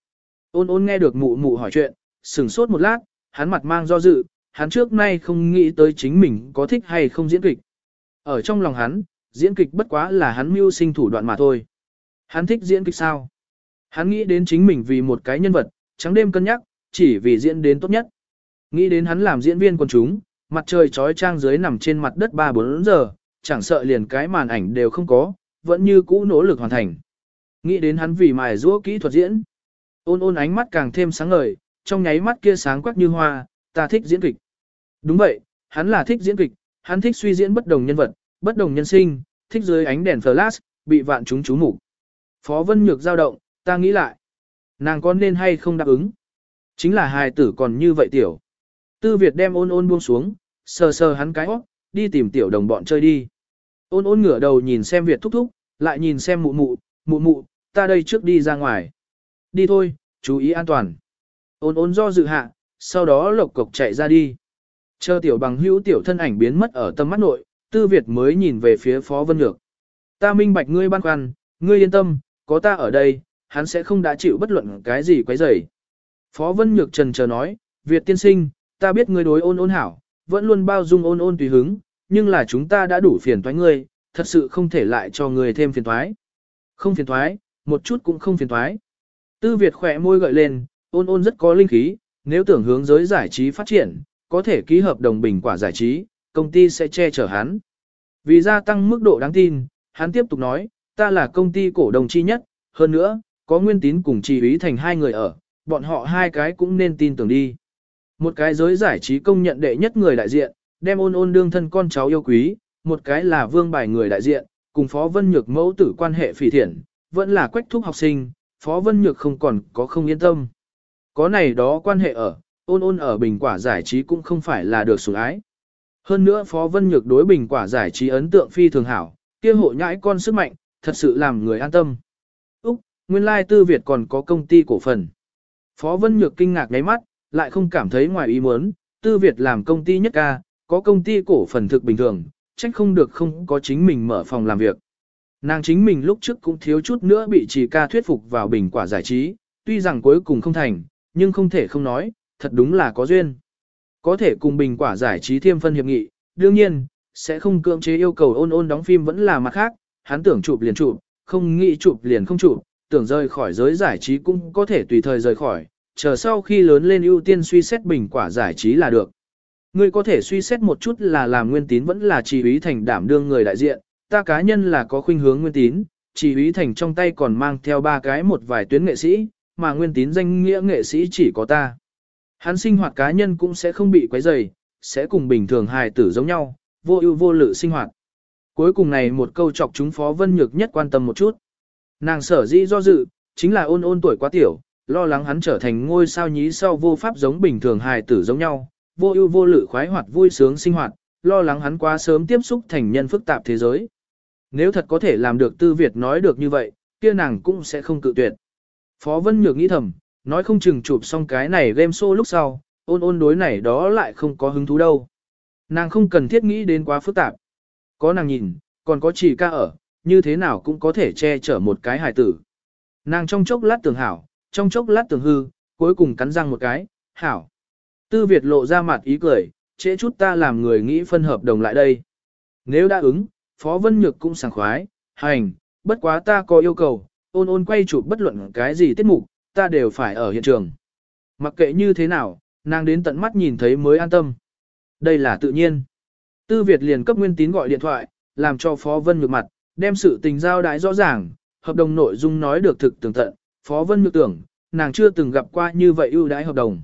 S1: Ôn ôn nghe được mụ mụ hỏi chuyện, sừng sốt một lát, hắn mặt mang do dự, hắn trước nay không nghĩ tới chính mình có thích hay không diễn kịch. Ở trong lòng hắn, diễn kịch bất quá là hắn mưu sinh thủ đoạn mà thôi. Hắn thích diễn kịch sao? Hắn nghĩ đến chính mình vì một cái nhân vật, trắng đêm cân nhắc, chỉ vì diễn đến tốt nhất. Nghĩ đến hắn làm diễn viên quần chúng, mặt trời trói trang dưới nằm trên mặt đất 3-4 giờ, chẳng sợ liền cái màn ảnh đều không có, vẫn như cũ nỗ lực hoàn thành. Nghĩ đến hắn vì mài giũa kỹ thuật diễn. Ôn ôn ánh mắt càng thêm sáng ngời, trong nháy mắt kia sáng quắc như hoa, ta thích diễn kịch. Đúng vậy, hắn là thích diễn kịch, hắn thích suy diễn bất đồng nhân vật, bất đồng nhân sinh, thích dưới ánh đèn flash, bị vạn chúng chú mục. Phó Vân Nhược dao động, ta nghĩ lại. Nàng có nên hay không đáp ứng? Chính là hài tử còn như vậy tiểu. Tư Việt đem ôn ôn buông xuống, sờ sờ hắn cái óc, đi tìm tiểu đồng bọn chơi đi. Ôn ôn ngửa đầu nhìn xem Việt thúc thúc, lại nhìn xem mụ mụ, mụ mụ, ta đây trước đi ra ngoài. Đi thôi, chú ý an toàn. Ôn ôn do dự hạ, sau đó lộc cộc chạy ra đi. Chờ tiểu bằng hữu tiểu thân ảnh biến mất ở tâm mắt nội, tư Việt mới nhìn về phía Phó Vân Nhược. Ta minh bạch ngươi băn khoăn, ngươi yên tâm, có ta ở đây, hắn sẽ không đã chịu bất luận cái gì quấy rầy. Phó Vân Nhược trần chờ nói, Việt tiên sinh, ta biết ngươi đối ôn ôn hảo, vẫn luôn bao dung ôn ôn tùy hứng, nhưng là chúng ta đã đủ phiền toái ngươi, thật sự không thể lại cho người thêm phiền toái. Không phiền toái, một chút cũng không phiền toái. Tư Việt khỏe môi gợi lên, ôn ôn rất có linh khí, nếu tưởng hướng giới giải trí phát triển, có thể ký hợp đồng bình quả giải trí, công ty sẽ che chở hắn. Vì gia tăng mức độ đáng tin, hắn tiếp tục nói, ta là công ty cổ đồng chi nhất, hơn nữa, có nguyên tín cùng trì ý thành hai người ở, bọn họ hai cái cũng nên tin tưởng đi. Một cái giới giải trí công nhận đệ nhất người đại diện, đem ôn ôn đương thân con cháu yêu quý, một cái là vương bài người đại diện, cùng Phó Vân Nhược mẫu tử quan hệ phỉ thiện, vẫn là quách thúc học sinh, Phó Vân Nhược không còn có không yên tâm. Có này đó quan hệ ở, ôn ôn ở bình quả giải trí cũng không phải là được sủng ái. Hơn nữa Phó Vân Nhược đối bình quả giải trí ấn tượng phi thường hảo, kia hộ nhãi con sức mạnh, thật sự làm người an tâm. Úc, nguyên lai tư Việt còn có công ty cổ phần. Phó Vân Nhược kinh ngạc ngáy mắt, lại không cảm thấy ngoài ý muốn, tư Việt làm công ty nhất ca, có công ty cổ phần thực bình thường, trách không được không có chính mình mở phòng làm việc. Nàng chính mình lúc trước cũng thiếu chút nữa bị trì ca thuyết phục vào bình quả giải trí, tuy rằng cuối cùng không thành, nhưng không thể không nói, thật đúng là có duyên. Có thể cùng bình quả giải trí thiêm phân hiệp nghị, đương nhiên, sẽ không cưỡng chế yêu cầu ôn ôn đóng phim vẫn là mặt khác, hắn tưởng chụp liền chụp, không nghĩ chụp liền không chụp, tưởng rời khỏi giới giải trí cũng có thể tùy thời rời khỏi, chờ sau khi lớn lên ưu tiên suy xét bình quả giải trí là được. Ngươi có thể suy xét một chút là làm nguyên tín vẫn là chỉ ý thành đảm đương người đại diện, ta cá nhân là có khuynh hướng nguyên tín, chỉ ý thành trong tay còn mang theo ba cái một vài tuyến nghệ sĩ, mà nguyên tín danh nghĩa nghệ sĩ chỉ có ta. Hắn sinh hoạt cá nhân cũng sẽ không bị quấy rầy, sẽ cùng bình thường hài tử giống nhau, vô ưu vô lự sinh hoạt. Cuối cùng này một câu chọc chúng Phó Vân Nhược nhất quan tâm một chút. Nàng sở dĩ do dự, chính là ôn ôn tuổi quá tiểu, lo lắng hắn trở thành ngôi sao nhí sau vô pháp giống bình thường hài tử giống nhau, vô ưu vô lự khoái hoạt vui sướng sinh hoạt, lo lắng hắn quá sớm tiếp xúc thành nhân phức tạp thế giới. Nếu thật có thể làm được Tư Việt nói được như vậy, kia nàng cũng sẽ không cự tuyệt. Phó Vân Nhược nghĩ thầm, nói không chừng chụp xong cái này game show lúc sau, ôn ôn đối này đó lại không có hứng thú đâu. Nàng không cần thiết nghĩ đến quá phức tạp. Có nàng nhìn, còn có chỉ ca ở, như thế nào cũng có thể che chở một cái hài tử. Nàng trong chốc lát tưởng hảo, trong chốc lát tưởng hư, cuối cùng cắn răng một cái, hảo. Tư Việt lộ ra mặt ý cười, trễ chút ta làm người nghĩ phân hợp đồng lại đây. Nếu đã ứng, Phó Vân Nhược cũng sảng khoái, hành, bất quá ta có yêu cầu, ôn ôn quay chụp bất luận cái gì tiết mục, ta đều phải ở hiện trường. Mặc kệ như thế nào, nàng đến tận mắt nhìn thấy mới an tâm. Đây là tự nhiên. Tư Việt liền cấp nguyên tín gọi điện thoại, làm cho Phó Vân Nhược mặt, đem sự tình giao đái rõ ràng, hợp đồng nội dung nói được thực tường tận, Phó Vân Nhược tưởng, nàng chưa từng gặp qua như vậy ưu đãi hợp đồng.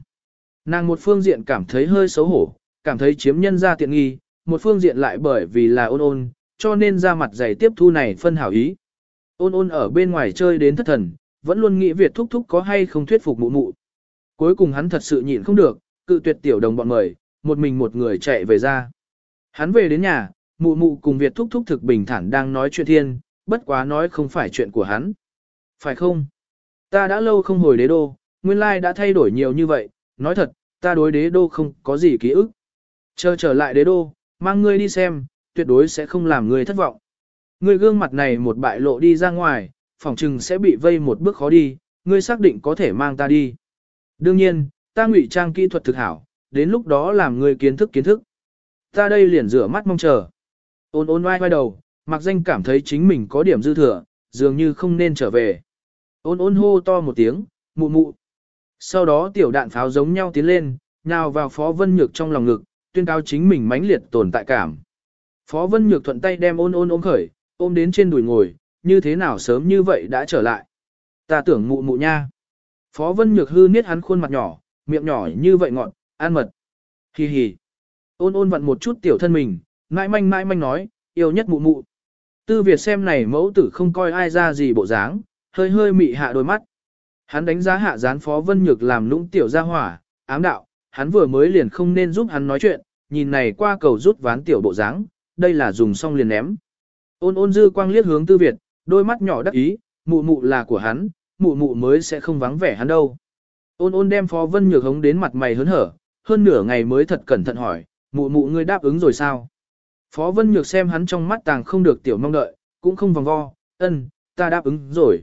S1: Nàng một phương diện cảm thấy hơi xấu hổ, cảm thấy chiếm nhân ra tiện nghi, một phương diện lại bởi vì là ôn ôn, cho nên ra mặt dày tiếp thu này phân hảo ý. Ôn ôn ở bên ngoài chơi đến thất thần, vẫn luôn nghĩ Việt thúc thúc có hay không thuyết phục mụ mụ. Cuối cùng hắn thật sự nhịn không được, cự tuyệt tiểu đồng bọn mời, một mình một người chạy về ra. Hắn về đến nhà, mụ mụ cùng Việt thúc thúc thực bình thản đang nói chuyện thiên, bất quá nói không phải chuyện của hắn. Phải không? Ta đã lâu không hồi đế đô, nguyên lai đã thay đổi nhiều như vậy, nói thật, ta đối đế đô không có gì ký ức. Chờ trở lại đế đô, mang ngươi đi xem, tuyệt đối sẽ không làm ngươi thất vọng. Ngươi gương mặt này một bại lộ đi ra ngoài, phòng trừng sẽ bị vây một bước khó đi, ngươi xác định có thể mang ta đi. Đương nhiên, ta ngụy trang kỹ thuật thực hảo, đến lúc đó làm ngươi kiến thức kiến thức. Ta đây liền rửa mắt mong chờ. Ôn ôn oai oai đầu, mặc danh cảm thấy chính mình có điểm dư thừa, dường như không nên trở về. Ôn ôn hô to một tiếng, mụ mụ. Sau đó tiểu đạn pháo giống nhau tiến lên, nhào vào Phó Vân Nhược trong lòng ngực, tuyên cáo chính mình mãnh liệt tồn tại cảm. Phó Vân Nhược thuận tay đem ôn ôn ôm khởi, ôm đến trên đùi ngồi, như thế nào sớm như vậy đã trở lại. Ta tưởng mụ mụ nha. Phó Vân Nhược hư niết hắn khuôn mặt nhỏ, miệng nhỏ như vậy ngọn, an mật. Hi hi. Ôn ôn vặn một chút tiểu thân mình, mãi manh mãi manh nói, yêu nhất mụ mụ. Tư Việt xem này mẫu tử không coi ai ra gì bộ dáng, hơi hơi mị hạ đôi mắt. Hắn đánh giá hạ gián Phó Vân Nhược làm lũng tiểu gia hỏa, ám đạo, hắn vừa mới liền không nên giúp hắn nói chuyện, nhìn này qua cầu rút ván tiểu bộ dáng, đây là dùng xong liền ném. Ôn ôn dư quang liếc hướng tư Việt, đôi mắt nhỏ đắc ý, mụ mụ là của hắn, mụ mụ mới sẽ không vắng vẻ hắn đâu. Ôn ôn đem Phó Vân Nhược hống đến mặt mày hớn hở, hơn nửa ngày mới thật cẩn thận hỏi, mụ mụ ngươi đáp ứng rồi sao? Phó Vân Nhược xem hắn trong mắt tàng không được tiểu mong đợi, cũng không vòng vo, ân, ta đáp ứng rồi.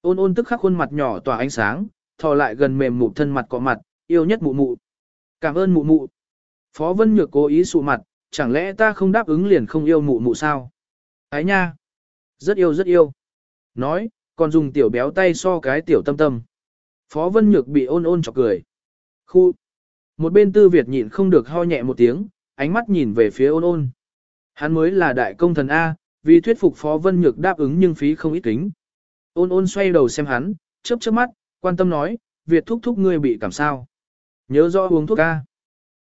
S1: Ôn ôn tức khắc khuôn mặt nhỏ tỏa ánh sáng, thò lại gần mềm mụ thân mặt cọ mặt, yêu nhất mụ mụ. Cảm ơn mụ mụ. Phó Vân Nhược cố ý sụ mặt, chẳng lẽ ta không đáp ứng liền không yêu mụ mụ sao? Ái nha. Rất yêu rất yêu. Nói, còn dùng tiểu béo tay so cái tiểu tâm tâm. Phó Vân Nhược bị ôn ôn chọc cười. Khu. Một bên tư Việt nhịn không được ho nhẹ một tiếng, ánh mắt nhìn về phía ôn ôn. Hắn mới là đại công thần A, vì thuyết phục Phó Vân Nhược đáp ứng nhưng phí không ít kính. Ôn ôn xoay đầu xem hắn, chớp chớp mắt, quan tâm nói, Việt thúc thúc ngươi bị cảm sao. Nhớ rõ uống thuốc A.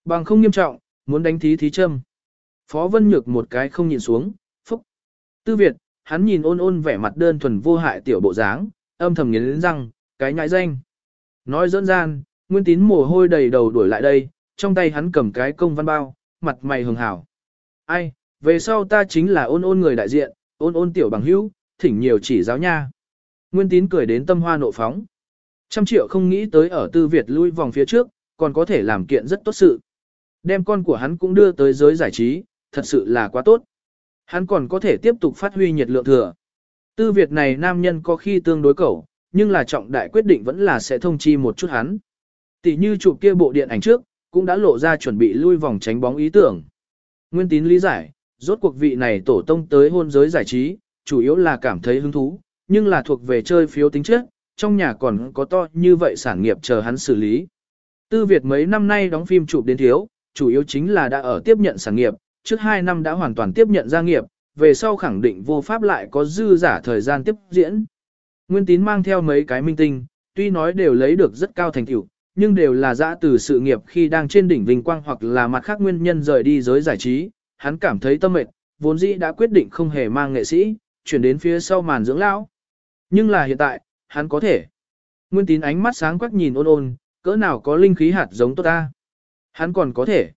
S1: Bằng không nghiêm trọng, muốn đánh thí thí châm. Phó Vân Nhược một cái không nhìn xuống. Tư Việt, hắn nhìn ôn ôn vẻ mặt đơn thuần vô hại tiểu bộ dáng, âm thầm nghiến răng, cái nhãi danh. Nói dẫn gian, Nguyên Tín mồ hôi đầy đầu đuổi lại đây, trong tay hắn cầm cái công văn bao, mặt mày hường hảo. Ai, về sau ta chính là ôn ôn người đại diện, ôn ôn tiểu bằng hữu, thỉnh nhiều chỉ giáo nha. Nguyên Tín cười đến tâm hoa nộ phóng. Trăm triệu không nghĩ tới ở tư Việt lui vòng phía trước, còn có thể làm kiện rất tốt sự. Đem con của hắn cũng đưa tới giới giải trí, thật sự là quá tốt. Hắn còn có thể tiếp tục phát huy nhiệt lượng thừa. Tư Việt này nam nhân có khi tương đối cẩu, nhưng là trọng đại quyết định vẫn là sẽ thông chi một chút hắn. Tỷ như chụp kia bộ điện ảnh trước, cũng đã lộ ra chuẩn bị lui vòng tránh bóng ý tưởng. Nguyên tín lý giải, rốt cuộc vị này tổ tông tới hôn giới giải trí, chủ yếu là cảm thấy hứng thú, nhưng là thuộc về chơi phiếu tính chất, trong nhà còn có to như vậy sản nghiệp chờ hắn xử lý. Tư Việt mấy năm nay đóng phim chụp đến thiếu, chủ yếu chính là đã ở tiếp nhận sản nghiệp, trước 2 năm đã hoàn toàn tiếp nhận gia nghiệp, về sau khẳng định vô pháp lại có dư giả thời gian tiếp diễn. Nguyên tín mang theo mấy cái minh tinh, tuy nói đều lấy được rất cao thành tựu, nhưng đều là dã từ sự nghiệp khi đang trên đỉnh vinh quang hoặc là mặt khác nguyên nhân rời đi giới giải trí, hắn cảm thấy tâm mệt, vốn dĩ đã quyết định không hề mang nghệ sĩ, chuyển đến phía sau màn dưỡng lão. Nhưng là hiện tại, hắn có thể. Nguyên tín ánh mắt sáng quắc nhìn ôn ôn, cỡ nào có linh khí hạt giống tốt ta. Hắn còn có thể.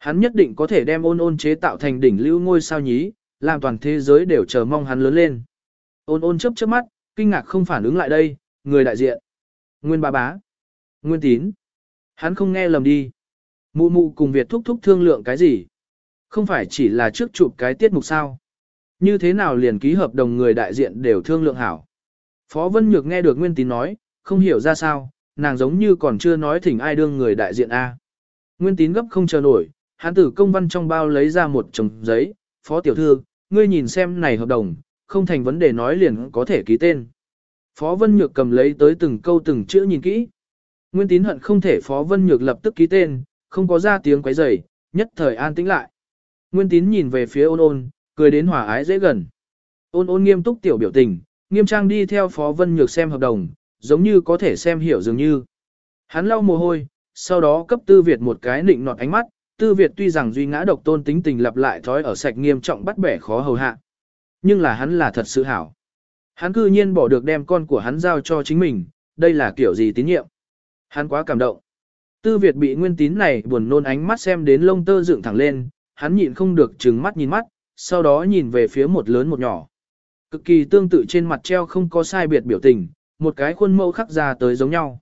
S1: Hắn nhất định có thể đem ôn ôn chế tạo thành đỉnh lưu ngôi sao nhí, làm toàn thế giới đều chờ mong hắn lớn lên. Ôn ôn chớp chớp mắt, kinh ngạc không phản ứng lại đây, người đại diện. Nguyên bà bá. Nguyên tín. Hắn không nghe lầm đi. Mụ mụ cùng Việt thúc thúc thương lượng cái gì? Không phải chỉ là trước chụp cái tiết mục sao? Như thế nào liền ký hợp đồng người đại diện đều thương lượng hảo? Phó Vân Nhược nghe được Nguyên tín nói, không hiểu ra sao, nàng giống như còn chưa nói thỉnh ai đương người đại diện A. Nguyên tín gấp không chờ nổi, hán tử công văn trong bao lấy ra một chồng giấy, phó tiểu thư, ngươi nhìn xem này hợp đồng, không thành vấn đề nói liền có thể ký tên. Phó Vân Nhược cầm lấy tới từng câu từng chữ nhìn kỹ. Nguyên tín hận không thể Phó Vân Nhược lập tức ký tên, không có ra tiếng quấy rầy, nhất thời an tĩnh lại. Nguyên tín nhìn về phía ôn ôn, cười đến hòa ái dễ gần. Ôn ôn nghiêm túc tiểu biểu tình, nghiêm trang đi theo Phó Vân Nhược xem hợp đồng, giống như có thể xem hiểu dường như. Hắn lau mồ hôi, sau đó cấp Tư Việt một cái nịnh nọt ánh mắt, Tư Việt tuy rằng duy ngã độc tôn tính tình lặp lại thói ở sạch nghiêm trọng bắt bẻ khó hầu hạ. Nhưng là hắn là thật sự hảo. Hắn cư nhiên bỏ được đem con của hắn giao cho chính mình, đây là kiểu gì tín nhiệm. Hắn quá cảm động. Tư Việt bị nguyên tín này buồn nôn ánh mắt xem đến lông tơ dựng thẳng lên, hắn nhịn không được trừng mắt nhìn mắt, sau đó nhìn về phía một lớn một nhỏ. Cực kỳ tương tự trên mặt treo không có sai biệt biểu tình, một cái khuôn mẫu khắc ra tới giống nhau.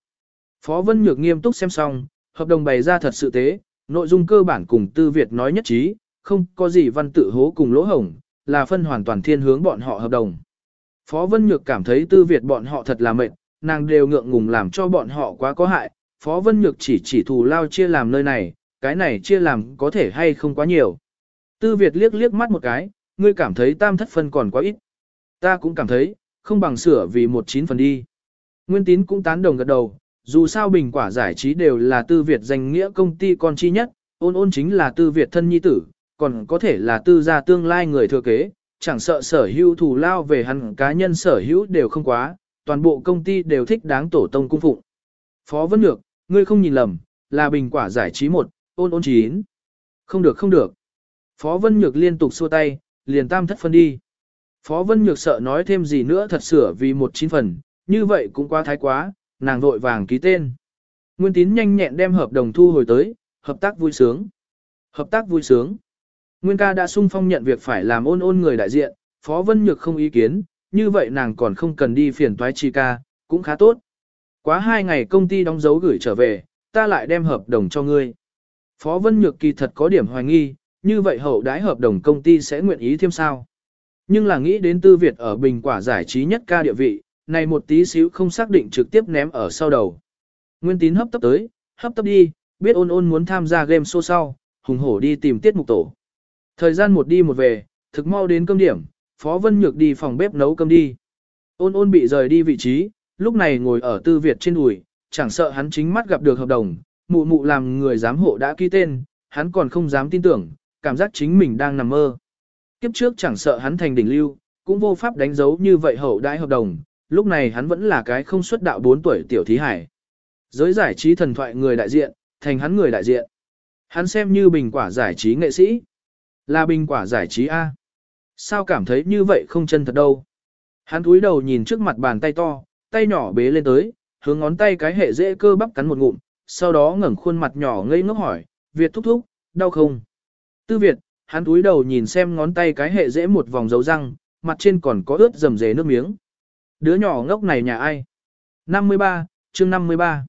S1: Phó Vân Nhược nghiêm túc xem xong, hợp đồng bày ra thật sự tế, nội dung cơ bản cùng Tư Việt nói nhất trí, không có gì văn tự hố cùng lỗ hổng, là phân hoàn toàn thiên hướng bọn họ hợp đồng. Phó Vân Nhược cảm thấy Tư Việt bọn họ thật là mệt, nàng đều ngượng ngùng làm cho bọn họ quá có hại, Phó Vân Nhược chỉ chỉ thù lao chia làm nơi này, cái này chia làm có thể hay không quá nhiều. Tư Việt liếc liếc mắt một cái, ngươi cảm thấy tam thất phân còn quá ít. Ta cũng cảm thấy, không bằng sửa vì một chín phần đi. Nguyên tín cũng tán đồng gật đầu, dù sao bình quả giải trí đều là tư Việt danh nghĩa công ty con chi nhất, ôn ôn chính là tư Việt thân nhi tử, còn có thể là tư gia tương lai người thừa kế, chẳng sợ sở hữu thủ lao về hắn cá nhân sở hữu đều không quá, toàn bộ công ty đều thích đáng tổ tông cung phụng. Phó Vân Nhược, ngươi không nhìn lầm, là bình quả giải trí một, ôn ôn chín. Không được không được. Phó Vân Nhược liên tục xua tay, liền tam thất phân đi. Phó Vân Nhược sợ nói thêm gì nữa thật sửa vì một chín phần, như vậy cũng quá thái quá, nàng vội vàng ký tên. Nguyên tín nhanh nhẹn đem hợp đồng thu hồi tới, hợp tác vui sướng. Hợp tác vui sướng. Nguyên ca đã sung phong nhận việc phải làm ôn ôn người đại diện, Phó Vân Nhược không ý kiến, như vậy nàng còn không cần đi phiền toái chi ca, cũng khá tốt. Quá hai ngày công ty đóng dấu gửi trở về, ta lại đem hợp đồng cho ngươi. Phó Vân Nhược kỳ thật có điểm hoài nghi, như vậy hậu đái hợp đồng công ty sẽ nguyện ý thêm sao. Nhưng là nghĩ đến tư Việt ở bình quả giải trí nhất ca địa vị, này một tí xíu không xác định trực tiếp ném ở sau đầu. Nguyên tín hấp tấp tới, hấp tấp đi, biết ôn ôn muốn tham gia game show sau, hùng hổ đi tìm tiết mục tổ. Thời gian một đi một về, thực mau đến cơm điểm, Phó Vân Nhược đi phòng bếp nấu cơm đi. Ôn ôn bị rời đi vị trí, lúc này ngồi ở tư Việt trên đùi, chẳng sợ hắn chính mắt gặp được hợp đồng, mụ mụ làm người giám hộ đã ký tên, hắn còn không dám tin tưởng, cảm giác chính mình đang nằm mơ. Kiếp trước chẳng sợ hắn thành đỉnh lưu, cũng vô pháp đánh dấu như vậy hậu đãi hợp đồng, lúc này hắn vẫn là cái không xuất đạo 4 tuổi tiểu thí hải. Giới giải trí thần thoại người đại diện, thành hắn người đại diện. Hắn xem như bình quả giải trí nghệ sĩ. Là bình quả giải trí A. Sao cảm thấy như vậy không chân thật đâu. Hắn cúi đầu nhìn trước mặt bàn tay to, tay nhỏ bế lên tới, hướng ngón tay cái hệ dễ cơ bắp cắn một ngụm, sau đó ngẩng khuôn mặt nhỏ ngây ngốc hỏi, Việt thúc thúc, đau không? Tư Việt, hắn cúi đầu nhìn xem ngón tay cái hệ dễ một vòng dấu răng, mặt trên còn có ướt dầm dề nước miếng. Đứa nhỏ ngốc này nhà ai? 53, chương 53.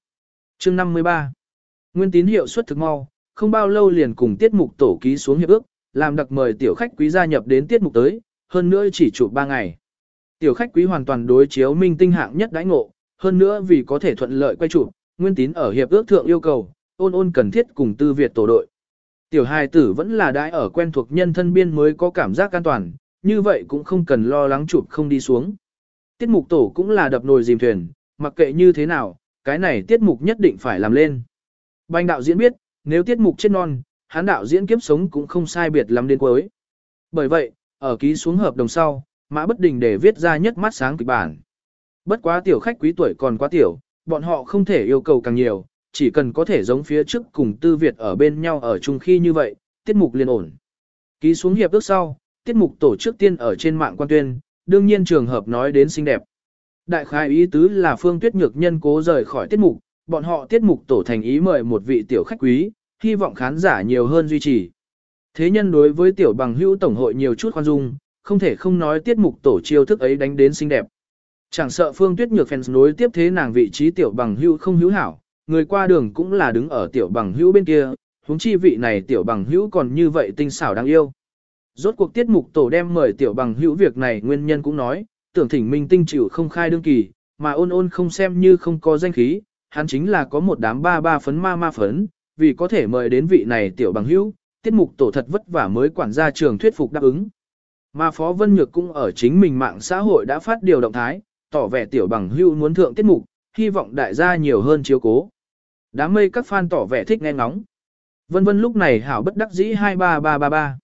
S1: Chương 53. Nguyên tín hiệu suất thực mau, không bao lâu liền cùng tiết mục tổ ký xuống hiệp ước, làm đặc mời tiểu khách quý gia nhập đến tiết mục tới, hơn nữa chỉ chụp 3 ngày. Tiểu khách quý hoàn toàn đối chiếu minh tinh hạng nhất đãi ngộ, hơn nữa vì có thể thuận lợi quay chụp, Nguyên tín ở hiệp ước thượng yêu cầu, ôn ôn cần thiết cùng tư Việt tổ đội. Tiểu hài tử vẫn là đãi ở quen thuộc nhân thân biên mới có cảm giác an toàn, như vậy cũng không cần lo lắng chụp không đi xuống. Tiết mục tổ cũng là đập nồi dìm thuyền, mặc kệ như thế nào, cái này tiết mục nhất định phải làm lên. Banh đạo diễn biết, nếu tiết mục chết non, hắn đạo diễn kiếp sống cũng không sai biệt lắm đến cuối. Bởi vậy, ở ký xuống hợp đồng sau, Mã Bất Đình để viết ra nhất mắt sáng kịch bản. Bất quá tiểu khách quý tuổi còn quá tiểu, bọn họ không thể yêu cầu càng nhiều, chỉ cần có thể giống phía trước cùng Tư Việt ở bên nhau ở chung khi như vậy, tiết mục liền ổn. Ký xuống hiệp ước sau, tiết mục tổ chức tiên ở trên mạng quan tuyên, đương nhiên trường hợp nói đến xinh đẹp. Đại khai ý tứ là Phương Tuyết Nhược nhân cố rời khỏi tiết mục, bọn họ tiết mục tổ thành ý mời một vị tiểu khách quý, hy vọng khán giả nhiều hơn duy trì. Thế nhân đối với tiểu bằng hữu tổng hội nhiều chút khoan dung, không thể không nói tiết mục tổ chiêu thức ấy đánh đến xinh đẹp. Chẳng sợ Phương Tuyết Nhược fans nối tiếp thế nàng vị trí tiểu bằng hữu không hữu hảo, người qua đường cũng là đứng ở tiểu bằng hữu bên kia, huống chi vị này tiểu bằng hữu còn như vậy tinh xảo đáng yêu. Rốt cuộc tiết mục tổ đem mời tiểu bằng hữu việc này nguyên nhân cũng nói, tưởng thỉnh minh tinh chịu không khai đương kỳ, mà ôn ôn không xem như không có danh khí, hắn chính là có một đám ba ba phấn ma ma phấn, vì có thể mời đến vị này tiểu bằng hữu, tiết mục tổ thật vất vả mới quản gia trường thuyết phục đáp ứng. Mà Phó Vân Nhược cũng ở chính mình mạng xã hội đã phát điều động thái, tỏ vẻ tiểu bằng hữu muốn thượng tiết mục, hy vọng đại gia nhiều hơn chiếu cố. Đám mây các fan tỏ vẻ thích nghe ngóng. Vân vân lúc này hảo bất đắc dĩ 23333.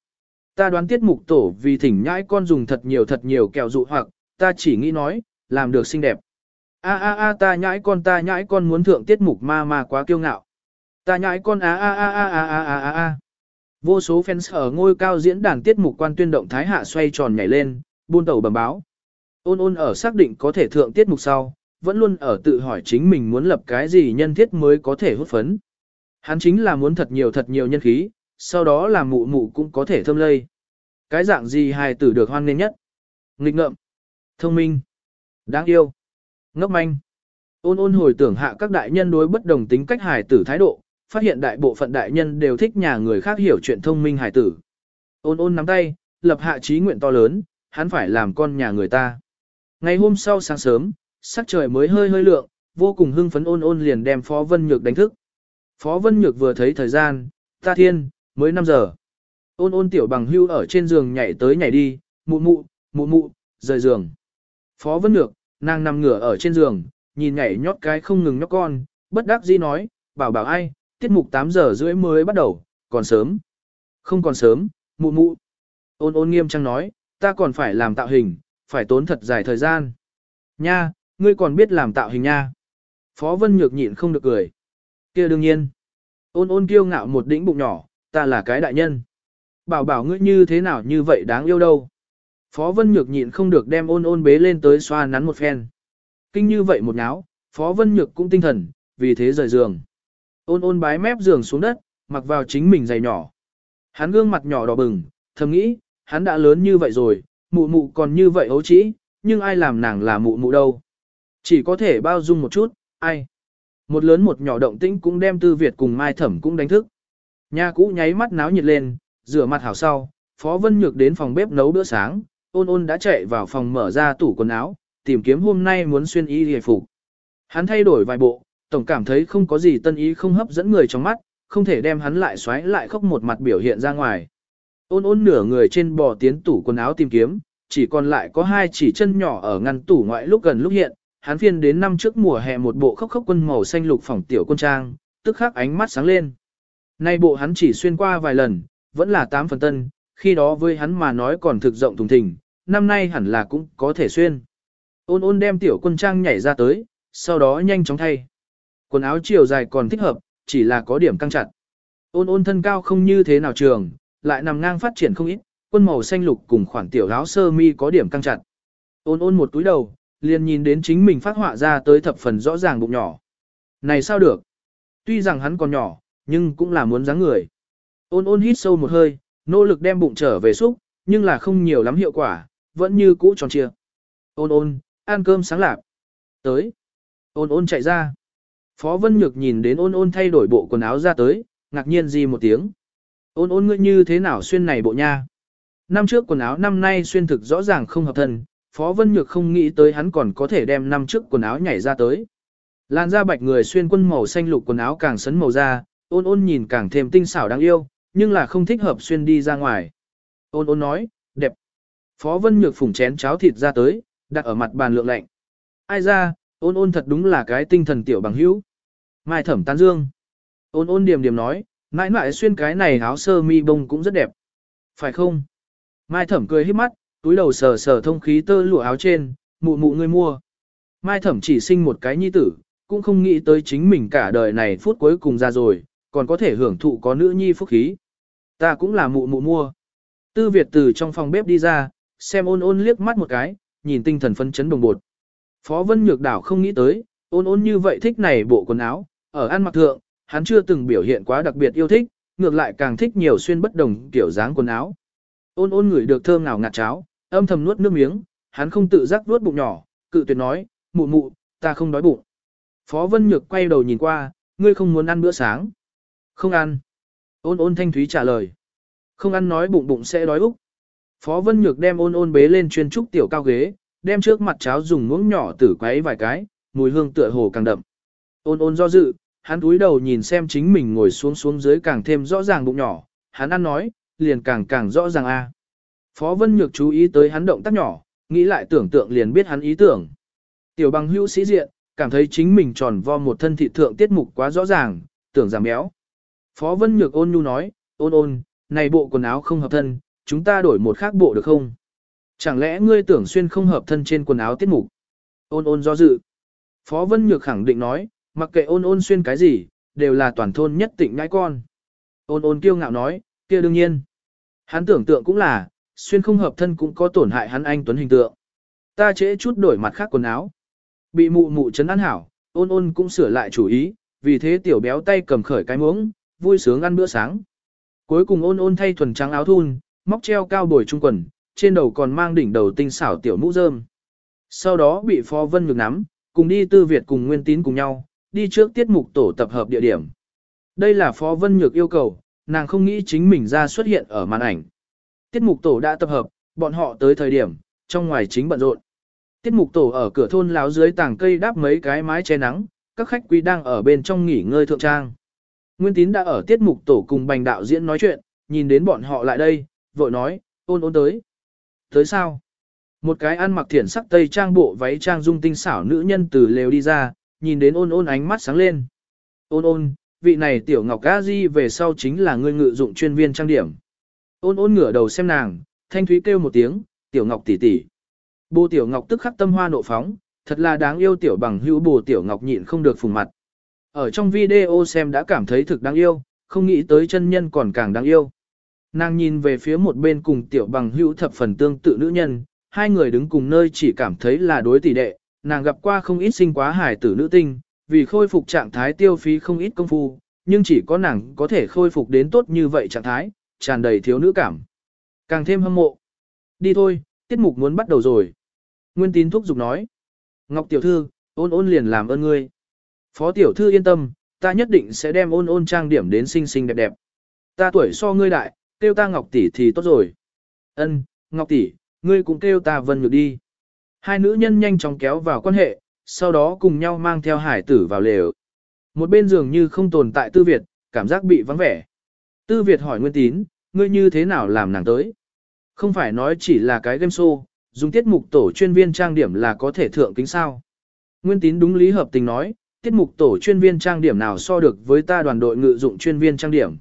S1: Ta đoán tiết mục tổ vì thỉnh nhãi con dùng thật nhiều thật nhiều kẹo dụ hoặc, ta chỉ nghĩ nói, làm được xinh đẹp. A a a ta nhãi con ta nhãi con muốn thượng tiết mục ma ma quá kiêu ngạo. Ta nhãi con a a a a a a a a a. Vô số fans ở ngôi cao diễn đàn tiết mục quan tuyên động thái hạ xoay tròn nhảy lên, buôn tàu bẩm báo. Ôn ôn ở xác định có thể thượng tiết mục sau, vẫn luôn ở tự hỏi chính mình muốn lập cái gì nhân thiết mới có thể hút phấn. Hắn chính là muốn thật nhiều thật nhiều nhân khí, sau đó là mụ mụ cũng có thể thơm lây. Cái dạng gì hài tử được hoan nghênh nhất? Nghịch ngợm, thông minh, đáng yêu, ngốc manh. Ôn ôn hồi tưởng hạ các đại nhân đối bất đồng tính cách hài tử thái độ, phát hiện đại bộ phận đại nhân đều thích nhà người khác hiểu chuyện thông minh hài tử. Ôn ôn nắm tay, lập hạ trí nguyện to lớn, hắn phải làm con nhà người ta. Ngày hôm sau sáng sớm, sắc trời mới hơi hơi lượng, vô cùng hưng phấn ôn ôn liền đem Phó Vân Nhược đánh thức. Phó Vân Nhược vừa thấy thời gian, ta thiên, mới 5 giờ. Ôn ôn tiểu bằng hưu ở trên giường nhảy tới nhảy đi, mụ mụ, mụ mụ, rời giường. Phó Vân Nhược, nàng nằm ngửa ở trên giường, nhìn nhảy nhót cái không ngừng nhóc con, bất đắc dĩ nói, bảo bảo ai, tiết mục 8 giờ rưỡi mới bắt đầu, còn sớm. Không còn sớm, mụ mụ. Ôn ôn nghiêm trang nói, ta còn phải làm tạo hình, phải tốn thật dài thời gian. Nha, ngươi còn biết làm tạo hình nha. Phó Vân Nhược nhịn không được cười. kia đương nhiên. Ôn ôn kiêu ngạo một đỉnh bụng nhỏ, ta là cái đại nhân. Bảo bảo ngươi như thế nào như vậy đáng yêu đâu. Phó Vân Nhược nhịn không được đem ôn ôn bế lên tới xoa nắn một phen. Kinh như vậy một nháo, Phó Vân Nhược cũng tinh thần, vì thế rời giường. Ôn ôn bái mép giường xuống đất, mặc vào chính mình giày nhỏ. Hắn gương mặt nhỏ đỏ bừng, thầm nghĩ, hắn đã lớn như vậy rồi, mụ mụ còn như vậy ấu trĩ, nhưng ai làm nàng là mụ mụ đâu. Chỉ có thể bao dung một chút, ai. Một lớn một nhỏ động tĩnh cũng đem Tư Việt cùng Mai Thẩm cũng đánh thức. Nhà cũ nháy mắt náo nhiệt lên, rửa mặt hảo sau, Phó Vân Nhược đến phòng bếp nấu bữa sáng, ôn ôn đã chạy vào phòng mở ra tủ quần áo, tìm kiếm hôm nay muốn xuyên y hề phục. Hắn thay đổi vài bộ, tổng cảm thấy không có gì tân ý không hấp dẫn người trong mắt, không thể đem hắn lại xoáy lại khóc một mặt biểu hiện ra ngoài. Ôn ôn nửa người trên bò tiến tủ quần áo tìm kiếm, chỉ còn lại có hai chỉ chân nhỏ ở ngăn tủ ngoại lúc gần lúc hiện, hắn phiên đến năm trước mùa hè một bộ khóc khóc quân màu xanh lục phỏng tiểu quân trang, tức khắc ánh mắt sáng lên. Nay bộ hắn chỉ xuyên qua vài lần, vẫn là tám phần tân, khi đó với hắn mà nói còn thực rộng thùng thình, năm nay hẳn là cũng có thể xuyên. Ôn ôn đem tiểu quân trang nhảy ra tới, sau đó nhanh chóng thay. Quần áo chiều dài còn thích hợp, chỉ là có điểm căng chặt. Ôn ôn thân cao không như thế nào trường, lại nằm ngang phát triển không ít, quân màu xanh lục cùng khoản tiểu áo sơ mi có điểm căng chặt. Ôn ôn một túi đầu, liền nhìn đến chính mình phát họa ra tới thập phần rõ ràng bụng nhỏ. Này sao được? Tuy rằng hắn còn nhỏ, nhưng cũng là muốn dáng người. Ôn ôn hít sâu một hơi, nỗ lực đem bụng trở về xúc, nhưng là không nhiều lắm hiệu quả, vẫn như cũ tròn trịa. Ôn ôn, ăn cơm sáng lạp. Tới. Ôn ôn chạy ra. Phó Vân Nhược nhìn đến ôn ôn thay đổi bộ quần áo ra tới, ngạc nhiên gì một tiếng. Ôn ôn ngươi như thế nào xuyên này bộ nha. Năm trước quần áo năm nay xuyên thực rõ ràng không hợp thân, Phó Vân Nhược không nghĩ tới hắn còn có thể đem năm trước quần áo nhảy ra tới. Lan da bạch người xuyên quân màu xanh lục quần áo càng sấn màu da, ôn ôn nhìn càng thêm tinh xảo đáng yêu, nhưng là không thích hợp xuyên đi ra ngoài. Ôn ôn nói, đẹp. Phó Vân Nhược phủng chén cháo thịt ra tới, đặt ở mặt bàn lượng lạnh. Ai ra, ôn ôn thật đúng là cái tinh thần tiểu bằng hữu. Mai thẩm tán dương. Ôn ôn điềm điềm nói, mãi mãi xuyên cái này áo sơ mi bông cũng rất đẹp. Phải không? Mai thẩm cười hít mắt, túi đầu sờ sờ thông khí tơ lụa áo trên, mụ mụ ngươi mua. Mai thẩm chỉ sinh một cái nhi tử, cũng không nghĩ tới chính mình cả đời này phút cuối cùng ra rồi, còn có thể hưởng thụ có nữ nhi phúc khí. Ta cũng là mụ mụ mua. Tư Việt từ trong phòng bếp đi ra, xem ôn ôn liếc mắt một cái, nhìn tinh thần phấn chấn đồng bột. Phó Vân Nhược Đảo không nghĩ tới, ôn ôn như vậy thích này bộ quần áo, ở ăn mặc thượng, hắn chưa từng biểu hiện quá đặc biệt yêu thích, ngược lại càng thích nhiều xuyên bất đồng kiểu dáng quần áo. Ôn ôn ngửi được thơm ngào ngạt cháo, âm thầm nuốt nước miếng, hắn không tự giác nuốt bụng nhỏ, cự tuyệt nói, mụ mụ, ta không đói bụng. Phó Vân Nhược quay đầu nhìn qua, ngươi không muốn ăn bữa sáng. Không ăn. Ôn ôn thanh thúy trả lời. Không ăn nói bụng bụng sẽ đói úc. Phó Vân Nhược đem ôn ôn bế lên chuyên trúc tiểu cao ghế, đem trước mặt cháo dùng muỗng nhỏ tử quấy vài cái, mùi hương tựa hồ càng đậm. Ôn ôn do dự, hắn cúi đầu nhìn xem chính mình ngồi xuống xuống dưới càng thêm rõ ràng bụng nhỏ, hắn ăn nói, liền càng càng rõ ràng a. Phó Vân Nhược chú ý tới hắn động tác nhỏ, nghĩ lại tưởng tượng liền biết hắn ý tưởng. Tiểu bằng hữu sĩ diện, cảm thấy chính mình tròn vo một thân thị thượng tiết mục quá rõ ràng, tưởng giảm béo. Phó Vân Nhược ôn nhu nói, ôn ôn, này bộ quần áo không hợp thân, chúng ta đổi một khác bộ được không? Chẳng lẽ ngươi tưởng xuyên không hợp thân trên quần áo tiết mục? Ôn ôn do dự. Phó Vân Nhược khẳng định nói, mặc kệ ôn ôn xuyên cái gì, đều là toàn thôn nhất tịnh ngãi con. Ôn ôn kiêu ngạo nói, kia đương nhiên. Hắn tưởng tượng cũng là, xuyên không hợp thân cũng có tổn hại hắn anh tuấn hình tượng. Ta trễ chút đổi mặt khác quần áo. Bị mụ mụ chấn an hảo, ôn ôn cũng sửa lại chủ ý, vì thế tiểu béo tay cầm khởi cái muỗng, vui sướng ăn bữa sáng. Cuối cùng ôn ôn thay thuần trắng áo thun, móc treo cao bồi trung quần, trên đầu còn mang đỉnh đầu tinh xảo tiểu mũ rơm. Sau đó bị Phó Vân ngược nắm, cùng đi Tư Việt cùng Nguyên Tín cùng nhau, đi trước tiết mục tổ tập hợp địa điểm. Đây là Phó Vân Nhược yêu cầu, nàng không nghĩ chính mình ra xuất hiện ở màn ảnh. Tiết mục tổ đã tập hợp, bọn họ tới thời điểm, trong ngoài chính bận rộn. Tiết mục tổ ở cửa thôn láo dưới tảng cây đáp mấy cái mái che nắng, các khách quý đang ở bên trong nghỉ ngơi thượng trang. Nguyên Tín đã ở tiết mục tổ cùng bành đạo diễn nói chuyện, nhìn đến bọn họ lại đây, vội nói, ôn ôn tới. Tới sao? Một cái ăn mặc thiển sắc tây trang bộ váy trang dung tinh xảo nữ nhân từ lều đi ra, nhìn đến ôn ôn ánh mắt sáng lên. Ôn ôn, vị này tiểu ngọc a di về sau chính là người ngự dụng chuyên viên trang điểm. Ôn ôn ngửa đầu xem nàng, thanh thúy kêu một tiếng, tiểu ngọc tỷ tỷ. Bồ tiểu ngọc tức khắc tâm hoa nộ phóng, thật là đáng yêu tiểu bằng hữu bồ tiểu ngọc nhịn không được phùng mặt. Ở trong video xem đã cảm thấy thực đáng yêu, không nghĩ tới chân nhân còn càng đáng yêu. Nàng nhìn về phía một bên cùng tiểu bằng hữu thập phần tương tự nữ nhân, hai người đứng cùng nơi chỉ cảm thấy là đối tỷ đệ, nàng gặp qua không ít sinh quá hải tử nữ tinh, vì khôi phục trạng thái tiêu phí không ít công phu, nhưng chỉ có nàng có thể khôi phục đến tốt như vậy trạng thái, tràn đầy thiếu nữ cảm. Càng thêm hâm mộ. Đi thôi, tiết mục muốn bắt đầu rồi. Nguyên tín thúc giục nói. Ngọc tiểu thư, ôn ôn liền làm ơn ngươi. Phó tiểu thư yên tâm, ta nhất định sẽ đem ôn ôn trang điểm đến xinh xinh đẹp đẹp. Ta tuổi so ngươi đại, kêu ta Ngọc tỷ thì tốt rồi. Ân, Ngọc tỷ, ngươi cũng kêu ta Vân Nhược đi. Hai nữ nhân nhanh chóng kéo vào quan hệ, sau đó cùng nhau mang theo hải tử vào lều. Một bên giường như không tồn tại Tư Việt, cảm giác bị vắng vẻ. Tư Việt hỏi Nguyên Tín, ngươi như thế nào làm nàng tới? Không phải nói chỉ là cái game show, dùng tiết mục tổ chuyên viên trang điểm là có thể thượng kính sao. Nguyên tín đúng lý hợp tình nói, tiết mục tổ chuyên viên trang điểm nào so được với ta đoàn đội ngự dụng chuyên viên trang điểm.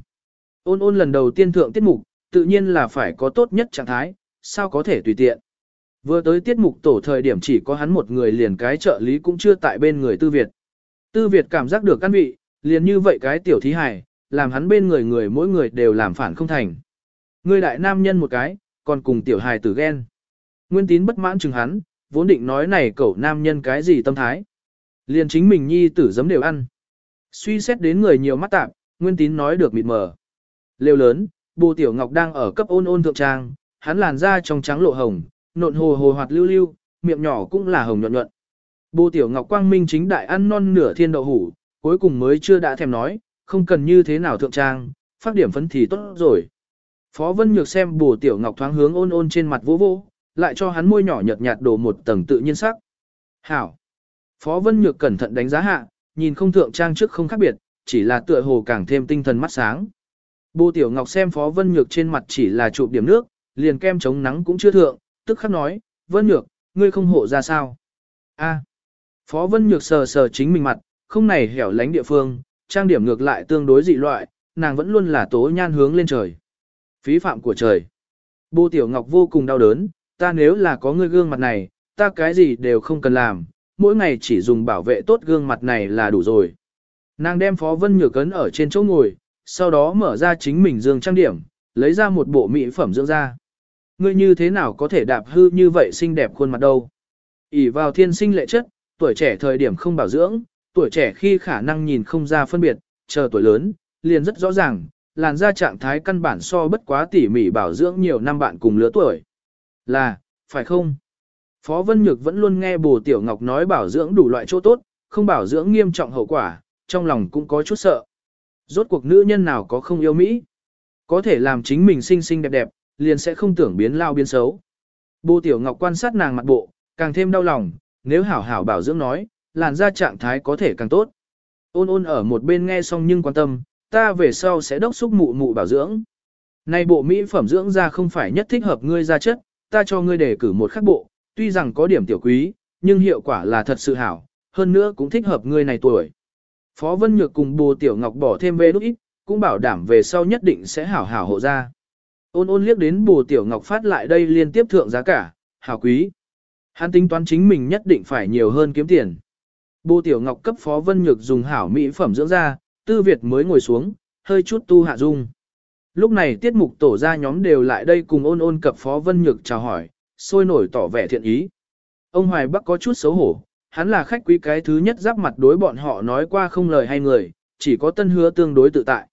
S1: Ôn ôn lần đầu tiên thượng tiết mục, tự nhiên là phải có tốt nhất trạng thái, sao có thể tùy tiện. Vừa tới tiết mục tổ thời điểm chỉ có hắn một người liền cái trợ lý cũng chưa tại bên người Tư Việt. Tư Việt cảm giác được căn vị, liền như vậy cái tiểu thí hài, làm hắn bên người người mỗi người đều làm phản không thành. Người đại nam nhân một cái, còn cùng tiểu hài tử ghen. Nguyên tín bất mãn chừng hắn, vốn định nói này cậu nam nhân cái gì tâm thái. Liền chính mình nhi tử giấm đều ăn. Suy xét đến người nhiều mắt tạp, Nguyên tín nói được mịt mờ. Lêu lớn, bù tiểu ngọc đang ở cấp ôn ôn thượng trang, hắn làn da trong trắng lộ hồng, nộn hồ hồ hoạt lưu lưu, miệng nhỏ cũng là hồng nhuận nhuận. Bù tiểu ngọc quang minh chính đại ăn non nửa thiên đậu hủ, cuối cùng mới chưa đã thèm nói, không cần như thế nào thượng trang, phát điểm phấn thì tốt rồi. Phó Vân Nhược xem bù tiểu ngọc thoáng hướng ôn ôn trên mặt vô vô, lại cho hắn môi nhỏ nhợt nhạt đổ một tầng tự nhiên sắc. Hảo. Phó Vân Nhược cẩn thận đánh giá hạ, nhìn không thượng trang trước không khác biệt, chỉ là tựa hồ càng thêm tinh thần mắt sáng. Bồ Tiểu Ngọc xem Phó Vân Nhược trên mặt chỉ là chụp điểm nước, liền kem chống nắng cũng chưa thượng, tức khắc nói, Vân Nhược, ngươi không hộ ra sao? A. Phó Vân Nhược sờ sờ chính mình mặt, không này hẻo lánh địa phương, trang điểm ngược lại tương đối dị loại, nàng vẫn luôn là tố nhan hướng lên trời. Phí phạm của trời. Bồ Tiểu Ngọc vô cùng đau đớn, ta nếu là có ngươi gương mặt này, ta cái gì đều không cần làm, mỗi ngày chỉ dùng bảo vệ tốt gương mặt này là đủ rồi. Nàng đem Phó Vân Nhược cấn ở trên chỗ ngồi, sau đó mở ra chính mình dương trang điểm, lấy ra một bộ mỹ phẩm dưỡng da. Ngươi như thế nào có thể đạp hư như vậy xinh đẹp khuôn mặt đâu? Ỷ vào thiên sinh lệ chất, tuổi trẻ thời điểm không bảo dưỡng, tuổi trẻ khi khả năng nhìn không ra phân biệt, chờ tuổi lớn, liền rất rõ ràng, làn da trạng thái căn bản so bất quá tỉ mỉ bảo dưỡng nhiều năm bạn cùng lứa tuổi. Là, phải không? Phó Vân Nhược vẫn luôn nghe Bồ Tiểu Ngọc nói bảo dưỡng đủ loại chỗ tốt, không bảo dưỡng nghiêm trọng hậu quả, trong lòng cũng có chút sợ. Rốt cuộc nữ nhân nào có không yêu Mỹ? Có thể làm chính mình xinh xinh đẹp đẹp, liền sẽ không tưởng biến lao biến xấu. Bồ Tiểu Ngọc quan sát nàng mặt bộ, càng thêm đau lòng, nếu hảo hảo bảo dưỡng nói, làn da trạng thái có thể càng tốt. Ôn ôn ở một bên nghe xong nhưng quan tâm, ta về sau sẽ đốc xúc mụ mụ bảo dưỡng. Này bộ mỹ phẩm dưỡng da không phải nhất thích hợp ngươi da chất, ta cho ngươi đề cử một khắc bộ, tuy rằng có điểm tiểu quý, nhưng hiệu quả là thật sự hảo, hơn nữa cũng thích hợp người này tuổi. Phó Vân Nhược cùng bồ tiểu ngọc bỏ thêm về lúc ít, cũng bảo đảm về sau nhất định sẽ hảo hảo hộ ra. Ôn ôn liếc đến bồ tiểu ngọc phát lại đây liên tiếp thượng giá cả, hảo quý. Hắn tính toán chính mình nhất định phải nhiều hơn kiếm tiền. Bồ tiểu ngọc cấp Phó Vân Nhược dùng hảo mỹ phẩm dưỡng da, tư Việt mới ngồi xuống, hơi chút tu hạ dung. Lúc này tiết mục tổ ra nhóm đều lại đây cùng ôn ôn cập Phó Vân Nhược chào hỏi, sôi nổi tỏ vẻ thiện ý. Ông Hoài Bắc có chút xấu hổ, hắn là khách quý cái thứ nhất giáp mặt đối bọn họ nói qua không lời hay người, chỉ có tân hứa tương đối tự tại.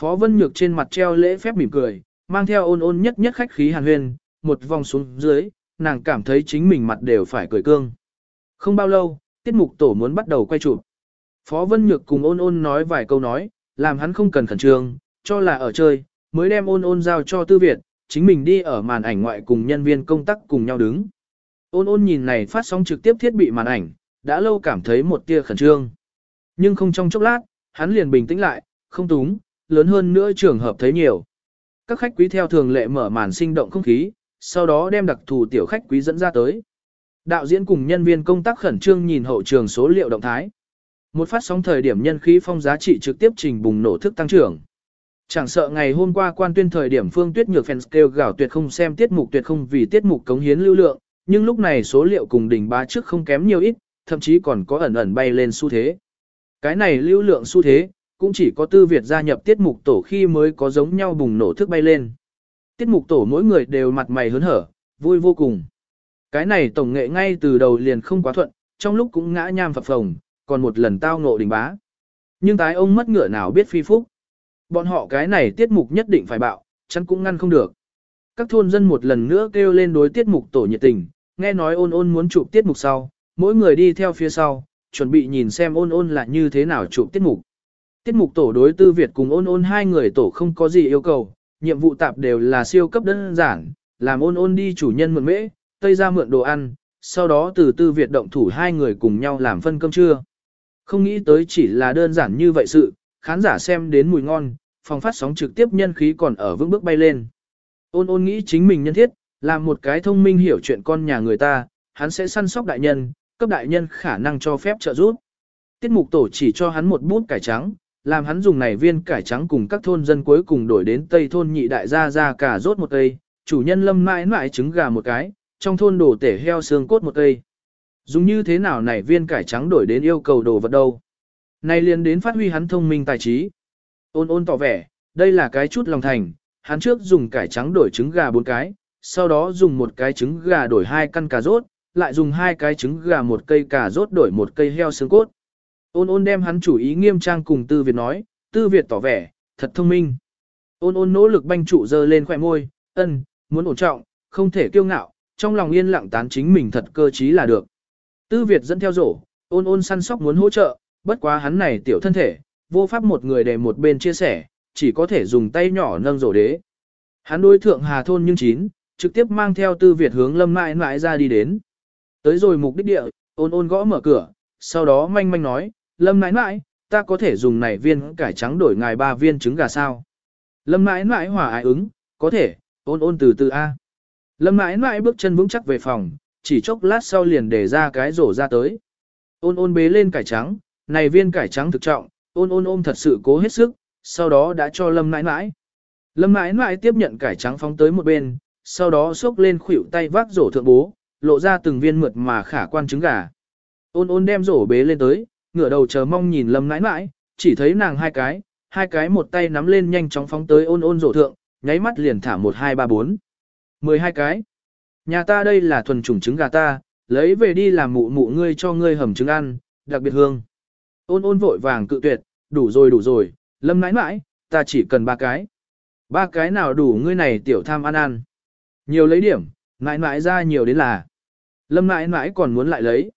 S1: Phó Vân Nhược trên mặt treo lễ phép mỉm cười, mang theo ôn ôn nhất nhất khách khí hàn huyên, một vòng xuống dưới, nàng cảm thấy chính mình mặt đều phải cười cương. Không bao lâu, tiết mục tổ muốn bắt đầu quay chụp. Phó Vân Nhược cùng ôn ôn nói vài câu nói, làm hắn không cần khẩn trương, cho là ở chơi, mới đem ôn ôn giao cho Tư Việt, chính mình đi ở màn ảnh ngoại cùng nhân viên công tác cùng nhau đứng. Ôn ôn nhìn này phát sóng trực tiếp thiết bị màn ảnh, đã lâu cảm thấy một tia khẩn trương. Nhưng không trong chốc lát, hắn liền bình tĩnh lại, không túng, lớn hơn nữa trường hợp thấy nhiều. Các khách quý theo thường lệ mở màn sinh động không khí, sau đó đem đặc thù tiểu khách quý dẫn ra tới. Đạo diễn cùng nhân viên công tác khẩn trương nhìn hậu trường số liệu động thái. Một phát sóng thời điểm nhân khí phong giá trị trực tiếp trình bùng nổ thức tăng trưởng. Chẳng sợ ngày hôm qua quan tuyên thời điểm Phương Tuyết Nhược fans kêu gào tuyệt không xem tiết mục tuyệt không vì tiết mục cống hiến lưu lượng, nhưng lúc này số liệu cùng đỉnh bá trước không kém nhiều ít, thậm chí còn có ẩn ẩn bay lên xu thế. Cái này lưu lượng xu thế, cũng chỉ có tư Việt gia nhập tiết mục tổ khi mới có giống nhau bùng nổ thức bay lên. Tiết mục tổ mỗi người đều mặt mày hớn hở, vui vô cùng. Cái này tổng nghệ ngay từ đầu liền không quá thuận, trong lúc cũng ngã nham phập phồng, còn một lần tao ngộ đỉnh bá. Nhưng tái ông mất ngựa nào biết phi phúc. Bọn họ cái này tiết mục nhất định phải bạo, chắn cũng ngăn không được. Các thôn dân một lần nữa kêu lên đối tiết mục tổ nhiệt tình, nghe nói ôn ôn muốn chụp tiết mục sau, mỗi người đi theo phía sau, chuẩn bị nhìn xem ôn ôn là như thế nào chụp tiết mục. Tiết mục tổ đối tư Việt cùng ôn ôn hai người tổ không có gì yêu cầu, nhiệm vụ tạp đều là siêu cấp đơn giản, làm ôn ôn đi chủ nhân mượn mễ, tây ra mượn đồ ăn, sau đó từ tư Việt động thủ hai người cùng nhau làm phân cơm trưa. Không nghĩ tới chỉ là đơn giản như vậy sự, khán giả xem đến mùi ngon, phòng phát sóng trực tiếp nhân khí còn ở vững bước bay lên. Ôn ôn nghĩ chính mình nhân thiết, làm một cái thông minh hiểu chuyện con nhà người ta, hắn sẽ săn sóc đại nhân, cấp đại nhân khả năng cho phép trợ giúp. Tiết mục tổ chỉ cho hắn một bút cải trắng, làm hắn dùng này viên cải trắng cùng các thôn dân cuối cùng đổi đến tây thôn nhị đại gia ra cả rốt một cây, chủ nhân lâm mãi mãi trứng gà một cái, trong thôn đổ tể heo xương cốt một cây. Dùng như thế nào này viên cải trắng đổi đến yêu cầu đồ vật đâu. Này liền đến phát huy hắn thông minh tài trí. Ôn ôn tỏ vẻ, đây là cái chút lòng thành, hắn trước dùng cải trắng đổi trứng gà bốn cái, sau đó dùng một cái trứng gà đổi hai căn cà rốt, lại dùng hai cái trứng gà một cây cà rốt đổi một cây heo xương cốt. Ôn ôn đem hắn chủ ý nghiêm trang cùng Tư Việt nói, Tư Việt tỏ vẻ, thật thông minh. Ôn ôn nỗ lực banh trụ dơ lên khỏe môi, ân, muốn ổn trọng, không thể kiêu ngạo, trong lòng yên lặng tán chính mình thật cơ trí là được. Tư Việt dẫn theo rổ, ôn ôn săn sóc muốn hỗ trợ, bất quá hắn này tiểu thân thể, vô pháp một người để một bên chia sẻ, chỉ có thể dùng tay nhỏ nâng rổ đế. Hắn đối thượng hà thôn nhưng chín, trực tiếp mang theo Tư Việt hướng lâm mãi mãi ra đi đến. Tới rồi mục đích địa, ôn ôn gõ mở cửa, sau đó manh manh nói, lâm mãi mãi, ta có thể dùng này viên cải trắng đổi ngài ba viên trứng gà sao. Lâm mãi mãi hỏa ái ứng, có thể, ôn ôn từ từ A. Lâm mãi mãi bước chân vững chắc về phòng, chỉ chốc lát sau liền để ra cái rổ ra tới. Ôn ôn bế lên cải trắng, này viên cải trắng thực trọng, ôn ôn ôm thật sự cố hết sức, sau đó đã cho lâm nãi nãi Lâm nãi nãi tiếp nhận cải trắng phóng tới một bên, sau đó xốc lên khuỷu tay vác rổ thượng bố, lộ ra từng viên mượt mà khả quan trứng gà. Ôn ôn đem rổ bế lên tới, ngửa đầu chờ mong nhìn lâm nãi nãi chỉ thấy nàng hai cái, hai cái một tay nắm lên nhanh chóng phóng tới ôn ôn rổ thượng, nháy mắt liền thả một hai ba bốn. Mười hai cái. Nhà ta đây là thuần chủng trứng gà ta, lấy về đi làm mụ mụ ngươi cho ngươi hầm trứng ăn, đặc biệt hương. Ôn ôn vội vàng cự tuyệt, đủ rồi đủ rồi, lâm nãi nãi, ta chỉ cần ba cái. Ba cái nào đủ ngươi này tiểu tham ăn ăn. Nhiều lấy điểm, nãi nãi ra nhiều đến là. Lâm nãi nãi còn muốn lại lấy.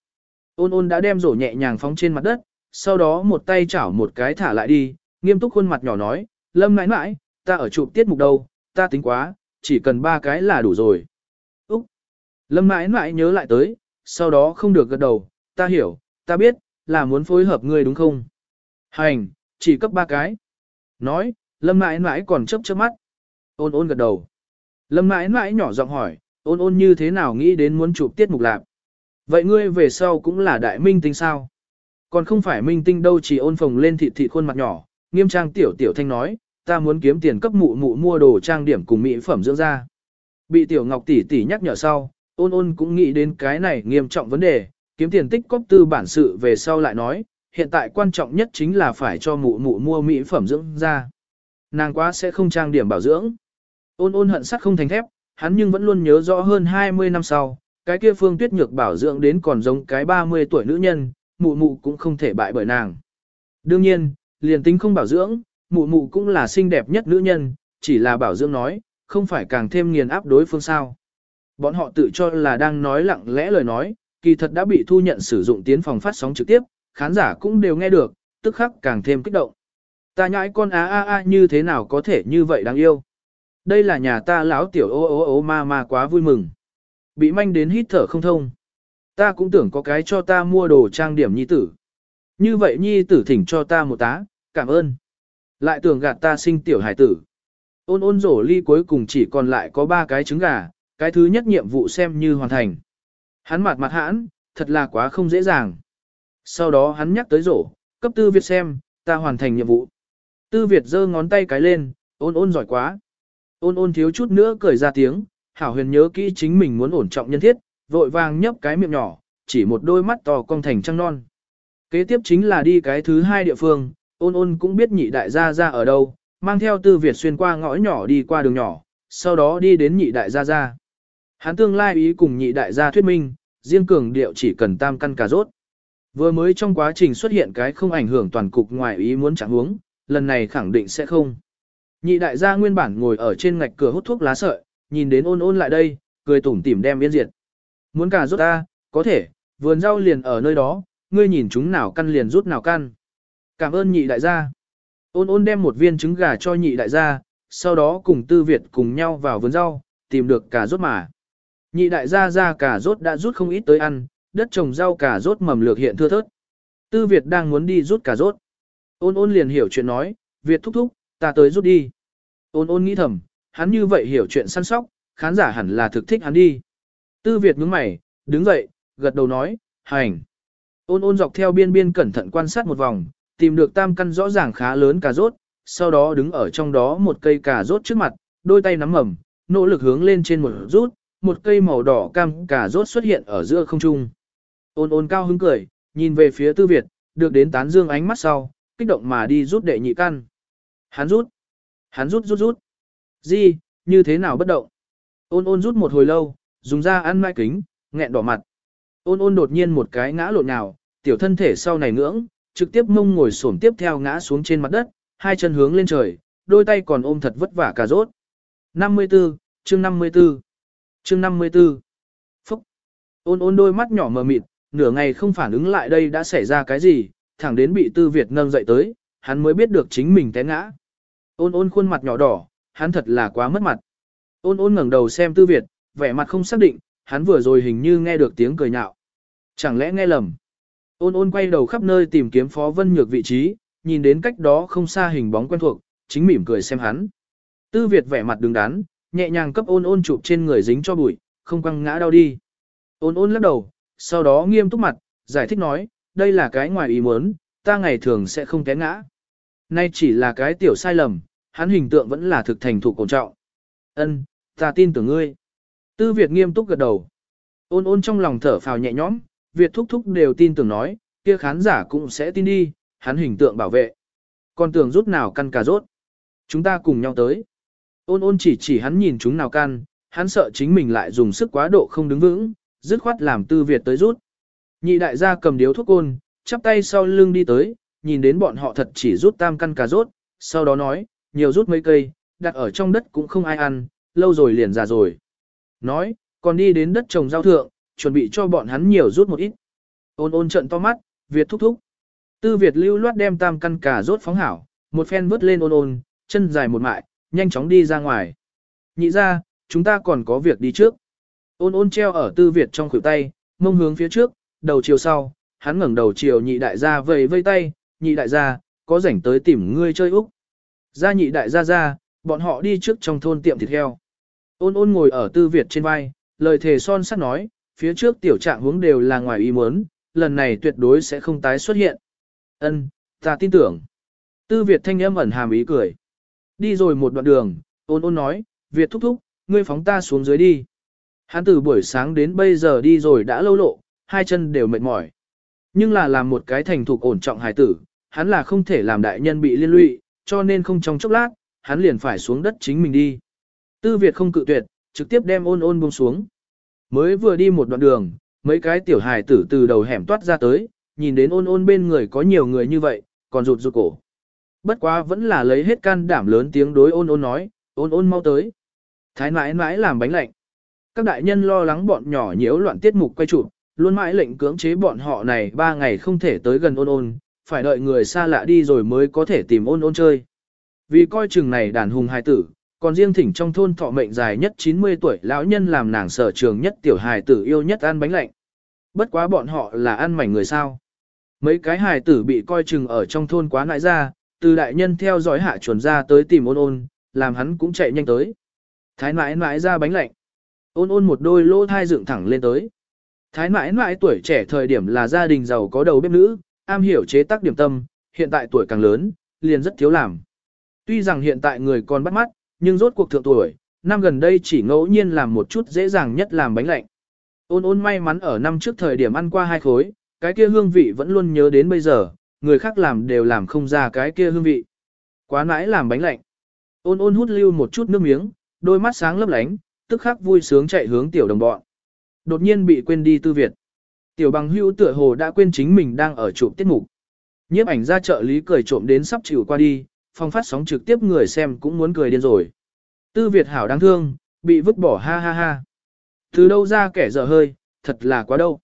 S1: Ôn ôn đã đem rổ nhẹ nhàng phóng trên mặt đất, sau đó một tay chảo một cái thả lại đi, nghiêm túc khuôn mặt nhỏ nói, lâm nãi nãi, ta ở chụp tiết mục đâu, ta tính quá, chỉ cần ba cái là đủ rồi. Úc! Lâm nãi nãi nhớ lại tới, sau đó không được gật đầu, ta hiểu, ta biết, là muốn phối hợp ngươi đúng không? Hành, chỉ cấp ba cái. Nói, lâm mãi mãi còn chấp chớp mắt. Ôn ôn gật đầu. Lâm mãi mãi nhỏ giọng hỏi, ôn ôn như thế nào nghĩ đến muốn chụp tiết mục lạc. Vậy ngươi về sau cũng là đại minh tinh sao? Còn không phải minh tinh đâu chỉ ôn phồng lên thịt thịt khuôn mặt nhỏ, nghiêm trang tiểu tiểu thanh nói, ta muốn kiếm tiền cấp mụ mụ mua đồ trang điểm cùng mỹ phẩm dưỡng da. Bị tiểu ngọc tỷ tỷ nhắc nhở sau, ôn ôn cũng nghĩ đến cái này nghiêm trọng vấn đề, kiếm tiền tích cóp tư bản sự về sau lại nói, hiện tại quan trọng nhất chính là phải cho mụ mụ mua mỹ phẩm dưỡng da. Nàng quá sẽ không trang điểm bảo dưỡng. Ôn ôn hận sắt không thành thép, hắn nhưng vẫn luôn nhớ rõ hơn 20 năm sau, cái kia phương tuyết nhược bảo dưỡng đến còn giống cái 30 tuổi nữ nhân, mụ mụ cũng không thể bại bởi nàng. Đương nhiên, liền tính không bảo dưỡng, mụ mụ cũng là xinh đẹp nhất nữ nhân, chỉ là bảo dưỡng nói, không phải càng thêm nghiền áp đối phương sao. Bọn họ tự cho là đang nói lặng lẽ lời nói, kỳ thật đã bị thu nhận sử dụng tiến phòng phát sóng trực tiếp, khán giả cũng đều nghe được, tức khắc càng thêm kích động. Ta nhãi con á a a như thế nào có thể như vậy đáng yêu. Đây là nhà ta lão tiểu ô ô ô ma ma quá vui mừng. Bị manh đến hít thở không thông. Ta cũng tưởng có cái cho ta mua đồ trang điểm nhi tử. Như vậy nhi tử thỉnh cho ta một tá, cảm ơn. Lại tưởng gạt ta sinh tiểu hải tử. Ôn ôn rổ ly cuối cùng chỉ còn lại có ba cái trứng gà, cái thứ nhất nhiệm vụ xem như hoàn thành. Hắn mặt mặt hãn, thật là quá không dễ dàng. Sau đó hắn nhắc tới rổ, cấp tư Việt xem, ta hoàn thành nhiệm vụ. Tư Việt giơ ngón tay cái lên, ôn ôn giỏi quá. Ôn ôn thiếu chút nữa cười ra tiếng, hảo huyền nhớ kỹ chính mình muốn ổn trọng nhân thiết, vội vàng nhấp cái miệng nhỏ, chỉ một đôi mắt to cong thành trăng non. Kế tiếp chính là đi cái thứ hai địa phương, ôn ôn cũng biết nhị đại gia gia ở đâu, mang theo tư Việt xuyên qua ngõ nhỏ đi qua đường nhỏ, sau đó đi đến nhị đại gia gia. Hắn tương lai ý cùng nhị đại gia thuyết minh, riêng cường điệu chỉ cần tam căn cà rốt. Vừa mới trong quá trình xuất hiện cái không ảnh hưởng toàn cục ngoài ý muốn chẳng hướng, lần này khẳng định sẽ không. Nhị đại gia nguyên bản ngồi ở trên ngạch cửa hút thuốc lá sợi, nhìn đến ôn ôn lại đây, cười tủm tỉm đem yên diệt. Muốn cà rốt ta, có thể, vườn rau liền ở nơi đó, ngươi nhìn chúng nào căn liền rút nào căn. Cảm ơn nhị đại gia. Ôn ôn đem một viên trứng gà cho nhị đại gia, sau đó cùng tư Việt cùng nhau vào vườn rau, tìm được cà rốt mà. Nhị đại gia gia cà rốt đã rút không ít tới ăn, đất trồng rau cà rốt mầm lược hiện thưa thớt. Tư Việt đang muốn đi rút cà rốt. Ôn ôn liền hiểu chuyện nói, Việt thúc thúc, ta tới rút đi. Ôn ôn nghĩ thầm, hắn như vậy hiểu chuyện săn sóc, khán giả hẳn là thực thích hắn đi. Tư Việt nhướng mày, đứng dậy, gật đầu nói, hành. Ôn ôn dọc theo biên biên cẩn thận quan sát một vòng, tìm được tam căn rõ ràng khá lớn cà rốt, sau đó đứng ở trong đó một cây cà rốt trước mặt, đôi tay nắm mầm, nỗ lực hướng lên trên một rút, một cây màu đỏ cam cà rốt xuất hiện ở giữa không trung. Ôn ôn cao hứng cười, nhìn về phía tư Việt, được đến tán dương ánh mắt sau, kích động mà đi rút đệ nhị căn. Hắn rút, hắn rút rút rút. Gì, như thế nào bất động? Ôn ôn rút một hồi lâu, dùng ra ăn mai kính, nghẹn đỏ mặt. Ôn ôn đột nhiên một cái ngã lộn nào, tiểu thân thể sau này ngưỡng, trực tiếp mông ngồi xổm tiếp theo ngã xuống trên mặt đất, hai chân hướng lên trời, đôi tay còn ôm thật vất vả cà rốt. 54, chương 54, chương 54. Phúc. Ôn ôn đôi mắt nhỏ mờ mịt, nửa ngày không phản ứng lại đây đã xảy ra cái gì, thẳng đến bị tư Việt nâng dậy tới, hắn mới biết được chính mình té ngã. Ôn ôn khuôn mặt nhỏ đỏ, hắn thật là quá mất mặt. Ôn ôn ngẩng đầu xem tư Việt, vẻ mặt không xác định, hắn vừa rồi hình như nghe được tiếng cười nhạo. Chẳng lẽ nghe lầm? Ôn ôn quay đầu khắp nơi tìm kiếm Phó Vân Nhược vị trí, nhìn đến cách đó không xa hình bóng quen thuộc, chính mỉm cười xem hắn. Tư Việt vẻ mặt đứng đắn, nhẹ nhàng cấp ôn ôn chụp trên người dính cho bụi, không quăng ngã đau đi. Ôn ôn lắc đầu, sau đó nghiêm túc mặt, giải thích nói, đây là cái ngoài ý muốn, ta ngày thường sẽ không té ngã. Nay chỉ là cái tiểu sai lầm, hắn hình tượng vẫn là thực thành thủ cổ trọng. Ân, ta tin tưởng ngươi. Tư Việt nghiêm túc gật đầu. Ôn ôn trong lòng thở phào nhẹ nhõm, Việt thúc thúc đều tin tưởng nói, kia khán giả cũng sẽ tin đi, hắn hình tượng bảo vệ. Còn tưởng rút nào căn cà rốt. Chúng ta cùng nhau tới. Ôn ôn chỉ chỉ hắn nhìn chúng nào căn, hắn sợ chính mình lại dùng sức quá độ không đứng vững, dứt khoát làm tư Việt tới rút. Nhị đại gia cầm điếu thuốc côn, chắp tay sau lưng đi tới, nhìn đến bọn họ thật chỉ rút tam căn cà rốt, sau đó nói, nhiều rút mấy cây, đặt ở trong đất cũng không ai ăn, lâu rồi liền già rồi. Nói, còn đi đến đất trồng rau thượng, chuẩn bị cho bọn hắn nhiều rút một ít. Ôn ôn trận to mắt, Việt thúc thúc. Tư Việt lưu loát đem tam căn cà rốt phóng hảo, một phen vứt lên ôn ôn, chân dài một mại, nhanh chóng đi ra ngoài. Nhị ra, chúng ta còn có việc đi trước. Ôn ôn treo ở tư Việt trong khuỷu tay, mông hướng phía trước, đầu chiều sau, hắn ngẩng đầu chiều nhị đại gia vầy vây tay, nhị đại gia, có rảnh tới tìm ngươi chơi Úc. Ra nhị đại gia ra, bọn họ đi trước trong thôn tiệm thịt heo. Ôn ôn ngồi ở tư Việt trên vai, lời thề son sắt nói, phía trước tiểu trạng hướng đều là ngoài ý muốn, lần này tuyệt đối sẽ không tái xuất hiện. Ân, ta tin tưởng. Tư Việt thanh âm ẩn hàm ý cười. Đi rồi một đoạn đường, ôn ôn nói, Việt thúc thúc, ngươi phóng ta xuống dưới đi. Hắn từ buổi sáng đến bây giờ đi rồi đã lâu lộ, hai chân đều mệt mỏi. Nhưng là làm một cái thành thục ổn trọng hài tử, hắn là không thể làm đại nhân bị liên lụy, cho nên không trong chốc lát, hắn liền phải xuống đất chính mình đi. Tư Việt không cự tuyệt, trực tiếp đem ôn ôn buông xuống. Mới vừa đi một đoạn đường, mấy cái tiểu hài tử từ đầu hẻm toát ra tới, nhìn đến ôn ôn bên người có nhiều người như vậy, còn rụt rụt cổ. Bất quá vẫn là lấy hết can đảm lớn tiếng đối ôn ôn nói, ôn ôn mau tới. Thái mãi mãi làm bánh lạnh. Các đại nhân lo lắng bọn nhỏ nhiễu loạn tiết mục quay chụp, luôn mãi lệnh cưỡng chế bọn họ này ba ngày không thể tới gần ôn ôn, phải đợi người xa lạ đi rồi mới có thể tìm ôn ôn chơi. Vì coi chừng này đàn hùng hài tử, còn riêng thỉnh trong thôn thọ mệnh dài nhất 90 tuổi lão nhân làm nàng sở trường nhất tiểu hài tử yêu nhất ăn bánh lạnh. Bất quá bọn họ là ăn mảnh người sao. Mấy cái hài tử bị coi chừng ở trong thôn quá nại ra, từ đại nhân theo dõi hạ chuẩn ra tới tìm ôn ôn, làm hắn cũng chạy nhanh tới. Thái mãi mãi ra bánh lạnh. Ôn ôn một đôi lỗ thai dựng thẳng lên tới. Thái mãi mãi tuổi trẻ thời điểm là gia đình giàu có đầu bếp nữ, am hiểu chế tác điểm tâm, hiện tại tuổi càng lớn, liền rất thiếu làm. Tuy rằng hiện tại người còn bắt mắt, nhưng rốt cuộc thượng tuổi, năm gần đây chỉ ngẫu nhiên làm một chút dễ dàng nhất làm bánh lạnh. Ôn ôn may mắn ở năm trước thời điểm ăn qua hai khối, cái kia hương vị vẫn luôn nhớ đến bây giờ, người khác làm đều làm không ra cái kia hương vị. Quá nãi làm bánh lạnh. Ôn ôn hút lưu một chút nước miếng, đôi mắt sáng lấp lánh, tức khắc vui sướng chạy hướng tiểu đồng bọn. Đột nhiên bị quên đi tư Việt. Tiểu bằng hữu tựa hồ đã quên chính mình đang ở chụp tiết mục. Nhiếp ảnh ra trợ lý cười trộm đến sắp chịu qua đi, phong phát sóng trực tiếp người xem cũng muốn cười điên rồi. Tư Việt hảo đáng thương, bị vứt bỏ ha ha ha. Từ đâu ra kẻ dở hơi, thật là quá đâu.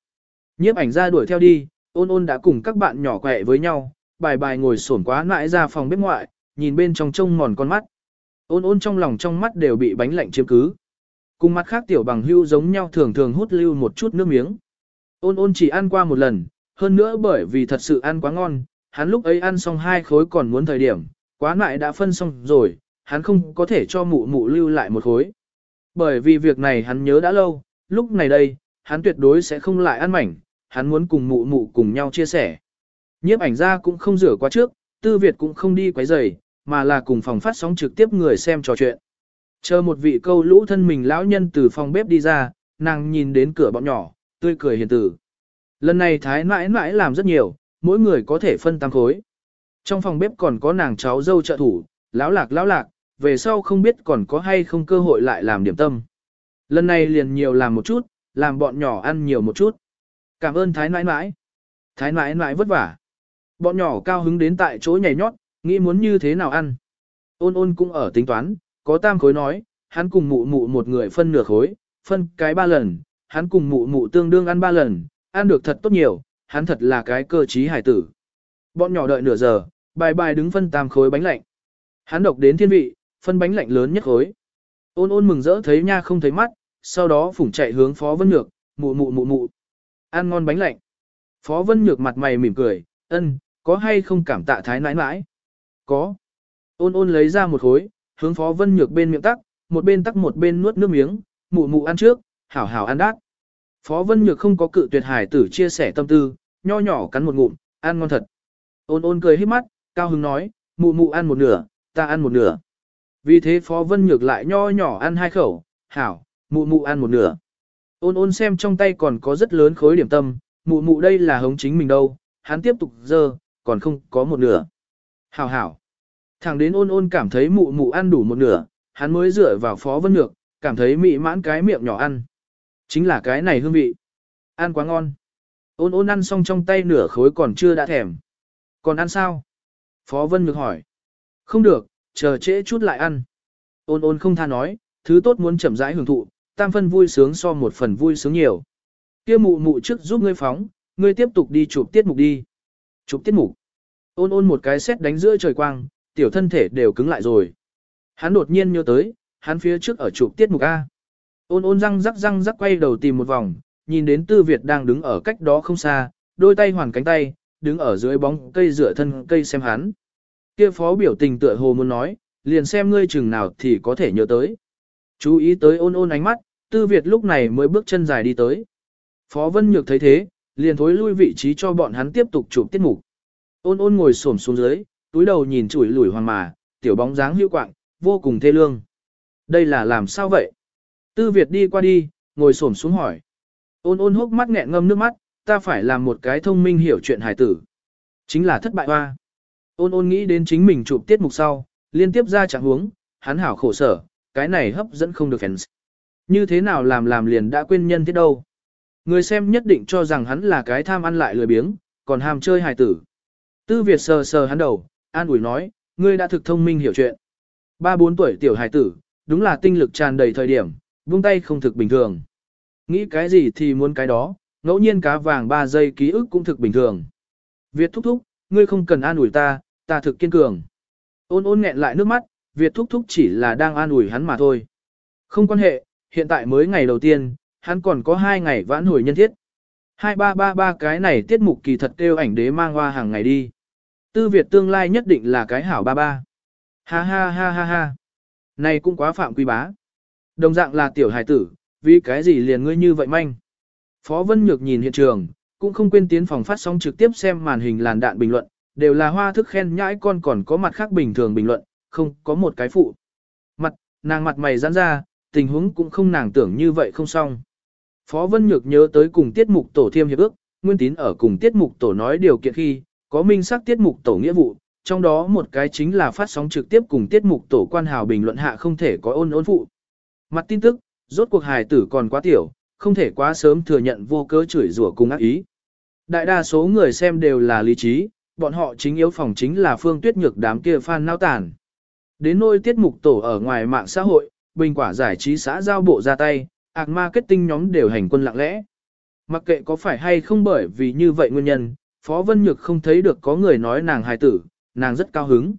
S1: Nhiếp ảnh ra đuổi theo đi, ôn ôn đã cùng các bạn nhỏ quẹ với nhau, bài bài ngồi sổn quá nãi ra phòng bếp ngoại, nhìn bên trong trông mòn con mắt. Ôn ôn trong lòng trong mắt đều bị bánh lạnh chiếm cứ. Cùng mắt khác tiểu bằng hưu giống nhau thường thường hút lưu một chút nước miếng. Ôn ôn chỉ ăn qua một lần, hơn nữa bởi vì thật sự ăn quá ngon, hắn lúc ấy ăn xong hai khối còn muốn thời điểm, quá nại đã phân xong rồi, hắn không có thể cho mụ mụ lưu lại một khối. Bởi vì việc này hắn nhớ đã lâu, lúc này đây, hắn tuyệt đối sẽ không lại ăn mảnh, hắn muốn cùng mụ mụ cùng nhau chia sẻ. Nhiếp ảnh ra cũng không rửa quá trước, tư Việt cũng không đi quấy rầy, mà là cùng phòng phát sóng trực tiếp người xem trò chuyện. Chờ một vị câu lũ thân mình lão nhân từ phòng bếp đi ra, nàng nhìn đến cửa bọn nhỏ, tươi cười hiền tử. Lần này thái mãi mãi làm rất nhiều, mỗi người có thể phân tăng khối. Trong phòng bếp còn có nàng cháu dâu trợ thủ, lão lạc lão lạc, về sau không biết còn có hay không cơ hội lại làm điểm tâm. Lần này liền nhiều làm một chút, làm bọn nhỏ ăn nhiều một chút. Cảm ơn thái nãi nãi. Thái nãi nãi vất vả. Bọn nhỏ cao hứng đến tại chỗ nhảy nhót, nghĩ muốn như thế nào ăn. Ôn ôn cũng ở tính toán, có tam khối nói, hắn cùng mụ mụ một người phân nửa khối, phân cái ba lần, hắn cùng mụ mụ tương đương ăn ba lần, ăn được thật tốt nhiều, hắn thật là cái cơ trí hải tử. Bọn nhỏ đợi nửa giờ, bài bài đứng phân tam khối bánh lạnh. Hắn độc đến thiên vị, phân bánh lạnh lớn nhất khối. Ôn ôn mừng rỡ thấy nha không thấy mắt, sau đó phủng chạy hướng Phó Vân Nhược, mụ mụ mụ mụ. Ăn ngon bánh lạnh. Phó Vân Nhược mặt mày mỉm cười, ân, có hay không cảm tạ thái nãi nãi? Có. Ôn ôn lấy ra một khối, hướng Phó Vân Nhược bên miệng tắc, một bên tắc một bên nuốt nước miếng, mụ mụ ăn trước, hảo hảo ăn đát. Phó Vân Nhược không có cự tuyệt hải tử chia sẻ tâm tư, nho nhỏ cắn một ngụm, ăn ngon thật. Ôn ôn cười hết mắt, cao hứng nói, mụ mụ ăn một nửa, ta ăn một nửa. Vì thế Phó Vân Nhược lại nho nhỏ ăn hai khẩu, hảo, mụ mụ ăn một nửa. Ôn ôn xem trong tay còn có rất lớn khối điểm tâm, mụ mụ đây là hống chính mình đâu, hắn tiếp tục dơ, còn không có một nửa. Hảo hảo. Thẳng đến ôn ôn cảm thấy mụ mụ ăn đủ một nửa, hắn mới dựa vào Phó Vân Nhược, cảm thấy mị mãn cái miệng nhỏ ăn. Chính là cái này hương vị. Ăn quá ngon. Ôn ôn ăn xong trong tay nửa khối còn chưa đã thèm. Còn ăn sao? Phó Vân Nhược hỏi. Không được, chờ trễ chút lại ăn. Ôn ôn không tha nói, thứ tốt muốn chậm rãi hưởng thụ, tam phân vui sướng so một phần vui sướng nhiều. Kia mụ mụ trước giúp ngươi phóng, ngươi tiếp tục đi chụp tiết mục đi. Chụp tiết mục. Ôn ôn một cái xét đánh giữa trời quang, tiểu thân thể đều cứng lại rồi. Hắn đột nhiên nhớ tới, hắn phía trước ở chụp tiết mục A. Ôn ôn răng rắc răng rắc quay đầu tìm một vòng, nhìn đến Tư Việt đang đứng ở cách đó không xa, đôi tay hoàn cánh tay, đứng ở dưới bóng cây rửa thân cây xem hắn. Kia phó biểu tình tựa hồ muốn nói, liền xem ngươi chừng nào thì có thể nhớ tới. Chú ý tới ôn ôn ánh mắt, Tư Việt lúc này mới bước chân dài đi tới. Phó Vân Nhược thấy thế, liền thối lui vị trí cho bọn hắn tiếp tục chụp tiết mục. Ôn ôn ngồi xổm xuống dưới, túi đầu nhìn chủi lủi hoàng mà, tiểu bóng dáng hữu quạng, vô cùng thê lương. Đây là làm sao vậy? Tư Việt đi qua đi, ngồi xổm xuống hỏi. Ôn ôn hốc mắt nghẹn ngâm nước mắt, ta phải làm một cái thông minh hiểu chuyện hài tử. Chính là thất bại hoa. Ôn ôn nghĩ đến chính mình chụp tiết mục sau, liên tiếp ra trạng huống, hắn hảo khổ sở, cái này hấp dẫn không được fans. Như thế nào làm làm liền đã quên nhân thế đâu. Người xem nhất định cho rằng hắn là cái tham ăn lại lười biếng, còn ham chơi hài tử. Tư Việt sờ sờ hắn đầu, an ủi nói, ngươi đã thực thông minh hiểu chuyện. Ba bốn tuổi tiểu hài tử, đúng là tinh lực tràn đầy thời điểm, vung tay không thực bình thường. Nghĩ cái gì thì muốn cái đó, ngẫu nhiên cá vàng 3 giây ký ức cũng thực bình thường. Việt thúc thúc, ngươi không cần an ủi ta, ta thực kiên cường. Ôn ôn nghẹn lại nước mắt, Việt thúc thúc chỉ là đang an ủi hắn mà thôi. Không quan hệ, hiện tại mới ngày đầu tiên, hắn còn có 2 ngày vãn hồi nhân thiết. 2333 cái này tiết mục kỳ thật kêu ảnh đế mang hoa hàng ngày đi. Tư Việt tương lai nhất định là cái hảo ba ba. Ha ha ha ha ha. Này cũng quá phạm quý bá. Đồng dạng là tiểu hài tử, vì cái gì liền ngươi như vậy manh. Phó Vân Nhược nhìn hiện trường, cũng không quên tiến phòng phát sóng trực tiếp xem màn hình làn đạn bình luận, đều là hoa thức khen nhãi con còn có mặt khác bình thường bình luận, không có một cái phụ. Mặt, nàng mặt mày giãn ra, tình huống cũng không nàng tưởng như vậy không xong. Phó Vân Nhược nhớ tới cùng tiết mục tổ thiêm hiệp ước, nguyên tín ở cùng tiết mục tổ nói điều kiện khi, có minh xác tiết mục tổ nghĩa vụ, trong đó một cái chính là phát sóng trực tiếp cùng tiết mục tổ quan hào bình luận hạ không thể có ôn ôn phụ. Mặt tin tức, rốt cuộc hài tử còn quá tiểu, không thể quá sớm thừa nhận vô cớ chửi rủa cùng ác ý. Đại đa số người xem đều là lý trí, bọn họ chính yếu phòng chính là phương tuyết nhược đám kia fan nao tàn. Đến nôi tiết mục tổ ở ngoài mạng xã hội, bình quả giải trí xã giao bộ ra tay, ạc marketing nhóm đều hành quân lặng lẽ. Mặc kệ có phải hay không bởi vì như vậy nguyên nhân, Phó Vân Nhược không thấy được có người nói nàng hài tử, nàng rất cao hứng.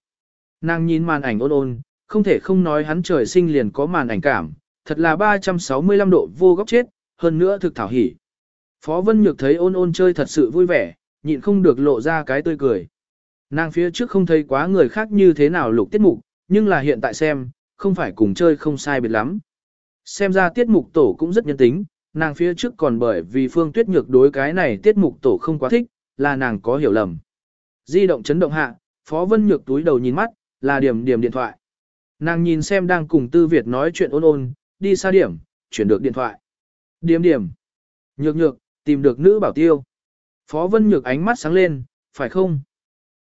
S1: Nàng nhìn màn ảnh ôn ôn, không thể không nói hắn trời sinh liền có màn ảnh cảm, thật là 365 độ vô góc chết, hơn nữa thực thảo hỉ. Phó Vân Nhược thấy ôn ôn chơi thật sự vui vẻ, nhịn không được lộ ra cái tươi cười. Nàng phía trước không thấy quá người khác như thế nào lục tiết mục, nhưng là hiện tại xem, không phải cùng chơi không sai biệt lắm. Xem ra tiết mục tổ cũng rất nhân tính, nàng phía trước còn bởi vì phương tuyết nhược đối cái này tiết mục tổ không quá thích, là nàng có hiểu lầm. Di động chấn động hạ, Phó Vân Nhược túi đầu nhìn mắt, là điểm điểm điện thoại. Nàng nhìn xem đang cùng Tư Việt nói chuyện ôn ôn, đi xa điểm, chuyển được điện thoại. Điểm điểm. Nhược nhược, tìm được nữ bảo tiêu. Phó Vân Nhược ánh mắt sáng lên, phải không?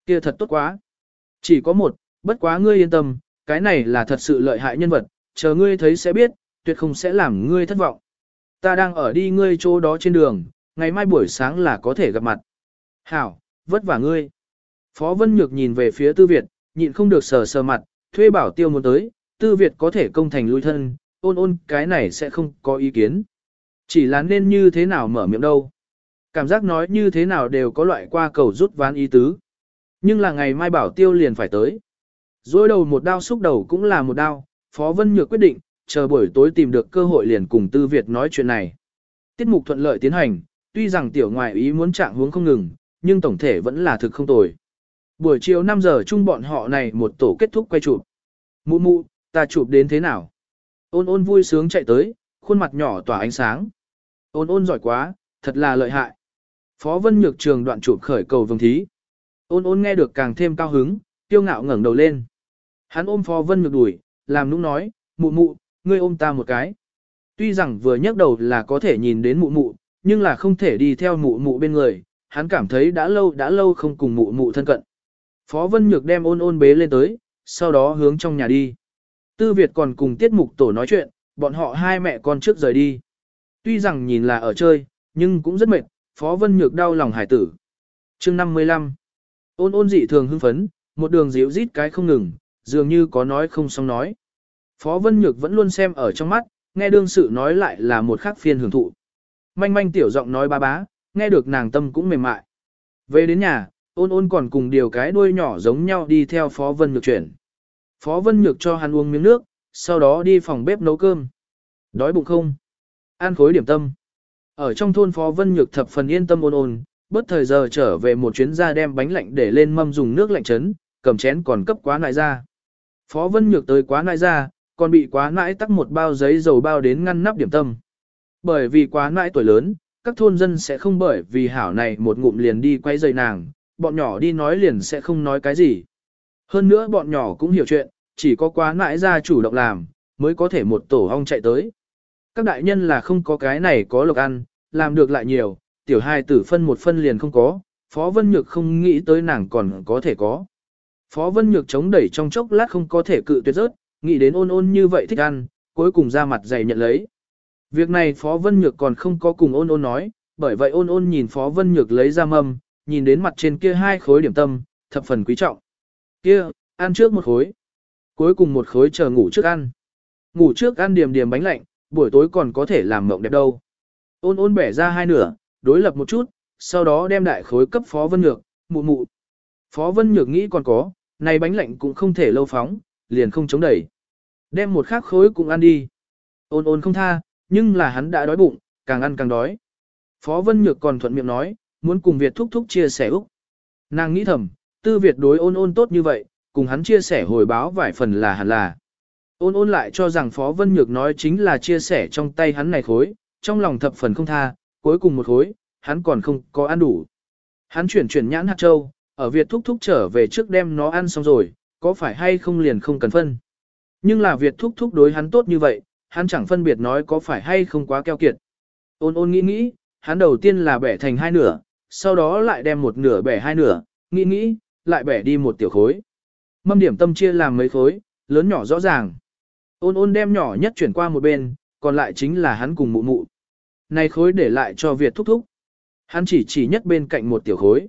S1: Kia thật tốt quá. Chỉ có một, bất quá ngươi yên tâm, cái này là thật sự lợi hại nhân vật, chờ ngươi thấy sẽ biết, tuyệt không sẽ làm ngươi thất vọng. Ta đang ở đi ngươi chỗ đó trên đường, ngày mai buổi sáng là có thể gặp mặt. Hảo, vất vả ngươi. Phó Vân Nhược nhìn về phía Tư Việt, nhịn không được sờ sờ mặt, thuê bảo tiêu muốn tới, Tư Việt có thể công thành lui thân, ôn ôn cái này sẽ không có ý kiến. Chỉ là nên như thế nào mở miệng đâu. Cảm giác nói như thế nào đều có loại qua cầu rút ván ý tứ. Nhưng là ngày mai bảo tiêu liền phải tới. Rồi đầu một đao xúc đầu cũng là một đao, Phó Vân Nhược quyết định, chờ buổi tối tìm được cơ hội liền cùng Tư Việt nói chuyện này. Tiết mục thuận lợi tiến hành, tuy rằng tiểu ngoại ý muốn trạng hướng không ngừng, nhưng tổng thể vẫn là thực không tồi. Buổi chiều 5 giờ chung bọn họ này một tổ kết thúc quay chụp. Mụ mụ, ta chụp đến thế nào? Ôn ôn vui sướng chạy tới, khuôn mặt nhỏ tỏa ánh sáng. Ôn ôn giỏi quá, thật là lợi hại. Phó Vân Nhược trường đoạn chụp khởi cầu vương thí. Ôn ôn nghe được càng thêm cao hứng, tiêu ngạo ngẩng đầu lên. Hắn ôm Phó Vân Nhược đuổi, làm nũng nói, mụ mụ, ngươi ôm ta một cái. Tuy rằng vừa nhấc đầu là có thể nhìn đến mụ mụ, nhưng là không thể đi theo mụ mụ bên người, hắn cảm thấy đã lâu đã lâu không cùng mụ mụ thân cận. Phó Vân Nhược đem ôn ôn bế lên tới, sau đó hướng trong nhà đi. Tư Việt còn cùng tiết mục tổ nói chuyện, bọn họ hai mẹ con trước rời đi. Tuy rằng nhìn là ở chơi, nhưng cũng rất mệt, Phó Vân Nhược đau lòng hải tử. chương 55 Ôn ôn dị thường hưng phấn, một đường dịu rít cái không ngừng, dường như có nói không xong nói. Phó Vân Nhược vẫn luôn xem ở trong mắt, nghe đương sự nói lại là một khác phiên hưởng thụ. Manh manh tiểu giọng nói ba bá, nghe được nàng tâm cũng mềm mại. Về đến nhà, ôn ôn còn cùng điều cái đuôi nhỏ giống nhau đi theo Phó Vân Nhược chuyển. Phó Vân Nhược cho hắn uống miếng nước, sau đó đi phòng bếp nấu cơm. Đói bụng không? Ăn khối điểm tâm. Ở trong thôn Phó Vân Nhược thập phần yên tâm ôn ôn, bất thời giờ trở về một chuyến ra đem bánh lạnh để lên mâm dùng nước lạnh chấn, cầm chén còn cấp quá nại ra. Phó Vân Nhược tới quá nại ra, còn bị quá nãi tắc một bao giấy dầu bao đến ngăn nắp điểm tâm. Bởi vì quá nãi tuổi lớn, các thôn dân sẽ không bởi vì hảo này một ngụm liền đi quay dây nàng, bọn nhỏ đi nói liền sẽ không nói cái gì. Hơn nữa bọn nhỏ cũng hiểu chuyện, chỉ có quá nãi ra chủ động làm, mới có thể một tổ hong chạy tới. Các đại nhân là không có cái này có lộc ăn, làm được lại nhiều, tiểu hai tử phân một phân liền không có, Phó Vân Nhược không nghĩ tới nàng còn có thể có. Phó Vân Nhược chống đẩy trong chốc lát không có thể cự tuyệt rớt, nghĩ đến ôn ôn như vậy thích ăn, cuối cùng ra mặt dày nhận lấy. Việc này Phó Vân Nhược còn không có cùng ôn ôn nói, bởi vậy ôn ôn nhìn Phó Vân Nhược lấy ra mâm, nhìn đến mặt trên kia hai khối điểm tâm, thập phần quý trọng. Kia, ăn trước một khối. Cuối cùng một khối chờ ngủ trước ăn. Ngủ trước ăn điểm điểm bánh lạnh, buổi tối còn có thể làm mộng đẹp đâu. Ôn ôn bẻ ra hai nửa, đối lập một chút, sau đó đem đại khối cấp Phó Vân Nhược, mụ mụ. Phó Vân Nhược nghĩ còn có, này bánh lạnh cũng không thể lâu phóng, liền không chống đẩy. Đem một khắc khối cũng ăn đi. Ôn ôn không tha, nhưng là hắn đã đói bụng, càng ăn càng đói. Phó Vân Nhược còn thuận miệng nói, muốn cùng Việt thúc thúc chia sẻ Úc. Nàng nghĩ thầm, tư Việt đối ôn ôn tốt như vậy, cùng hắn chia sẻ hồi báo vài phần là hẳn là. Ôn ôn lại cho rằng Phó Vân Nhược nói chính là chia sẻ trong tay hắn này khối, trong lòng thập phần không tha, cuối cùng một khối, hắn còn không có ăn đủ. Hắn chuyển chuyển nhãn hạt châu, ở Việt thúc thúc trở về trước đem nó ăn xong rồi, có phải hay không liền không cần phân. Nhưng là Việt thúc thúc đối hắn tốt như vậy, hắn chẳng phân biệt nói có phải hay không quá keo kiệt. Ôn ôn nghĩ nghĩ, hắn đầu tiên là bẻ thành hai nửa, sau đó lại đem một nửa bẻ hai nửa, nghĩ nghĩ, lại bẻ đi một tiểu khối. Mâm điểm tâm chia làm mấy khối, lớn nhỏ rõ ràng. Ôn ôn đem nhỏ nhất chuyển qua một bên, còn lại chính là hắn cùng mụ mụ. Này khối để lại cho Việt thúc thúc. Hắn chỉ chỉ nhất bên cạnh một tiểu khối.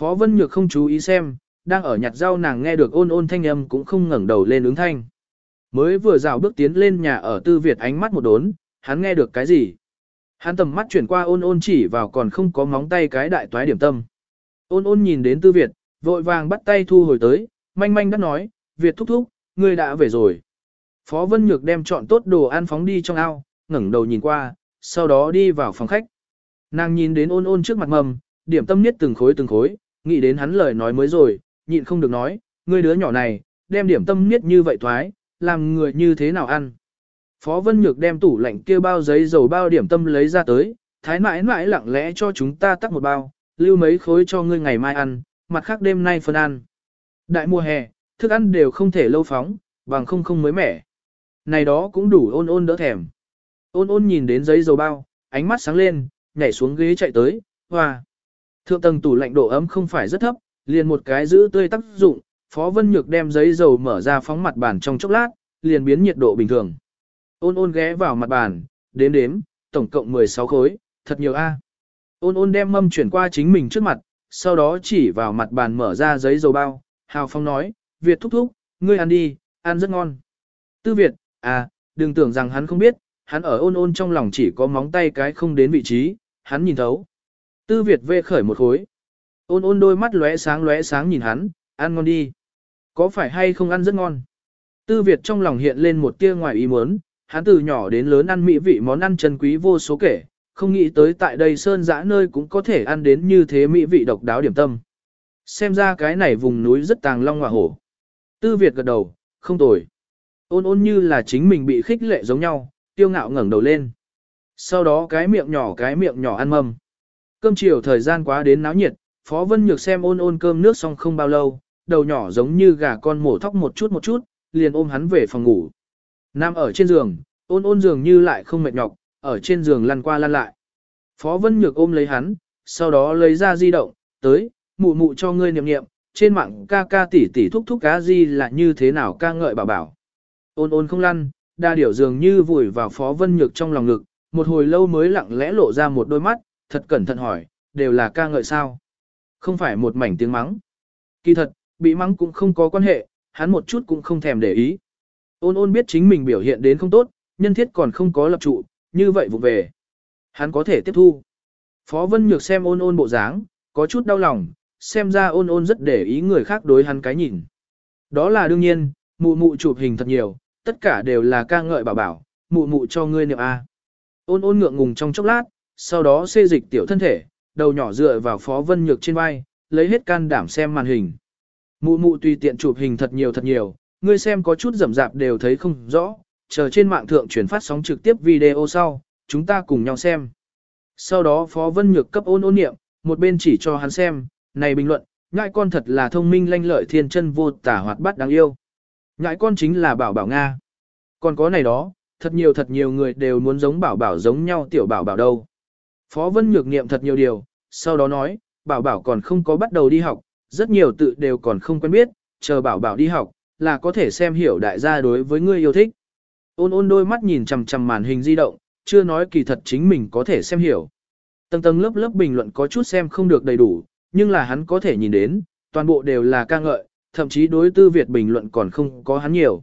S1: Phó Vân Nhược không chú ý xem, đang ở nhặt rau nàng nghe được ôn ôn thanh âm cũng không ngẩng đầu lên ứng thanh. Mới vừa rào bước tiến lên nhà ở tư Việt ánh mắt một đốn, hắn nghe được cái gì? Hắn tầm mắt chuyển qua ôn ôn chỉ vào còn không có móng tay cái đại toái điểm tâm. Ôn ôn nhìn đến tư Việt, vội vàng bắt tay thu hồi tới, manh manh đã nói, Việt thúc thúc, ngươi đã về rồi. Phó Vân Nhược đem chọn tốt đồ ăn phóng đi trong ao, ngẩng đầu nhìn qua, sau đó đi vào phòng khách. Nàng nhìn đến ôn ôn trước mặt mầm, điểm tâm niết từng khối từng khối, nghĩ đến hắn lời nói mới rồi, nhịn không được nói, ngươi đứa nhỏ này, đem điểm tâm miết như vậy thoái, làm người như thế nào ăn. Phó Vân Nhược đem tủ lạnh kia bao giấy dầu bao điểm tâm lấy ra tới, thái mãi mãi lặng lẽ cho chúng ta tắt một bao, lưu mấy khối cho ngươi ngày mai ăn, mặt khác đêm nay phân ăn. Đại mùa hè, thức ăn đều không thể lâu phóng, bằng không không mới mẻ. Này đó cũng đủ ôn ôn đỡ thèm. Ôn ôn nhìn đến giấy dầu bao, ánh mắt sáng lên, nhảy xuống ghế chạy tới, hoa. Thượng tầng tủ lạnh độ ấm không phải rất thấp, liền một cái giữ tươi tác dụng, Phó Vân Nhược đem giấy dầu mở ra phóng mặt bàn trong chốc lát, liền biến nhiệt độ bình thường. Ôn ôn ghé vào mặt bàn, đếm đếm, tổng cộng 16 khối, thật nhiều a. Ôn ôn đem mâm chuyển qua chính mình trước mặt, sau đó chỉ vào mặt bàn mở ra giấy dầu bao, Hào Phong nói, Việt thúc thúc, ngươi ăn đi, ăn rất ngon. Tư Việt, à, đừng tưởng rằng hắn không biết, hắn ở ôn ôn trong lòng chỉ có móng tay cái không đến vị trí, hắn nhìn thấu. Tư Việt vê khởi một khối. Ôn ôn đôi mắt lóe sáng lóe sáng nhìn hắn, ăn ngon đi. Có phải hay không ăn rất ngon? Tư Việt trong lòng hiện lên một tia ngoài ý muốn, hắn từ nhỏ đến lớn ăn mỹ vị món ăn chân quý vô số kể, không nghĩ tới tại đây sơn dã nơi cũng có thể ăn đến như thế mỹ vị độc đáo điểm tâm. Xem ra cái này vùng núi rất tàng long hòa hổ. Tư Việt gật đầu, không tồi. Ôn ôn như là chính mình bị khích lệ giống nhau, tiêu ngạo ngẩng đầu lên. Sau đó cái miệng nhỏ cái miệng nhỏ ăn mầm. Cơm chiều thời gian quá đến náo nhiệt, Phó Vân Nhược xem ôn ôn cơm nước xong không bao lâu, đầu nhỏ giống như gà con mổ thóc một chút một chút, liền ôm hắn về phòng ngủ. Nam ở trên giường, ôn ôn giường như lại không mệt nhọc, ở trên giường lăn qua lăn lại. Phó Vân Nhược ôm lấy hắn, sau đó lấy ra di động, tới, mụ mụ cho ngươi niệm niệm, trên mạng ca ca tỷ tỷ thúc thúc cá gì là như thế nào ca ngợi bảo bảo. Ôn ôn không lăn, đa điểu dường như vùi vào Phó Vân Nhược trong lòng ngực, một hồi lâu mới lặng lẽ lộ ra một đôi mắt, thật cẩn thận hỏi, đều là ca ngợi sao? Không phải một mảnh tiếng mắng. Kỳ thật, bị mắng cũng không có quan hệ, hắn một chút cũng không thèm để ý. Ôn ôn biết chính mình biểu hiện đến không tốt, nhân thiết còn không có lập trụ, như vậy vụ về. Hắn có thể tiếp thu. Phó Vân Nhược xem ôn ôn bộ dáng, có chút đau lòng, xem ra ôn ôn rất để ý người khác đối hắn cái nhìn. Đó là đương nhiên, mụ mụ chụp hình thật nhiều, tất cả đều là ca ngợi bảo bảo, mụ mụ cho ngươi niệm A. Ôn ôn ngượng ngùng trong chốc lát, sau đó xê dịch tiểu thân thể, đầu nhỏ dựa vào Phó Vân Nhược trên vai, lấy hết can đảm xem màn hình. Mụ mụ tùy tiện chụp hình thật nhiều thật nhiều, ngươi xem có chút rầm rạp đều thấy không rõ, chờ trên mạng thượng truyền phát sóng trực tiếp video sau, chúng ta cùng nhau xem. Sau đó Phó Vân Nhược cấp ôn ôn niệm, một bên chỉ cho hắn xem, này bình luận, ngại con thật là thông minh lanh lợi thiên chân vô tả hoạt bát đáng yêu. Ngại con chính là bảo bảo Nga. Còn có này đó, thật nhiều thật nhiều người đều muốn giống bảo bảo giống nhau tiểu bảo bảo đâu. Phó Vân Nhược niệm thật nhiều điều, sau đó nói, bảo bảo còn không có bắt đầu đi học, rất nhiều tự đều còn không quen biết, chờ bảo bảo đi học, là có thể xem hiểu đại gia đối với người yêu thích. Ôn ôn đôi mắt nhìn chằm chằm màn hình di động, chưa nói kỳ thật chính mình có thể xem hiểu. Tầng tầng lớp lớp bình luận có chút xem không được đầy đủ, nhưng là hắn có thể nhìn đến, toàn bộ đều là ca ngợi, thậm chí đối tư Việt bình luận còn không có hắn nhiều.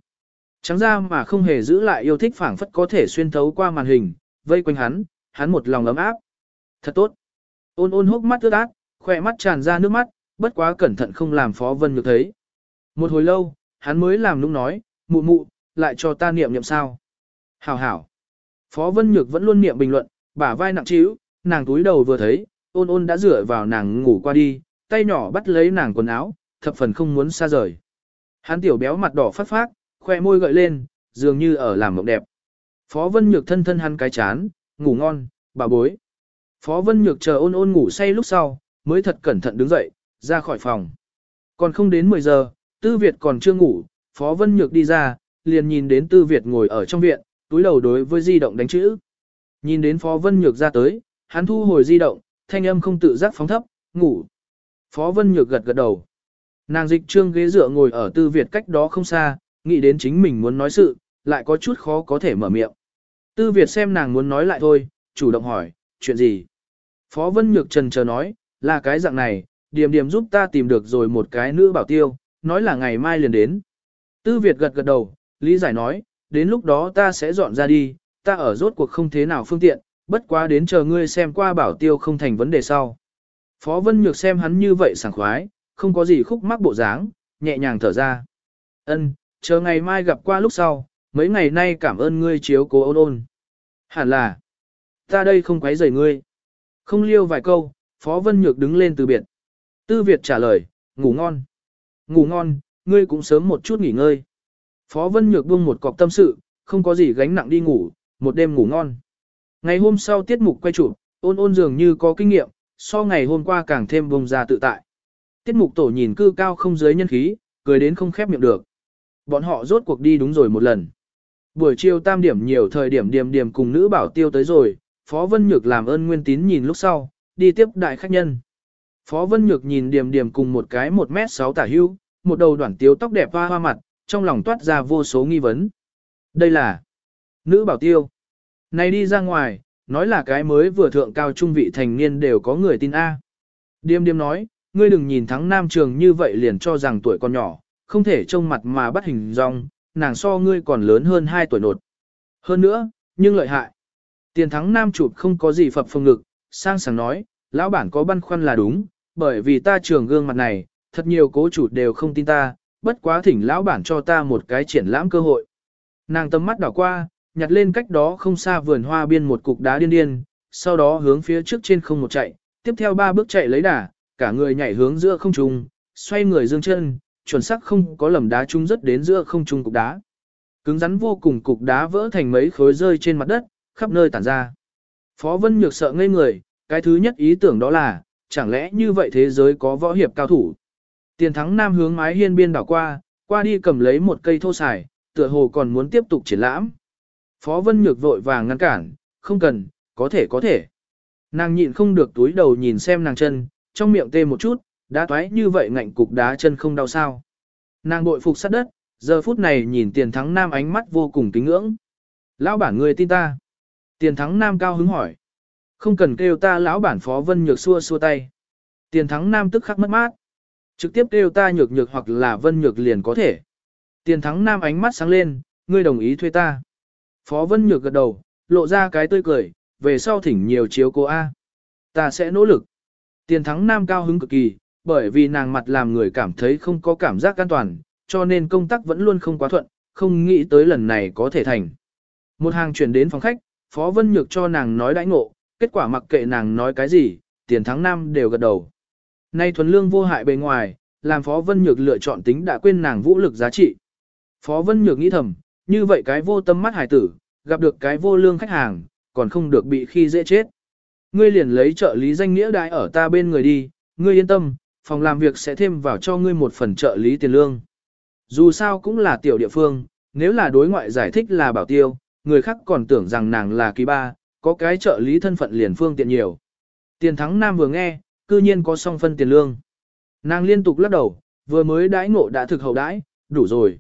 S1: Trắng ra mà không hề giữ lại yêu thích phảng phất có thể xuyên thấu qua màn hình, vây quanh hắn, hắn một lòng ấm áp. Thật tốt. Ôn ôn hốc mắt ướt át, khỏe mắt tràn ra nước mắt, bất quá cẩn thận không làm Phó Vân Nhược thấy. Một hồi lâu, hắn mới làm nũng nói, mụ mụ, lại cho ta niệm niệm sao. Hảo hảo. Phó Vân Nhược vẫn luôn niệm bình luận, bả vai nặng trĩu, nàng túi đầu vừa thấy, ôn ôn đã rửa vào nàng ngủ qua đi, tay nhỏ bắt lấy nàng quần áo, thập phần không muốn xa rời. Hắn tiểu béo mặt đỏ phát phát, khoe môi gợi lên, dường như ở làm mộng đẹp. Phó Vân Nhược thân thân hắn cái chán, ngủ ngon, bà bối. Phó Vân Nhược chờ ôn ôn ngủ say lúc sau, mới thật cẩn thận đứng dậy, ra khỏi phòng. Còn không đến 10 giờ, Tư Việt còn chưa ngủ, Phó Vân Nhược đi ra, liền nhìn đến Tư Việt ngồi ở trong viện, túi đầu đối với di động đánh chữ. Nhìn đến Phó Vân Nhược ra tới, hắn thu hồi di động, thanh âm không tự giác phóng thấp, ngủ. Phó Vân Nhược gật gật đầu. Nàng dịch trương ghế dựa ngồi ở Tư Việt cách đó không xa, nghĩ đến chính mình muốn nói sự, lại có chút khó có thể mở miệng. Tư Việt xem nàng muốn nói lại thôi, chủ động hỏi, chuyện gì? Phó Vân Nhược trần chờ nói, là cái dạng này, điểm điểm giúp ta tìm được rồi một cái nữ bảo tiêu, nói là ngày mai liền đến. Tư Việt gật gật đầu, lý giải nói, đến lúc đó ta sẽ dọn ra đi, ta ở rốt cuộc không thế nào phương tiện, bất quá đến chờ ngươi xem qua bảo tiêu không thành vấn đề sau. Phó Vân Nhược xem hắn như vậy sảng khoái, không có gì khúc mắc bộ dáng, nhẹ nhàng thở ra. Ân, chờ ngày mai gặp qua lúc sau, mấy ngày nay cảm ơn ngươi chiếu cố ôn ôn. Hẳn là, ta đây không quấy rầy ngươi. Không liêu vài câu, Phó Vân Nhược đứng lên từ biệt. Tư Việt trả lời, ngủ ngon. Ngủ ngon, ngươi cũng sớm một chút nghỉ ngơi. Phó Vân Nhược buông một cọc tâm sự, không có gì gánh nặng đi ngủ, một đêm ngủ ngon. Ngày hôm sau tiết mục quay chụp, ôn ôn dường như có kinh nghiệm, so ngày hôm qua càng thêm vùng ra tự tại. Tiết mục tổ nhìn cư cao không dưới nhân khí, cười đến không khép miệng được. Bọn họ rốt cuộc đi đúng rồi một lần. Buổi chiều tam điểm nhiều thời điểm điểm điểm cùng nữ bảo tiêu tới rồi, Phó Vân Nhược làm ơn Nguyên Tín nhìn lúc sau, đi tiếp đại khách nhân. Phó Vân Nhược nhìn điểm điểm cùng một cái 1m6 tả hưu, một đầu đoạn tiếu tóc đẹp hoa hoa mặt, trong lòng toát ra vô số nghi vấn. Đây là nữ bảo tiêu. Này đi ra ngoài, nói là cái mới vừa thượng cao trung vị thành niên đều có người tin A. Điềm điềm nói, ngươi đừng nhìn thắng nam trường như vậy liền cho rằng tuổi còn nhỏ, không thể trông mặt mà bắt hình dong, nàng so ngươi còn lớn hơn 2 tuổi nột. Hơn nữa, nhưng lợi hại. Tiền thắng nam chụp không có gì phập phồng ngực, sang sảng nói, lão bản có băn khoăn là đúng, bởi vì ta trường gương mặt này, thật nhiều cố chủ đều không tin ta, bất quá thỉnh lão bản cho ta một cái triển lãm cơ hội. Nàng tầm mắt đảo qua, nhặt lên cách đó không xa vườn hoa biên một cục đá điên điên, sau đó hướng phía trước trên không một chạy, tiếp theo ba bước chạy lấy đà, cả người nhảy hướng giữa không trung, xoay người dương chân, chuẩn xác không có lầm đá trung rất đến giữa không trung cục đá. Cứng rắn vô cùng cục đá vỡ thành mấy khối rơi trên mặt đất, khắp nơi tản ra. Phó Vân Nhược sợ ngây người, cái thứ nhất ý tưởng đó là, chẳng lẽ như vậy thế giới có võ hiệp cao thủ. Tiền thắng nam hướng mái hiên biên đảo qua, qua đi cầm lấy một cây thô xài, tựa hồ còn muốn tiếp tục triển lãm. Phó Vân Nhược vội vàng ngăn cản, không cần, có thể có thể. Nàng nhịn không được túi đầu nhìn xem nàng chân, trong miệng tê một chút, đã toái như vậy ngạnh cục đá chân không đau sao. Nàng bội phục sát đất, giờ phút này nhìn tiền thắng nam ánh mắt vô cùng kính ngưỡng. Lão bản người tin ta. Tiền thắng nam cao hứng hỏi. Không cần kêu ta lão bản phó vân nhược xua xua tay. Tiền thắng nam tức khắc mất mát. Trực tiếp kêu ta nhược nhược hoặc là vân nhược liền có thể. Tiền thắng nam ánh mắt sáng lên, ngươi đồng ý thuê ta. Phó vân nhược gật đầu, lộ ra cái tươi cười, về sau thỉnh nhiều chiếu cô A. Ta sẽ nỗ lực. Tiền thắng nam cao hứng cực kỳ, bởi vì nàng mặt làm người cảm thấy không có cảm giác an toàn, cho nên công tác vẫn luôn không quá thuận, không nghĩ tới lần này có thể thành. Một hàng chuyển đến phòng khách, Phó Vân Nhược cho nàng nói đãi ngộ, kết quả mặc kệ nàng nói cái gì, tiền thắng nam đều gật đầu. Nay thuần lương vô hại bề ngoài, làm Phó Vân Nhược lựa chọn tính đã quên nàng vũ lực giá trị. Phó Vân Nhược nghĩ thầm, như vậy cái vô tâm mắt hải tử, gặp được cái vô lương khách hàng, còn không được bị khi dễ chết. Ngươi liền lấy trợ lý danh nghĩa đại ở ta bên người đi, ngươi yên tâm, phòng làm việc sẽ thêm vào cho ngươi một phần trợ lý tiền lương. Dù sao cũng là tiểu địa phương, nếu là đối ngoại giải thích là bảo tiêu, người khác còn tưởng rằng nàng là kỳ ba, có cái trợ lý thân phận liền phương tiện nhiều. Tiền thắng nam vừa nghe, cư nhiên có song phân tiền lương. Nàng liên tục lắc đầu, vừa mới đãi ngộ đã thực hậu đãi, đủ rồi.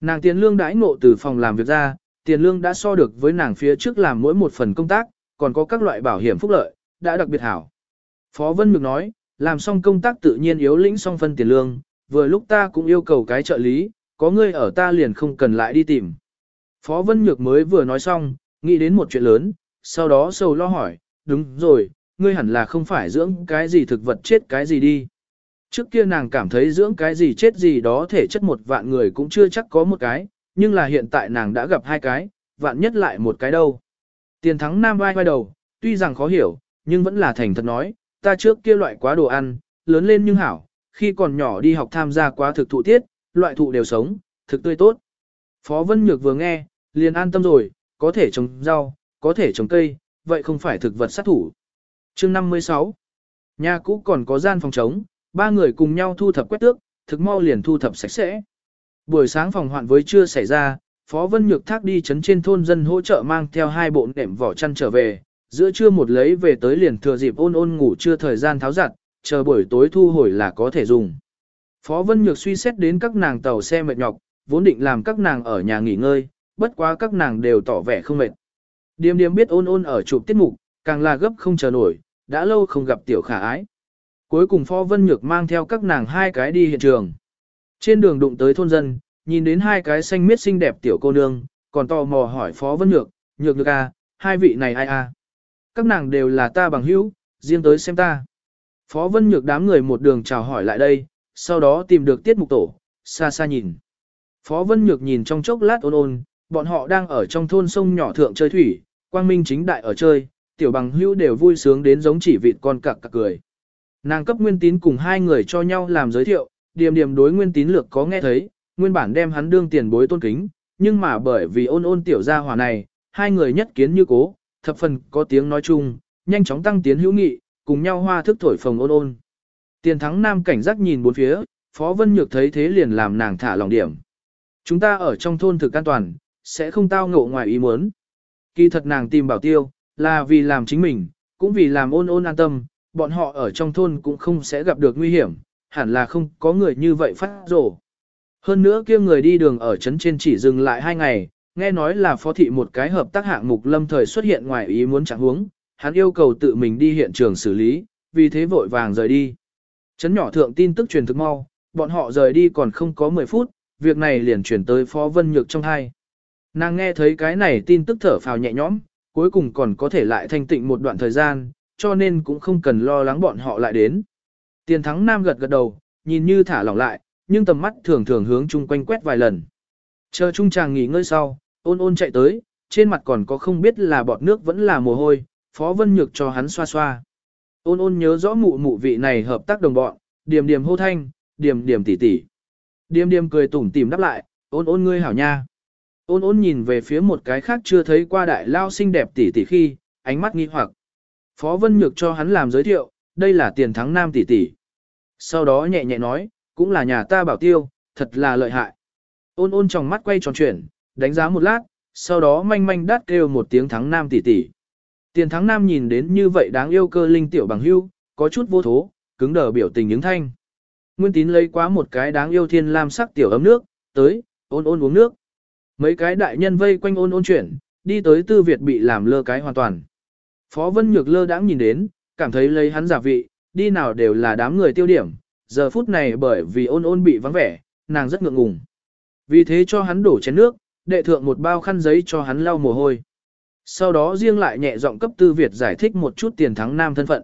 S1: Nàng tiền lương đãi ngộ từ phòng làm việc ra, tiền lương đã so được với nàng phía trước làm mỗi một phần công tác, còn có các loại bảo hiểm phúc lợi, đã đặc biệt hảo. Phó Vân mực nói, làm xong công tác tự nhiên yếu lĩnh xong phân tiền lương, vừa lúc ta cũng yêu cầu cái trợ lý, có ngươi ở ta liền không cần lại đi tìm. Phó Vân Nhược mới vừa nói xong, nghĩ đến một chuyện lớn, sau đó sầu lo hỏi, đúng rồi, ngươi hẳn là không phải dưỡng cái gì thực vật chết cái gì đi. Trước kia nàng cảm thấy dưỡng cái gì chết gì đó thể chất một vạn người cũng chưa chắc có một cái, nhưng là hiện tại nàng đã gặp hai cái, vạn nhất lại một cái đâu. Tiền thắng nam vai vai đầu, tuy rằng khó hiểu, nhưng vẫn là thành thật nói, ta trước kia loại quá đồ ăn, lớn lên nhưng hảo, khi còn nhỏ đi học tham gia quá thực thụ tiết, loại thụ đều sống, thực tươi tốt. Phó Vân Nhược vừa nghe, liền an tâm rồi, có thể trồng rau, có thể trồng cây, vậy không phải thực vật sát thủ. chương 56 Nhà cũ còn có gian phòng trống, ba người cùng nhau thu thập quét tước, thực mau liền thu thập sạch sẽ. Buổi sáng phòng hoạn với chưa xảy ra, Phó Vân Nhược thác đi chấn trên thôn dân hỗ trợ mang theo hai bộ nệm vỏ chăn trở về, giữa trưa một lấy về tới liền thừa dịp ôn ôn ngủ chưa thời gian tháo giặt, chờ buổi tối thu hồi là có thể dùng. Phó Vân Nhược suy xét đến các nàng tàu xe mệt nhọc, vốn định làm các nàng ở nhà nghỉ ngơi, bất quá các nàng đều tỏ vẻ không mệt. Điềm điềm biết ôn ôn ở chụp tiết mục, càng là gấp không chờ nổi, đã lâu không gặp tiểu khả ái. Cuối cùng Phó Vân Nhược mang theo các nàng hai cái đi hiện trường. Trên đường đụng tới thôn dân, nhìn đến hai cái xanh miết xinh đẹp tiểu cô nương, còn tò mò hỏi Phó Vân Nhược, Nhược Nhược à, hai vị này ai à? Các nàng đều là ta bằng hữu, riêng tới xem ta. Phó Vân Nhược đám người một đường chào hỏi lại đây, sau đó tìm được tiết mục tổ, xa xa nhìn. Phó Vân Nhược nhìn trong chốc lát ôn ôn, bọn họ đang ở trong thôn sông nhỏ thượng chơi thủy, quang minh chính đại ở chơi, tiểu bằng hữu đều vui sướng đến giống chỉ vịt con cặc cặc cười. Nàng cấp nguyên tín cùng hai người cho nhau làm giới thiệu, điểm điểm đối nguyên tín lược có nghe thấy, nguyên bản đem hắn đương tiền bối tôn kính, nhưng mà bởi vì ôn ôn tiểu gia hỏa này, hai người nhất kiến như cố, thập phần có tiếng nói chung, nhanh chóng tăng tiến hữu nghị, cùng nhau hoa thức thổi phồng ôn ôn. Tiền thắng nam cảnh giác nhìn bốn phía, Phó Vân Nhược thấy thế liền làm nàng thả lòng điểm. Chúng ta ở trong thôn thực an toàn, sẽ không tao ngộ ngoài ý muốn. Kỳ thật nàng tìm bảo tiêu, là vì làm chính mình, cũng vì làm ôn ôn an tâm, bọn họ ở trong thôn cũng không sẽ gặp được nguy hiểm, hẳn là không có người như vậy phát rổ. Hơn nữa kia người đi đường ở trấn trên chỉ dừng lại hai ngày, nghe nói là phó thị một cái hợp tác hạng mục lâm thời xuất hiện ngoài ý muốn chẳng huống, hắn yêu cầu tự mình đi hiện trường xử lý, vì thế vội vàng rời đi. Trấn nhỏ thượng tin tức truyền thực mau, bọn họ rời đi còn không có 10 phút, việc này liền chuyển tới Phó Vân Nhược trong hai. Nàng nghe thấy cái này tin tức thở phào nhẹ nhõm, cuối cùng còn có thể lại thanh tịnh một đoạn thời gian, cho nên cũng không cần lo lắng bọn họ lại đến. Tiền thắng nam gật gật đầu, nhìn như thả lỏng lại, nhưng tầm mắt thường thường hướng chung quanh quét vài lần. Chờ trung chàng nghỉ ngơi sau, ôn ôn chạy tới, trên mặt còn có không biết là bọt nước vẫn là mồ hôi, Phó Vân Nhược cho hắn xoa xoa. Ôn ôn nhớ rõ mụ mụ vị này hợp tác đồng bọn, điểm điểm hô thanh, điểm điểm tỉ tỉ. Điểm điểm cười tủm tỉm đáp lại, ôn ôn ngươi hảo nha. Ôn ôn nhìn về phía một cái khác chưa thấy qua đại lao xinh đẹp tỷ tỷ khi, ánh mắt nghi hoặc. Phó Vân Nhược cho hắn làm giới thiệu, đây là tiền thắng nam tỷ tỷ. Sau đó nhẹ nhẹ nói, cũng là nhà ta bảo tiêu, thật là lợi hại. Ôn ôn trong mắt quay tròn chuyển, đánh giá một lát, sau đó manh manh đắt kêu một tiếng thắng nam tỷ tỷ. Tiền thắng nam nhìn đến như vậy đáng yêu cơ linh tiểu bằng hưu, có chút vô thố, cứng đờ biểu tình những thanh. Nguyên tín lấy quá một cái đáng yêu thiên lam sắc tiểu ấm nước, tới, ôn ôn uống nước. Mấy cái đại nhân vây quanh ôn ôn chuyển, đi tới tư Việt bị làm lơ cái hoàn toàn. Phó Vân Nhược lơ đãng nhìn đến, cảm thấy lấy hắn giả vị, đi nào đều là đám người tiêu điểm, giờ phút này bởi vì ôn ôn bị vắng vẻ, nàng rất ngượng ngùng. Vì thế cho hắn đổ chén nước, đệ thượng một bao khăn giấy cho hắn lau mồ hôi. Sau đó riêng lại nhẹ giọng cấp Tư Việt giải thích một chút tiền thắng nam thân phận.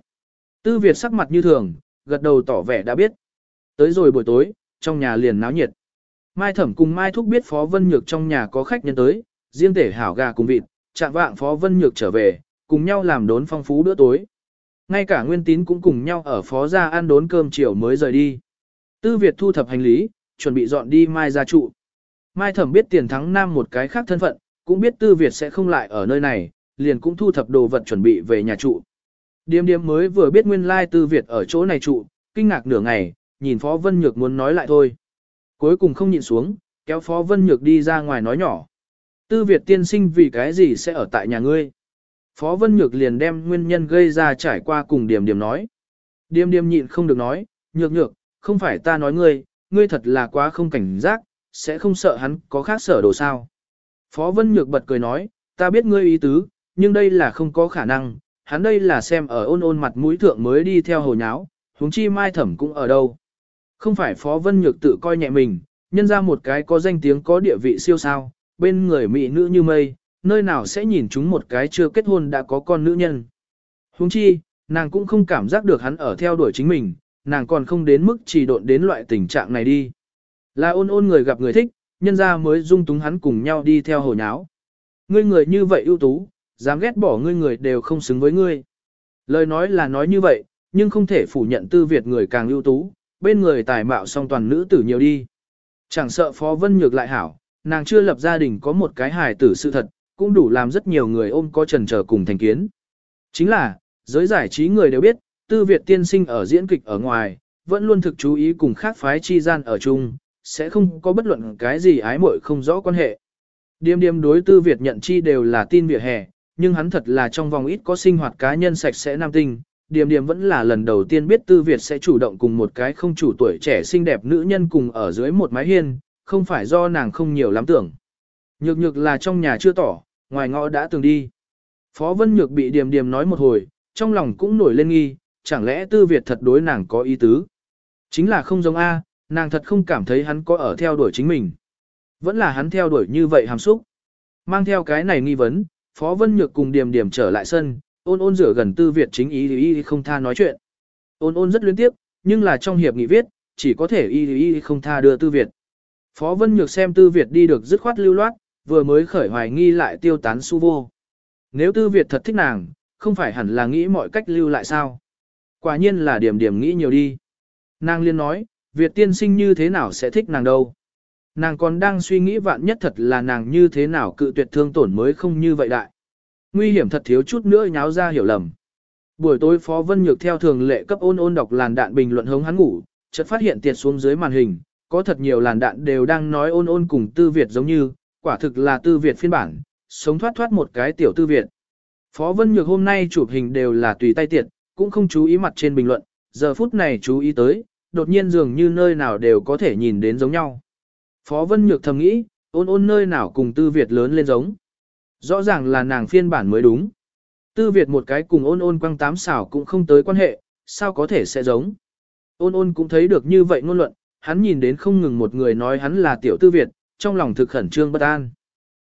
S1: Tư Việt sắc mặt như thường, gật đầu tỏ vẻ đã biết. Tới rồi buổi tối, trong nhà liền náo nhiệt. Mai Thẩm cùng Mai Thúc biết Phó Vân Nhược trong nhà có khách nhân tới, riêng để hảo gà cùng vịt, chạm vạng Phó Vân Nhược trở về, cùng nhau làm đốn phong phú bữa tối. Ngay cả Nguyên Tín cũng cùng nhau ở Phó gia ăn đốn cơm chiều mới rời đi. Tư Việt thu thập hành lý, chuẩn bị dọn đi Mai gia trụ. Mai Thẩm biết tiền thắng nam một cái khác thân phận, cũng biết Tư Việt sẽ không lại ở nơi này, liền cũng thu thập đồ vật chuẩn bị về nhà trụ. Điềm điềm mới vừa biết nguyên lai Tư Việt ở chỗ này trụ, kinh ngạc nửa ngày, nhìn Phó Vân Nhược muốn nói lại thôi. Cuối cùng không nhịn xuống, kéo Phó Vân Nhược đi ra ngoài nói nhỏ. Tư Việt tiên sinh vì cái gì sẽ ở tại nhà ngươi? Phó Vân Nhược liền đem nguyên nhân gây ra trải qua cùng điểm điểm nói. điểm điểm nhịn không được nói, nhược nhược, không phải ta nói ngươi, ngươi thật là quá không cảnh giác, sẽ không sợ hắn có khác sở đồ sao. Phó Vân Nhược bật cười nói, ta biết ngươi ý tứ, nhưng đây là không có khả năng, hắn đây là xem ở ôn ôn mặt mũi thượng mới đi theo hồ nháo, huống chi mai thẩm cũng ở đâu. Không phải Phó Vân Nhược tự coi nhẹ mình, nhân ra một cái có danh tiếng có địa vị siêu sao, bên người mỹ nữ như mây, nơi nào sẽ nhìn chúng một cái chưa kết hôn đã có con nữ nhân. Huống chi, nàng cũng không cảm giác được hắn ở theo đuổi chính mình, nàng còn không đến mức chỉ độn đến loại tình trạng này đi. Là ôn ôn người gặp người thích, nhân ra mới dung túng hắn cùng nhau đi theo hồ nháo. Ngươi người như vậy ưu tú, dám ghét bỏ ngươi người đều không xứng với ngươi. Lời nói là nói như vậy, nhưng không thể phủ nhận tư Việt người càng ưu tú, bên người tài mạo song toàn nữ tử nhiều đi. Chẳng sợ Phó Vân Nhược lại hảo, nàng chưa lập gia đình có một cái hài tử sự thật, cũng đủ làm rất nhiều người ôm có trần trở cùng thành kiến. Chính là, giới giải trí người đều biết, tư Việt tiên sinh ở diễn kịch ở ngoài, vẫn luôn thực chú ý cùng khác phái chi gian ở chung, sẽ không có bất luận cái gì ái muội không rõ quan hệ. Điềm điềm đối tư Việt nhận chi đều là tin vỉa hè, nhưng hắn thật là trong vòng ít có sinh hoạt cá nhân sạch sẽ nam tinh. Điềm điềm vẫn là lần đầu tiên biết tư Việt sẽ chủ động cùng một cái không chủ tuổi trẻ xinh đẹp nữ nhân cùng ở dưới một mái hiên, không phải do nàng không nhiều lắm tưởng. Nhược nhược là trong nhà chưa tỏ, ngoài ngõ đã từng đi. Phó Vân Nhược bị điềm điềm nói một hồi, trong lòng cũng nổi lên nghi, chẳng lẽ tư Việt thật đối nàng có ý tứ. Chính là không giống A, nàng thật không cảm thấy hắn có ở theo đuổi chính mình. Vẫn là hắn theo đuổi như vậy hàm xúc. Mang theo cái này nghi vấn, Phó Vân Nhược cùng điềm điềm trở lại sân, ôn ôn rửa gần tư Việt chính ý ý không tha nói chuyện. Ôn ôn rất luyến tiếp, nhưng là trong hiệp nghị viết, chỉ có thể ý ý không tha đưa tư Việt. Phó Vân Nhược xem tư Việt đi được dứt khoát lưu loát, vừa mới khởi hoài nghi lại tiêu tán su vô. Nếu tư Việt thật thích nàng, không phải hẳn là nghĩ mọi cách lưu lại sao? Quả nhiên là điểm điểm nghĩ nhiều đi. Nàng liên nói, Việt tiên sinh như thế nào sẽ thích nàng đâu? Nàng còn đang suy nghĩ vạn nhất thật là nàng như thế nào cự tuyệt thương tổn mới không như vậy đại. Nguy hiểm thật thiếu chút nữa nháo ra hiểu lầm. Buổi tối Phó Vân Nhược theo thường lệ cấp ôn ôn đọc làn đạn bình luận hống hắn ngủ, chợt phát hiện tiệt xuống dưới màn hình, có thật nhiều làn đạn đều đang nói ôn ôn cùng tư Việt giống như, quả thực là tư Việt phiên bản, sống thoát thoát một cái tiểu tư Việt. Phó Vân Nhược hôm nay chụp hình đều là tùy tay tiệt, cũng không chú ý mặt trên bình luận, giờ phút này chú ý tới, đột nhiên dường như nơi nào đều có thể nhìn đến giống nhau. Phó Vân Nhược thầm nghĩ, ôn ôn nơi nào cùng tư Việt lớn lên giống. Rõ ràng là nàng phiên bản mới đúng. Tư Việt một cái cùng ôn ôn quăng tám xảo cũng không tới quan hệ, sao có thể sẽ giống. Ôn ôn cũng thấy được như vậy ngôn luận, hắn nhìn đến không ngừng một người nói hắn là tiểu tư Việt, trong lòng thực khẩn trương bất an.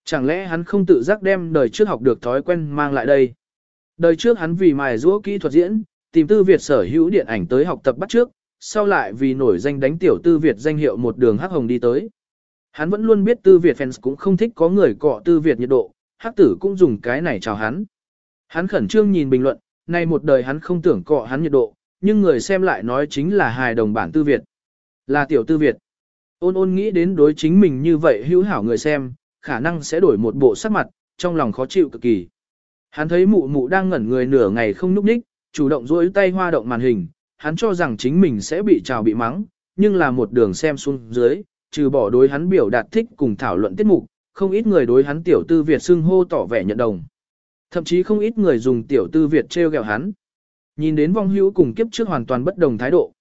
S1: Chẳng lẽ hắn không tự giác đem đời trước học được thói quen mang lại đây? Đời trước hắn vì mài giũa kỹ thuật diễn, tìm tư Việt sở hữu điện ảnh tới học tập bắt trước, sau lại vì nổi danh đánh tiểu tư Việt danh hiệu một đường hắc hồng đi tới. Hắn vẫn luôn biết tư Việt fans cũng không thích có người cọ tư Việt nhiệt độ, hắc tử cũng dùng cái này chào hắn. Hắn khẩn trương nhìn bình luận, nay một đời hắn không tưởng cọ hắn nhiệt độ, nhưng người xem lại nói chính là hài đồng bản tư Việt. Là tiểu tư Việt. Ôn ôn nghĩ đến đối chính mình như vậy hữu hảo người xem, khả năng sẽ đổi một bộ sắc mặt, trong lòng khó chịu cực kỳ. Hắn thấy mụ mụ đang ngẩn người nửa ngày không núp đích, chủ động duỗi tay hoa động màn hình, hắn cho rằng chính mình sẽ bị trào bị mắng, nhưng là một đường xem xuống dưới, trừ bỏ đối hắn biểu đạt thích cùng thảo luận tiết mục, không ít người đối hắn tiểu tư Việt xưng hô tỏ vẻ nhận đồng. Thậm chí không ít người dùng tiểu tư Việt treo gẹo hắn. Nhìn đến vong hữu cùng kiếp trước hoàn toàn bất đồng thái độ.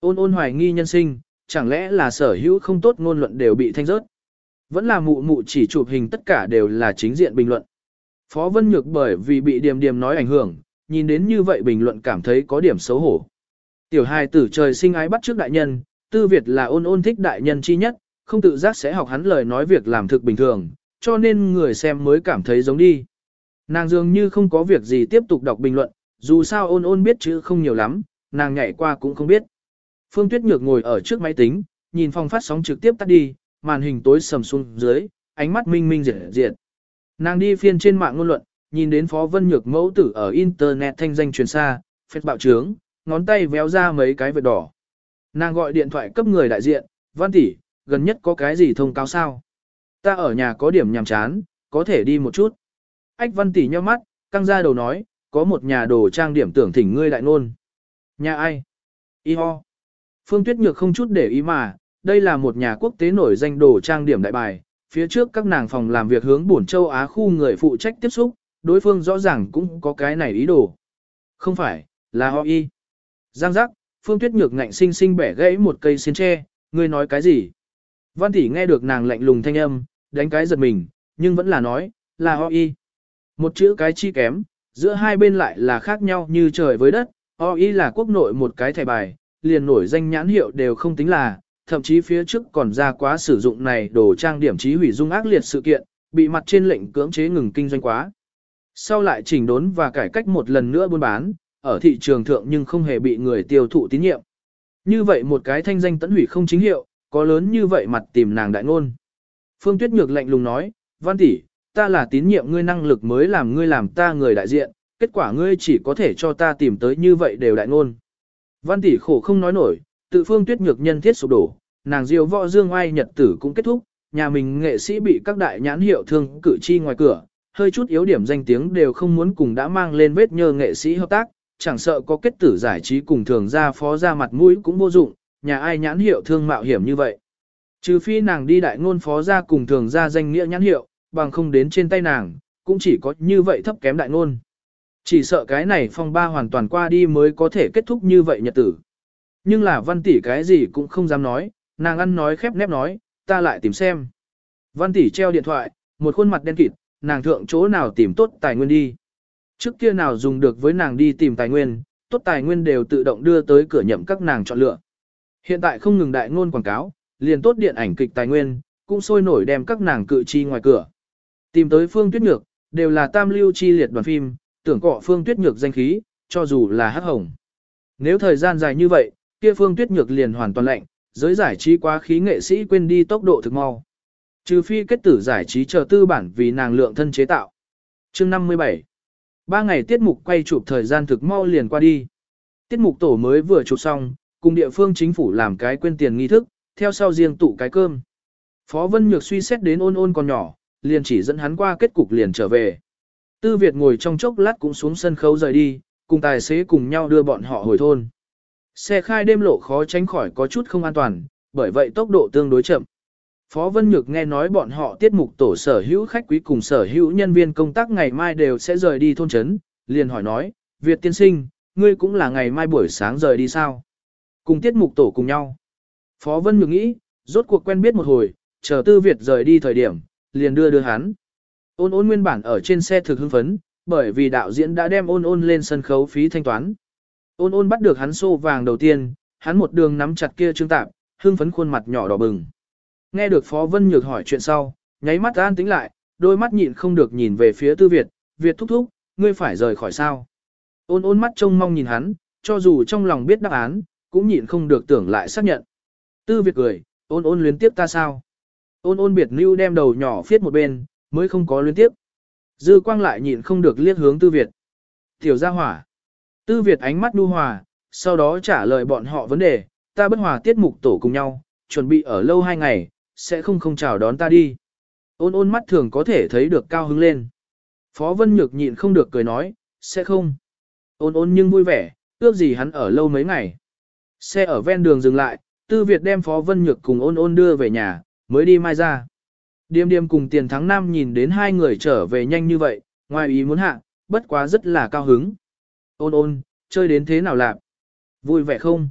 S1: Ôn ôn hoài nghi nhân sinh, chẳng lẽ là sở hữu không tốt ngôn luận đều bị thanh rớt. Vẫn là mụ mụ chỉ chụp hình tất cả đều là chính diện bình luận. Phó Vân Nhược bởi vì bị điềm điềm nói ảnh hưởng, nhìn đến như vậy bình luận cảm thấy có điểm xấu hổ. Tiểu hài tử trời sinh ái bắt trước đại nhân, tư Việt là ôn ôn thích đại nhân chi nhất, không tự giác sẽ học hắn lời nói việc làm thực bình thường, cho nên người xem mới cảm thấy giống đi. Nàng dường như không có việc gì tiếp tục đọc bình luận, dù sao ôn ôn biết chữ không nhiều lắm, nàng nhảy qua cũng không biết. Phương Tuyết Nhược ngồi ở trước máy tính, nhìn phòng phát sóng trực tiếp tắt đi, màn hình tối sầm xuống dưới, ánh mắt minh minh diệt diệt. Nàng đi phiên trên mạng ngôn luận, nhìn đến Phó Vân Nhược mẫu tử ở internet thanh danh truyền xa, phết bạo trướng, ngón tay véo ra mấy cái vệt đỏ. Nàng gọi điện thoại cấp người đại diện, Văn tỷ, gần nhất có cái gì thông cáo sao? Ta ở nhà có điểm nhàm chán, có thể đi một chút. Ách Văn tỷ nhíu mắt, căng ra đầu nói, có một nhà đồ trang điểm tưởng thỉnh ngươi đại nôn. Nhà ai? Y ho. Phương Tuyết Nhược không chút để ý mà, đây là một nhà quốc tế nổi danh đồ trang điểm đại bài, phía trước các nàng phòng làm việc hướng buồn châu Á khu người phụ trách tiếp xúc, đối phương rõ ràng cũng có cái này ý đồ. Không phải, là họ y. Giang giác, Phương Tuyết Nhược ngạnh sinh sinh bẻ gãy một cây xiên tre, ngươi nói cái gì? Văn tỷ nghe được nàng lạnh lùng thanh âm, đánh cái giật mình, nhưng vẫn là nói, là o y. Một chữ cái chi kém, giữa hai bên lại là khác nhau như trời với đất, o y là quốc nội một cái thẻ bài, liền nổi danh nhãn hiệu đều không tính là, thậm chí phía trước còn ra quá sử dụng này đồ trang điểm trí hủy dung ác liệt sự kiện, bị mặt trên lệnh cưỡng chế ngừng kinh doanh quá. Sau lại chỉnh đốn và cải cách một lần nữa buôn bán, ở thị trường thượng nhưng không hề bị người tiêu thụ tín nhiệm. Như vậy một cái thanh danh tẫn hủy không chính hiệu, có lớn như vậy mặt tìm nàng đại ngôn. Phương Tuyết Nhược lạnh lùng nói, Văn tỷ, ta là tín nhiệm ngươi năng lực mới làm ngươi làm ta người đại diện, kết quả ngươi chỉ có thể cho ta tìm tới như vậy đều đại ngôn. Văn tỷ khổ không nói nổi, tự Phương Tuyết Nhược nhân thiết sụp đổ, nàng diêu võ dương oai nhật tử cũng kết thúc, nhà mình nghệ sĩ bị các đại nhãn hiệu thương cử chi ngoài cửa, hơi chút yếu điểm danh tiếng đều không muốn cùng đã mang lên vết nhơ nghệ sĩ hợp tác, chẳng sợ có kết tử giải trí cùng thường ra phó ra mặt mũi cũng vô dụng, nhà ai nhãn hiệu thương mạo hiểm như vậy. Trừ phi nàng đi đại ngôn phó ra cùng thường ra danh nghĩa nhãn hiệu, bằng không đến trên tay nàng, cũng chỉ có như vậy thấp kém đại ngôn. Chỉ sợ cái này phong ba hoàn toàn qua đi mới có thể kết thúc như vậy nhật tử. Nhưng là văn tỷ cái gì cũng không dám nói, nàng ăn nói khép nép nói, ta lại tìm xem. Văn tỷ treo điện thoại, một khuôn mặt đen kịt, nàng thượng chỗ nào tìm tốt tài nguyên đi. Trước kia nào dùng được với nàng đi tìm tài nguyên, tốt tài nguyên đều tự động đưa tới cửa nhậm các nàng chọn lựa. Hiện tại không ngừng đại ngôn quảng cáo, liền tốt điện ảnh kịch tài nguyên, cũng sôi nổi đem các nàng cự chi ngoài cửa. Tìm tới Phương Tuyết Nhược, đều là tam lưu chi liệt đoàn phim, tưởng cọ Phương Tuyết Nhược danh khí, cho dù là hắc hồng. Nếu thời gian dài như vậy, kia Phương Tuyết Nhược liền hoàn toàn lạnh, giới giải trí quá khí nghệ sĩ quên đi tốc độ thực mau. Trừ phi kết tử giải trí chờ tư bản vì nàng lượng thân chế tạo. Chương 57 Ba ngày tiết mục quay chụp thời gian thực mau liền qua đi. Tiết mục tổ mới vừa chụp xong, cùng địa phương chính phủ làm cái quên tiền nghi thức, theo sau riêng tụ cái cơm. Phó Vân Nhược suy xét đến ôn ôn còn nhỏ, liền chỉ dẫn hắn qua kết cục liền trở về. Tư Việt ngồi trong chốc lát cũng xuống sân khấu rời đi, cùng tài xế cùng nhau đưa bọn họ hồi thôn. Xe khai đêm lộ khó tránh khỏi có chút không an toàn, bởi vậy tốc độ tương đối chậm. Phó Vân Nhược nghe nói bọn họ tiết mục tổ sở hữu khách quý cùng sở hữu nhân viên công tác ngày mai đều sẽ rời đi thôn trấn, liền hỏi nói, Việt tiên sinh, ngươi cũng là ngày mai buổi sáng rời đi sao? Cùng tiết mục tổ cùng nhau. Phó Vân Nhược nghĩ, rốt cuộc quen biết một hồi, chờ tư Việt rời đi thời điểm, liền đưa đưa hắn. Ôn ôn nguyên bản ở trên xe thực hưng phấn, bởi vì đạo diễn đã đem ôn ôn lên sân khấu phí thanh toán. Ôn ôn bắt được hắn xô vàng đầu tiên, hắn một đường nắm chặt kia trương tạp, hưng phấn khuôn mặt nhỏ đỏ bừng. Nghe được Phó Vân Nhược hỏi chuyện sau, nháy mắt an tính lại, đôi mắt nhịn không được nhìn về phía Tư Việt, Việt thúc thúc, ngươi phải rời khỏi sao. Ôn ôn mắt trông mong nhìn hắn, cho dù trong lòng biết đáp án, cũng nhịn không được tưởng lại xác nhận. Tư Việt cười, ôn ôn luyến tiếp ta sao? Ôn ôn biệt lưu đem đầu nhỏ phiết một bên, mới không có luyến tiếp. Dư quang lại nhịn không được liếc hướng Tư Việt. Tiểu gia hỏa. Tư Việt ánh mắt nu hòa, sau đó trả lời bọn họ vấn đề, ta bất hòa tiết mục tổ cùng nhau, chuẩn bị ở lâu hai ngày, sẽ không không chào đón ta đi. Ôn ôn mắt thường có thể thấy được cao hứng lên. Phó Vân Nhược nhịn không được cười nói, sẽ không. Ôn ôn nhưng vui vẻ, ước gì hắn ở lâu mấy ngày. Xe ở ven đường dừng lại, Tư Việt đem Phó Vân Nhược cùng ôn ôn đưa về nhà, mới đi mai ra. Điềm điềm cùng tiền thắng nam nhìn đến hai người trở về nhanh như vậy, ngoài ý muốn hạ, bất quá rất là cao hứng. Ôn ôn, chơi đến thế nào lạc? Vui vẻ không?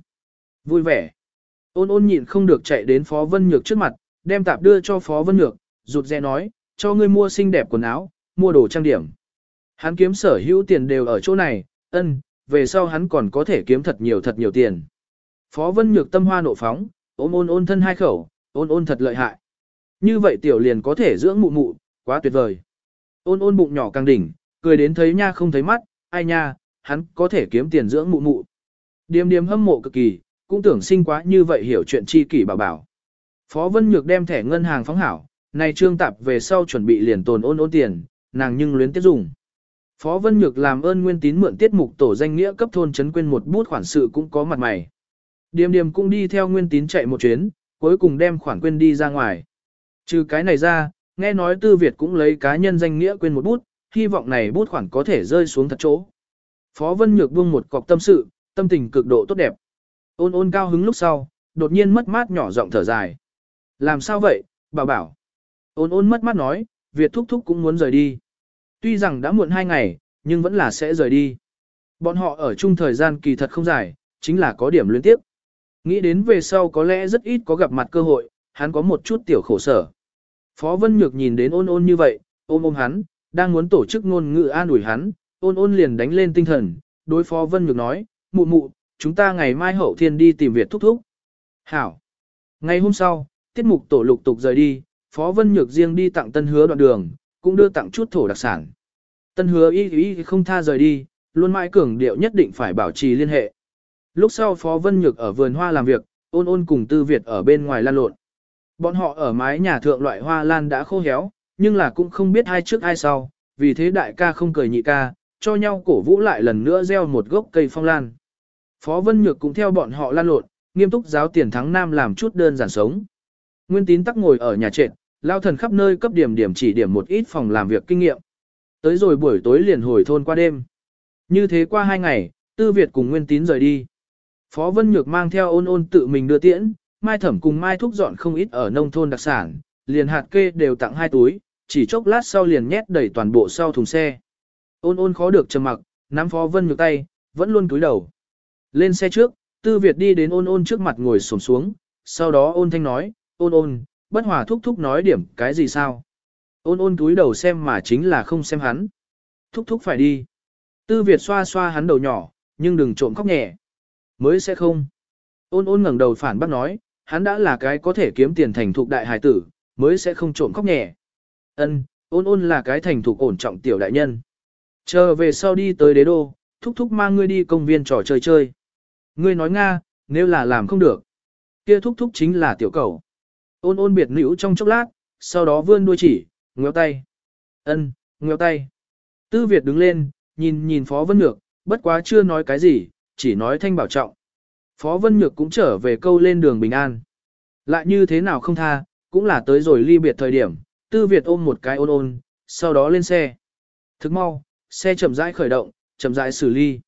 S1: Vui vẻ. Ôn ôn nhịn không được chạy đến Phó Vân Nhược trước mặt, đem tạp đưa cho Phó Vân Nhược, rụt rè nói, cho ngươi mua xinh đẹp quần áo, mua đồ trang điểm. Hắn kiếm sở hữu tiền đều ở chỗ này, ân, về sau hắn còn có thể kiếm thật nhiều thật nhiều tiền. Phó Vân Nhược tâm hoa nộ phóng, ôm ôn ôn thân hai khẩu, ôn ôn thật lợi hại. Như vậy tiểu liền có thể dưỡng mụ mụ, quá tuyệt vời. Ôn ôn bụng nhỏ càng đỉnh, cười đến thấy nha không thấy mắt, ai nha, hắn có thể kiếm tiền dưỡng mụ mụ. Điềm điềm hâm mộ cực kỳ, cũng tưởng sinh quá như vậy hiểu chuyện chi kỷ bảo bảo. Phó Vân Nhược đem thẻ ngân hàng phóng hảo, này trương tạp về sau chuẩn bị liền tồn ôn ôn tiền, nàng nhưng luyến tiếp dùng. Phó Vân Nhược làm ơn nguyên tín mượn tiết mục tổ danh nghĩa cấp thôn chấn quên một bút khoản sự cũng có mặt mày. Điềm điềm cũng đi theo nguyên tín chạy một chuyến, cuối cùng đem khoản quên đi ra ngoài. Trừ cái này ra, nghe nói Tư Việt cũng lấy cá nhân danh nghĩa quên một bút, hy vọng này bút khoản có thể rơi xuống thật chỗ. Phó Vân Nhược buông một cọc tâm sự, tâm tình cực độ tốt đẹp. Ôn ôn cao hứng lúc sau, đột nhiên mất mát nhỏ giọng thở dài. Làm sao vậy, bảo bảo. Ôn ôn mất mát nói, Việt thúc thúc cũng muốn rời đi. Tuy rằng đã muộn hai ngày, nhưng vẫn là sẽ rời đi. Bọn họ ở chung thời gian kỳ thật không dài, chính là có điểm liên tiếp. Nghĩ đến về sau có lẽ rất ít có gặp mặt cơ hội, hắn có một chút tiểu khổ sở. Phó Vân Nhược nhìn đến ôn ôn như vậy, ôm ôm hắn, đang muốn tổ chức ngôn ngữ an ủi hắn, ôn ôn liền đánh lên tinh thần, đối Phó Vân Nhược nói, mụ mụ, chúng ta ngày mai hậu thiên đi tìm Việt thúc thúc. Hảo. Ngày hôm sau, tiết mục tổ lục tục rời đi, Phó Vân Nhược riêng đi tặng tân hứa đoạn đường, cũng đưa tặng chút thổ đặc sản. Tân hứa y y không tha rời đi, luôn mãi cường điệu nhất định phải bảo trì liên hệ. Lúc sau Phó Vân Nhược ở vườn hoa làm việc, ôn ôn cùng Tư Việt ở bên ngoài lan lộn. Bọn họ ở mái nhà thượng loại hoa lan đã khô héo, nhưng là cũng không biết ai trước ai sau, vì thế đại ca không cười nhị ca, cho nhau cổ vũ lại lần nữa gieo một gốc cây phong lan. Phó Vân Nhược cũng theo bọn họ lan lộn, nghiêm túc giáo tiền thắng nam làm chút đơn giản sống. Nguyên tín tắc ngồi ở nhà trệt, lao thần khắp nơi cấp điểm điểm chỉ điểm một ít phòng làm việc kinh nghiệm. Tới rồi buổi tối liền hồi thôn qua đêm. Như thế qua hai ngày, Tư Việt cùng Nguyên tín rời đi. Phó Vân Nhược mang theo ôn ôn tự mình đưa tiễn, Mai Thẩm cùng Mai Thúc dọn không ít ở nông thôn đặc sản, liền hạt kê đều tặng hai túi, chỉ chốc lát sau liền nhét đầy toàn bộ sau thùng xe. Ôn ôn khó được trầm mặc, nắm Phó Vân Nhược tay, vẫn luôn cúi đầu. Lên xe trước, Tư Việt đi đến ôn ôn trước mặt ngồi xổm xuống, sau đó ôn thanh nói, ôn ôn, bất hòa thúc thúc nói điểm cái gì sao. Ôn ôn cúi đầu xem mà chính là không xem hắn. Thúc thúc phải đi. Tư Việt xoa xoa hắn đầu nhỏ, nhưng đừng trộm khóc nhẹ. Mới sẽ không. Ôn ôn ngẩng đầu phản bác nói, hắn đã là cái có thể kiếm tiền thành thục đại hài tử, mới sẽ không trộm khóc nhẹ. Ân, ôn ôn là cái thành thục ổn trọng tiểu đại nhân. Chờ về sau đi tới đế đô, thúc thúc mang ngươi đi công viên trò chơi chơi. Ngươi nói Nga, nếu là làm không được. Kia thúc thúc chính là tiểu cầu. Ôn ôn biệt nữ trong chốc lát, sau đó vươn đuôi chỉ, ngéo tay. Ân, ngéo tay. Tư Việt đứng lên, nhìn nhìn Phó Vân Nhược, bất quá chưa nói cái gì, chỉ nói thanh bảo trọng. Phó Vân Nhược cũng trở về câu lên đường bình an. Lại như thế nào không tha, cũng là tới rồi ly biệt thời điểm, Tư Việt ôm một cái ôn ôn, sau đó lên xe. Thức mau, xe chậm rãi khởi động, chậm rãi xử ly.